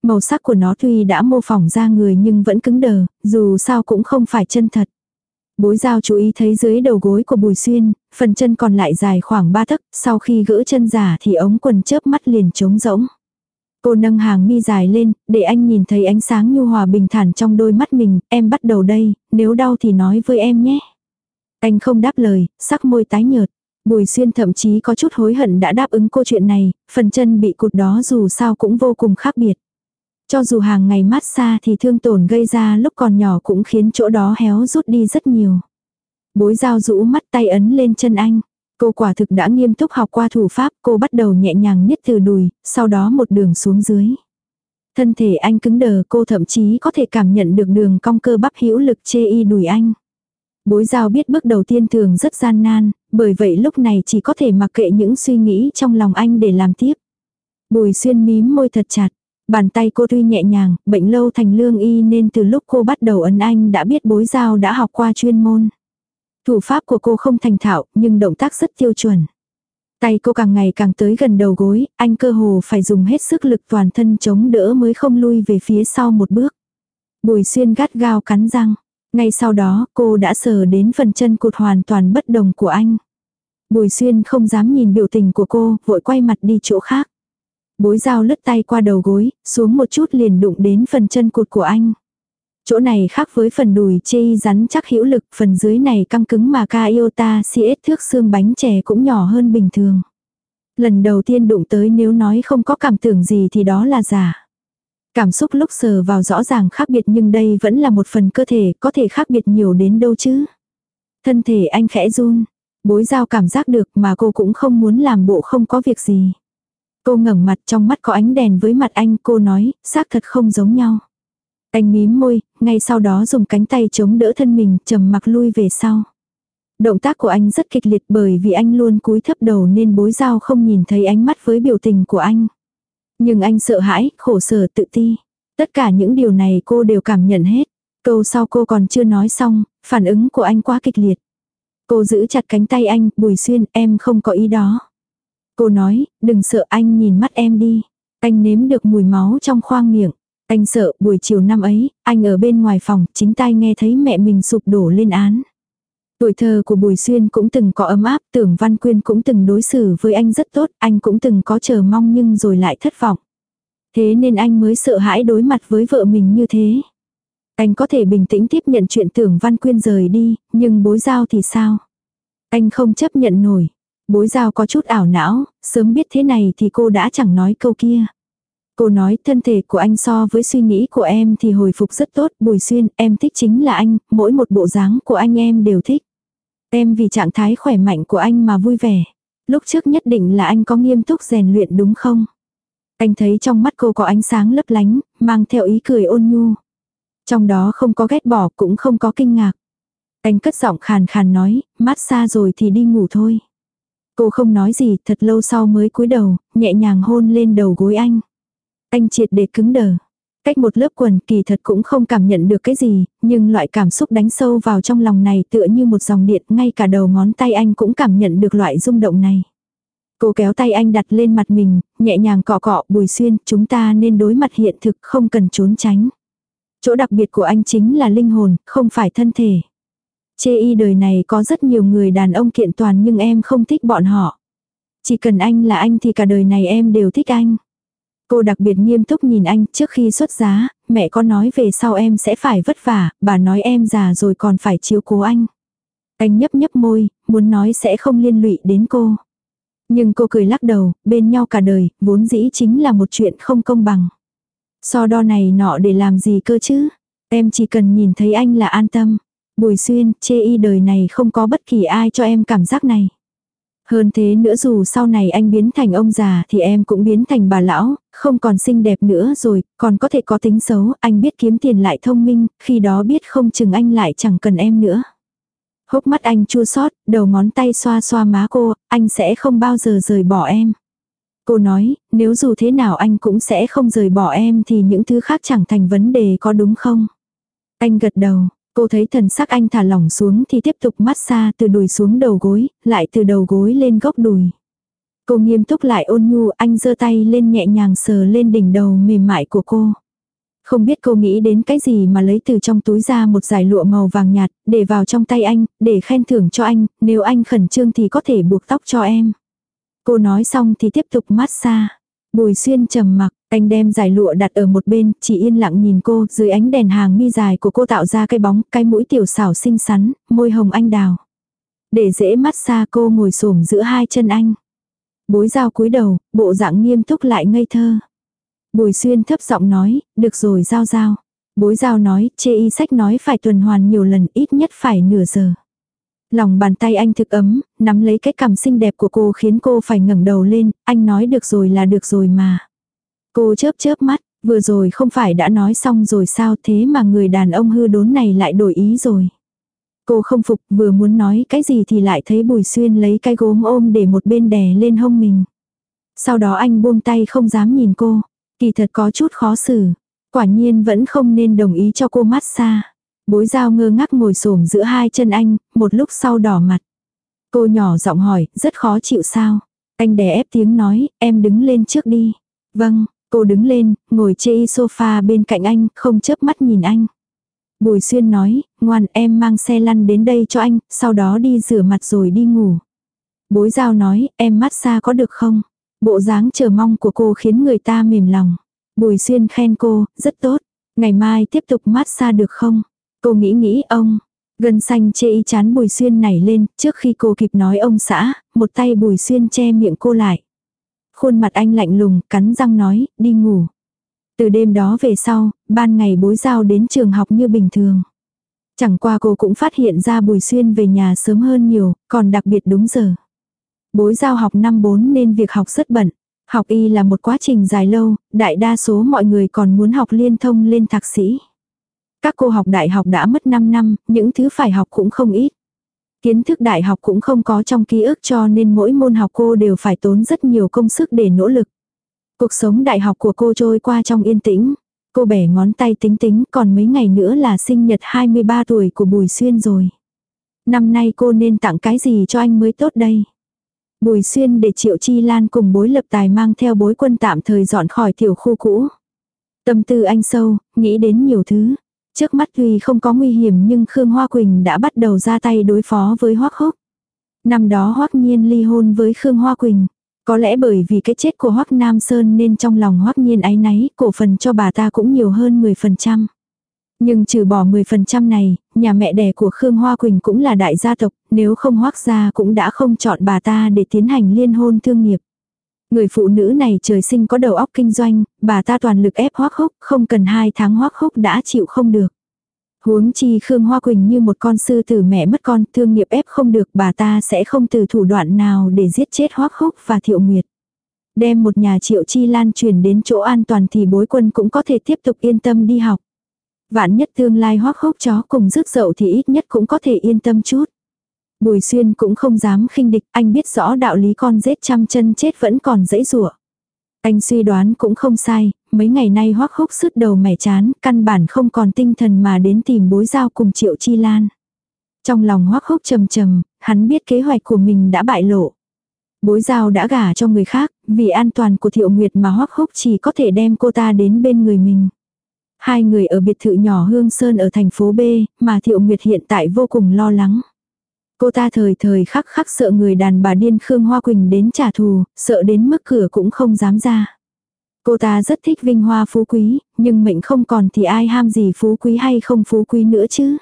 Màu sắc của nó tuy đã mô phỏng ra người nhưng vẫn cứng đờ, dù sao cũng không phải chân thật. Bối giao chú ý thấy dưới đầu gối của Bùi Xuyên, phần chân còn lại dài khoảng 3 tấc, sau khi gỡ chân giả thì ống quần chớp mắt liền trống rỗng. Cô nâng hàng mi dài lên, để anh nhìn thấy ánh sáng nhu hòa bình thản trong đôi mắt mình, em bắt đầu đây, nếu đau thì nói với em nhé. Anh không đáp lời, sắc môi tái nhợt. Bùi xuyên thậm chí có chút hối hận đã đáp ứng cô chuyện này, phần chân bị cụt đó dù sao cũng vô cùng khác biệt. Cho dù hàng ngày mát xa thì thương tổn gây ra lúc còn nhỏ cũng khiến chỗ đó héo rút đi rất nhiều. Bối dao rũ mắt tay ấn lên chân anh. Cô quả thực đã nghiêm túc học qua thủ pháp, cô bắt đầu nhẹ nhàng nhất từ đùi, sau đó một đường xuống dưới. Thân thể anh cứng đờ, cô thậm chí có thể cảm nhận được đường cong cơ bắp hữu lực chê y đùi anh. Bối giao biết bước đầu tiên thường rất gian nan, bởi vậy lúc này chỉ có thể mặc kệ những suy nghĩ trong lòng anh để làm tiếp. Bùi xuyên mím môi thật chặt, Bàn tay cô tuy nhẹ nhàng, bệnh lâu thành lương y nên từ lúc cô bắt đầu ấn anh đã biết bối giao đã học qua chuyên môn. Thủ pháp của cô không thành thạo, nhưng động tác rất tiêu chuẩn. Tay cô càng ngày càng tới gần đầu gối, anh cơ hồ phải dùng hết sức lực toàn thân chống đỡ mới không lui về phía sau một bước. Bùi xuyên gắt gao cắn răng. Ngay sau đó cô đã sờ đến phần chân cụt hoàn toàn bất đồng của anh. Bùi xuyên không dám nhìn biểu tình của cô, vội quay mặt đi chỗ khác. Bối dao lướt tay qua đầu gối, xuống một chút liền đụng đến phần chân cụt của anh. Chỗ này khác với phần đùi chê rắn chắc hữu lực, phần dưới này căng cứng mà ca iota siết thước xương bánh chè cũng nhỏ hơn bình thường. Lần đầu tiên đụng tới nếu nói không có cảm tưởng gì thì đó là giả. Cảm xúc lúc sờ vào rõ ràng khác biệt nhưng đây vẫn là một phần cơ thể, có thể khác biệt nhiều đến đâu chứ. Thân thể anh khẽ run, bối giao cảm giác được mà cô cũng không muốn làm bộ không có việc gì. Cô ngẩng mặt trong mắt có ánh đèn với mặt anh, cô nói, xác thật không giống nhau. Anh mím môi, ngay sau đó dùng cánh tay chống đỡ thân mình, trầm mặc lui về sau. Động tác của anh rất kịch liệt bởi vì anh luôn cúi thấp đầu nên bối giao không nhìn thấy ánh mắt với biểu tình của anh. Nhưng anh sợ hãi, khổ sở tự ti. Tất cả những điều này cô đều cảm nhận hết. Câu sau cô còn chưa nói xong, phản ứng của anh quá kịch liệt. Cô giữ chặt cánh tay anh, Bùi Xuyên, em không có ý đó. Cô nói, đừng sợ anh nhìn mắt em đi. Anh nếm được mùi máu trong khoang miệng. Anh sợ buổi chiều năm ấy, anh ở bên ngoài phòng, chính tay nghe thấy mẹ mình sụp đổ lên án. Tuổi thơ của Bùi Xuyên cũng từng có ấm áp, tưởng Văn Quyên cũng từng đối xử với anh rất tốt, anh cũng từng có chờ mong nhưng rồi lại thất vọng. Thế nên anh mới sợ hãi đối mặt với vợ mình như thế. Anh có thể bình tĩnh tiếp nhận chuyện tưởng Văn Quyên rời đi, nhưng bối giao thì sao? Anh không chấp nhận nổi. Bối giao có chút ảo não, sớm biết thế này thì cô đã chẳng nói câu kia. Cô nói thân thể của anh so với suy nghĩ của em thì hồi phục rất tốt, Bùi Xuyên, em thích chính là anh, mỗi một bộ dáng của anh em đều thích. Em vì trạng thái khỏe mạnh của anh mà vui vẻ. Lúc trước nhất định là anh có nghiêm túc rèn luyện đúng không? Anh thấy trong mắt cô có ánh sáng lấp lánh, mang theo ý cười ôn nhu. Trong đó không có ghét bỏ cũng không có kinh ngạc. Anh cất giọng khàn khàn nói, mát xa rồi thì đi ngủ thôi. Cô không nói gì, thật lâu sau mới cúi đầu, nhẹ nhàng hôn lên đầu gối anh. Anh triệt để cứng đờ. Cách một lớp quần kỳ thật cũng không cảm nhận được cái gì, nhưng loại cảm xúc đánh sâu vào trong lòng này tựa như một dòng điện, ngay cả đầu ngón tay anh cũng cảm nhận được loại rung động này. Cô kéo tay anh đặt lên mặt mình, nhẹ nhàng cọ cọ bùi xuyên, chúng ta nên đối mặt hiện thực không cần trốn tránh. Chỗ đặc biệt của anh chính là linh hồn, không phải thân thể. Chê y đời này có rất nhiều người đàn ông kiện toàn nhưng em không thích bọn họ. Chỉ cần anh là anh thì cả đời này em đều thích anh. Cô đặc biệt nghiêm túc nhìn anh trước khi xuất giá, mẹ có nói về sau em sẽ phải vất vả, bà nói em già rồi còn phải chiếu cố anh. Anh nhấp nhấp môi, muốn nói sẽ không liên lụy đến cô. Nhưng cô cười lắc đầu, bên nhau cả đời, vốn dĩ chính là một chuyện không công bằng. So đo này nọ để làm gì cơ chứ? Em chỉ cần nhìn thấy anh là an tâm. Bùi xuyên, chê y đời này không có bất kỳ ai cho em cảm giác này. Hơn thế nữa dù sau này anh biến thành ông già thì em cũng biến thành bà lão, không còn xinh đẹp nữa rồi, còn có thể có tính xấu, anh biết kiếm tiền lại thông minh, khi đó biết không chừng anh lại chẳng cần em nữa. Hốc mắt anh chua xót đầu ngón tay xoa xoa má cô, anh sẽ không bao giờ rời bỏ em. Cô nói, nếu dù thế nào anh cũng sẽ không rời bỏ em thì những thứ khác chẳng thành vấn đề có đúng không? Anh gật đầu, Cô thấy thần sắc anh thả lỏng xuống thì tiếp tục massage từ đùi xuống đầu gối, lại từ đầu gối lên góc đùi. Cô nghiêm túc lại ôn nhu, anh giơ tay lên nhẹ nhàng sờ lên đỉnh đầu mềm mại của cô. Không biết cô nghĩ đến cái gì mà lấy từ trong túi ra một giải lụa màu vàng nhạt, để vào trong tay anh, để khen thưởng cho anh, nếu anh khẩn trương thì có thể buộc tóc cho em. Cô nói xong thì tiếp tục massage. Bùi xuyên trầm mặc, anh đem giải lụa đặt ở một bên, chỉ yên lặng nhìn cô, dưới ánh đèn hàng mi dài của cô tạo ra cái bóng, cái mũi tiểu xảo xinh xắn, môi hồng anh đào. Để dễ mắt xa cô ngồi xổm giữa hai chân anh. Bối dao cúi đầu, bộ dạng nghiêm túc lại ngây thơ. Bùi xuyên thấp giọng nói, được rồi giao giao. Bối giao nói, chê y sách nói phải tuần hoàn nhiều lần ít nhất phải nửa giờ. Lòng bàn tay anh thực ấm, nắm lấy cái cằm xinh đẹp của cô khiến cô phải ngẩng đầu lên, anh nói được rồi là được rồi mà. Cô chớp chớp mắt, vừa rồi không phải đã nói xong rồi sao thế mà người đàn ông hư đốn này lại đổi ý rồi. Cô không phục vừa muốn nói cái gì thì lại thấy Bùi Xuyên lấy cái gốm ôm để một bên đè lên hông mình. Sau đó anh buông tay không dám nhìn cô. Kỳ thật có chút khó xử. Quả nhiên vẫn không nên đồng ý cho cô mát xa. Bối dao ngơ ngác ngồi xổm giữa hai chân anh, một lúc sau đỏ mặt. Cô nhỏ giọng hỏi, rất khó chịu sao? Anh đè ép tiếng nói, em đứng lên trước đi. Vâng, cô đứng lên, ngồi chê sofa bên cạnh anh, không chớp mắt nhìn anh. Bùi xuyên nói, ngoan em mang xe lăn đến đây cho anh, sau đó đi rửa mặt rồi đi ngủ. Bối giao nói, em mát xa có được không? Bộ dáng chờ mong của cô khiến người ta mềm lòng. Bùi xuyên khen cô, rất tốt. Ngày mai tiếp tục mát xa được không? Cô nghĩ nghĩ ông. Gân xanh chê y chán bùi xuyên nảy lên, trước khi cô kịp nói ông xã, một tay bùi xuyên che miệng cô lại. Khuôn mặt anh lạnh lùng, cắn răng nói, đi ngủ. Từ đêm đó về sau, ban ngày bối giao đến trường học như bình thường. Chẳng qua cô cũng phát hiện ra Bùi Xuyên về nhà sớm hơn nhiều, còn đặc biệt đúng giờ. Bối giao học năm 4 nên việc học rất bận. Học y là một quá trình dài lâu, đại đa số mọi người còn muốn học liên thông lên thạc sĩ. Các cô học đại học đã mất 5 năm, những thứ phải học cũng không ít. Kiến thức đại học cũng không có trong ký ức cho nên mỗi môn học cô đều phải tốn rất nhiều công sức để nỗ lực. Cuộc sống đại học của cô trôi qua trong yên tĩnh. Cô bẻ ngón tay tính tính còn mấy ngày nữa là sinh nhật 23 tuổi của Bùi Xuyên rồi. Năm nay cô nên tặng cái gì cho anh mới tốt đây? Bùi Xuyên để Triệu Chi Lan cùng bối lập tài mang theo bối quân tạm thời dọn khỏi tiểu khu cũ. Tâm tư anh sâu, nghĩ đến nhiều thứ. Trước mắt tuy không có nguy hiểm nhưng Khương Hoa Quỳnh đã bắt đầu ra tay đối phó với hoắc Húc. Năm đó hoắc Nhiên ly hôn với Khương Hoa Quỳnh. Có lẽ bởi vì cái chết của hoắc Nam Sơn nên trong lòng hoắc Nhiên áy náy, cổ phần cho bà ta cũng nhiều hơn 10%. Nhưng trừ bỏ 10% này, nhà mẹ đẻ của Khương Hoa Quỳnh cũng là đại gia tộc, nếu không Hoác gia cũng đã không chọn bà ta để tiến hành liên hôn thương nghiệp. Người phụ nữ này trời sinh có đầu óc kinh doanh, bà ta toàn lực ép hoác húc, không cần hai tháng hoác húc đã chịu không được. Huống chi Khương Hoa Quỳnh như một con sư tử mẹ mất con, thương nghiệp ép không được bà ta sẽ không từ thủ đoạn nào để giết chết hoác húc và thiệu nguyệt. Đem một nhà triệu chi lan truyền đến chỗ an toàn thì bối quân cũng có thể tiếp tục yên tâm đi học. Vạn nhất tương lai hoác húc chó cùng rước dậu thì ít nhất cũng có thể yên tâm chút. Bùi xuyên cũng không dám khinh địch, anh biết rõ đạo lý con rết trăm chân chết vẫn còn dãy rủa. Anh suy đoán cũng không sai, mấy ngày nay hoắc húc sứt đầu mẻ chán, căn bản không còn tinh thần mà đến tìm bối giao cùng triệu chi lan. Trong lòng hoắc húc trầm trầm, hắn biết kế hoạch của mình đã bại lộ. Bối giao đã gả cho người khác, vì an toàn của thiệu nguyệt mà hoắc húc chỉ có thể đem cô ta đến bên người mình. Hai người ở biệt thự nhỏ Hương Sơn ở thành phố B, mà thiệu nguyệt hiện tại vô cùng lo lắng. Cô ta thời thời khắc khắc sợ người đàn bà điên Khương Hoa Quỳnh đến trả thù, sợ đến mức cửa cũng không dám ra. Cô ta rất thích vinh hoa phú quý, nhưng mệnh không còn thì ai ham gì phú quý hay không phú quý nữa chứ.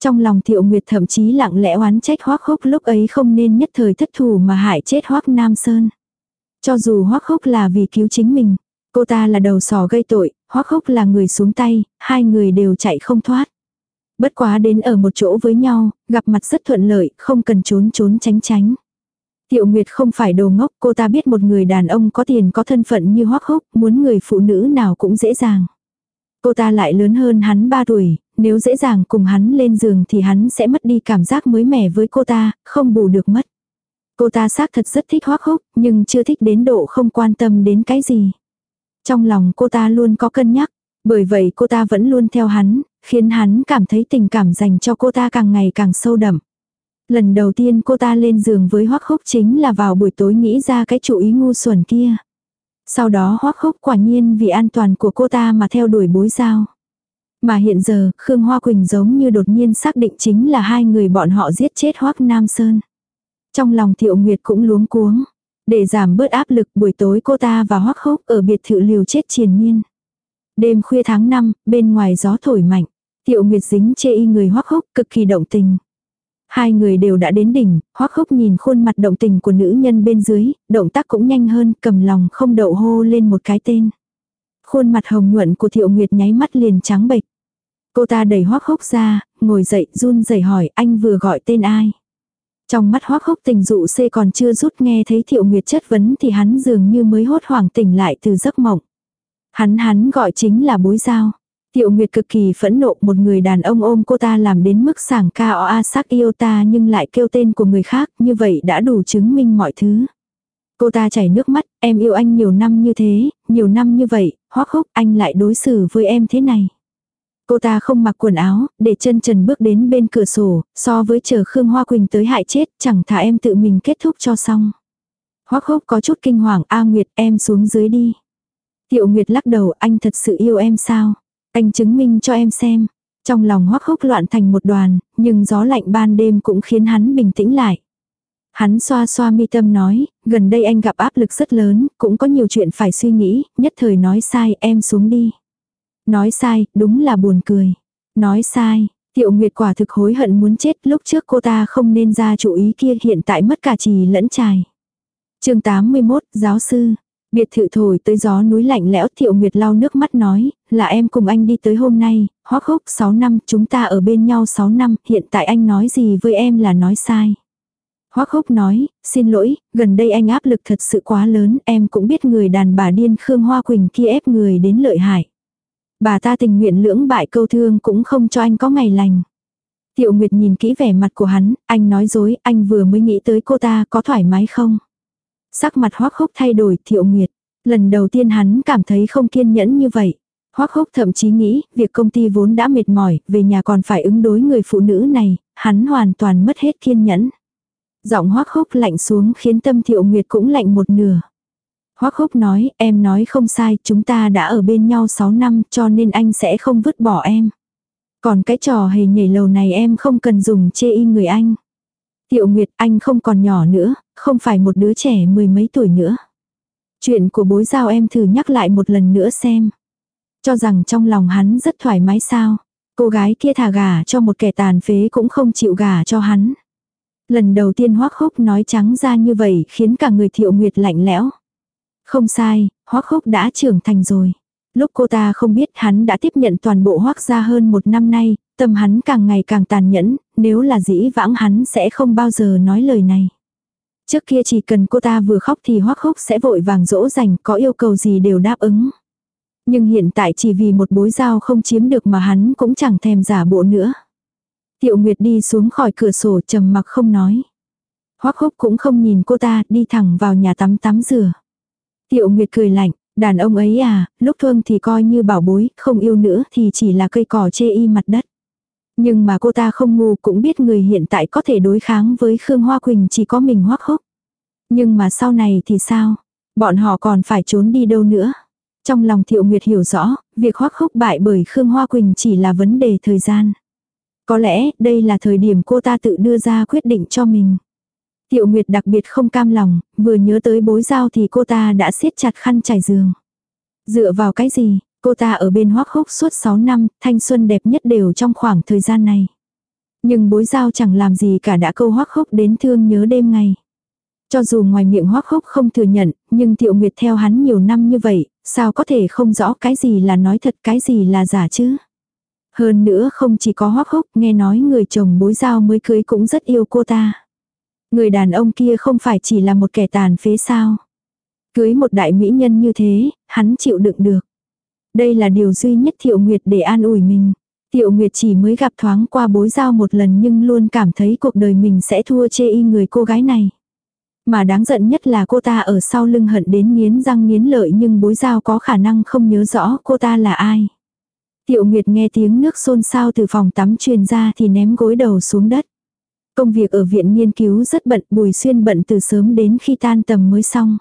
Trong lòng Thiệu Nguyệt thậm chí lặng lẽ oán trách Hoắc Húc lúc ấy không nên nhất thời thất thủ mà hại chết Hoắc Nam Sơn. Cho dù Hoắc Húc là vì cứu chính mình, cô ta là đầu sò gây tội, Hoắc Húc là người xuống tay, hai người đều chạy không thoát. Bất quá đến ở một chỗ với nhau, gặp mặt rất thuận lợi, không cần trốn trốn tránh tránh. Tiệu Nguyệt không phải đồ ngốc, cô ta biết một người đàn ông có tiền có thân phận như Hoắc Húc, muốn người phụ nữ nào cũng dễ dàng. Cô ta lại lớn hơn hắn 3 tuổi, nếu dễ dàng cùng hắn lên giường thì hắn sẽ mất đi cảm giác mới mẻ với cô ta, không bù được mất. Cô ta xác thật rất thích Hoắc Húc, nhưng chưa thích đến độ không quan tâm đến cái gì. Trong lòng cô ta luôn có cân nhắc, bởi vậy cô ta vẫn luôn theo hắn, khiến hắn cảm thấy tình cảm dành cho cô ta càng ngày càng sâu đậm. Lần đầu tiên cô ta lên giường với Hoắc Húc chính là vào buổi tối nghĩ ra cái chủ ý ngu xuẩn kia. Sau đó Hoắc Húc quả nhiên vì an toàn của cô ta mà theo đuổi bối giao. Mà hiện giờ, Khương Hoa Quỳnh giống như đột nhiên xác định chính là hai người bọn họ giết chết Hoắc Nam Sơn. Trong lòng Thiệu Nguyệt cũng luống cuống. Để giảm bớt áp lực buổi tối cô ta và Hoắc Húc ở biệt thự liều chết triền miên. Đêm khuya tháng 5, bên ngoài gió thổi mạnh. Tiệu Nguyệt dính chê y người hoắc húc cực kỳ động tình. Hai người đều đã đến đỉnh, hoắc húc nhìn khuôn mặt động tình của nữ nhân bên dưới, động tác cũng nhanh hơn, cầm lòng không đậu hô lên một cái tên. Khuôn mặt hồng nhuận của Thiệu Nguyệt nháy mắt liền trắng bệch. Cô ta đẩy hoắc húc ra, ngồi dậy run rẩy hỏi anh vừa gọi tên ai. Trong mắt hoắc húc tình dụ xê còn chưa rút nghe thấy Thiệu Nguyệt chất vấn thì hắn dường như mới hốt hoảng tỉnh lại từ giấc mộng. Hắn hắn gọi chính là bối giao. Tiệu Nguyệt cực kỳ phẫn nộ một người đàn ông ôm cô ta làm đến mức sảng ca o a sắc yêu ta nhưng lại kêu tên của người khác như vậy đã đủ chứng minh mọi thứ. Cô ta chảy nước mắt, em yêu anh nhiều năm như thế, nhiều năm như vậy, hoắc húc anh lại đối xử với em thế này. Cô ta không mặc quần áo, để chân trần bước đến bên cửa sổ, so với chờ Khương Hoa Quỳnh tới hại chết, chẳng thà em tự mình kết thúc cho xong. Hoắc húc có chút kinh hoàng, A Nguyệt em xuống dưới đi. Tiệu Nguyệt lắc đầu, anh thật sự yêu em sao? Anh chứng minh cho em xem. Trong lòng hoắc hốc loạn thành một đoàn, nhưng gió lạnh ban đêm cũng khiến hắn bình tĩnh lại. Hắn xoa xoa mi tâm nói, gần đây anh gặp áp lực rất lớn, cũng có nhiều chuyện phải suy nghĩ, nhất thời nói sai, em xuống đi. Nói sai, đúng là buồn cười. Nói sai, Tiệu Nguyệt quả thực hối hận muốn chết lúc trước cô ta không nên ra chủ ý kia hiện tại mất cả trì lẫn trài. chương 81, giáo sư. Biệt thự thổi tới gió núi lạnh lẽo Thiệu Nguyệt lau nước mắt nói, là em cùng anh đi tới hôm nay, hoác hốc 6 năm, chúng ta ở bên nhau 6 năm, hiện tại anh nói gì với em là nói sai. Hoác hốc nói, xin lỗi, gần đây anh áp lực thật sự quá lớn, em cũng biết người đàn bà điên Khương Hoa Quỳnh kia ép người đến lợi hại. Bà ta tình nguyện lưỡng bại câu thương cũng không cho anh có ngày lành. Tiệu Nguyệt nhìn kỹ vẻ mặt của hắn, anh nói dối, anh vừa mới nghĩ tới cô ta có thoải mái không? Sắc mặt hoắc hốc thay đổi, Thiệu Nguyệt. Lần đầu tiên hắn cảm thấy không kiên nhẫn như vậy. Hoắc hốc thậm chí nghĩ, việc công ty vốn đã mệt mỏi, về nhà còn phải ứng đối người phụ nữ này, hắn hoàn toàn mất hết kiên nhẫn. Giọng hoắc hốc lạnh xuống khiến tâm thiệu nguyệt cũng lạnh một nửa. Hoắc hốc nói, em nói không sai, chúng ta đã ở bên nhau 6 năm cho nên anh sẽ không vứt bỏ em. Còn cái trò hề nhảy lầu này em không cần dùng chê y người anh. Tiểu Nguyệt anh không còn nhỏ nữa, không phải một đứa trẻ mười mấy tuổi nữa. Chuyện của bối giao em thử nhắc lại một lần nữa xem. Cho rằng trong lòng hắn rất thoải mái sao. Cô gái kia thả gà cho một kẻ tàn phế cũng không chịu gà cho hắn. Lần đầu tiên hoắc húc nói trắng ra như vậy khiến cả người thiệu nguyệt lạnh lẽo. Không sai, hoắc húc đã trưởng thành rồi. Lúc cô ta không biết hắn đã tiếp nhận toàn bộ hoắc gia hơn một năm nay, tâm hắn càng ngày càng tàn nhẫn, nếu là dĩ vãng hắn sẽ không bao giờ nói lời này. Trước kia chỉ cần cô ta vừa khóc thì hoắc khúc sẽ vội vàng dỗ dành có yêu cầu gì đều đáp ứng. Nhưng hiện tại chỉ vì một bối dao không chiếm được mà hắn cũng chẳng thèm giả bộ nữa. Tiệu Nguyệt đi xuống khỏi cửa sổ trầm mặc không nói. Hoắc khúc cũng không nhìn cô ta đi thẳng vào nhà tắm tắm rửa. Tiệu Nguyệt cười lạnh, đàn ông ấy à, lúc thương thì coi như bảo bối, không yêu nữa thì chỉ là cây cỏ chê y mặt đất. Nhưng mà cô ta không ngu cũng biết người hiện tại có thể đối kháng với Khương Hoa Quỳnh chỉ có mình hoắc hốc. Nhưng mà sau này thì sao? Bọn họ còn phải trốn đi đâu nữa? Trong lòng Thiệu Nguyệt hiểu rõ, việc hoắc hốc bại bởi Khương Hoa Quỳnh chỉ là vấn đề thời gian. Có lẽ đây là thời điểm cô ta tự đưa ra quyết định cho mình. Tiệu Nguyệt đặc biệt không cam lòng, vừa nhớ tới bối giao thì cô ta đã siết chặt khăn trải giường. Dựa vào cái gì, cô ta ở bên hoắc húc suốt 6 năm, thanh xuân đẹp nhất đều trong khoảng thời gian này. Nhưng bối giao chẳng làm gì cả đã câu hoắc húc đến thương nhớ đêm ngày. Cho dù ngoài miệng hoắc húc không thừa nhận, nhưng tiệu Nguyệt theo hắn nhiều năm như vậy, sao có thể không rõ cái gì là nói thật cái gì là giả chứ. Hơn nữa không chỉ có hoắc húc, nghe nói người chồng bối giao mới cưới cũng rất yêu cô ta. Người đàn ông kia không phải chỉ là một kẻ tàn phế sao. Cưới một đại mỹ nhân như thế, hắn chịu đựng được. Đây là điều duy nhất Thiệu Nguyệt để an ủi mình. Thiệu Nguyệt chỉ mới gặp thoáng qua bối giao một lần nhưng luôn cảm thấy cuộc đời mình sẽ thua chê y người cô gái này. Mà đáng giận nhất là cô ta ở sau lưng hận đến nghiến răng nghiến lợi nhưng bối giao có khả năng không nhớ rõ cô ta là ai. Tiệu Nguyệt nghe tiếng nước xôn xao từ phòng tắm truyền ra thì ném gối đầu xuống đất. Công việc ở viện nghiên cứu rất bận, Bùi Xuyên bận từ sớm đến khi tan tầm mới xong.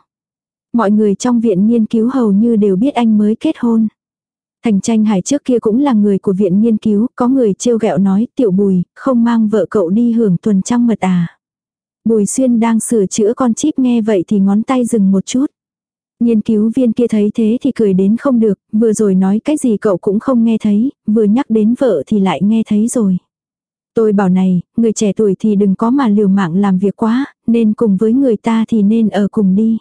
Mọi người trong viện nghiên cứu hầu như đều biết anh mới kết hôn. Thành tranh hải trước kia cũng là người của viện nghiên cứu, có người trêu ghẹo nói tiểu bùi, không mang vợ cậu đi hưởng tuần trăng mật à. Bùi xuyên đang sửa chữa con chip nghe vậy thì ngón tay dừng một chút. Nghiên cứu viên kia thấy thế thì cười đến không được, vừa rồi nói cái gì cậu cũng không nghe thấy, vừa nhắc đến vợ thì lại nghe thấy rồi. Tôi bảo này, người trẻ tuổi thì đừng có mà liều mạng làm việc quá, nên cùng với người ta thì nên ở cùng đi.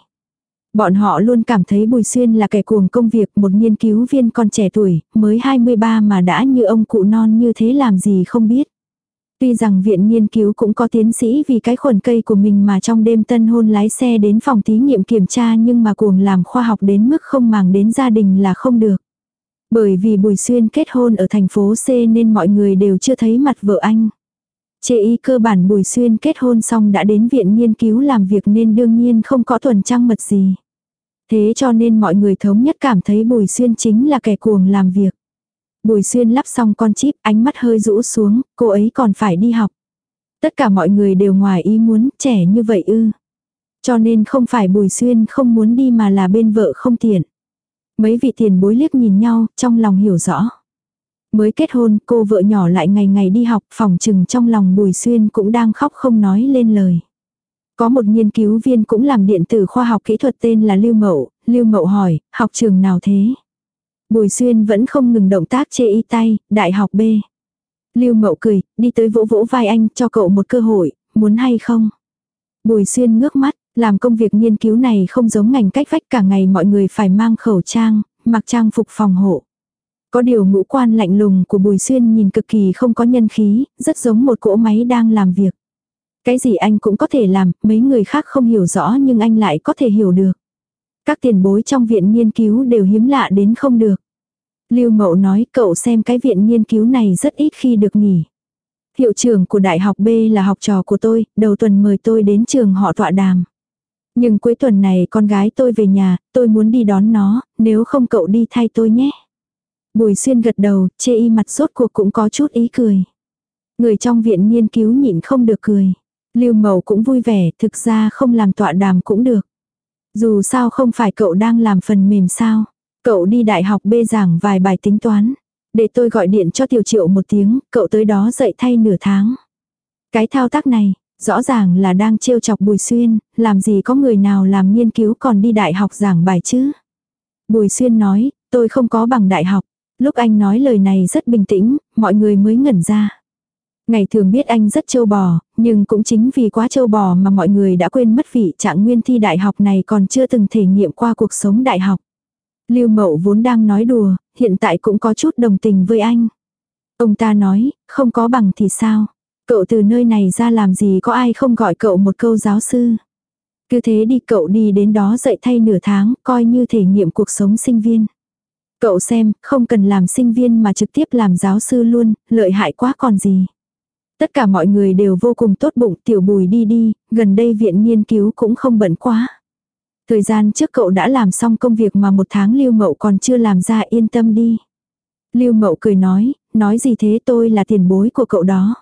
Bọn họ luôn cảm thấy Bùi Xuyên là kẻ cuồng công việc một nghiên cứu viên con trẻ tuổi, mới 23 mà đã như ông cụ non như thế làm gì không biết. Tuy rằng viện nghiên cứu cũng có tiến sĩ vì cái khuẩn cây của mình mà trong đêm tân hôn lái xe đến phòng thí nghiệm kiểm tra nhưng mà cuồng làm khoa học đến mức không màng đến gia đình là không được. Bởi vì Bùi Xuyên kết hôn ở thành phố C nên mọi người đều chưa thấy mặt vợ anh. Chê y cơ bản Bùi Xuyên kết hôn xong đã đến viện nghiên cứu làm việc nên đương nhiên không có tuần trăng mật gì. Thế cho nên mọi người thống nhất cảm thấy Bùi Xuyên chính là kẻ cuồng làm việc. Bùi xuyên lắp xong con chip, ánh mắt hơi rũ xuống, cô ấy còn phải đi học. Tất cả mọi người đều ngoài ý muốn, trẻ như vậy ư. Cho nên không phải bùi xuyên không muốn đi mà là bên vợ không tiện. Mấy vị tiền bối liếc nhìn nhau, trong lòng hiểu rõ. Mới kết hôn, cô vợ nhỏ lại ngày ngày đi học, phòng trừng trong lòng bùi xuyên cũng đang khóc không nói lên lời. Có một nghiên cứu viên cũng làm điện tử khoa học kỹ thuật tên là Lưu Mậu, Lưu Mậu hỏi, học trường nào thế? Bùi xuyên vẫn không ngừng động tác chê y tay, đại học B. Lưu mậu cười, đi tới vỗ vỗ vai anh cho cậu một cơ hội, muốn hay không? Bùi xuyên ngước mắt, làm công việc nghiên cứu này không giống ngành cách vách cả ngày mọi người phải mang khẩu trang, mặc trang phục phòng hộ. Có điều ngũ quan lạnh lùng của Bùi Xuyên nhìn cực kỳ không có nhân khí, rất giống một cỗ máy đang làm việc. Cái gì anh cũng có thể làm, mấy người khác không hiểu rõ nhưng anh lại có thể hiểu được. Các tiền bối trong viện nghiên cứu đều hiếm lạ đến không được. Lưu Mậu nói cậu xem cái viện nghiên cứu này rất ít khi được nghỉ. Hiệu trưởng của đại học B là học trò của tôi, đầu tuần mời tôi đến trường họ tọa đàm. Nhưng cuối tuần này con gái tôi về nhà, tôi muốn đi đón nó, nếu không cậu đi thay tôi nhé. Bùi xuyên gật đầu, chê y mặt sốt cuộc cũng có chút ý cười. Người trong viện nghiên cứu nhịn không được cười. Lưu Mậu cũng vui vẻ, thực ra không làm tọa đàm cũng được. Dù sao không phải cậu đang làm phần mềm sao. Cậu đi đại học bê giảng vài bài tính toán. Để tôi gọi điện cho tiểu triệu một tiếng, cậu tới đó dậy thay nửa tháng. Cái thao tác này, rõ ràng là đang trêu chọc Bùi Xuyên, làm gì có người nào làm nghiên cứu còn đi đại học giảng bài chứ. Bùi Xuyên nói, tôi không có bằng đại học. Lúc anh nói lời này rất bình tĩnh, mọi người mới ngẩn ra. Ngày thường biết anh rất châu bò, nhưng cũng chính vì quá châu bò mà mọi người đã quên mất vị trạng nguyên thi đại học này còn chưa từng thể nghiệm qua cuộc sống đại học. Lưu Mậu vốn đang nói đùa, hiện tại cũng có chút đồng tình với anh. Ông ta nói, không có bằng thì sao? Cậu từ nơi này ra làm gì có ai không gọi cậu một câu giáo sư? Cứ thế đi cậu đi đến đó dạy thay nửa tháng, coi như thể nghiệm cuộc sống sinh viên. Cậu xem, không cần làm sinh viên mà trực tiếp làm giáo sư luôn, lợi hại quá còn gì. Tất cả mọi người đều vô cùng tốt bụng, tiểu bùi đi đi, gần đây viện nghiên cứu cũng không bận quá. Thời gian trước cậu đã làm xong công việc mà một tháng Lưu Mậu còn chưa làm ra yên tâm đi. Lưu Mậu cười nói, nói gì thế tôi là tiền bối của cậu đó.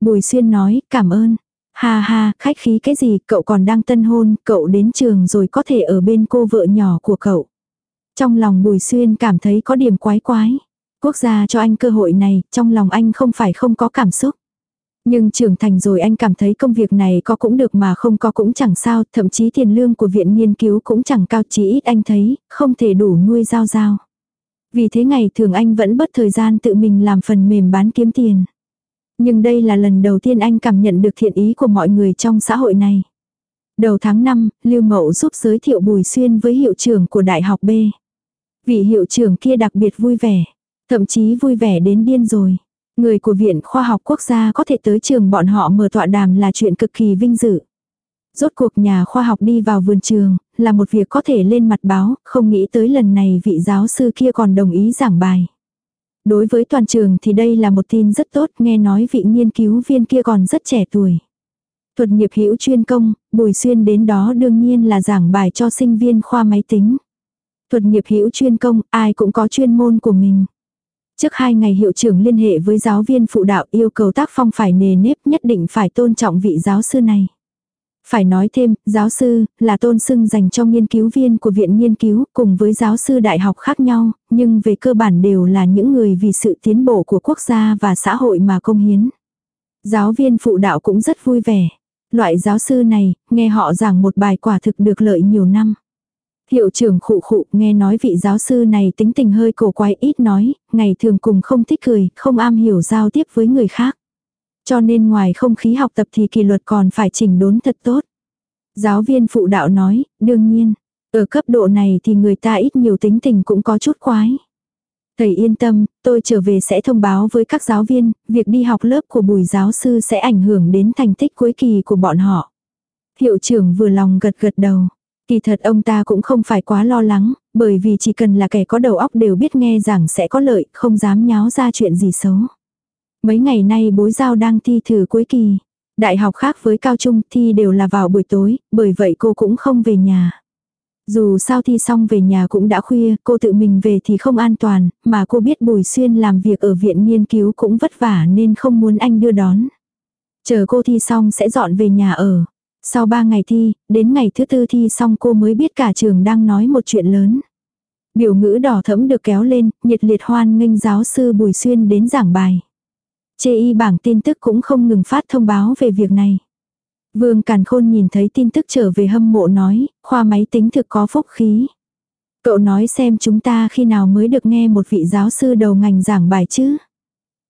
Bùi Xuyên nói, cảm ơn. Ha ha, khách khí cái gì, cậu còn đang tân hôn, cậu đến trường rồi có thể ở bên cô vợ nhỏ của cậu. Trong lòng Bùi Xuyên cảm thấy có điểm quái quái. Quốc gia cho anh cơ hội này, trong lòng anh không phải không có cảm xúc. Nhưng trưởng thành rồi anh cảm thấy công việc này có cũng được mà không có cũng chẳng sao, thậm chí tiền lương của viện nghiên cứu cũng chẳng cao chí ít anh thấy, không thể đủ nuôi giao giao. Vì thế ngày thường anh vẫn bất thời gian tự mình làm phần mềm bán kiếm tiền. Nhưng đây là lần đầu tiên anh cảm nhận được thiện ý của mọi người trong xã hội này. Đầu tháng 5, Lưu Mậu giúp giới thiệu Bùi Xuyên với hiệu trưởng của Đại học B. Vị hiệu trưởng kia đặc biệt vui vẻ, thậm chí vui vẻ đến điên rồi. Người của Viện Khoa học Quốc gia có thể tới trường bọn họ mở tọa đàm là chuyện cực kỳ vinh dự. Rốt cuộc nhà khoa học đi vào vườn trường, là một việc có thể lên mặt báo, không nghĩ tới lần này vị giáo sư kia còn đồng ý giảng bài. Đối với toàn trường thì đây là một tin rất tốt, nghe nói vị nghiên cứu viên kia còn rất trẻ tuổi. Thuật nghiệp hữu chuyên công, Bùi Xuyên đến đó đương nhiên là giảng bài cho sinh viên khoa máy tính. Thuật nghiệp hữu chuyên công, ai cũng có chuyên môn của mình. Trước hai ngày hiệu trưởng liên hệ với giáo viên phụ đạo yêu cầu tác phong phải nề nếp nhất định phải tôn trọng vị giáo sư này. Phải nói thêm, giáo sư, là tôn xưng dành cho nghiên cứu viên của viện nghiên cứu, cùng với giáo sư đại học khác nhau, nhưng về cơ bản đều là những người vì sự tiến bộ của quốc gia và xã hội mà công hiến. Giáo viên phụ đạo cũng rất vui vẻ. Loại giáo sư này, nghe họ giảng một bài quả thực được lợi nhiều năm. Hiệu trưởng khụ khụ nghe nói vị giáo sư này tính tình hơi cổ quái ít nói, ngày thường cùng không thích cười, không am hiểu giao tiếp với người khác. Cho nên ngoài không khí học tập thì kỷ luật còn phải chỉnh đốn thật tốt. Giáo viên phụ đạo nói, đương nhiên, ở cấp độ này thì người ta ít nhiều tính tình cũng có chút quái. Thầy yên tâm, tôi trở về sẽ thông báo với các giáo viên, việc đi học lớp của bùi giáo sư sẽ ảnh hưởng đến thành tích cuối kỳ của bọn họ. Hiệu trưởng vừa lòng gật gật đầu. Kỳ thật ông ta cũng không phải quá lo lắng, bởi vì chỉ cần là kẻ có đầu óc đều biết nghe rằng sẽ có lợi, không dám nháo ra chuyện gì xấu. Mấy ngày nay bối giao đang thi thử cuối kỳ. Đại học khác với cao trung thi đều là vào buổi tối, bởi vậy cô cũng không về nhà. Dù sao thi xong về nhà cũng đã khuya, cô tự mình về thì không an toàn, mà cô biết Bùi Xuyên làm việc ở viện nghiên cứu cũng vất vả nên không muốn anh đưa đón. Chờ cô thi xong sẽ dọn về nhà ở. Sau 3 ngày thi, đến ngày thứ tư thi xong cô mới biết cả trường đang nói một chuyện lớn. Biểu ngữ đỏ thẫm được kéo lên, nhiệt liệt hoan nghênh giáo sư Bùi Xuyên đến giảng bài. Chê y bảng tin tức cũng không ngừng phát thông báo về việc này. Vương Càn Khôn nhìn thấy tin tức trở về hâm mộ nói, khoa máy tính thực có phúc khí. Cậu nói xem chúng ta khi nào mới được nghe một vị giáo sư đầu ngành giảng bài chứ.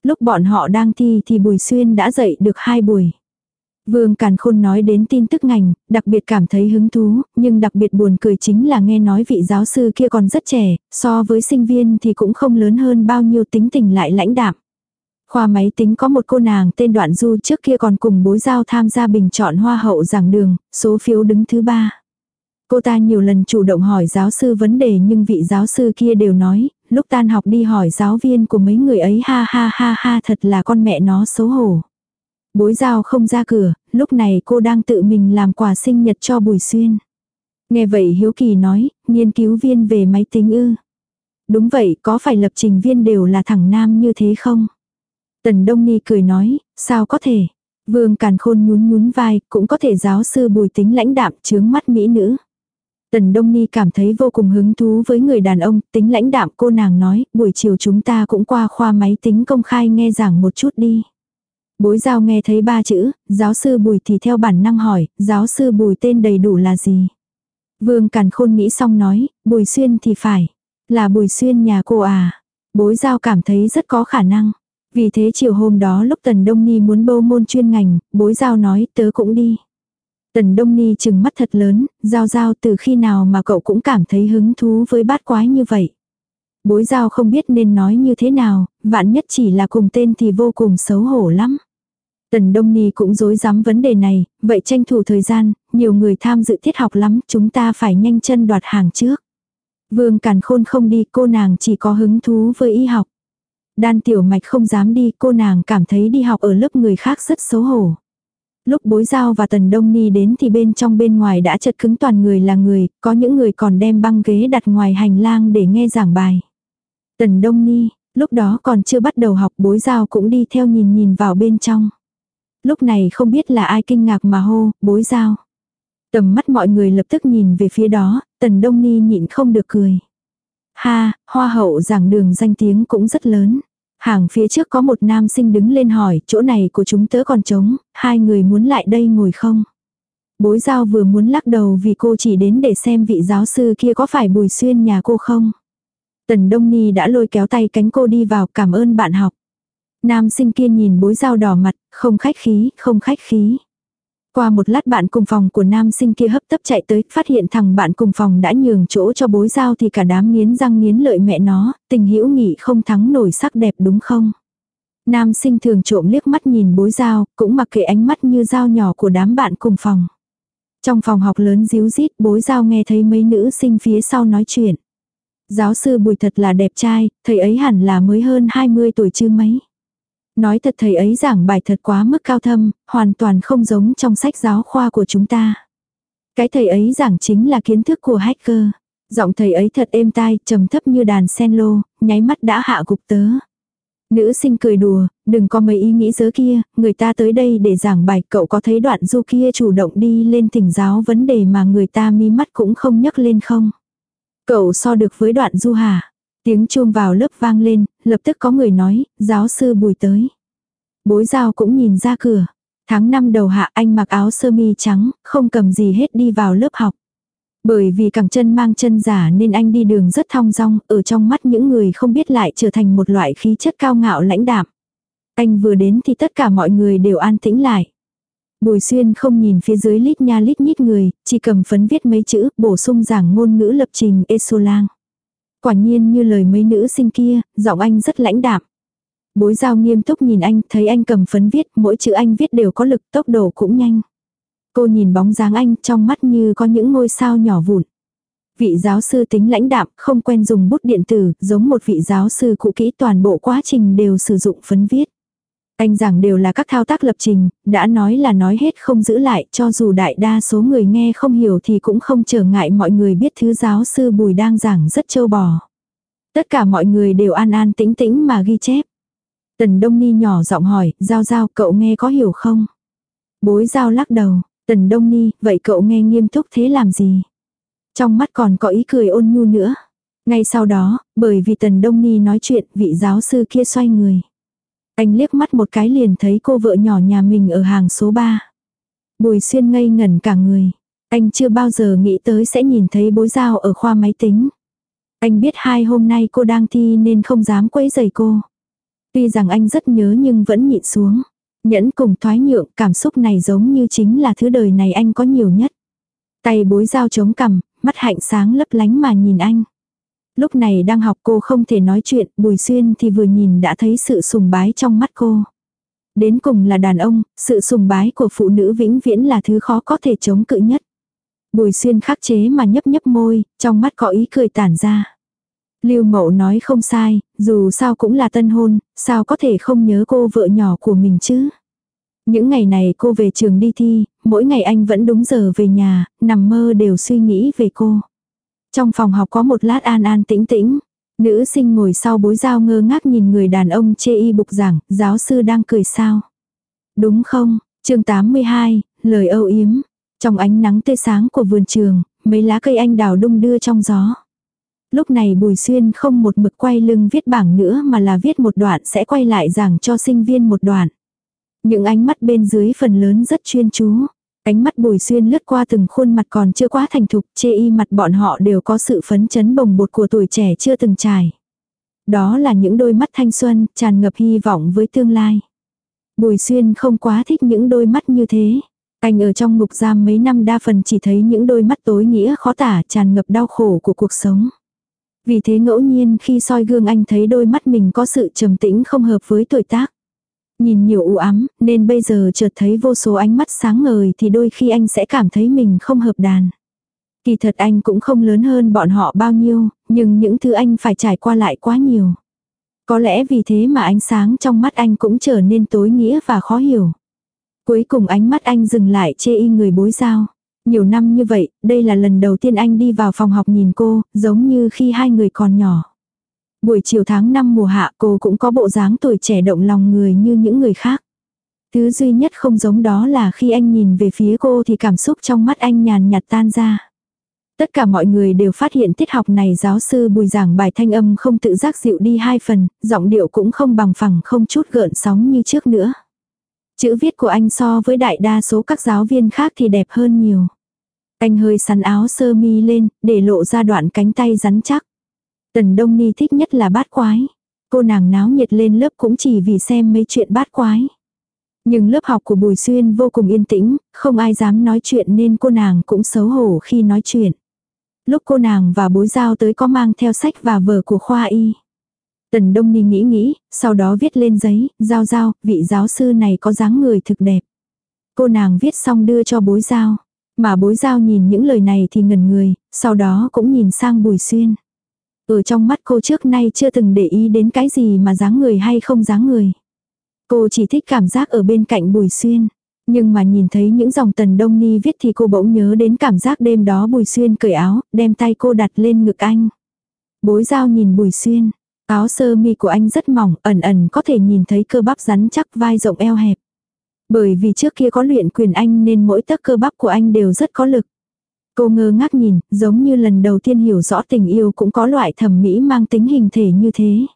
Lúc bọn họ đang thi thì Bùi Xuyên đã dạy được hai buổi. Vương Càn Khôn nói đến tin tức ngành, đặc biệt cảm thấy hứng thú, nhưng đặc biệt buồn cười chính là nghe nói vị giáo sư kia còn rất trẻ, so với sinh viên thì cũng không lớn hơn bao nhiêu tính tình lại lãnh đạm. Khoa máy tính có một cô nàng tên Đoạn Du trước kia còn cùng bối giao tham gia bình chọn hoa hậu giảng đường, số phiếu đứng thứ ba. Cô ta nhiều lần chủ động hỏi giáo sư vấn đề nhưng vị giáo sư kia đều nói, lúc tan học đi hỏi giáo viên của mấy người ấy ha ha ha ha thật là con mẹ nó xấu hổ. Bối giao không ra cửa, lúc này cô đang tự mình làm quà sinh nhật cho Bùi Xuyên. Nghe vậy Hiếu Kỳ nói, nghiên cứu viên về máy tính ư. Đúng vậy, có phải lập trình viên đều là thằng nam như thế không? Tần Đông Ni cười nói, sao có thể? Vương Càn Khôn nhún nhún vai, cũng có thể giáo sư bùi tính lãnh đạm chướng mắt mỹ nữ. Tần Đông Ni cảm thấy vô cùng hứng thú với người đàn ông, tính lãnh đạm cô nàng nói, buổi chiều chúng ta cũng qua khoa máy tính công khai nghe giảng một chút đi. Bối giao nghe thấy ba chữ, giáo sư bùi thì theo bản năng hỏi, giáo sư bùi tên đầy đủ là gì? Vương Càn Khôn nghĩ xong nói, bùi xuyên thì phải, là bùi xuyên nhà cô à. Bối giao cảm thấy rất có khả năng. Vì thế chiều hôm đó lúc Tần Đông Ni muốn bâu môn chuyên ngành, bối giao nói tớ cũng đi. Tần Đông Ni chừng mắt thật lớn, giao giao từ khi nào mà cậu cũng cảm thấy hứng thú với bát quái như vậy. Bối giao không biết nên nói như thế nào, vạn nhất chỉ là cùng tên thì vô cùng xấu hổ lắm. Tần Đông Ni cũng dối dám vấn đề này, vậy tranh thủ thời gian, nhiều người tham dự tiết học lắm, chúng ta phải nhanh chân đoạt hàng trước. Vương Càn Khôn không đi, cô nàng chỉ có hứng thú với y học. Đan tiểu mạch không dám đi, cô nàng cảm thấy đi học ở lớp người khác rất xấu hổ. Lúc bối giao và tần đông ni đến thì bên trong bên ngoài đã chật cứng toàn người là người, có những người còn đem băng ghế đặt ngoài hành lang để nghe giảng bài. Tần đông ni, lúc đó còn chưa bắt đầu học bối giao cũng đi theo nhìn nhìn vào bên trong. Lúc này không biết là ai kinh ngạc mà hô, bối giao. Tầm mắt mọi người lập tức nhìn về phía đó, tần đông ni nhịn không được cười. Ha, hoa hậu giảng đường danh tiếng cũng rất lớn. Hàng phía trước có một nam sinh đứng lên hỏi, chỗ này của chúng tớ còn trống, hai người muốn lại đây ngồi không? Bối giao vừa muốn lắc đầu vì cô chỉ đến để xem vị giáo sư kia có phải bùi xuyên nhà cô không. Tần Đông Ni đã lôi kéo tay cánh cô đi vào cảm ơn bạn học. Nam sinh kia nhìn bối giao đỏ mặt, không khách khí, không khách khí. Qua một lát bạn cùng phòng của nam sinh kia hấp tấp chạy tới, phát hiện thằng bạn cùng phòng đã nhường chỗ cho bối giao thì cả đám nghiến răng nghiến lợi mẹ nó, tình hữu nghị không thắng nổi sắc đẹp đúng không? Nam sinh thường trộm liếc mắt nhìn bối giao, cũng mặc kệ ánh mắt như dao nhỏ của đám bạn cùng phòng. Trong phòng học lớn díu rít bối giao nghe thấy mấy nữ sinh phía sau nói chuyện. Giáo sư bùi thật là đẹp trai, thầy ấy hẳn là mới hơn 20 tuổi chứ mấy. Nói thật thầy ấy giảng bài thật quá mức cao thâm, hoàn toàn không giống trong sách giáo khoa của chúng ta. Cái thầy ấy giảng chính là kiến thức của hacker. Giọng thầy ấy thật êm tai, trầm thấp như đàn sen lô, nháy mắt đã hạ gục tớ. Nữ sinh cười đùa, đừng có mấy ý nghĩ dớ kia, người ta tới đây để giảng bài, cậu có thấy đoạn du kia chủ động đi lên thỉnh giáo vấn đề mà người ta mi mắt cũng không nhấc lên không? Cậu so được với đoạn du hả? Tiếng chuông vào lớp vang lên, lập tức có người nói, giáo sư bùi tới. Bối giao cũng nhìn ra cửa. Tháng năm đầu hạ anh mặc áo sơ mi trắng, không cầm gì hết đi vào lớp học. Bởi vì cẳng chân mang chân giả nên anh đi đường rất thong dong, ở trong mắt những người không biết lại trở thành một loại khí chất cao ngạo lãnh đạm. Anh vừa đến thì tất cả mọi người đều an tĩnh lại. Bùi xuyên không nhìn phía dưới lít nha lít nhít người, chỉ cầm phấn viết mấy chữ, bổ sung giảng ngôn ngữ lập trình Esolang. Quả nhiên như lời mấy nữ sinh kia, giọng anh rất lãnh đạm. Bối giao nghiêm túc nhìn anh, thấy anh cầm phấn viết, mỗi chữ anh viết đều có lực, tốc độ cũng nhanh. Cô nhìn bóng dáng anh, trong mắt như có những ngôi sao nhỏ vụn. Vị giáo sư tính lãnh đạm, không quen dùng bút điện tử, giống một vị giáo sư cũ kỹ toàn bộ quá trình đều sử dụng phấn viết. Anh giảng đều là các thao tác lập trình, đã nói là nói hết không giữ lại, cho dù đại đa số người nghe không hiểu thì cũng không trở ngại mọi người biết thứ giáo sư Bùi đang giảng rất châu bò. Tất cả mọi người đều an an tĩnh tĩnh mà ghi chép. Tần Đông Ni nhỏ giọng hỏi, Giao Giao cậu nghe có hiểu không? Bối Giao lắc đầu, Tần Đông Ni, vậy cậu nghe nghiêm túc thế làm gì? Trong mắt còn có ý cười ôn nhu nữa. Ngay sau đó, bởi vì Tần Đông Ni nói chuyện, vị giáo sư kia xoay người. Anh liếc mắt một cái liền thấy cô vợ nhỏ nhà mình ở hàng số 3. Bùi xuyên ngây ngẩn cả người. Anh chưa bao giờ nghĩ tới sẽ nhìn thấy bối giao ở khoa máy tính. Anh biết hai hôm nay cô đang thi nên không dám quấy giày cô. Tuy rằng anh rất nhớ nhưng vẫn nhịn xuống. Nhẫn cùng thoái nhượng cảm xúc này giống như chính là thứ đời này anh có nhiều nhất. Tay bối dao chống cằm, mắt hạnh sáng lấp lánh mà nhìn anh. Lúc này đang học cô không thể nói chuyện, Bùi Xuyên thì vừa nhìn đã thấy sự sùng bái trong mắt cô. Đến cùng là đàn ông, sự sùng bái của phụ nữ vĩnh viễn là thứ khó có thể chống cự nhất. Bùi Xuyên khắc chế mà nhấp nhấp môi, trong mắt có ý cười tản ra. Lưu Mậu nói không sai, dù sao cũng là tân hôn, sao có thể không nhớ cô vợ nhỏ của mình chứ. Những ngày này cô về trường đi thi, mỗi ngày anh vẫn đúng giờ về nhà, nằm mơ đều suy nghĩ về cô. Trong phòng học có một lát an an tĩnh tĩnh. Nữ sinh ngồi sau bối dao ngơ ngác nhìn người đàn ông chê y bục giảng, giáo sư đang cười sao. Đúng không, chương 82, lời âu yếm. Trong ánh nắng tươi sáng của vườn trường, mấy lá cây anh đào đung đưa trong gió. Lúc này Bùi Xuyên không một mực quay lưng viết bảng nữa mà là viết một đoạn sẽ quay lại giảng cho sinh viên một đoạn. Những ánh mắt bên dưới phần lớn rất chuyên chú. Ánh mắt bùi xuyên lướt qua từng khuôn mặt còn chưa quá thành thục, chê y mặt bọn họ đều có sự phấn chấn bồng bột của tuổi trẻ chưa từng trải. Đó là những đôi mắt thanh xuân, tràn ngập hy vọng với tương lai. Bùi xuyên không quá thích những đôi mắt như thế. Anh ở trong ngục giam mấy năm đa phần chỉ thấy những đôi mắt tối nghĩa khó tả tràn ngập đau khổ của cuộc sống. Vì thế ngẫu nhiên khi soi gương anh thấy đôi mắt mình có sự trầm tĩnh không hợp với tuổi tác. Nhìn nhiều u ám, nên bây giờ chợt thấy vô số ánh mắt sáng ngời thì đôi khi anh sẽ cảm thấy mình không hợp đàn. Kỳ thật anh cũng không lớn hơn bọn họ bao nhiêu, nhưng những thứ anh phải trải qua lại quá nhiều. Có lẽ vì thế mà ánh sáng trong mắt anh cũng trở nên tối nghĩa và khó hiểu. Cuối cùng ánh mắt anh dừng lại chê y người bối giao. Nhiều năm như vậy, đây là lần đầu tiên anh đi vào phòng học nhìn cô, giống như khi hai người còn nhỏ. Buổi chiều tháng 5 mùa hạ cô cũng có bộ dáng tuổi trẻ động lòng người như những người khác. Thứ duy nhất không giống đó là khi anh nhìn về phía cô thì cảm xúc trong mắt anh nhàn nhạt tan ra. Tất cả mọi người đều phát hiện tiết học này giáo sư bùi giảng bài thanh âm không tự giác dịu đi hai phần, giọng điệu cũng không bằng phẳng không chút gợn sóng như trước nữa. Chữ viết của anh so với đại đa số các giáo viên khác thì đẹp hơn nhiều. Anh hơi sắn áo sơ mi lên, để lộ ra đoạn cánh tay rắn chắc. Tần Đông Ni thích nhất là bát quái. Cô nàng náo nhiệt lên lớp cũng chỉ vì xem mấy chuyện bát quái. Nhưng lớp học của Bùi Xuyên vô cùng yên tĩnh, không ai dám nói chuyện nên cô nàng cũng xấu hổ khi nói chuyện. Lúc cô nàng và bối giao tới có mang theo sách và vở của khoa y. Tần Đông Ni nghĩ nghĩ, sau đó viết lên giấy, giao giao, vị giáo sư này có dáng người thực đẹp. Cô nàng viết xong đưa cho bối giao. Mà bối giao nhìn những lời này thì ngẩn người, sau đó cũng nhìn sang Bùi Xuyên. Ở trong mắt cô trước nay chưa từng để ý đến cái gì mà dáng người hay không dáng người. Cô chỉ thích cảm giác ở bên cạnh Bùi Xuyên. Nhưng mà nhìn thấy những dòng tần đông ni viết thì cô bỗng nhớ đến cảm giác đêm đó Bùi Xuyên cởi áo, đem tay cô đặt lên ngực anh. Bối giao nhìn Bùi Xuyên. Áo sơ mi của anh rất mỏng, ẩn ẩn có thể nhìn thấy cơ bắp rắn chắc vai rộng eo hẹp. Bởi vì trước kia có luyện quyền anh nên mỗi tấc cơ bắp của anh đều rất có lực. Cô ngơ ngác nhìn, giống như lần đầu tiên hiểu rõ tình yêu cũng có loại thẩm mỹ mang tính hình thể như thế.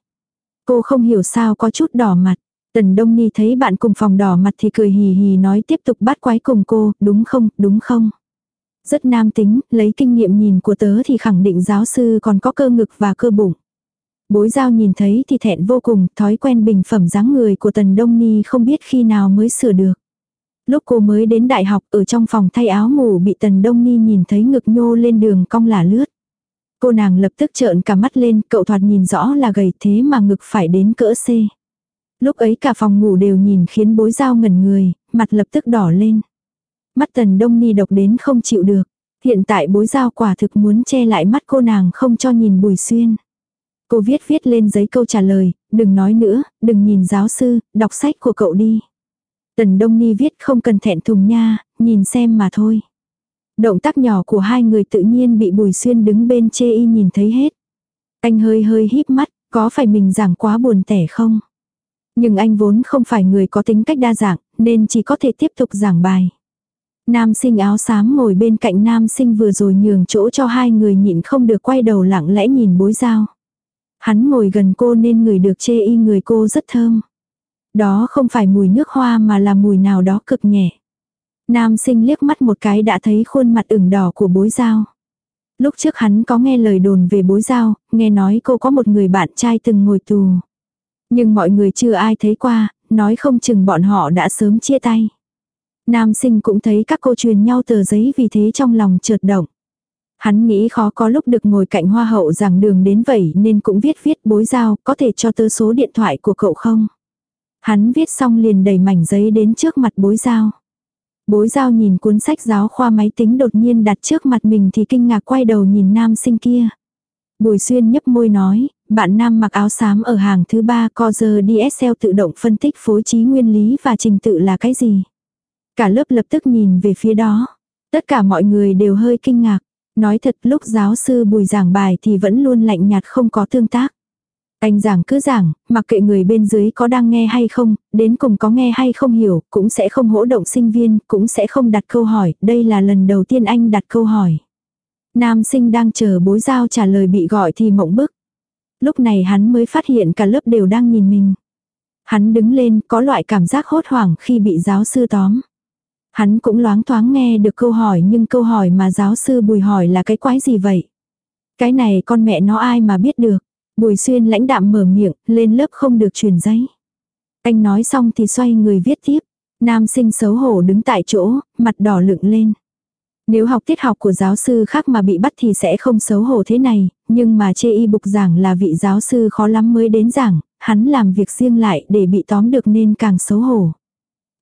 Cô không hiểu sao có chút đỏ mặt. Tần Đông Ni thấy bạn cùng phòng đỏ mặt thì cười hì hì nói tiếp tục bắt quái cùng cô, đúng không, đúng không? Rất nam tính, lấy kinh nghiệm nhìn của tớ thì khẳng định giáo sư còn có cơ ngực và cơ bụng. Bối giao nhìn thấy thì thẹn vô cùng, thói quen bình phẩm dáng người của Tần Đông Ni không biết khi nào mới sửa được. Lúc cô mới đến đại học ở trong phòng thay áo ngủ bị Tần Đông Ni nhìn thấy ngực nhô lên đường cong là lướt. Cô nàng lập tức trợn cả mắt lên, cậu thoạt nhìn rõ là gầy thế mà ngực phải đến cỡ C. Lúc ấy cả phòng ngủ đều nhìn khiến bối giao ngẩn người, mặt lập tức đỏ lên. Mắt Tần Đông Ni độc đến không chịu được. Hiện tại bối giao quả thực muốn che lại mắt cô nàng không cho nhìn bùi xuyên. Cô viết viết lên giấy câu trả lời, đừng nói nữa, đừng nhìn giáo sư, đọc sách của cậu đi. Tần Đông Ni viết không cần thẹn thùng nha, nhìn xem mà thôi. Động tác nhỏ của hai người tự nhiên bị Bùi Xuyên đứng bên chê y nhìn thấy hết. Anh hơi hơi híp mắt, có phải mình giảng quá buồn tẻ không? Nhưng anh vốn không phải người có tính cách đa dạng, nên chỉ có thể tiếp tục giảng bài. Nam sinh áo xám ngồi bên cạnh nam sinh vừa rồi nhường chỗ cho hai người nhịn không được quay đầu lặng lẽ nhìn bối giao. Hắn ngồi gần cô nên người được chê y người cô rất thơm. Đó không phải mùi nước hoa mà là mùi nào đó cực nhẹ. Nam sinh liếc mắt một cái đã thấy khuôn mặt ửng đỏ của bối giao. Lúc trước hắn có nghe lời đồn về bối giao, nghe nói cô có một người bạn trai từng ngồi tù. Nhưng mọi người chưa ai thấy qua, nói không chừng bọn họ đã sớm chia tay. Nam sinh cũng thấy các cô truyền nhau tờ giấy vì thế trong lòng chợt động. Hắn nghĩ khó có lúc được ngồi cạnh hoa hậu giảng đường đến vậy nên cũng viết viết bối giao có thể cho tớ số điện thoại của cậu không. Hắn viết xong liền đẩy mảnh giấy đến trước mặt bối giao. Bối giao nhìn cuốn sách giáo khoa máy tính đột nhiên đặt trước mặt mình thì kinh ngạc quay đầu nhìn nam sinh kia. Bùi xuyên nhấp môi nói, bạn nam mặc áo xám ở hàng thứ ba Cozer DSL tự động phân tích phối trí nguyên lý và trình tự là cái gì. Cả lớp lập tức nhìn về phía đó. Tất cả mọi người đều hơi kinh ngạc. Nói thật lúc giáo sư bùi giảng bài thì vẫn luôn lạnh nhạt không có tương tác. Anh giảng cứ giảng, mặc kệ người bên dưới có đang nghe hay không, đến cùng có nghe hay không hiểu, cũng sẽ không hỗ động sinh viên, cũng sẽ không đặt câu hỏi, đây là lần đầu tiên anh đặt câu hỏi. Nam sinh đang chờ bối giao trả lời bị gọi thì mộng bức. Lúc này hắn mới phát hiện cả lớp đều đang nhìn mình. Hắn đứng lên có loại cảm giác hốt hoảng khi bị giáo sư tóm. Hắn cũng loáng thoáng nghe được câu hỏi nhưng câu hỏi mà giáo sư bùi hỏi là cái quái gì vậy? Cái này con mẹ nó ai mà biết được. Bùi xuyên lãnh đạm mở miệng, lên lớp không được truyền giấy. Anh nói xong thì xoay người viết tiếp. Nam sinh xấu hổ đứng tại chỗ, mặt đỏ lựng lên. Nếu học tiết học của giáo sư khác mà bị bắt thì sẽ không xấu hổ thế này, nhưng mà chê y bục giảng là vị giáo sư khó lắm mới đến giảng, hắn làm việc riêng lại để bị tóm được nên càng xấu hổ.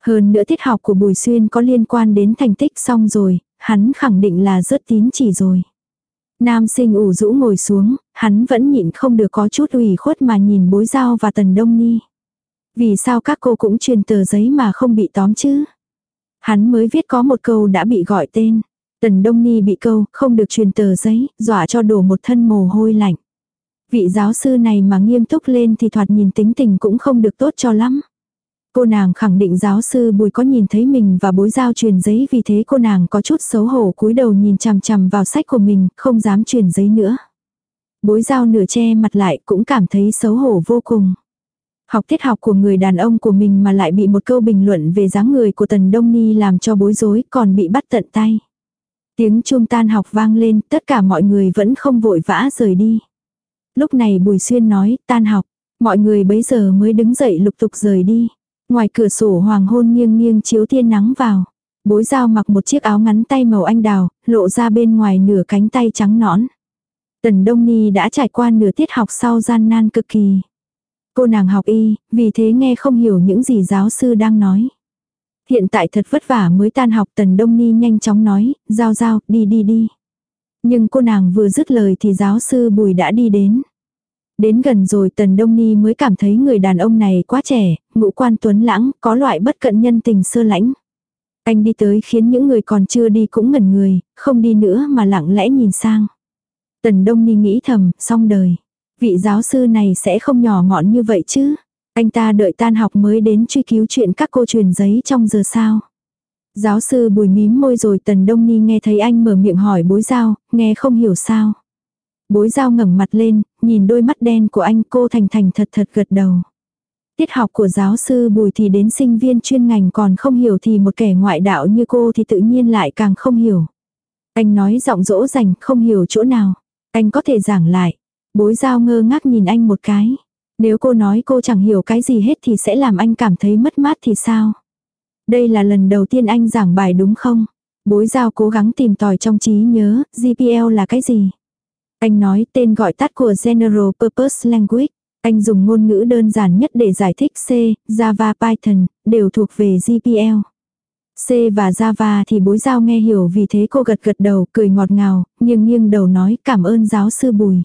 Hơn nữa tiết học của Bùi Xuyên có liên quan đến thành tích xong rồi, hắn khẳng định là rớt tín chỉ rồi. Nam sinh ủ rũ ngồi xuống, hắn vẫn nhịn không được có chút ủy khuất mà nhìn bối giao và tần đông ni. Vì sao các cô cũng truyền tờ giấy mà không bị tóm chứ? Hắn mới viết có một câu đã bị gọi tên. Tần Đông Ni bị câu, không được truyền tờ giấy, dọa cho đổ một thân mồ hôi lạnh. Vị giáo sư này mà nghiêm túc lên thì thoạt nhìn tính tình cũng không được tốt cho lắm. Cô nàng khẳng định giáo sư Bùi có nhìn thấy mình và bối giao truyền giấy vì thế cô nàng có chút xấu hổ cúi đầu nhìn chằm chằm vào sách của mình, không dám truyền giấy nữa. Bối giao nửa che mặt lại cũng cảm thấy xấu hổ vô cùng. Học tiết học của người đàn ông của mình mà lại bị một câu bình luận về dáng người của Tần Đông Ni làm cho bối rối còn bị bắt tận tay. Tiếng chuông tan học vang lên, tất cả mọi người vẫn không vội vã rời đi. Lúc này Bùi Xuyên nói, tan học, mọi người bấy giờ mới đứng dậy lục tục rời đi. Ngoài cửa sổ hoàng hôn nghiêng nghiêng chiếu tia nắng vào. Bối dao mặc một chiếc áo ngắn tay màu anh đào, lộ ra bên ngoài nửa cánh tay trắng nõn. Tần Đông Ni đã trải qua nửa tiết học sau gian nan cực kỳ. Cô nàng học y, vì thế nghe không hiểu những gì giáo sư đang nói. Hiện tại thật vất vả mới tan học Tần Đông Ni nhanh chóng nói, giao giao, đi đi đi. Nhưng cô nàng vừa dứt lời thì giáo sư Bùi đã đi đến. Đến gần rồi Tần Đông Ni mới cảm thấy người đàn ông này quá trẻ, ngũ quan tuấn lãng, có loại bất cận nhân tình sơ lãnh. Anh đi tới khiến những người còn chưa đi cũng ngẩn người, không đi nữa mà lặng lẽ nhìn sang. Tần Đông Ni nghĩ thầm, xong đời. Vị giáo sư này sẽ không nhỏ mọn như vậy chứ. Anh ta đợi tan học mới đến truy cứu chuyện các cô truyền giấy trong giờ sao. Giáo sư bùi mím môi rồi Tần Đông Ni nghe thấy anh mở miệng hỏi bối giao, nghe không hiểu sao. Bối giao ngẩng mặt lên, nhìn đôi mắt đen của anh cô thành thành thật thật gật đầu. Tiết học của giáo sư bùi thì đến sinh viên chuyên ngành còn không hiểu thì một kẻ ngoại đạo như cô thì tự nhiên lại càng không hiểu. Anh nói giọng dỗ dành không hiểu chỗ nào. Anh có thể giảng lại. Bối giao ngơ ngác nhìn anh một cái. Nếu cô nói cô chẳng hiểu cái gì hết thì sẽ làm anh cảm thấy mất mát thì sao? Đây là lần đầu tiên anh giảng bài đúng không? Bối giao cố gắng tìm tòi trong trí nhớ, GPL là cái gì? Anh nói tên gọi tắt của General Purpose Language. Anh dùng ngôn ngữ đơn giản nhất để giải thích C, Java, Python, đều thuộc về GPL. C và Java thì bối giao nghe hiểu vì thế cô gật gật đầu, cười ngọt ngào, nghiêng nghiêng đầu nói cảm ơn giáo sư Bùi.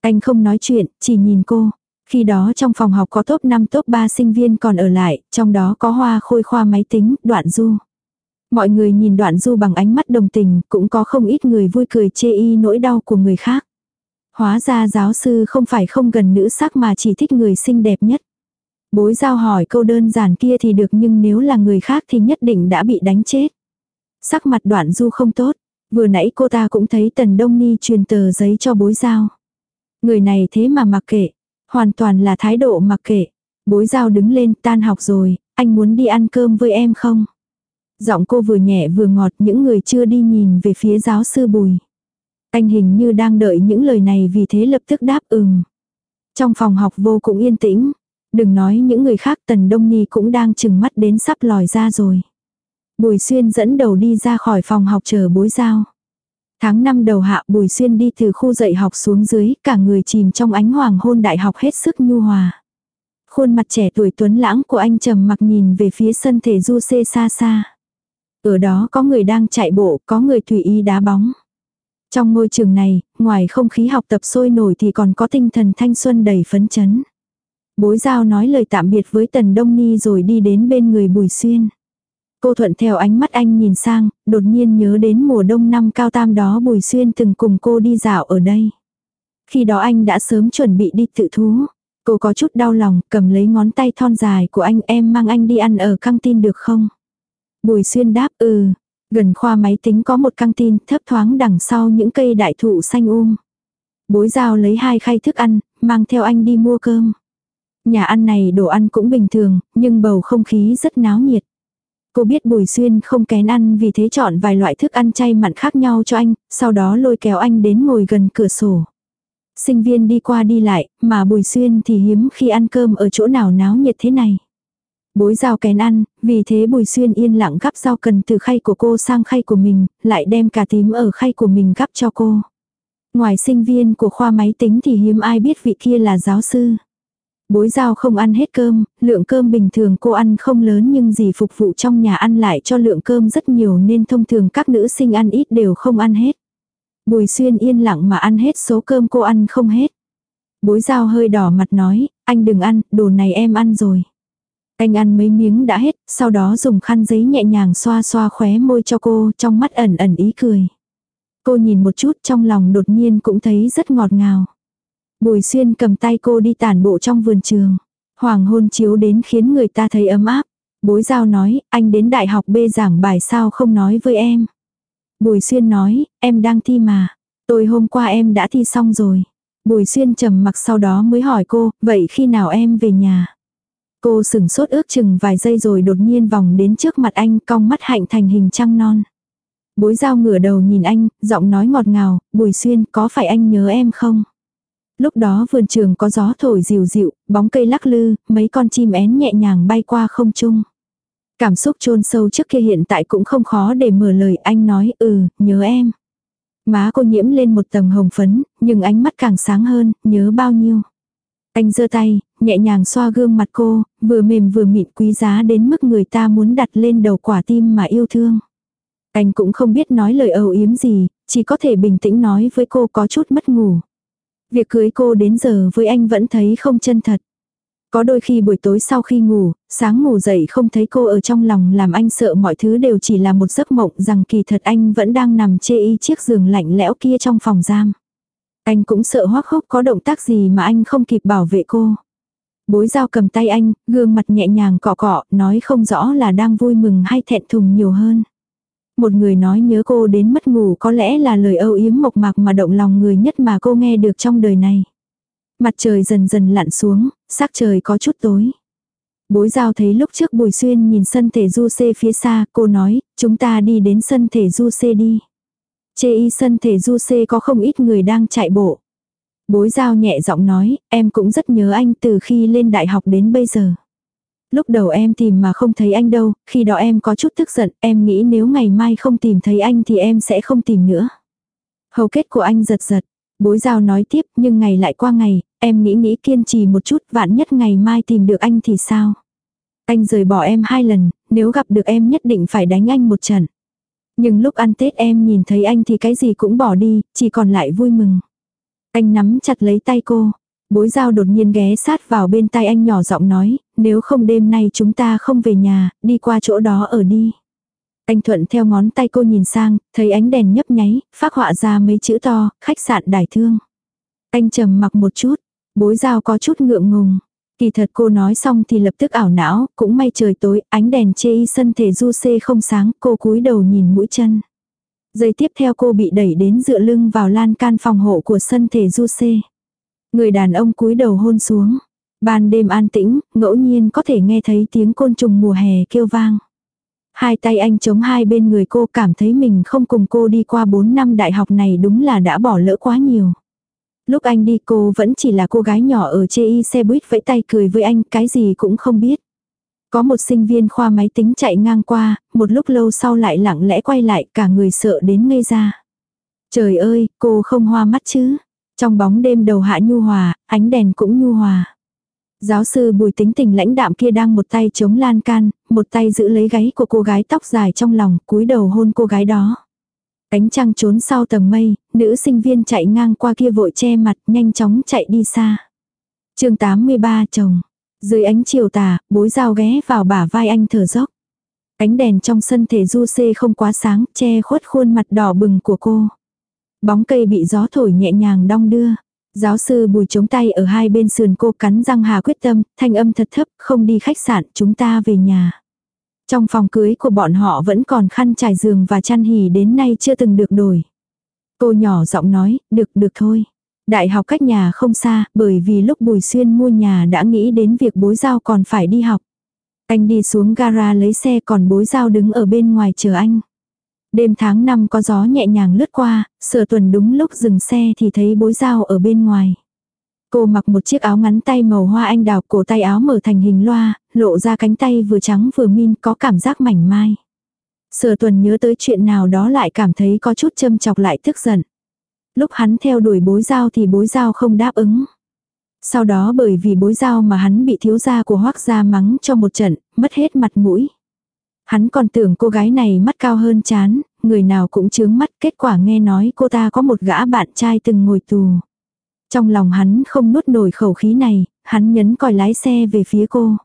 Anh không nói chuyện, chỉ nhìn cô. Khi đó trong phòng học có top 5 top 3 sinh viên còn ở lại, trong đó có hoa khôi khoa máy tính, đoạn du. Mọi người nhìn đoạn du bằng ánh mắt đồng tình, cũng có không ít người vui cười chê y nỗi đau của người khác. Hóa ra giáo sư không phải không gần nữ sắc mà chỉ thích người xinh đẹp nhất. Bối giao hỏi câu đơn giản kia thì được nhưng nếu là người khác thì nhất định đã bị đánh chết. Sắc mặt đoạn du không tốt. Vừa nãy cô ta cũng thấy tần đông ni truyền tờ giấy cho bối giao. Người này thế mà mặc kệ. Hoàn toàn là thái độ mặc kệ. Bối giao đứng lên tan học rồi, anh muốn đi ăn cơm với em không? Giọng cô vừa nhẹ vừa ngọt những người chưa đi nhìn về phía giáo sư bùi. Anh hình như đang đợi những lời này vì thế lập tức đáp ừm. Trong phòng học vô cùng yên tĩnh. Đừng nói những người khác Tần Đông Nhi cũng đang chừng mắt đến sắp lòi ra rồi. Bùi Xuyên dẫn đầu đi ra khỏi phòng học chờ bối giao. Tháng năm đầu hạ Bùi Xuyên đi từ khu dạy học xuống dưới, cả người chìm trong ánh hoàng hôn đại học hết sức nhu hòa. Khuôn mặt trẻ tuổi tuấn lãng của anh trầm mặc nhìn về phía sân thể du xê xa xa. Ở đó có người đang chạy bộ, có người tùy ý đá bóng. Trong ngôi trường này, ngoài không khí học tập sôi nổi thì còn có tinh thần thanh xuân đầy phấn chấn. Bối giao nói lời tạm biệt với Tần Đông Ni rồi đi đến bên người Bùi Xuyên. Cô thuận theo ánh mắt anh nhìn sang, đột nhiên nhớ đến mùa đông năm cao tam đó Bùi Xuyên từng cùng cô đi dạo ở đây. Khi đó anh đã sớm chuẩn bị đi tự thú. Cô có chút đau lòng, cầm lấy ngón tay thon dài của anh em mang anh đi ăn ở căng tin được không? Bùi Xuyên đáp ừ. Gần khoa máy tính có một căng tin thấp thoáng đằng sau những cây đại thụ xanh um. Bối giao lấy hai khay thức ăn, mang theo anh đi mua cơm. Nhà ăn này đồ ăn cũng bình thường, nhưng bầu không khí rất náo nhiệt. Cô biết Bùi Xuyên không kén ăn vì thế chọn vài loại thức ăn chay mặn khác nhau cho anh, sau đó lôi kéo anh đến ngồi gần cửa sổ. Sinh viên đi qua đi lại, mà Bùi Xuyên thì hiếm khi ăn cơm ở chỗ nào náo nhiệt thế này. Bối rau kén ăn, vì thế Bùi Xuyên yên lặng gắp rau cần từ khay của cô sang khay của mình, lại đem cà tím ở khay của mình gắp cho cô. Ngoài sinh viên của khoa máy tính thì hiếm ai biết vị kia là giáo sư. Bối giao không ăn hết cơm, lượng cơm bình thường cô ăn không lớn nhưng gì phục vụ trong nhà ăn lại cho lượng cơm rất nhiều nên thông thường các nữ sinh ăn ít đều không ăn hết. Bùi xuyên yên lặng mà ăn hết số cơm cô ăn không hết. Bối giao hơi đỏ mặt nói, anh đừng ăn, đồ này em ăn rồi. Anh ăn mấy miếng đã hết, sau đó dùng khăn giấy nhẹ nhàng xoa xoa khóe môi cho cô, trong mắt ẩn ẩn ý cười. Cô nhìn một chút trong lòng đột nhiên cũng thấy rất ngọt ngào. Bùi xuyên cầm tay cô đi tản bộ trong vườn trường. Hoàng hôn chiếu đến khiến người ta thấy ấm áp. Bối giao nói, anh đến đại học B giảng bài sao không nói với em. Bùi xuyên nói, em đang thi mà. Tôi hôm qua em đã thi xong rồi. Bùi xuyên trầm mặc sau đó mới hỏi cô, vậy khi nào em về nhà? Cô sừng sốt ước chừng vài giây rồi đột nhiên vòng đến trước mặt anh cong mắt hạnh thành hình trăng non. Bối giao ngửa đầu nhìn anh, giọng nói ngọt ngào, bùi xuyên có phải anh nhớ em không? Lúc đó vườn trường có gió thổi dịu dịu, bóng cây lắc lư, mấy con chim én nhẹ nhàng bay qua không trung. Cảm xúc chôn sâu trước kia hiện tại cũng không khó để mở lời anh nói ừ, nhớ em. Má cô nhiễm lên một tầng hồng phấn, nhưng ánh mắt càng sáng hơn, nhớ bao nhiêu. Anh giơ tay, nhẹ nhàng xoa gương mặt cô, vừa mềm vừa mịn quý giá đến mức người ta muốn đặt lên đầu quả tim mà yêu thương. Anh cũng không biết nói lời âu yếm gì, chỉ có thể bình tĩnh nói với cô có chút mất ngủ. Việc cưới cô đến giờ với anh vẫn thấy không chân thật. Có đôi khi buổi tối sau khi ngủ, sáng ngủ dậy không thấy cô ở trong lòng làm anh sợ mọi thứ đều chỉ là một giấc mộng rằng kỳ thật anh vẫn đang nằm chê y chiếc giường lạnh lẽo kia trong phòng giam. Anh cũng sợ hoắc hốc có động tác gì mà anh không kịp bảo vệ cô. Bối dao cầm tay anh, gương mặt nhẹ nhàng cọ cọ, nói không rõ là đang vui mừng hay thẹn thùng nhiều hơn. Một người nói nhớ cô đến mất ngủ có lẽ là lời âu yếm mộc mạc mà động lòng người nhất mà cô nghe được trong đời này. Mặt trời dần dần lặn xuống, sắc trời có chút tối. Bối giao thấy lúc trước Bùi Xuyên nhìn sân thể du xê phía xa, cô nói, chúng ta đi đến sân thể du xê đi. Chê y sân thể du xê có không ít người đang chạy bộ. Bối giao nhẹ giọng nói, em cũng rất nhớ anh từ khi lên đại học đến bây giờ. Lúc đầu em tìm mà không thấy anh đâu, khi đó em có chút tức giận, em nghĩ nếu ngày mai không tìm thấy anh thì em sẽ không tìm nữa. Hầu kết của anh giật giật, bối giao nói tiếp nhưng ngày lại qua ngày, em nghĩ nghĩ kiên trì một chút vạn nhất ngày mai tìm được anh thì sao. Anh rời bỏ em hai lần, nếu gặp được em nhất định phải đánh anh một trận. Nhưng lúc ăn Tết em nhìn thấy anh thì cái gì cũng bỏ đi, chỉ còn lại vui mừng. Anh nắm chặt lấy tay cô, Bối giao đột nhiên ghé sát vào bên tay anh nhỏ giọng nói, nếu không đêm nay chúng ta không về nhà, đi qua chỗ đó ở đi. Anh thuận theo ngón tay cô nhìn sang, thấy ánh đèn nhấp nháy, phát họa ra mấy chữ to, khách sạn đài thương. Anh trầm mặc một chút, bối giao có chút ngượng ngùng. Kỳ thật cô nói xong thì lập tức ảo não, cũng may trời tối, ánh đèn chê y sân thể du xê không sáng, cô cúi đầu nhìn mũi chân. Giây tiếp theo cô bị đẩy đến dựa lưng vào lan can phòng hộ của sân thể du xê. Người đàn ông cúi đầu hôn xuống. Ban đêm an tĩnh, ngẫu nhiên có thể nghe thấy tiếng côn trùng mùa hè kêu vang. Hai tay anh chống hai bên người cô cảm thấy mình không cùng cô đi qua 4 năm đại học này đúng là đã bỏ lỡ quá nhiều. Lúc anh đi cô vẫn chỉ là cô gái nhỏ ở chê y xe buýt vẫy tay cười với anh cái gì cũng không biết. Có một sinh viên khoa máy tính chạy ngang qua, một lúc lâu sau lại lặng lẽ quay lại cả người sợ đến ngây ra. Trời ơi, cô không hoa mắt chứ. Trong bóng đêm đầu hạ nhu hòa, ánh đèn cũng nhu hòa. Giáo sư bùi tính tình lãnh đạm kia đang một tay chống lan can, một tay giữ lấy gáy của cô gái tóc dài trong lòng, cúi đầu hôn cô gái đó. Cánh trăng trốn sau tầng mây, nữ sinh viên chạy ngang qua kia vội che mặt nhanh chóng chạy đi xa. chương 83 chồng. Dưới ánh chiều tà, bối dao ghé vào bả vai anh thở dốc. Ánh đèn trong sân thể du xê không quá sáng, che khuất khuôn mặt đỏ bừng của cô. Bóng cây bị gió thổi nhẹ nhàng đong đưa. Giáo sư bùi chống tay ở hai bên sườn cô cắn răng hà quyết tâm, thanh âm thật thấp, không đi khách sạn, chúng ta về nhà. Trong phòng cưới của bọn họ vẫn còn khăn trải giường và chăn hỉ đến nay chưa từng được đổi. Cô nhỏ giọng nói, được được thôi. Đại học cách nhà không xa, bởi vì lúc Bùi Xuyên mua nhà đã nghĩ đến việc bối giao còn phải đi học. Anh đi xuống gara lấy xe còn bối giao đứng ở bên ngoài chờ anh. Đêm tháng năm có gió nhẹ nhàng lướt qua, sửa tuần đúng lúc dừng xe thì thấy bối giao ở bên ngoài. Cô mặc một chiếc áo ngắn tay màu hoa anh đào, cổ tay áo mở thành hình loa, lộ ra cánh tay vừa trắng vừa min có cảm giác mảnh mai. Sửa tuần nhớ tới chuyện nào đó lại cảm thấy có chút châm chọc lại tức giận. Lúc hắn theo đuổi bối giao thì bối giao không đáp ứng. Sau đó bởi vì bối giao mà hắn bị thiếu gia của hoác gia mắng cho một trận, mất hết mặt mũi. Hắn còn tưởng cô gái này mắt cao hơn chán, người nào cũng chướng mắt, kết quả nghe nói cô ta có một gã bạn trai từng ngồi tù. Trong lòng hắn không nuốt nổi khẩu khí này, hắn nhấn còi lái xe về phía cô.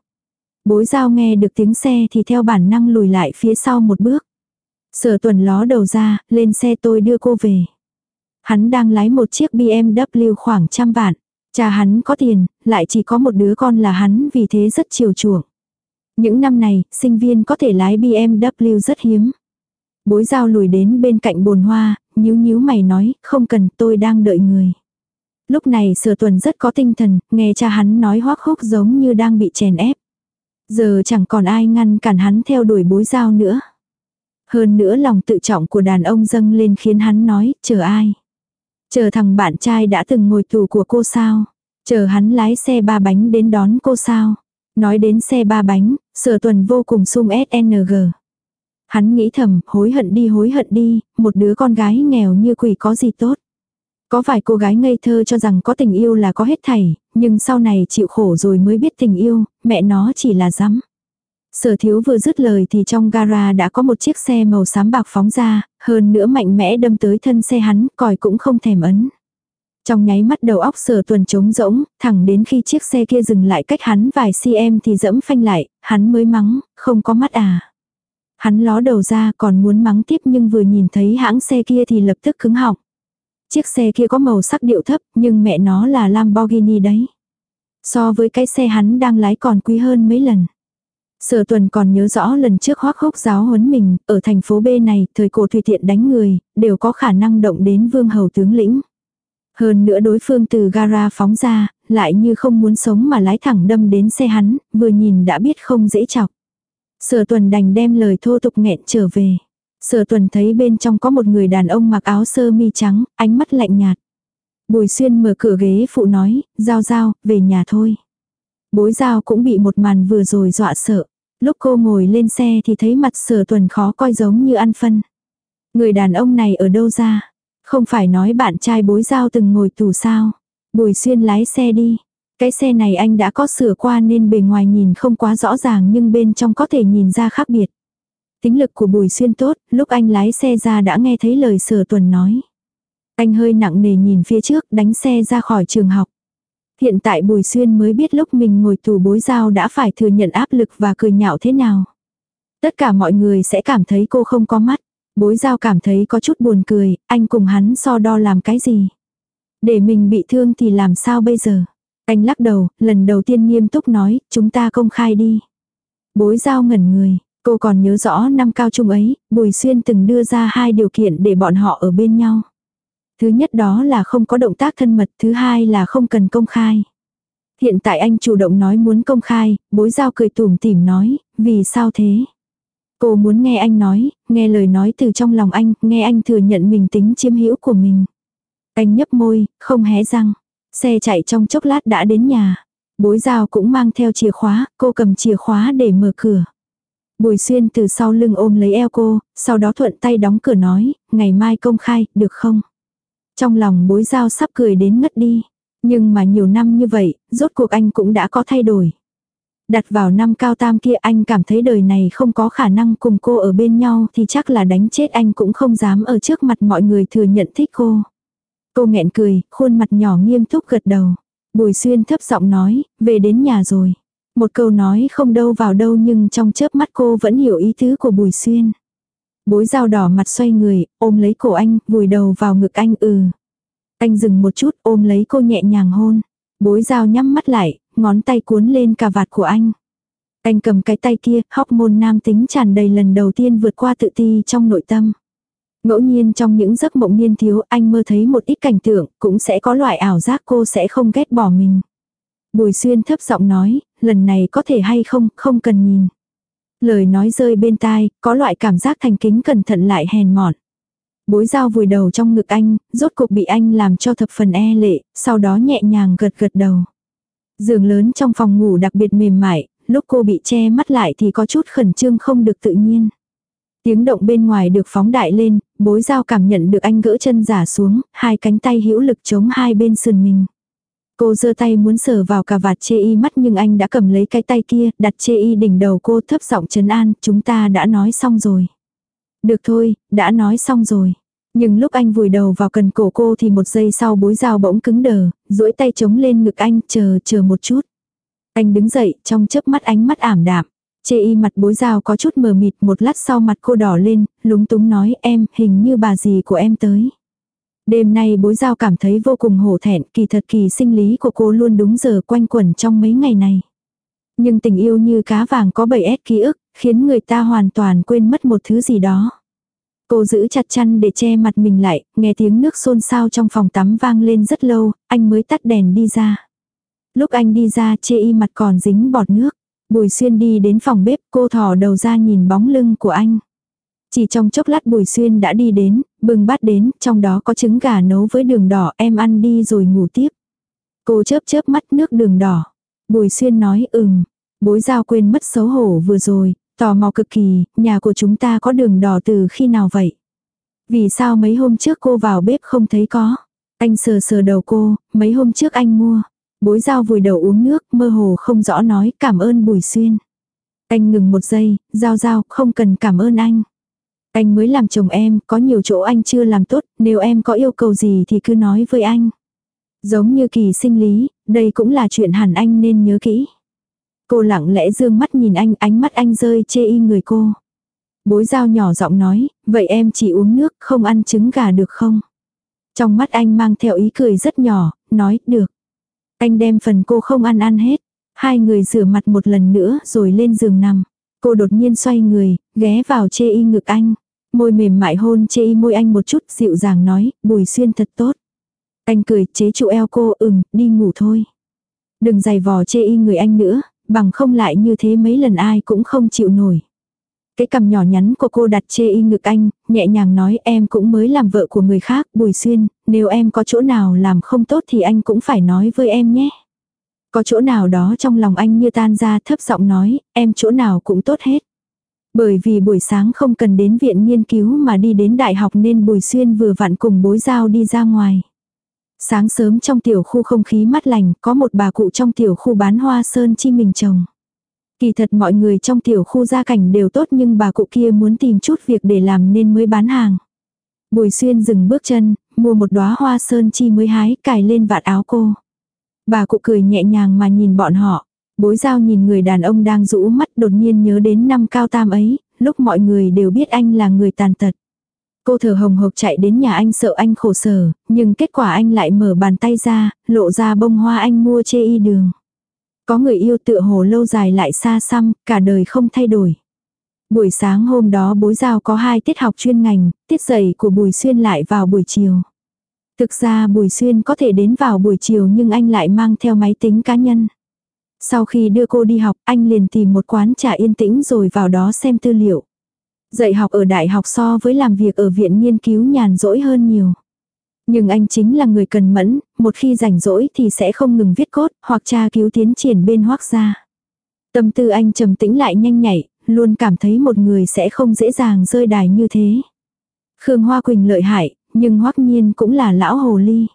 Bối giao nghe được tiếng xe thì theo bản năng lùi lại phía sau một bước. Sở tuần ló đầu ra, lên xe tôi đưa cô về. Hắn đang lái một chiếc BMW khoảng trăm vạn. Cha hắn có tiền, lại chỉ có một đứa con là hắn vì thế rất chiều chuộng. Những năm này, sinh viên có thể lái BMW rất hiếm. Bối giao lùi đến bên cạnh bồn hoa, nhíu nhíu mày nói, không cần tôi đang đợi người. Lúc này sửa tuần rất có tinh thần, nghe cha hắn nói hoác húc giống như đang bị chèn ép. Giờ chẳng còn ai ngăn cản hắn theo đuổi bối giao nữa. Hơn nữa lòng tự trọng của đàn ông dâng lên khiến hắn nói, chờ ai. Chờ thằng bạn trai đã từng ngồi tù của cô sao. Chờ hắn lái xe ba bánh đến đón cô sao. Nói đến xe ba bánh, sở tuần vô cùng sung SNG. Hắn nghĩ thầm, hối hận đi hối hận đi, một đứa con gái nghèo như quỷ có gì tốt. Có vài cô gái ngây thơ cho rằng có tình yêu là có hết thảy, nhưng sau này chịu khổ rồi mới biết tình yêu, mẹ nó chỉ là dám. Sở thiếu vừa dứt lời thì trong gara đã có một chiếc xe màu xám bạc phóng ra, hơn nữa mạnh mẽ đâm tới thân xe hắn, còi cũng không thèm ấn. Trong nháy mắt đầu óc sở tuần trống rỗng, thẳng đến khi chiếc xe kia dừng lại cách hắn vài cm thì dẫm phanh lại, hắn mới mắng, không có mắt à. Hắn ló đầu ra còn muốn mắng tiếp nhưng vừa nhìn thấy hãng xe kia thì lập tức cứng họng. Chiếc xe kia có màu sắc điệu thấp nhưng mẹ nó là Lamborghini đấy. So với cái xe hắn đang lái còn quý hơn mấy lần. Sở tuần còn nhớ rõ lần trước hoác hốc giáo huấn mình, ở thành phố B này, thời cổ tùy tiện đánh người, đều có khả năng động đến vương hầu tướng lĩnh. Hơn nữa đối phương từ gara phóng ra, lại như không muốn sống mà lái thẳng đâm đến xe hắn, vừa nhìn đã biết không dễ chọc. Sở tuần đành đem lời thô tục nghẹn trở về. Sở tuần thấy bên trong có một người đàn ông mặc áo sơ mi trắng, ánh mắt lạnh nhạt. Bùi xuyên mở cửa ghế phụ nói, giao giao, về nhà thôi. Bối giao cũng bị một màn vừa rồi dọa sợ. Lúc cô ngồi lên xe thì thấy mặt sở tuần khó coi giống như ăn phân. Người đàn ông này ở đâu ra? Không phải nói bạn trai bối giao từng ngồi tù sao? Bùi xuyên lái xe đi. Cái xe này anh đã có sửa qua nên bề ngoài nhìn không quá rõ ràng nhưng bên trong có thể nhìn ra khác biệt. Tính lực của Bùi Xuyên tốt, lúc anh lái xe ra đã nghe thấy lời sở tuần nói. Anh hơi nặng nề nhìn phía trước đánh xe ra khỏi trường học. Hiện tại Bùi Xuyên mới biết lúc mình ngồi tù bối giao đã phải thừa nhận áp lực và cười nhạo thế nào. Tất cả mọi người sẽ cảm thấy cô không có mắt. Bối giao cảm thấy có chút buồn cười, anh cùng hắn so đo làm cái gì. Để mình bị thương thì làm sao bây giờ. Anh lắc đầu, lần đầu tiên nghiêm túc nói, chúng ta công khai đi. Bối giao ngẩn người, cô còn nhớ rõ năm cao trung ấy, Bùi Xuyên từng đưa ra hai điều kiện để bọn họ ở bên nhau. Thứ nhất đó là không có động tác thân mật, thứ hai là không cần công khai. Hiện tại anh chủ động nói muốn công khai, bối giao cười tủm tỉm nói, vì sao thế? Cô muốn nghe anh nói, nghe lời nói từ trong lòng anh, nghe anh thừa nhận mình tính chiếm hữu của mình. Anh nhấp môi, không hé răng. Xe chạy trong chốc lát đã đến nhà. Bối giao cũng mang theo chìa khóa, cô cầm chìa khóa để mở cửa. Bùi xuyên từ sau lưng ôm lấy eo cô, sau đó thuận tay đóng cửa nói, ngày mai công khai, được không? Trong lòng bối giao sắp cười đến ngất đi. Nhưng mà nhiều năm như vậy, rốt cuộc anh cũng đã có thay đổi. Đặt vào năm cao tam kia anh cảm thấy đời này không có khả năng cùng cô ở bên nhau thì chắc là đánh chết anh cũng không dám ở trước mặt mọi người thừa nhận thích cô. Cô nghẹn cười, khuôn mặt nhỏ nghiêm túc gật đầu. Bùi xuyên thấp giọng nói, về đến nhà rồi. Một câu nói không đâu vào đâu nhưng trong chớp mắt cô vẫn hiểu ý tứ của bùi xuyên. Bối dao đỏ mặt xoay người, ôm lấy cổ anh, vùi đầu vào ngực anh ừ. Anh dừng một chút ôm lấy cô nhẹ nhàng hôn. Bối dao nhắm mắt lại, ngón tay cuốn lên cà vạt của anh. Anh cầm cái tay kia, hóc môn nam tính tràn đầy lần đầu tiên vượt qua tự ti trong nội tâm. Ngẫu nhiên trong những giấc mộng niên thiếu anh mơ thấy một ít cảnh tượng, cũng sẽ có loại ảo giác cô sẽ không ghét bỏ mình. Bùi xuyên thấp giọng nói, lần này có thể hay không, không cần nhìn. Lời nói rơi bên tai, có loại cảm giác thành kính cẩn thận lại hèn mọn. Bối dao vùi đầu trong ngực anh, rốt cục bị anh làm cho thập phần e lệ, sau đó nhẹ nhàng gật gật đầu. Giường lớn trong phòng ngủ đặc biệt mềm mại, lúc cô bị che mắt lại thì có chút khẩn trương không được tự nhiên. Tiếng động bên ngoài được phóng đại lên, bối dao cảm nhận được anh gỡ chân giả xuống, hai cánh tay hữu lực chống hai bên sườn mình. Cô giơ tay muốn sờ vào cà vạt chê y mắt nhưng anh đã cầm lấy cái tay kia, đặt chê y đỉnh đầu cô thấp giọng trấn an, chúng ta đã nói xong rồi. Được thôi, đã nói xong rồi. Nhưng lúc anh vùi đầu vào cần cổ cô thì một giây sau bối dao bỗng cứng đờ, duỗi tay chống lên ngực anh, chờ, chờ một chút. Anh đứng dậy, trong chớp mắt ánh mắt ảm đạm. Chê y mặt bối dao có chút mờ mịt, một lát sau mặt cô đỏ lên, lúng túng nói em, hình như bà gì của em tới. Đêm nay bối giao cảm thấy vô cùng hổ thẹn, kỳ thật kỳ sinh lý của cô luôn đúng giờ quanh quẩn trong mấy ngày này. Nhưng tình yêu như cá vàng có 7S ký ức, khiến người ta hoàn toàn quên mất một thứ gì đó. Cô giữ chặt chăn để che mặt mình lại, nghe tiếng nước xôn xao trong phòng tắm vang lên rất lâu, anh mới tắt đèn đi ra. Lúc anh đi ra chê y mặt còn dính bọt nước. Bùi xuyên đi đến phòng bếp cô thò đầu ra nhìn bóng lưng của anh. Chỉ trong chốc lát Bùi Xuyên đã đi đến, bưng bát đến, trong đó có trứng gà nấu với đường đỏ, em ăn đi rồi ngủ tiếp. Cô chớp chớp mắt nước đường đỏ. Bùi Xuyên nói ừm. Bối giao quên mất xấu hổ vừa rồi, tò mò cực kỳ, nhà của chúng ta có đường đỏ từ khi nào vậy? Vì sao mấy hôm trước cô vào bếp không thấy có? Anh sờ sờ đầu cô, mấy hôm trước anh mua. Bối giao vùi đầu uống nước, mơ hồ không rõ nói cảm ơn Bùi Xuyên. Anh ngừng một giây, giao giao, không cần cảm ơn anh. Anh mới làm chồng em, có nhiều chỗ anh chưa làm tốt, nếu em có yêu cầu gì thì cứ nói với anh. Giống như kỳ sinh lý, đây cũng là chuyện hẳn anh nên nhớ kỹ. Cô lặng lẽ dương mắt nhìn anh, ánh mắt anh rơi chê y người cô. Bối dao nhỏ giọng nói, vậy em chỉ uống nước, không ăn trứng gà được không? Trong mắt anh mang theo ý cười rất nhỏ, nói, được. Anh đem phần cô không ăn ăn hết. Hai người rửa mặt một lần nữa rồi lên giường nằm. Cô đột nhiên xoay người, ghé vào chê y ngực anh. Môi mềm mại hôn chê y môi anh một chút dịu dàng nói, bùi xuyên thật tốt. Anh cười chế trụ eo cô, ừm, đi ngủ thôi. Đừng giày vò chê y người anh nữa, bằng không lại như thế mấy lần ai cũng không chịu nổi. Cái cằm nhỏ nhắn của cô đặt chê y ngực anh, nhẹ nhàng nói em cũng mới làm vợ của người khác, bùi xuyên, nếu em có chỗ nào làm không tốt thì anh cũng phải nói với em nhé. Có chỗ nào đó trong lòng anh như tan ra thấp giọng nói, em chỗ nào cũng tốt hết. Bởi vì buổi sáng không cần đến viện nghiên cứu mà đi đến đại học nên Bùi Xuyên vừa vặn cùng bối giao đi ra ngoài. Sáng sớm trong tiểu khu không khí mát lành, có một bà cụ trong tiểu khu bán hoa sơn chi mình trồng. Kỳ thật mọi người trong tiểu khu gia cảnh đều tốt nhưng bà cụ kia muốn tìm chút việc để làm nên mới bán hàng. Bùi xuyên dừng bước chân, mua một đóa hoa sơn chi mới hái, cài lên vạt áo cô. Bà cụ cười nhẹ nhàng mà nhìn bọn họ. Bối giao nhìn người đàn ông đang rũ mắt đột nhiên nhớ đến năm cao tam ấy, lúc mọi người đều biết anh là người tàn tật. Cô thở hồng hộc chạy đến nhà anh sợ anh khổ sở, nhưng kết quả anh lại mở bàn tay ra, lộ ra bông hoa anh mua chê y đường. Có người yêu tựa hồ lâu dài lại xa xăm, cả đời không thay đổi. Buổi sáng hôm đó bối giao có hai tiết học chuyên ngành, tiết dạy của Bùi Xuyên lại vào buổi chiều. Thực ra Bùi Xuyên có thể đến vào buổi chiều nhưng anh lại mang theo máy tính cá nhân. Sau khi đưa cô đi học, anh liền tìm một quán trà yên tĩnh rồi vào đó xem tư liệu. Dạy học ở đại học so với làm việc ở viện nghiên cứu nhàn rỗi hơn nhiều. Nhưng anh chính là người cần mẫn, một khi rảnh rỗi thì sẽ không ngừng viết cốt hoặc tra cứu tiến triển bên hoác gia. Tâm tư anh trầm tĩnh lại nhanh nhảy, luôn cảm thấy một người sẽ không dễ dàng rơi đài như thế. Khương Hoa Quỳnh lợi hại, nhưng hoắc nhiên cũng là lão hồ ly.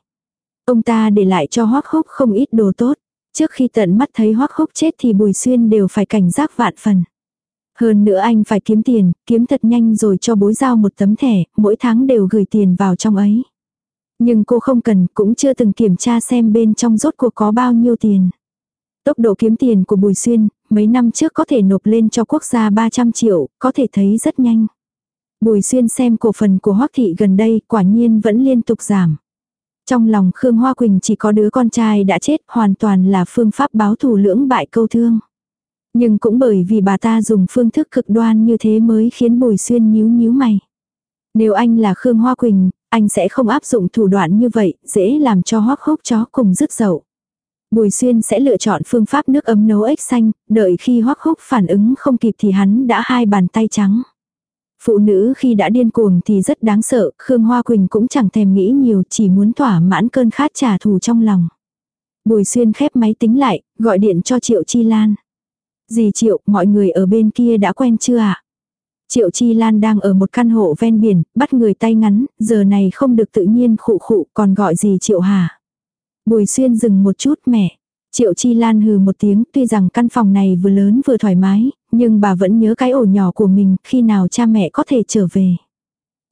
Ông ta để lại cho hoắc húc không ít đồ tốt. Trước khi tận mắt thấy hoắc húc chết thì Bùi Xuyên đều phải cảnh giác vạn phần. Hơn nữa anh phải kiếm tiền, kiếm thật nhanh rồi cho bối giao một tấm thẻ, mỗi tháng đều gửi tiền vào trong ấy. Nhưng cô không cần, cũng chưa từng kiểm tra xem bên trong rốt cuộc có bao nhiêu tiền. Tốc độ kiếm tiền của Bùi Xuyên, mấy năm trước có thể nộp lên cho quốc gia 300 triệu, có thể thấy rất nhanh. Bùi Xuyên xem cổ phần của Hoắc Thị gần đây quả nhiên vẫn liên tục giảm. Trong lòng Khương Hoa Quỳnh chỉ có đứa con trai đã chết hoàn toàn là phương pháp báo thù lưỡng bại câu thương. Nhưng cũng bởi vì bà ta dùng phương thức cực đoan như thế mới khiến Bùi Xuyên nhíu nhíu mày. Nếu anh là Khương Hoa Quỳnh, anh sẽ không áp dụng thủ đoạn như vậy, dễ làm cho hoắc hốc chó cùng rứt dậu. Bùi Xuyên sẽ lựa chọn phương pháp nước ấm nấu ếch xanh, đợi khi hoắc húc phản ứng không kịp thì hắn đã hai bàn tay trắng. Phụ nữ khi đã điên cuồng thì rất đáng sợ, Khương Hoa Quỳnh cũng chẳng thèm nghĩ nhiều, chỉ muốn thỏa mãn cơn khát trả thù trong lòng. Bùi Xuyên khép máy tính lại, gọi điện cho Triệu Chi Lan. Dì Triệu, mọi người ở bên kia đã quen chưa ạ? Triệu Chi Lan đang ở một căn hộ ven biển, bắt người tay ngắn, giờ này không được tự nhiên khụ khụ, còn gọi gì Triệu hả? Bùi Xuyên dừng một chút mẹ. Triệu Chi Lan hừ một tiếng, tuy rằng căn phòng này vừa lớn vừa thoải mái, nhưng bà vẫn nhớ cái ổ nhỏ của mình, khi nào cha mẹ có thể trở về.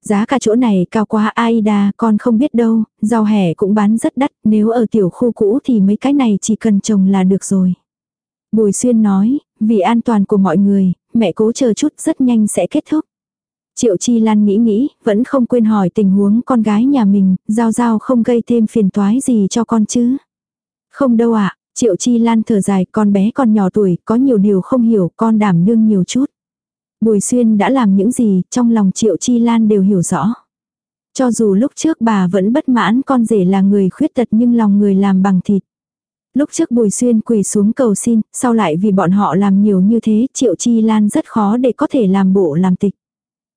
Giá cả chỗ này cao quá Aida, con không biết đâu, rau hẻ cũng bán rất đắt, nếu ở tiểu khu cũ thì mấy cái này chỉ cần trồng là được rồi. Bùi Xuyên nói, vì an toàn của mọi người, mẹ cố chờ chút rất nhanh sẽ kết thúc. Triệu Chi Lan nghĩ nghĩ, vẫn không quên hỏi tình huống con gái nhà mình, giao giao không gây thêm phiền toái gì cho con chứ. Không đâu ạ, Triệu Chi Lan thở dài, con bé còn nhỏ tuổi, có nhiều điều không hiểu, con đảm đương nhiều chút. Bùi Xuyên đã làm những gì, trong lòng Triệu Chi Lan đều hiểu rõ. Cho dù lúc trước bà vẫn bất mãn con rể là người khuyết tật nhưng lòng người làm bằng thịt. Lúc trước Bùi Xuyên quỳ xuống cầu xin, sau lại vì bọn họ làm nhiều như thế, Triệu Chi Lan rất khó để có thể làm bộ làm tịch.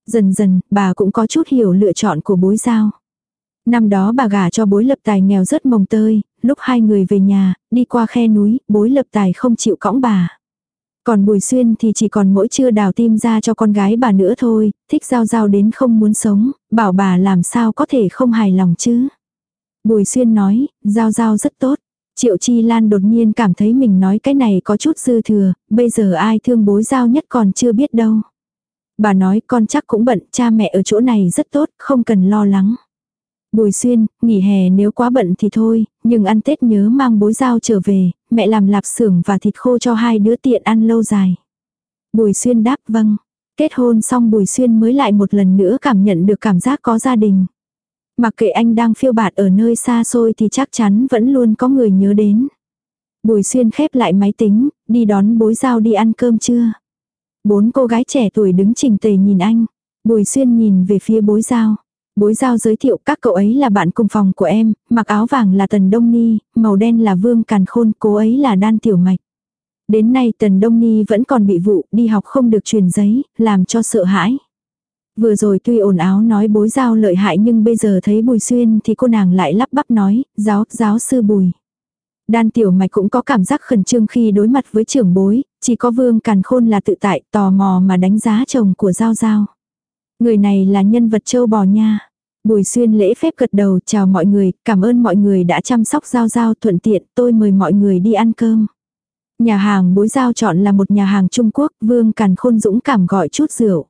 Dần dần, bà cũng có chút hiểu lựa chọn của bối giao. Năm đó bà gả cho bối lập tài nghèo rất mồng tơi, lúc hai người về nhà, đi qua khe núi, bối lập tài không chịu cõng bà. Còn Bùi Xuyên thì chỉ còn mỗi chưa đào tim ra cho con gái bà nữa thôi, thích giao giao đến không muốn sống, bảo bà làm sao có thể không hài lòng chứ. Bùi Xuyên nói, giao giao rất tốt. Triệu Chi Lan đột nhiên cảm thấy mình nói cái này có chút dư thừa, bây giờ ai thương bối giao nhất còn chưa biết đâu. Bà nói con chắc cũng bận, cha mẹ ở chỗ này rất tốt, không cần lo lắng. Bùi xuyên, nghỉ hè nếu quá bận thì thôi, nhưng ăn Tết nhớ mang bối giao trở về, mẹ làm lạp xưởng và thịt khô cho hai đứa tiện ăn lâu dài. Bùi xuyên đáp vâng. Kết hôn xong Bùi xuyên mới lại một lần nữa cảm nhận được cảm giác có gia đình. Mặc kệ anh đang phiêu bạt ở nơi xa xôi thì chắc chắn vẫn luôn có người nhớ đến. Bùi xuyên khép lại máy tính, đi đón bối giao đi ăn cơm trưa. Bốn cô gái trẻ tuổi đứng trình tề nhìn anh. Bùi xuyên nhìn về phía bối giao. Bối giao giới thiệu các cậu ấy là bạn cùng phòng của em, mặc áo vàng là Tần Đông Ni, màu đen là Vương Càn Khôn, cô ấy là Đan Tiểu Mạch. Đến nay Tần Đông Ni vẫn còn bị vụ, đi học không được truyền giấy, làm cho sợ hãi. Vừa rồi tuy ồn áo nói bối giao lợi hại nhưng bây giờ thấy Bùi Xuyên thì cô nàng lại lắp bắp nói, giáo, giáo sư Bùi. Đan tiểu mạch cũng có cảm giác khẩn trương khi đối mặt với trưởng bối, chỉ có vương càn khôn là tự tại tò mò mà đánh giá chồng của Giao Giao. Người này là nhân vật châu bò nha. Bùi xuyên lễ phép gật đầu chào mọi người, cảm ơn mọi người đã chăm sóc Giao Giao thuận tiện, tôi mời mọi người đi ăn cơm. Nhà hàng bối giao chọn là một nhà hàng Trung Quốc, vương càn khôn dũng cảm gọi chút rượu.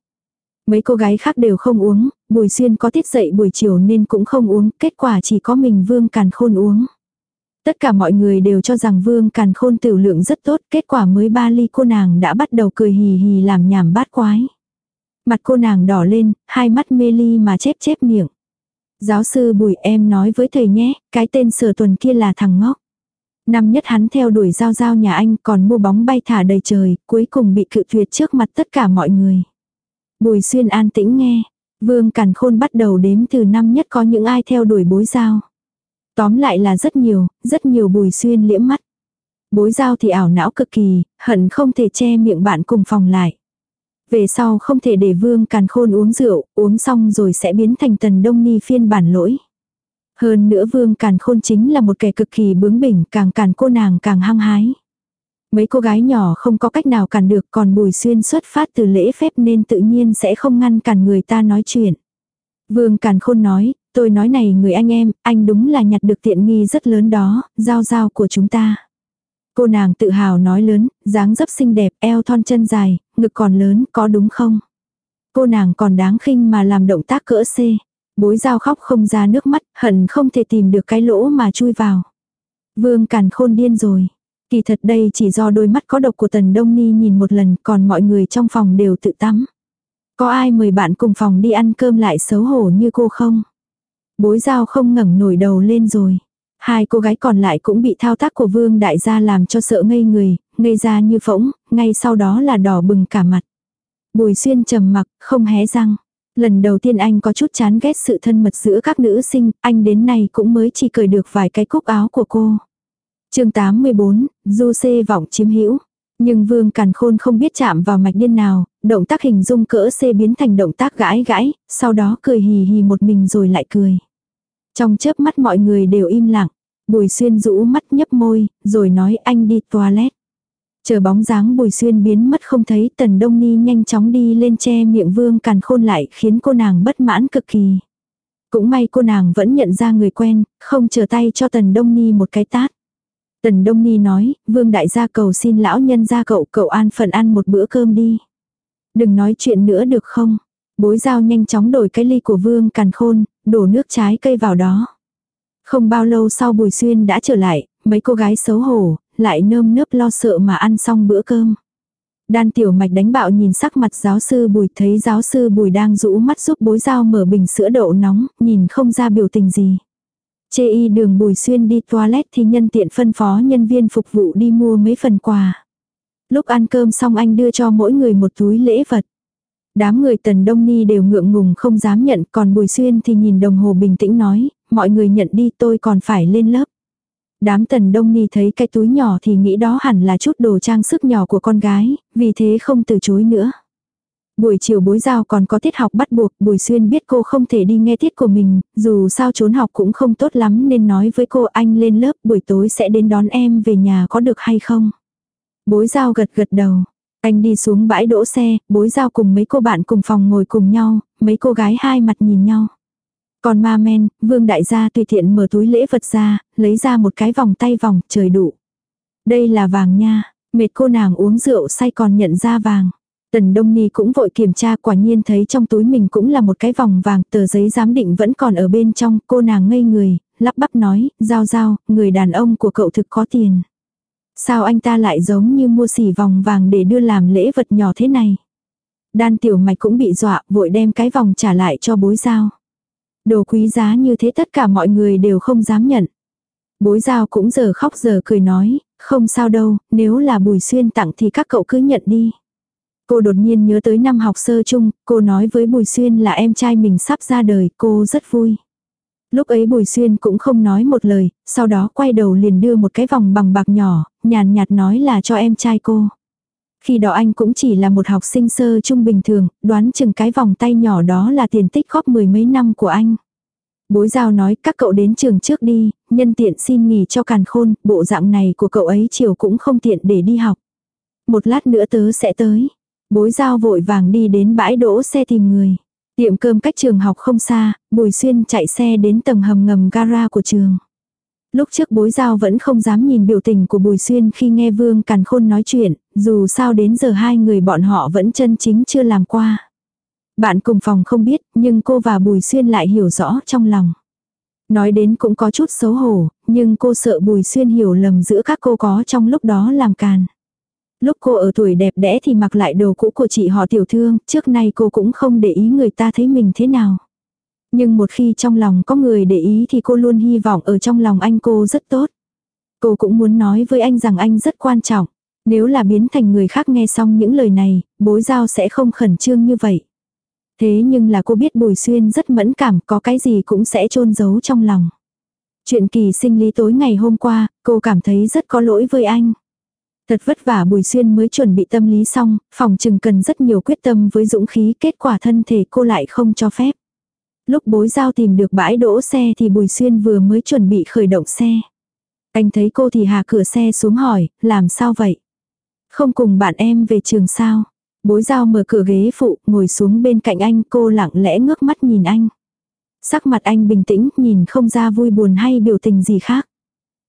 Mấy cô gái khác đều không uống, bùi xuyên có tiết dậy buổi chiều nên cũng không uống, kết quả chỉ có mình vương càn khôn uống. Tất cả mọi người đều cho rằng vương càn khôn tiểu lượng rất tốt, kết quả mới ba ly cô nàng đã bắt đầu cười hì hì làm nhảm bát quái. Mặt cô nàng đỏ lên, hai mắt mê ly mà chép chép miệng. Giáo sư bùi em nói với thầy nhé, cái tên sở tuần kia là thằng ngốc. Năm nhất hắn theo đuổi giao giao nhà anh còn mua bóng bay thả đầy trời, cuối cùng bị cự tuyệt trước mặt tất cả mọi người. Bùi xuyên an tĩnh nghe, vương càn khôn bắt đầu đếm từ năm nhất có những ai theo đuổi bối giao. Tóm lại là rất nhiều, rất nhiều bùi xuyên liễm mắt. Bối giao thì ảo não cực kỳ, hận không thể che miệng bạn cùng phòng lại. Về sau không thể để vương càn khôn uống rượu, uống xong rồi sẽ biến thành tần đông ni phiên bản lỗi. Hơn nữa vương càn khôn chính là một kẻ cực kỳ bướng bỉnh, càng càn cô nàng càng hăng hái. Mấy cô gái nhỏ không có cách nào cản được còn bùi xuyên xuất phát từ lễ phép nên tự nhiên sẽ không ngăn cản người ta nói chuyện. Vương Càn Khôn nói, tôi nói này người anh em, anh đúng là nhặt được tiện nghi rất lớn đó, giao giao của chúng ta. Cô nàng tự hào nói lớn, dáng dấp xinh đẹp, eo thon chân dài, ngực còn lớn, có đúng không? Cô nàng còn đáng khinh mà làm động tác cỡ C. Bối dao khóc không ra nước mắt, hận không thể tìm được cái lỗ mà chui vào. Vương càn khôn điên rồi. Kỳ thật đây chỉ do đôi mắt có độc của Tần Đông Ni nhìn một lần còn mọi người trong phòng đều tự tắm. Có ai mời bạn cùng phòng đi ăn cơm lại xấu hổ như cô không? Bối dao không ngẩng nổi đầu lên rồi. Hai cô gái còn lại cũng bị thao tác của vương đại gia làm cho sợ ngây người, ngây ra như phỗng, ngay sau đó là đỏ bừng cả mặt. Bùi xuyên trầm mặc, không hé răng. Lần đầu tiên anh có chút chán ghét sự thân mật giữa các nữ sinh, anh đến nay cũng mới chỉ cởi được vài cái cúc áo của cô. chương 84, Du Xê vọng chiếm hữu Nhưng Vương Càn Khôn không biết chạm vào mạch điên nào, động tác hình dung cỡ C biến thành động tác gãi gãi, sau đó cười hì hì một mình rồi lại cười. Trong chớp mắt mọi người đều im lặng, Bùi Xuyên rũ mắt nhấp môi, rồi nói anh đi toilet. Chờ bóng dáng Bùi Xuyên biến mất không thấy Tần Đông Ni nhanh chóng đi lên che miệng Vương Càn Khôn lại khiến cô nàng bất mãn cực kỳ. Cũng may cô nàng vẫn nhận ra người quen, không chờ tay cho Tần Đông Ni một cái tát. Tần Đông Ni nói, Vương Đại gia cầu xin lão nhân gia cậu, cậu an phận ăn một bữa cơm đi. Đừng nói chuyện nữa được không? Bối giao nhanh chóng đổi cái ly của Vương Càn Khôn, đổ nước trái cây vào đó. Không bao lâu sau Bùi Xuyên đã trở lại, mấy cô gái xấu hổ, lại nơm nớp lo sợ mà ăn xong bữa cơm. Đan tiểu mạch đánh bạo nhìn sắc mặt giáo sư Bùi thấy giáo sư Bùi đang rũ mắt giúp bối dao mở bình sữa đậu nóng, nhìn không ra biểu tình gì. Chê y đường Bùi Xuyên đi toilet thì nhân tiện phân phó nhân viên phục vụ đi mua mấy phần quà. Lúc ăn cơm xong anh đưa cho mỗi người một túi lễ vật. Đám người tần đông ni đều ngượng ngùng không dám nhận còn Bùi Xuyên thì nhìn đồng hồ bình tĩnh nói, mọi người nhận đi tôi còn phải lên lớp. Đám tần đông ni thấy cái túi nhỏ thì nghĩ đó hẳn là chút đồ trang sức nhỏ của con gái, vì thế không từ chối nữa. Buổi chiều bối giao còn có tiết học bắt buộc, Bùi Xuyên biết cô không thể đi nghe tiết của mình, dù sao trốn học cũng không tốt lắm nên nói với cô anh lên lớp buổi tối sẽ đến đón em về nhà có được hay không. Bối giao gật gật đầu, anh đi xuống bãi đỗ xe, bối giao cùng mấy cô bạn cùng phòng ngồi cùng nhau, mấy cô gái hai mặt nhìn nhau. Còn ma men, vương đại gia tùy thiện mở túi lễ vật ra, lấy ra một cái vòng tay vòng, trời đủ. Đây là vàng nha, mệt cô nàng uống rượu say còn nhận ra vàng. Tần Đông Ni cũng vội kiểm tra quả nhiên thấy trong túi mình cũng là một cái vòng vàng, tờ giấy giám định vẫn còn ở bên trong, cô nàng ngây người, lắp bắp nói, giao giao, người đàn ông của cậu thực có tiền. Sao anh ta lại giống như mua xỉ vòng vàng để đưa làm lễ vật nhỏ thế này? Đan tiểu mạch cũng bị dọa, vội đem cái vòng trả lại cho bối giao. Đồ quý giá như thế tất cả mọi người đều không dám nhận. Bối giao cũng giờ khóc giờ cười nói, không sao đâu, nếu là bùi xuyên tặng thì các cậu cứ nhận đi. Cô đột nhiên nhớ tới năm học sơ chung, cô nói với Bùi Xuyên là em trai mình sắp ra đời, cô rất vui. Lúc ấy Bùi Xuyên cũng không nói một lời, sau đó quay đầu liền đưa một cái vòng bằng bạc nhỏ, nhàn nhạt nói là cho em trai cô. Khi đó anh cũng chỉ là một học sinh sơ trung bình thường, đoán chừng cái vòng tay nhỏ đó là tiền tích góp mười mấy năm của anh. Bối giao nói các cậu đến trường trước đi, nhân tiện xin nghỉ cho càn khôn, bộ dạng này của cậu ấy chiều cũng không tiện để đi học. Một lát nữa tớ sẽ tới. Bối giao vội vàng đi đến bãi đỗ xe tìm người. Tiệm cơm cách trường học không xa, Bùi Xuyên chạy xe đến tầng hầm ngầm gara của trường. Lúc trước bối giao vẫn không dám nhìn biểu tình của Bùi Xuyên khi nghe Vương Càn Khôn nói chuyện, dù sao đến giờ hai người bọn họ vẫn chân chính chưa làm qua. Bạn cùng phòng không biết, nhưng cô và Bùi Xuyên lại hiểu rõ trong lòng. Nói đến cũng có chút xấu hổ, nhưng cô sợ Bùi Xuyên hiểu lầm giữa các cô có trong lúc đó làm càn. Lúc cô ở tuổi đẹp đẽ thì mặc lại đồ cũ của chị họ tiểu thương, trước nay cô cũng không để ý người ta thấy mình thế nào. Nhưng một khi trong lòng có người để ý thì cô luôn hy vọng ở trong lòng anh cô rất tốt. Cô cũng muốn nói với anh rằng anh rất quan trọng. Nếu là biến thành người khác nghe xong những lời này, bối giao sẽ không khẩn trương như vậy. Thế nhưng là cô biết Bùi Xuyên rất mẫn cảm, có cái gì cũng sẽ chôn giấu trong lòng. Chuyện kỳ sinh lý tối ngày hôm qua, cô cảm thấy rất có lỗi với anh. Thật vất vả Bùi Xuyên mới chuẩn bị tâm lý xong, phòng trừng cần rất nhiều quyết tâm với dũng khí, kết quả thân thể cô lại không cho phép. Lúc bối giao tìm được bãi đỗ xe thì Bùi Xuyên vừa mới chuẩn bị khởi động xe. Anh thấy cô thì hạ cửa xe xuống hỏi, làm sao vậy? Không cùng bạn em về trường sao? Bối giao mở cửa ghế phụ, ngồi xuống bên cạnh anh, cô lặng lẽ ngước mắt nhìn anh. Sắc mặt anh bình tĩnh, nhìn không ra vui buồn hay biểu tình gì khác.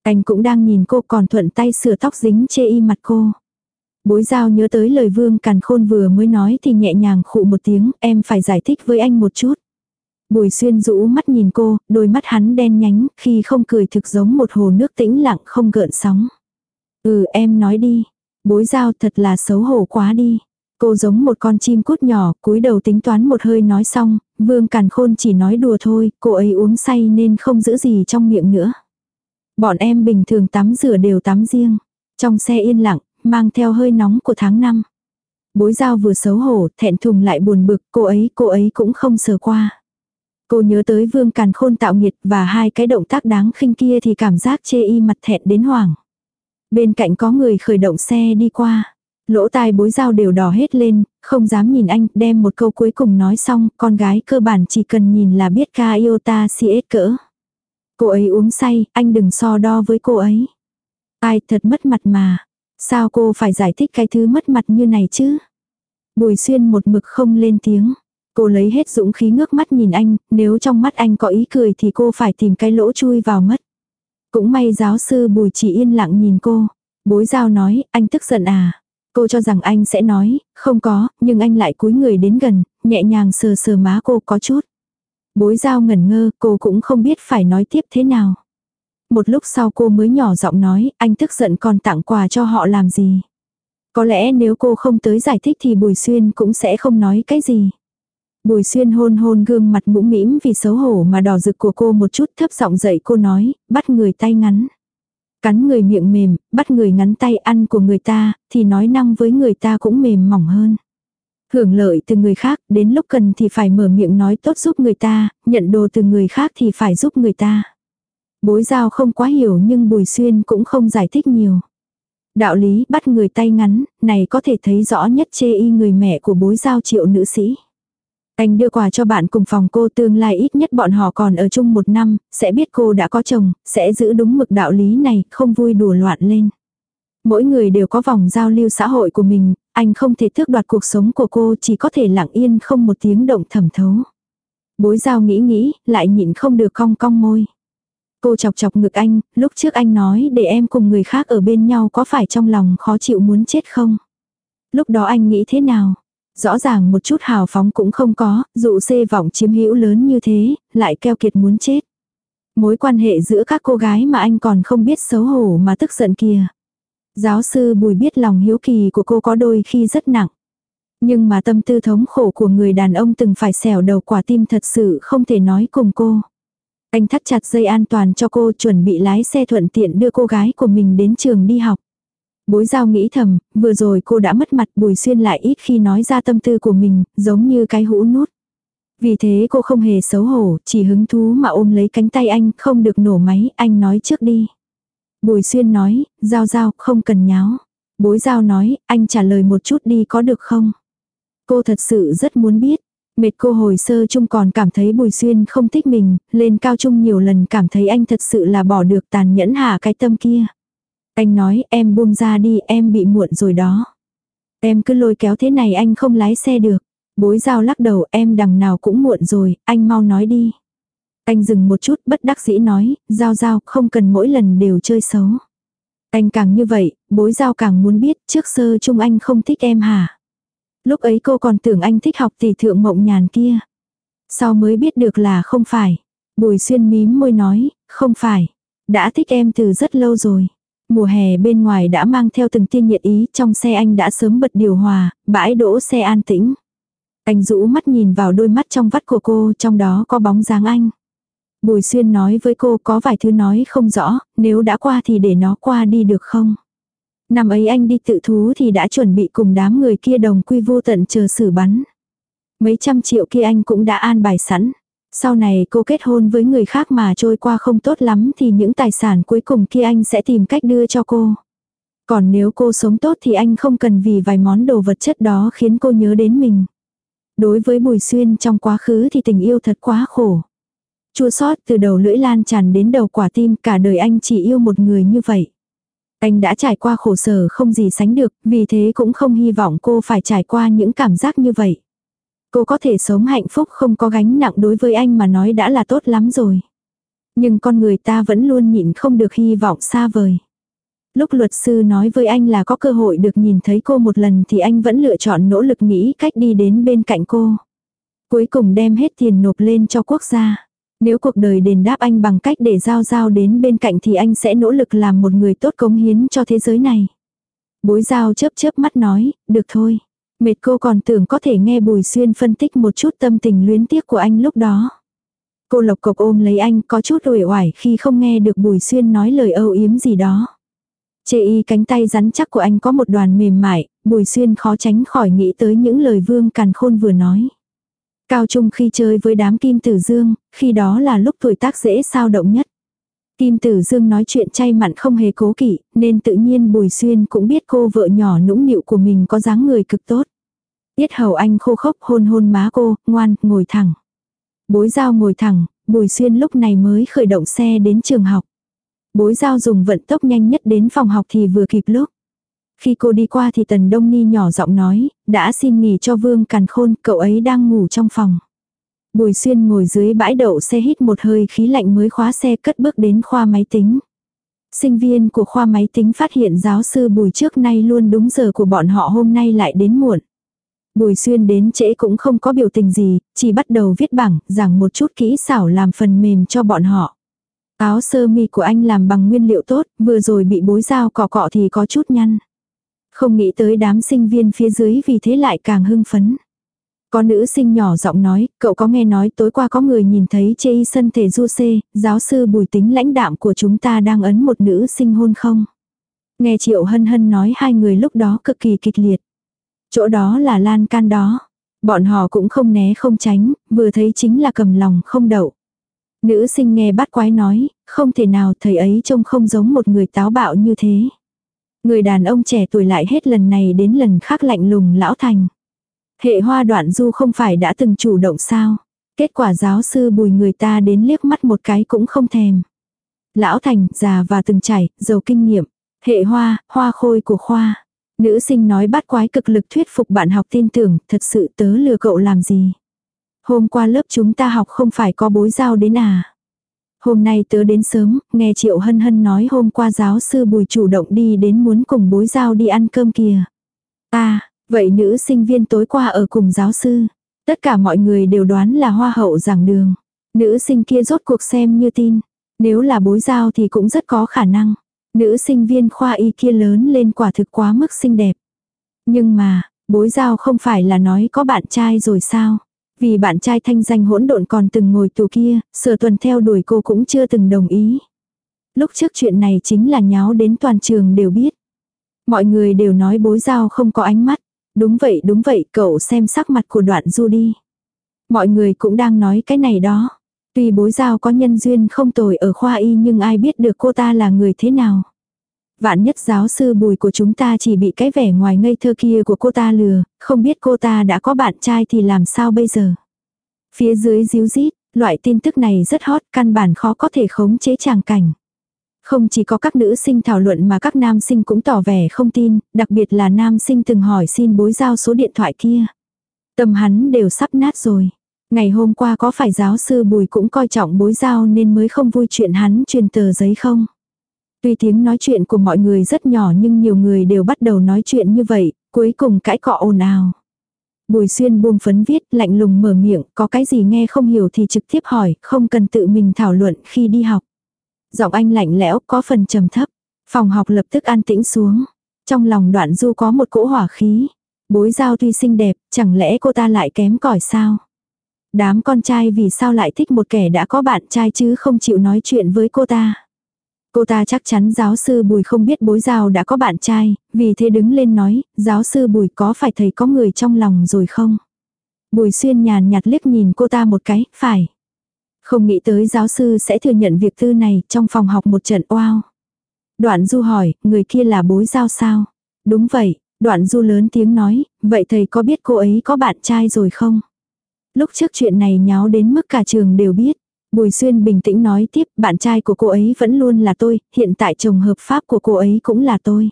Anh cũng đang nhìn cô còn thuận tay sửa tóc dính chê y mặt cô. Bối giao nhớ tới lời vương càn khôn vừa mới nói thì nhẹ nhàng khụ một tiếng, em phải giải thích với anh một chút. Bùi xuyên rũ mắt nhìn cô, đôi mắt hắn đen nhánh, khi không cười thực giống một hồ nước tĩnh lặng không gợn sóng. Ừ em nói đi. Bối giao thật là xấu hổ quá đi. Cô giống một con chim cút nhỏ, cúi đầu tính toán một hơi nói xong, vương càn khôn chỉ nói đùa thôi, cô ấy uống say nên không giữ gì trong miệng nữa. Bọn em bình thường tắm rửa đều tắm riêng. Trong xe yên lặng, mang theo hơi nóng của tháng năm. Bối giao vừa xấu hổ, thẹn thùng lại buồn bực, cô ấy, cô ấy cũng không sờ qua. Cô nhớ tới vương càn khôn tạo nghiệt và hai cái động tác đáng khinh kia thì cảm giác chê y mặt thẹn đến hoảng. Bên cạnh có người khởi động xe đi qua. Lỗ tai bối dao đều đỏ hết lên, không dám nhìn anh, đem một câu cuối cùng nói xong, con gái cơ bản chỉ cần nhìn là biết ca yêu ta siết cỡ. Cô ấy uống say, anh đừng so đo với cô ấy. Ai thật mất mặt mà. Sao cô phải giải thích cái thứ mất mặt như này chứ? Bùi xuyên một mực không lên tiếng. Cô lấy hết dũng khí ngước mắt nhìn anh, nếu trong mắt anh có ý cười thì cô phải tìm cái lỗ chui vào mất. Cũng may giáo sư bùi chỉ yên lặng nhìn cô. Bối giao nói, anh tức giận à? Cô cho rằng anh sẽ nói, không có, nhưng anh lại cúi người đến gần, nhẹ nhàng sờ sờ má cô có chút. Bối giao ngẩn ngơ, cô cũng không biết phải nói tiếp thế nào. Một lúc sau cô mới nhỏ giọng nói, anh tức giận còn tặng quà cho họ làm gì. Có lẽ nếu cô không tới giải thích thì Bùi Xuyên cũng sẽ không nói cái gì. Bùi Xuyên hôn hôn gương mặt mũm mĩm vì xấu hổ mà đỏ rực của cô một chút thấp giọng dậy cô nói, bắt người tay ngắn. Cắn người miệng mềm, bắt người ngắn tay ăn của người ta, thì nói năng với người ta cũng mềm mỏng hơn. Hưởng lợi từ người khác, đến lúc cần thì phải mở miệng nói tốt giúp người ta, nhận đồ từ người khác thì phải giúp người ta. Bối giao không quá hiểu nhưng Bùi Xuyên cũng không giải thích nhiều. Đạo lý bắt người tay ngắn, này có thể thấy rõ nhất chê y người mẹ của bối giao triệu nữ sĩ. Anh đưa quà cho bạn cùng phòng cô tương lai ít nhất bọn họ còn ở chung một năm, sẽ biết cô đã có chồng, sẽ giữ đúng mực đạo lý này, không vui đùa loạn lên. Mỗi người đều có vòng giao lưu xã hội của mình, anh không thể thước đoạt cuộc sống của cô chỉ có thể lặng yên không một tiếng động thẩm thấu. Bối giao nghĩ nghĩ, lại nhịn không được cong cong môi. Cô chọc chọc ngực anh, lúc trước anh nói để em cùng người khác ở bên nhau có phải trong lòng khó chịu muốn chết không? Lúc đó anh nghĩ thế nào? Rõ ràng một chút hào phóng cũng không có, dụ xê vọng chiếm hữu lớn như thế, lại keo kiệt muốn chết. Mối quan hệ giữa các cô gái mà anh còn không biết xấu hổ mà tức giận kìa. Giáo sư Bùi biết lòng hiếu kỳ của cô có đôi khi rất nặng. Nhưng mà tâm tư thống khổ của người đàn ông từng phải xẻo đầu quả tim thật sự không thể nói cùng cô. Anh thắt chặt dây an toàn cho cô chuẩn bị lái xe thuận tiện đưa cô gái của mình đến trường đi học. Bối giao nghĩ thầm, vừa rồi cô đã mất mặt bùi xuyên lại ít khi nói ra tâm tư của mình, giống như cái hũ nút. Vì thế cô không hề xấu hổ, chỉ hứng thú mà ôm lấy cánh tay anh, không được nổ máy, anh nói trước đi. Bùi xuyên nói, giao giao, không cần nháo. Bối giao nói, anh trả lời một chút đi có được không? Cô thật sự rất muốn biết. Mệt cô hồi sơ chung còn cảm thấy Bùi Xuyên không thích mình, lên cao trung nhiều lần cảm thấy anh thật sự là bỏ được tàn nhẫn hạ cái tâm kia. Anh nói em buông ra đi em bị muộn rồi đó. Em cứ lôi kéo thế này anh không lái xe được. Bối giao lắc đầu em đằng nào cũng muộn rồi, anh mau nói đi. Anh dừng một chút bất đắc dĩ nói, giao giao không cần mỗi lần đều chơi xấu. Anh càng như vậy, bối giao càng muốn biết trước sơ chung anh không thích em hả? Lúc ấy cô còn tưởng anh thích học tỷ thượng mộng nhàn kia. Sau mới biết được là không phải. Bùi xuyên mím môi nói, không phải. Đã thích em từ rất lâu rồi. Mùa hè bên ngoài đã mang theo từng tiên nhiệt ý, trong xe anh đã sớm bật điều hòa, bãi đỗ xe an tĩnh. Anh rũ mắt nhìn vào đôi mắt trong vắt của cô, trong đó có bóng dáng anh. Bùi xuyên nói với cô có vài thứ nói không rõ, nếu đã qua thì để nó qua đi được không? Năm ấy anh đi tự thú thì đã chuẩn bị cùng đám người kia đồng quy vô tận chờ xử bắn. Mấy trăm triệu kia anh cũng đã an bài sẵn. Sau này cô kết hôn với người khác mà trôi qua không tốt lắm thì những tài sản cuối cùng kia anh sẽ tìm cách đưa cho cô. Còn nếu cô sống tốt thì anh không cần vì vài món đồ vật chất đó khiến cô nhớ đến mình. Đối với Bùi Xuyên trong quá khứ thì tình yêu thật quá khổ. Chua xót từ đầu lưỡi lan tràn đến đầu quả tim cả đời anh chỉ yêu một người như vậy. Anh đã trải qua khổ sở không gì sánh được, vì thế cũng không hy vọng cô phải trải qua những cảm giác như vậy. Cô có thể sống hạnh phúc không có gánh nặng đối với anh mà nói đã là tốt lắm rồi. Nhưng con người ta vẫn luôn nhịn không được hy vọng xa vời. Lúc luật sư nói với anh là có cơ hội được nhìn thấy cô một lần thì anh vẫn lựa chọn nỗ lực nghĩ cách đi đến bên cạnh cô. Cuối cùng đem hết tiền nộp lên cho quốc gia. Nếu cuộc đời đền đáp anh bằng cách để giao giao đến bên cạnh thì anh sẽ nỗ lực làm một người tốt cống hiến cho thế giới này. Bối giao chớp chớp mắt nói, được thôi. Mệt cô còn tưởng có thể nghe Bùi Xuyên phân tích một chút tâm tình luyến tiếc của anh lúc đó. Cô lộc cộc ôm lấy anh có chút uể oải khi không nghe được Bùi Xuyên nói lời âu yếm gì đó. Chê y cánh tay rắn chắc của anh có một đoàn mềm mại, Bùi Xuyên khó tránh khỏi nghĩ tới những lời Vương Càn Khôn vừa nói. Cao trung khi chơi với đám Kim Tử Dương, khi đó là lúc tuổi tác dễ sao động nhất. Kim Tử Dương nói chuyện chay mặn không hề cố kỵ, nên tự nhiên Bùi Xuyên cũng biết cô vợ nhỏ nũng nịu của mình có dáng người cực tốt. Tiết hầu anh khô khốc hôn hôn má cô, ngoan, ngồi thẳng. Bối giao ngồi thẳng, Bùi Xuyên lúc này mới khởi động xe đến trường học. Bối giao dùng vận tốc nhanh nhất đến phòng học thì vừa kịp lúc. Khi cô đi qua thì Tần Đông Ni nhỏ giọng nói, đã xin nghỉ cho Vương Càn Khôn, cậu ấy đang ngủ trong phòng. Bùi Xuyên ngồi dưới bãi đậu xe hít một hơi khí lạnh mới khóa xe cất bước đến khoa máy tính. Sinh viên của khoa máy tính phát hiện giáo sư Bùi trước nay luôn đúng giờ của bọn họ hôm nay lại đến muộn. Bùi Xuyên đến trễ cũng không có biểu tình gì, chỉ bắt đầu viết bảng, giảng một chút kỹ xảo làm phần mềm cho bọn họ. Áo sơ mi của anh làm bằng nguyên liệu tốt, vừa rồi bị bối dao cọ cọ thì có chút nhăn. Không nghĩ tới đám sinh viên phía dưới vì thế lại càng hưng phấn. Có nữ sinh nhỏ giọng nói, cậu có nghe nói tối qua có người nhìn thấy chê y sân thể du xê, giáo sư bùi tính lãnh đạm của chúng ta đang ấn một nữ sinh hôn không? Nghe triệu hân hân nói hai người lúc đó cực kỳ kịch liệt. Chỗ đó là lan can đó. Bọn họ cũng không né không tránh, vừa thấy chính là cầm lòng không đậu. Nữ sinh nghe bắt quái nói, không thể nào thầy ấy trông không giống một người táo bạo như thế. Người đàn ông trẻ tuổi lại hết lần này đến lần khác lạnh lùng lão thành. Hệ hoa đoạn du không phải đã từng chủ động sao. Kết quả giáo sư bùi người ta đến liếc mắt một cái cũng không thèm. Lão thành, già và từng chảy, giàu kinh nghiệm. Hệ hoa, hoa khôi của khoa. Nữ sinh nói bắt quái cực lực thuyết phục bạn học tin tưởng, thật sự tớ lừa cậu làm gì. Hôm qua lớp chúng ta học không phải có bối giao đến à. Hôm nay tớ đến sớm, nghe Triệu Hân Hân nói hôm qua giáo sư Bùi chủ động đi đến muốn cùng bối giao đi ăn cơm kìa. À, vậy nữ sinh viên tối qua ở cùng giáo sư. Tất cả mọi người đều đoán là hoa hậu giảng đường. Nữ sinh kia rốt cuộc xem như tin. Nếu là bối giao thì cũng rất có khả năng. Nữ sinh viên khoa y kia lớn lên quả thực quá mức xinh đẹp. Nhưng mà, bối giao không phải là nói có bạn trai rồi sao? Vì bạn trai thanh danh hỗn độn còn từng ngồi tù kia, sở tuần theo đuổi cô cũng chưa từng đồng ý. Lúc trước chuyện này chính là nháo đến toàn trường đều biết. Mọi người đều nói bối giao không có ánh mắt. Đúng vậy đúng vậy cậu xem sắc mặt của đoạn du đi. Mọi người cũng đang nói cái này đó. Tuy bối giao có nhân duyên không tồi ở khoa y nhưng ai biết được cô ta là người thế nào. Vạn nhất giáo sư bùi của chúng ta chỉ bị cái vẻ ngoài ngây thơ kia của cô ta lừa, không biết cô ta đã có bạn trai thì làm sao bây giờ. Phía dưới díu dít, loại tin tức này rất hot, căn bản khó có thể khống chế tràng cảnh. Không chỉ có các nữ sinh thảo luận mà các nam sinh cũng tỏ vẻ không tin, đặc biệt là nam sinh từng hỏi xin bối giao số điện thoại kia. Tâm hắn đều sắp nát rồi. Ngày hôm qua có phải giáo sư Bùi cũng coi trọng bối giao nên mới không vui chuyện hắn truyền tờ giấy không? Tuy tiếng nói chuyện của mọi người rất nhỏ nhưng nhiều người đều bắt đầu nói chuyện như vậy, cuối cùng cãi cọ ồn ào. Bùi xuyên buông phấn viết, lạnh lùng mở miệng, có cái gì nghe không hiểu thì trực tiếp hỏi, không cần tự mình thảo luận khi đi học. Giọng anh lạnh lẽo, có phần trầm thấp. Phòng học lập tức an tĩnh xuống. Trong lòng đoạn du có một cỗ hỏa khí. Bối giao tuy xinh đẹp, chẳng lẽ cô ta lại kém cỏi sao? Đám con trai vì sao lại thích một kẻ đã có bạn trai chứ không chịu nói chuyện với cô ta? Cô ta chắc chắn giáo sư Bùi không biết bối giao đã có bạn trai, vì thế đứng lên nói, giáo sư Bùi có phải thầy có người trong lòng rồi không? Bùi xuyên nhàn nhạt liếc nhìn cô ta một cái, phải. Không nghĩ tới giáo sư sẽ thừa nhận việc tư này trong phòng học một trận oao. Đoạn du hỏi, người kia là bối giao sao? Đúng vậy, đoạn du lớn tiếng nói, vậy thầy có biết cô ấy có bạn trai rồi không? Lúc trước chuyện này nháo đến mức cả trường đều biết. Bùi Xuyên bình tĩnh nói tiếp, bạn trai của cô ấy vẫn luôn là tôi, hiện tại chồng hợp pháp của cô ấy cũng là tôi.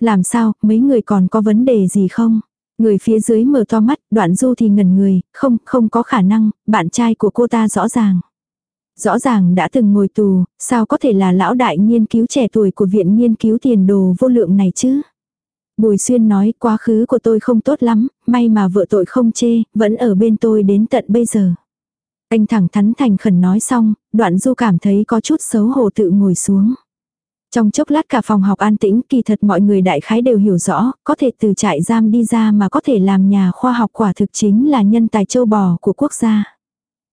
Làm sao, mấy người còn có vấn đề gì không? Người phía dưới mở to mắt, đoạn du thì ngẩn người, không, không có khả năng, bạn trai của cô ta rõ ràng. Rõ ràng đã từng ngồi tù, sao có thể là lão đại nghiên cứu trẻ tuổi của viện nghiên cứu tiền đồ vô lượng này chứ? Bùi xuyên nói quá khứ của tôi không tốt lắm, may mà vợ tội không chê, vẫn ở bên tôi đến tận bây giờ. Anh thẳng thắn thành khẩn nói xong, đoạn du cảm thấy có chút xấu hổ tự ngồi xuống. Trong chốc lát cả phòng học an tĩnh kỳ thật mọi người đại khái đều hiểu rõ, có thể từ trại giam đi ra mà có thể làm nhà khoa học quả thực chính là nhân tài châu bò của quốc gia.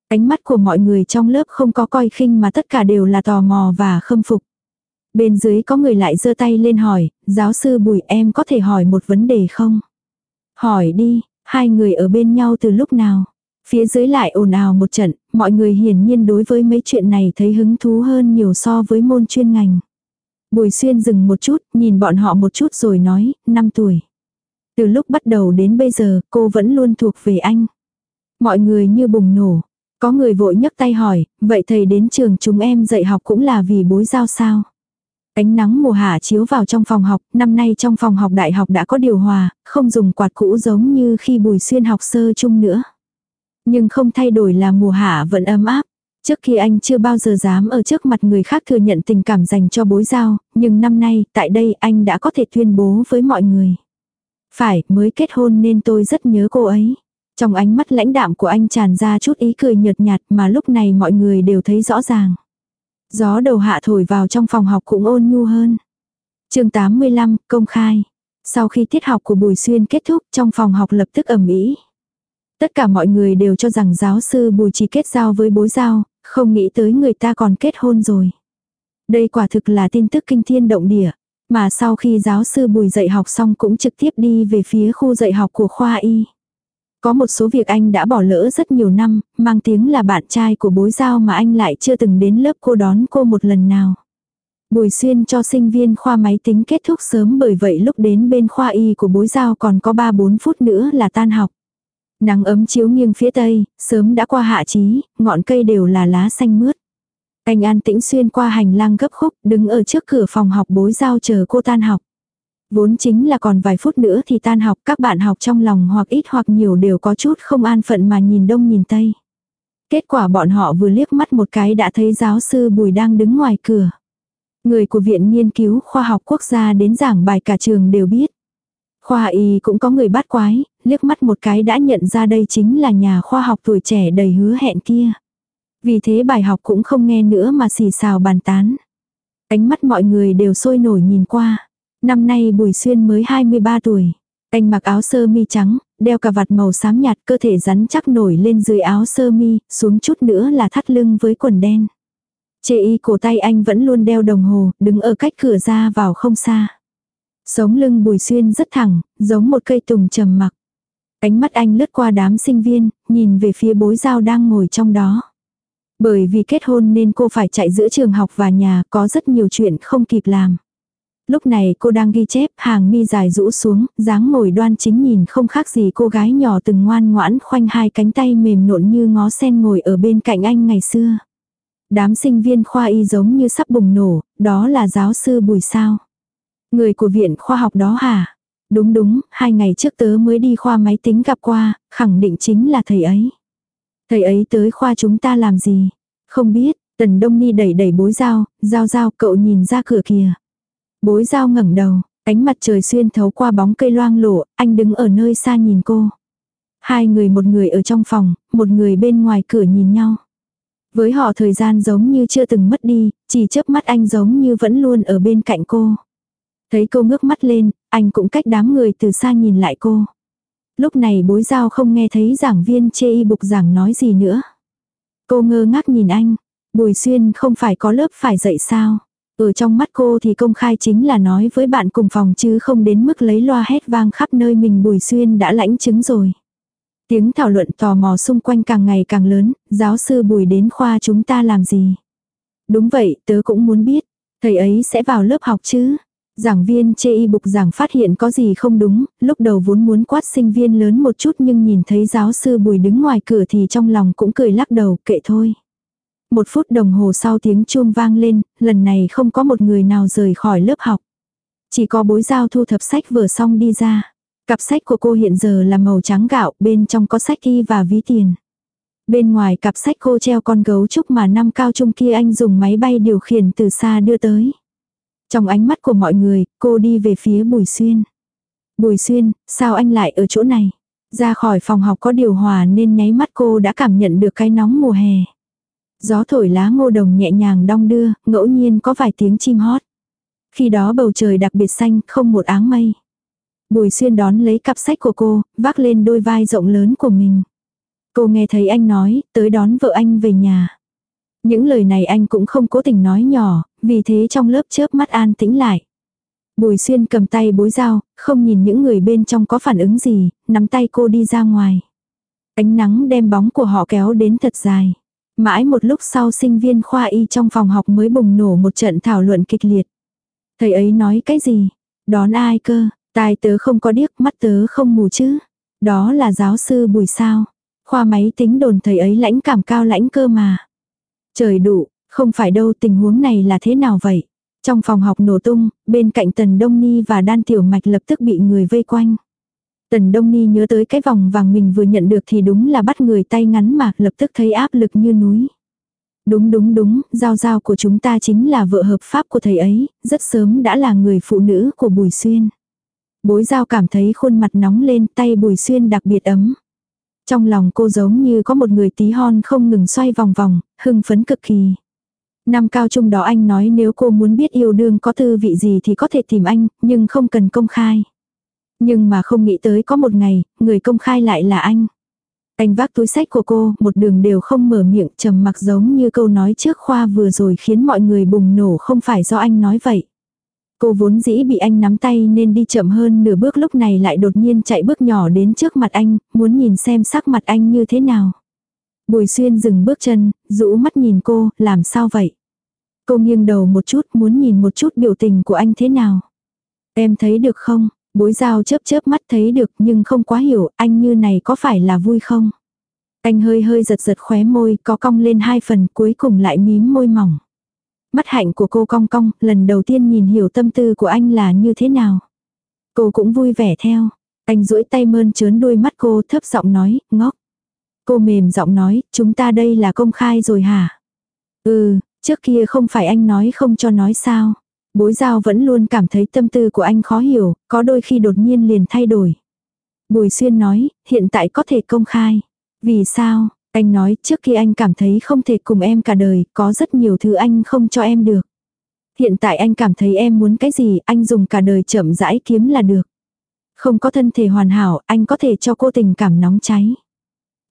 Ánh mắt của mọi người trong lớp không có coi khinh mà tất cả đều là tò mò và khâm phục. Bên dưới có người lại giơ tay lên hỏi, giáo sư Bùi em có thể hỏi một vấn đề không? Hỏi đi, hai người ở bên nhau từ lúc nào? Phía dưới lại ồn ào một trận, mọi người hiển nhiên đối với mấy chuyện này thấy hứng thú hơn nhiều so với môn chuyên ngành. Bùi xuyên dừng một chút, nhìn bọn họ một chút rồi nói, 5 tuổi. Từ lúc bắt đầu đến bây giờ, cô vẫn luôn thuộc về anh. Mọi người như bùng nổ. Có người vội nhấc tay hỏi, vậy thầy đến trường chúng em dạy học cũng là vì bối giao sao? Ánh nắng mùa hạ chiếu vào trong phòng học, năm nay trong phòng học đại học đã có điều hòa, không dùng quạt cũ giống như khi bùi xuyên học sơ chung nữa. Nhưng không thay đổi là mùa hạ vẫn ấm áp. Trước khi anh chưa bao giờ dám ở trước mặt người khác thừa nhận tình cảm dành cho bối giao, nhưng năm nay, tại đây anh đã có thể tuyên bố với mọi người. Phải, mới kết hôn nên tôi rất nhớ cô ấy. Trong ánh mắt lãnh đạm của anh tràn ra chút ý cười nhợt nhạt mà lúc này mọi người đều thấy rõ ràng. Gió đầu hạ thổi vào trong phòng học cũng ôn nhu hơn. chương 85, công khai. Sau khi tiết học của Bùi Xuyên kết thúc trong phòng học lập tức ẩm ý. Tất cả mọi người đều cho rằng giáo sư Bùi chỉ kết giao với bối giao, không nghĩ tới người ta còn kết hôn rồi. Đây quả thực là tin tức kinh thiên động địa. Mà sau khi giáo sư Bùi dạy học xong cũng trực tiếp đi về phía khu dạy học của khoa y. Có một số việc anh đã bỏ lỡ rất nhiều năm, mang tiếng là bạn trai của bối giao mà anh lại chưa từng đến lớp cô đón cô một lần nào. Bùi xuyên cho sinh viên khoa máy tính kết thúc sớm bởi vậy lúc đến bên khoa y của bối giao còn có 3-4 phút nữa là tan học. Nắng ấm chiếu nghiêng phía tây, sớm đã qua hạ trí, ngọn cây đều là lá xanh mướt. Anh an tĩnh xuyên qua hành lang gấp khúc, đứng ở trước cửa phòng học bối giao chờ cô tan học. Vốn chính là còn vài phút nữa thì tan học các bạn học trong lòng hoặc ít hoặc nhiều đều có chút không an phận mà nhìn đông nhìn tây. Kết quả bọn họ vừa liếc mắt một cái đã thấy giáo sư Bùi đang đứng ngoài cửa. Người của Viện Nghiên cứu Khoa học Quốc gia đến giảng bài cả trường đều biết. Khoa y cũng có người bắt quái, liếc mắt một cái đã nhận ra đây chính là nhà khoa học tuổi trẻ đầy hứa hẹn kia. Vì thế bài học cũng không nghe nữa mà xì xào bàn tán. Ánh mắt mọi người đều sôi nổi nhìn qua. Năm nay Bùi Xuyên mới 23 tuổi. Anh mặc áo sơ mi trắng, đeo cà vạt màu xám nhạt cơ thể rắn chắc nổi lên dưới áo sơ mi, xuống chút nữa là thắt lưng với quần đen. Chê y cổ tay anh vẫn luôn đeo đồng hồ, đứng ở cách cửa ra vào không xa. Sống lưng bùi xuyên rất thẳng, giống một cây tùng trầm mặc. Ánh mắt anh lướt qua đám sinh viên, nhìn về phía bối giao đang ngồi trong đó. Bởi vì kết hôn nên cô phải chạy giữa trường học và nhà, có rất nhiều chuyện không kịp làm. Lúc này cô đang ghi chép, hàng mi dài rũ xuống, dáng ngồi đoan chính nhìn không khác gì cô gái nhỏ từng ngoan ngoãn khoanh hai cánh tay mềm nộn như ngó sen ngồi ở bên cạnh anh ngày xưa. Đám sinh viên khoa y giống như sắp bùng nổ, đó là giáo sư Bùi Sao. Người của viện khoa học đó hả? Đúng đúng, hai ngày trước tớ mới đi khoa máy tính gặp qua, khẳng định chính là thầy ấy. Thầy ấy tới khoa chúng ta làm gì? Không biết, tần đông ni đẩy đẩy bối dao, dao dao cậu nhìn ra cửa kìa. Bối dao ngẩng đầu, ánh mặt trời xuyên thấu qua bóng cây loang lổ, anh đứng ở nơi xa nhìn cô. Hai người một người ở trong phòng, một người bên ngoài cửa nhìn nhau. Với họ thời gian giống như chưa từng mất đi, chỉ chớp mắt anh giống như vẫn luôn ở bên cạnh cô. Thấy cô ngước mắt lên, anh cũng cách đám người từ xa nhìn lại cô. Lúc này bối giao không nghe thấy giảng viên chê y bục giảng nói gì nữa. Cô ngơ ngác nhìn anh. Bùi xuyên không phải có lớp phải dạy sao. Ở trong mắt cô thì công khai chính là nói với bạn cùng phòng chứ không đến mức lấy loa hét vang khắp nơi mình bùi xuyên đã lãnh chứng rồi. Tiếng thảo luận tò mò xung quanh càng ngày càng lớn, giáo sư bùi đến khoa chúng ta làm gì? Đúng vậy, tớ cũng muốn biết, thầy ấy sẽ vào lớp học chứ? Giảng viên chê y bục giảng phát hiện có gì không đúng, lúc đầu vốn muốn quát sinh viên lớn một chút nhưng nhìn thấy giáo sư bùi đứng ngoài cửa thì trong lòng cũng cười lắc đầu, kệ thôi. Một phút đồng hồ sau tiếng chuông vang lên, lần này không có một người nào rời khỏi lớp học. Chỉ có bối giao thu thập sách vừa xong đi ra. Cặp sách của cô hiện giờ là màu trắng gạo, bên trong có sách y và ví tiền. Bên ngoài cặp sách cô treo con gấu trúc mà năm cao trung kia anh dùng máy bay điều khiển từ xa đưa tới. Trong ánh mắt của mọi người, cô đi về phía Bùi Xuyên. Bùi Xuyên, sao anh lại ở chỗ này? Ra khỏi phòng học có điều hòa nên nháy mắt cô đã cảm nhận được cái nóng mùa hè. Gió thổi lá ngô đồng nhẹ nhàng đong đưa, ngẫu nhiên có vài tiếng chim hót. Khi đó bầu trời đặc biệt xanh, không một áng mây. Bùi xuyên đón lấy cặp sách của cô, vác lên đôi vai rộng lớn của mình. Cô nghe thấy anh nói, tới đón vợ anh về nhà. Những lời này anh cũng không cố tình nói nhỏ, vì thế trong lớp chớp mắt an tĩnh lại. Bùi xuyên cầm tay bối dao, không nhìn những người bên trong có phản ứng gì, nắm tay cô đi ra ngoài. Ánh nắng đem bóng của họ kéo đến thật dài. Mãi một lúc sau sinh viên khoa y trong phòng học mới bùng nổ một trận thảo luận kịch liệt. Thầy ấy nói cái gì? Đón ai cơ? Tai tớ không có điếc, mắt tớ không mù chứ. Đó là giáo sư Bùi sao. Khoa máy tính đồn thầy ấy lãnh cảm cao lãnh cơ mà. Trời đủ, không phải đâu tình huống này là thế nào vậy? Trong phòng học nổ tung, bên cạnh Tần Đông Ni và Đan Tiểu Mạch lập tức bị người vây quanh. Tần Đông Ni nhớ tới cái vòng vàng mình vừa nhận được thì đúng là bắt người tay ngắn mà lập tức thấy áp lực như núi. Đúng đúng đúng, giao giao của chúng ta chính là vợ hợp pháp của thầy ấy, rất sớm đã là người phụ nữ của Bùi Xuyên. Bối giao cảm thấy khuôn mặt nóng lên tay Bùi Xuyên đặc biệt ấm. Trong lòng cô giống như có một người tí hon không ngừng xoay vòng vòng, hưng phấn cực kỳ. Năm cao trung đó anh nói nếu cô muốn biết yêu đương có tư vị gì thì có thể tìm anh, nhưng không cần công khai. Nhưng mà không nghĩ tới có một ngày, người công khai lại là anh. Anh vác túi sách của cô, một đường đều không mở miệng trầm mặc giống như câu nói trước khoa vừa rồi khiến mọi người bùng nổ không phải do anh nói vậy. Cô vốn dĩ bị anh nắm tay nên đi chậm hơn nửa bước lúc này lại đột nhiên chạy bước nhỏ đến trước mặt anh, muốn nhìn xem sắc mặt anh như thế nào. Bùi xuyên dừng bước chân, rũ mắt nhìn cô, làm sao vậy? Cô nghiêng đầu một chút, muốn nhìn một chút biểu tình của anh thế nào? Em thấy được không? Bối dao chớp chớp mắt thấy được nhưng không quá hiểu anh như này có phải là vui không? Anh hơi hơi giật giật khóe môi có cong lên hai phần cuối cùng lại mím môi mỏng. Mắt hạnh của cô cong cong, lần đầu tiên nhìn hiểu tâm tư của anh là như thế nào. Cô cũng vui vẻ theo. Anh duỗi tay mơn trớn đuôi mắt cô thấp giọng nói, ngốc. Cô mềm giọng nói, chúng ta đây là công khai rồi hả? Ừ, trước kia không phải anh nói không cho nói sao. Bối giao vẫn luôn cảm thấy tâm tư của anh khó hiểu, có đôi khi đột nhiên liền thay đổi. Bùi xuyên nói, hiện tại có thể công khai. Vì sao? Anh nói trước khi anh cảm thấy không thể cùng em cả đời, có rất nhiều thứ anh không cho em được. Hiện tại anh cảm thấy em muốn cái gì, anh dùng cả đời chậm rãi kiếm là được. Không có thân thể hoàn hảo, anh có thể cho cô tình cảm nóng cháy.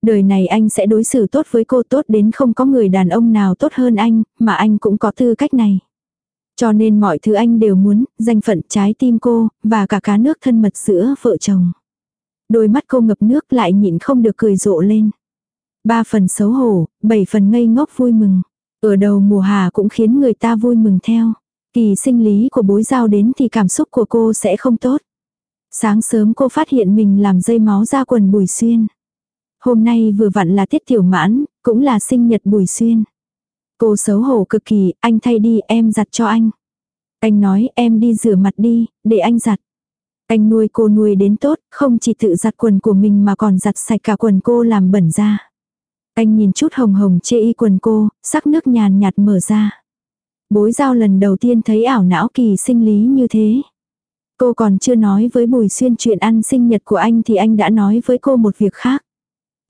Đời này anh sẽ đối xử tốt với cô tốt đến không có người đàn ông nào tốt hơn anh, mà anh cũng có tư cách này. Cho nên mọi thứ anh đều muốn, danh phận trái tim cô, và cả cá nước thân mật giữa vợ chồng. Đôi mắt cô ngập nước lại nhịn không được cười rộ lên. Ba phần xấu hổ, bảy phần ngây ngốc vui mừng. Ở đầu mùa hà cũng khiến người ta vui mừng theo. Kỳ sinh lý của bối giao đến thì cảm xúc của cô sẽ không tốt. Sáng sớm cô phát hiện mình làm dây máu ra quần bùi xuyên. Hôm nay vừa vặn là tiết tiểu mãn, cũng là sinh nhật bùi xuyên. Cô xấu hổ cực kỳ, anh thay đi em giặt cho anh. Anh nói em đi rửa mặt đi, để anh giặt. Anh nuôi cô nuôi đến tốt, không chỉ tự giặt quần của mình mà còn giặt sạch cả quần cô làm bẩn ra. Anh nhìn chút hồng hồng chê y quần cô, sắc nước nhàn nhạt mở ra. Bối giao lần đầu tiên thấy ảo não kỳ sinh lý như thế. Cô còn chưa nói với Bùi Xuyên chuyện ăn sinh nhật của anh thì anh đã nói với cô một việc khác.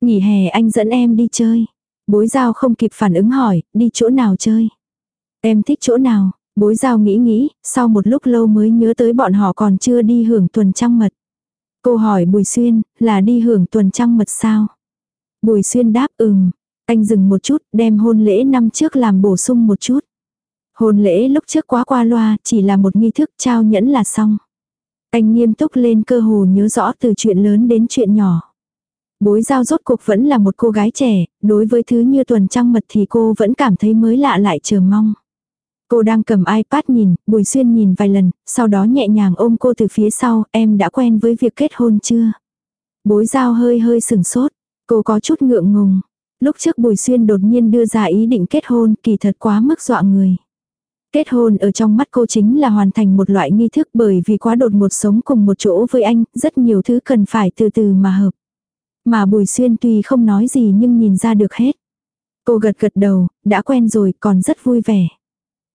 Nghỉ hè anh dẫn em đi chơi. Bối giao không kịp phản ứng hỏi, đi chỗ nào chơi. Em thích chỗ nào, bối giao nghĩ nghĩ, sau một lúc lâu mới nhớ tới bọn họ còn chưa đi hưởng tuần trăng mật. Cô hỏi Bùi Xuyên, là đi hưởng tuần trăng mật sao? Bùi Xuyên đáp ừm. Anh dừng một chút, đem hôn lễ năm trước làm bổ sung một chút. Hôn lễ lúc trước quá qua loa, chỉ là một nghi thức trao nhẫn là xong. Anh nghiêm túc lên cơ hồ nhớ rõ từ chuyện lớn đến chuyện nhỏ. Bối giao rốt cuộc vẫn là một cô gái trẻ, đối với thứ như tuần trăng mật thì cô vẫn cảm thấy mới lạ lại chờ mong. Cô đang cầm iPad nhìn, Bùi Xuyên nhìn vài lần, sau đó nhẹ nhàng ôm cô từ phía sau, em đã quen với việc kết hôn chưa? Bối giao hơi hơi sừng sốt, cô có chút ngượng ngùng. Lúc trước Bùi Xuyên đột nhiên đưa ra ý định kết hôn kỳ thật quá mức dọa người. Kết hôn ở trong mắt cô chính là hoàn thành một loại nghi thức bởi vì quá đột một sống cùng một chỗ với anh, rất nhiều thứ cần phải từ từ mà hợp. Mà Bùi Xuyên tuy không nói gì nhưng nhìn ra được hết. Cô gật gật đầu, đã quen rồi còn rất vui vẻ.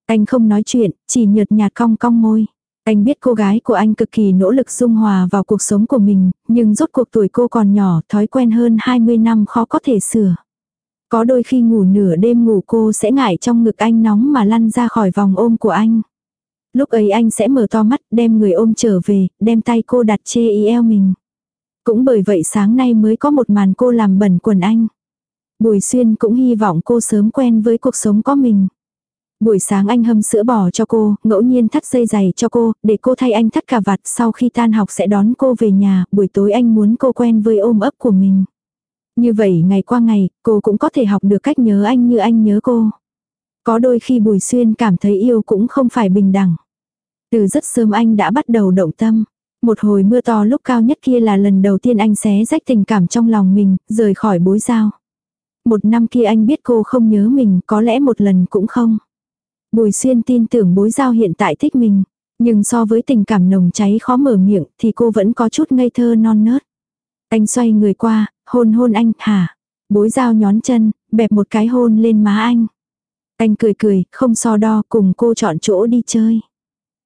Anh không nói chuyện, chỉ nhợt nhạt cong cong môi. Anh biết cô gái của anh cực kỳ nỗ lực dung hòa vào cuộc sống của mình, nhưng rốt cuộc tuổi cô còn nhỏ, thói quen hơn 20 năm khó có thể sửa. Có đôi khi ngủ nửa đêm ngủ cô sẽ ngại trong ngực anh nóng mà lăn ra khỏi vòng ôm của anh. Lúc ấy anh sẽ mở to mắt đem người ôm trở về, đem tay cô đặt chê y eo mình. Cũng bởi vậy sáng nay mới có một màn cô làm bẩn quần anh. Bùi xuyên cũng hy vọng cô sớm quen với cuộc sống có mình. Buổi sáng anh hâm sữa bò cho cô, ngẫu nhiên thắt dây giày cho cô, để cô thay anh thắt cà vạt sau khi tan học sẽ đón cô về nhà, buổi tối anh muốn cô quen với ôm ấp của mình. Như vậy ngày qua ngày, cô cũng có thể học được cách nhớ anh như anh nhớ cô. Có đôi khi Bùi Xuyên cảm thấy yêu cũng không phải bình đẳng. Từ rất sớm anh đã bắt đầu động tâm. Một hồi mưa to lúc cao nhất kia là lần đầu tiên anh xé rách tình cảm trong lòng mình, rời khỏi bối giao. Một năm kia anh biết cô không nhớ mình, có lẽ một lần cũng không. Bùi xuyên tin tưởng bối giao hiện tại thích mình. Nhưng so với tình cảm nồng cháy khó mở miệng thì cô vẫn có chút ngây thơ non nớt. Anh xoay người qua, hôn hôn anh, hả? Bối giao nhón chân, bẹp một cái hôn lên má anh. Anh cười cười, không so đo, cùng cô chọn chỗ đi chơi.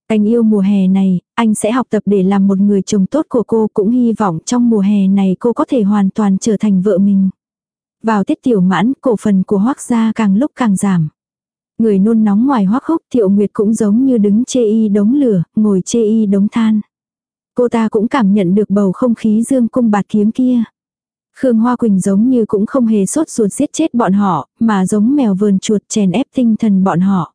Anh yêu mùa hè này, anh sẽ học tập để làm một người chồng tốt của cô cũng hy vọng trong mùa hè này cô có thể hoàn toàn trở thành vợ mình. Vào tiết tiểu mãn, cổ phần của hoác gia càng lúc càng giảm. Người nôn nóng ngoài hoác hốc thiệu nguyệt cũng giống như đứng chê y đống lửa, ngồi chê y đống than. Cô ta cũng cảm nhận được bầu không khí dương cung bạt kiếm kia. Khương Hoa Quỳnh giống như cũng không hề sốt ruột giết chết bọn họ, mà giống mèo vườn chuột chèn ép tinh thần bọn họ.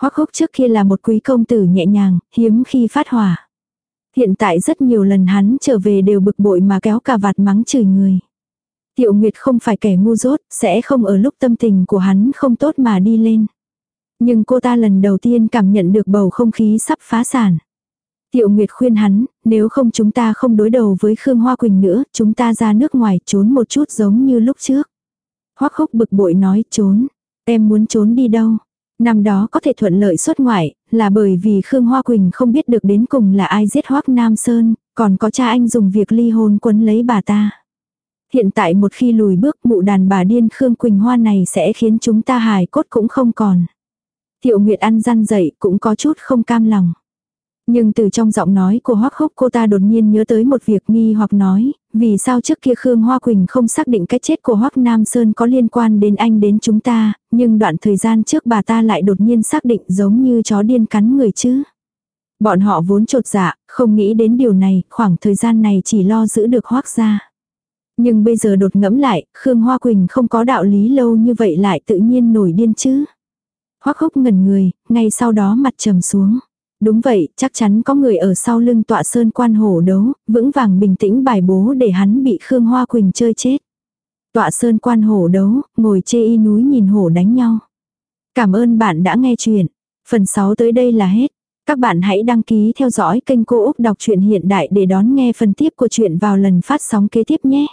Hoắc hốc trước kia là một quý công tử nhẹ nhàng, hiếm khi phát hỏa. Hiện tại rất nhiều lần hắn trở về đều bực bội mà kéo cả vạt mắng chửi người. Tiệu Nguyệt không phải kẻ ngu dốt, sẽ không ở lúc tâm tình của hắn không tốt mà đi lên. Nhưng cô ta lần đầu tiên cảm nhận được bầu không khí sắp phá sản. Tiệu Nguyệt khuyên hắn, nếu không chúng ta không đối đầu với Khương Hoa Quỳnh nữa, chúng ta ra nước ngoài trốn một chút giống như lúc trước. Hoắc húc bực bội nói trốn, em muốn trốn đi đâu. Năm đó có thể thuận lợi xuất ngoại, là bởi vì Khương Hoa Quỳnh không biết được đến cùng là ai giết Hoắc Nam Sơn, còn có cha anh dùng việc ly hôn quấn lấy bà ta. Hiện tại một khi lùi bước mụ đàn bà điên Khương Quỳnh Hoa này sẽ khiến chúng ta hài cốt cũng không còn. Thiệu Nguyệt ăn răn dậy cũng có chút không cam lòng. Nhưng từ trong giọng nói của Hoắc Húc cô ta đột nhiên nhớ tới một việc nghi hoặc nói, vì sao trước kia Khương Hoa Quỳnh không xác định cái chết của Hoắc Nam Sơn có liên quan đến anh đến chúng ta, nhưng đoạn thời gian trước bà ta lại đột nhiên xác định giống như chó điên cắn người chứ. Bọn họ vốn trột dạ, không nghĩ đến điều này, khoảng thời gian này chỉ lo giữ được Hoắc ra. Nhưng bây giờ đột ngẫm lại, Khương Hoa Quỳnh không có đạo lý lâu như vậy lại tự nhiên nổi điên chứ. Hoắc húc ngẩn người, ngay sau đó mặt trầm xuống. Đúng vậy, chắc chắn có người ở sau lưng tọa sơn quan hổ đấu, vững vàng bình tĩnh bài bố để hắn bị Khương Hoa Quỳnh chơi chết. Tọa sơn quan hổ đấu, ngồi chê y núi nhìn hổ đánh nhau. Cảm ơn bạn đã nghe chuyện. Phần 6 tới đây là hết. Các bạn hãy đăng ký theo dõi kênh Cô Úc Đọc truyện Hiện Đại để đón nghe phần tiếp của chuyện vào lần phát sóng kế tiếp nhé.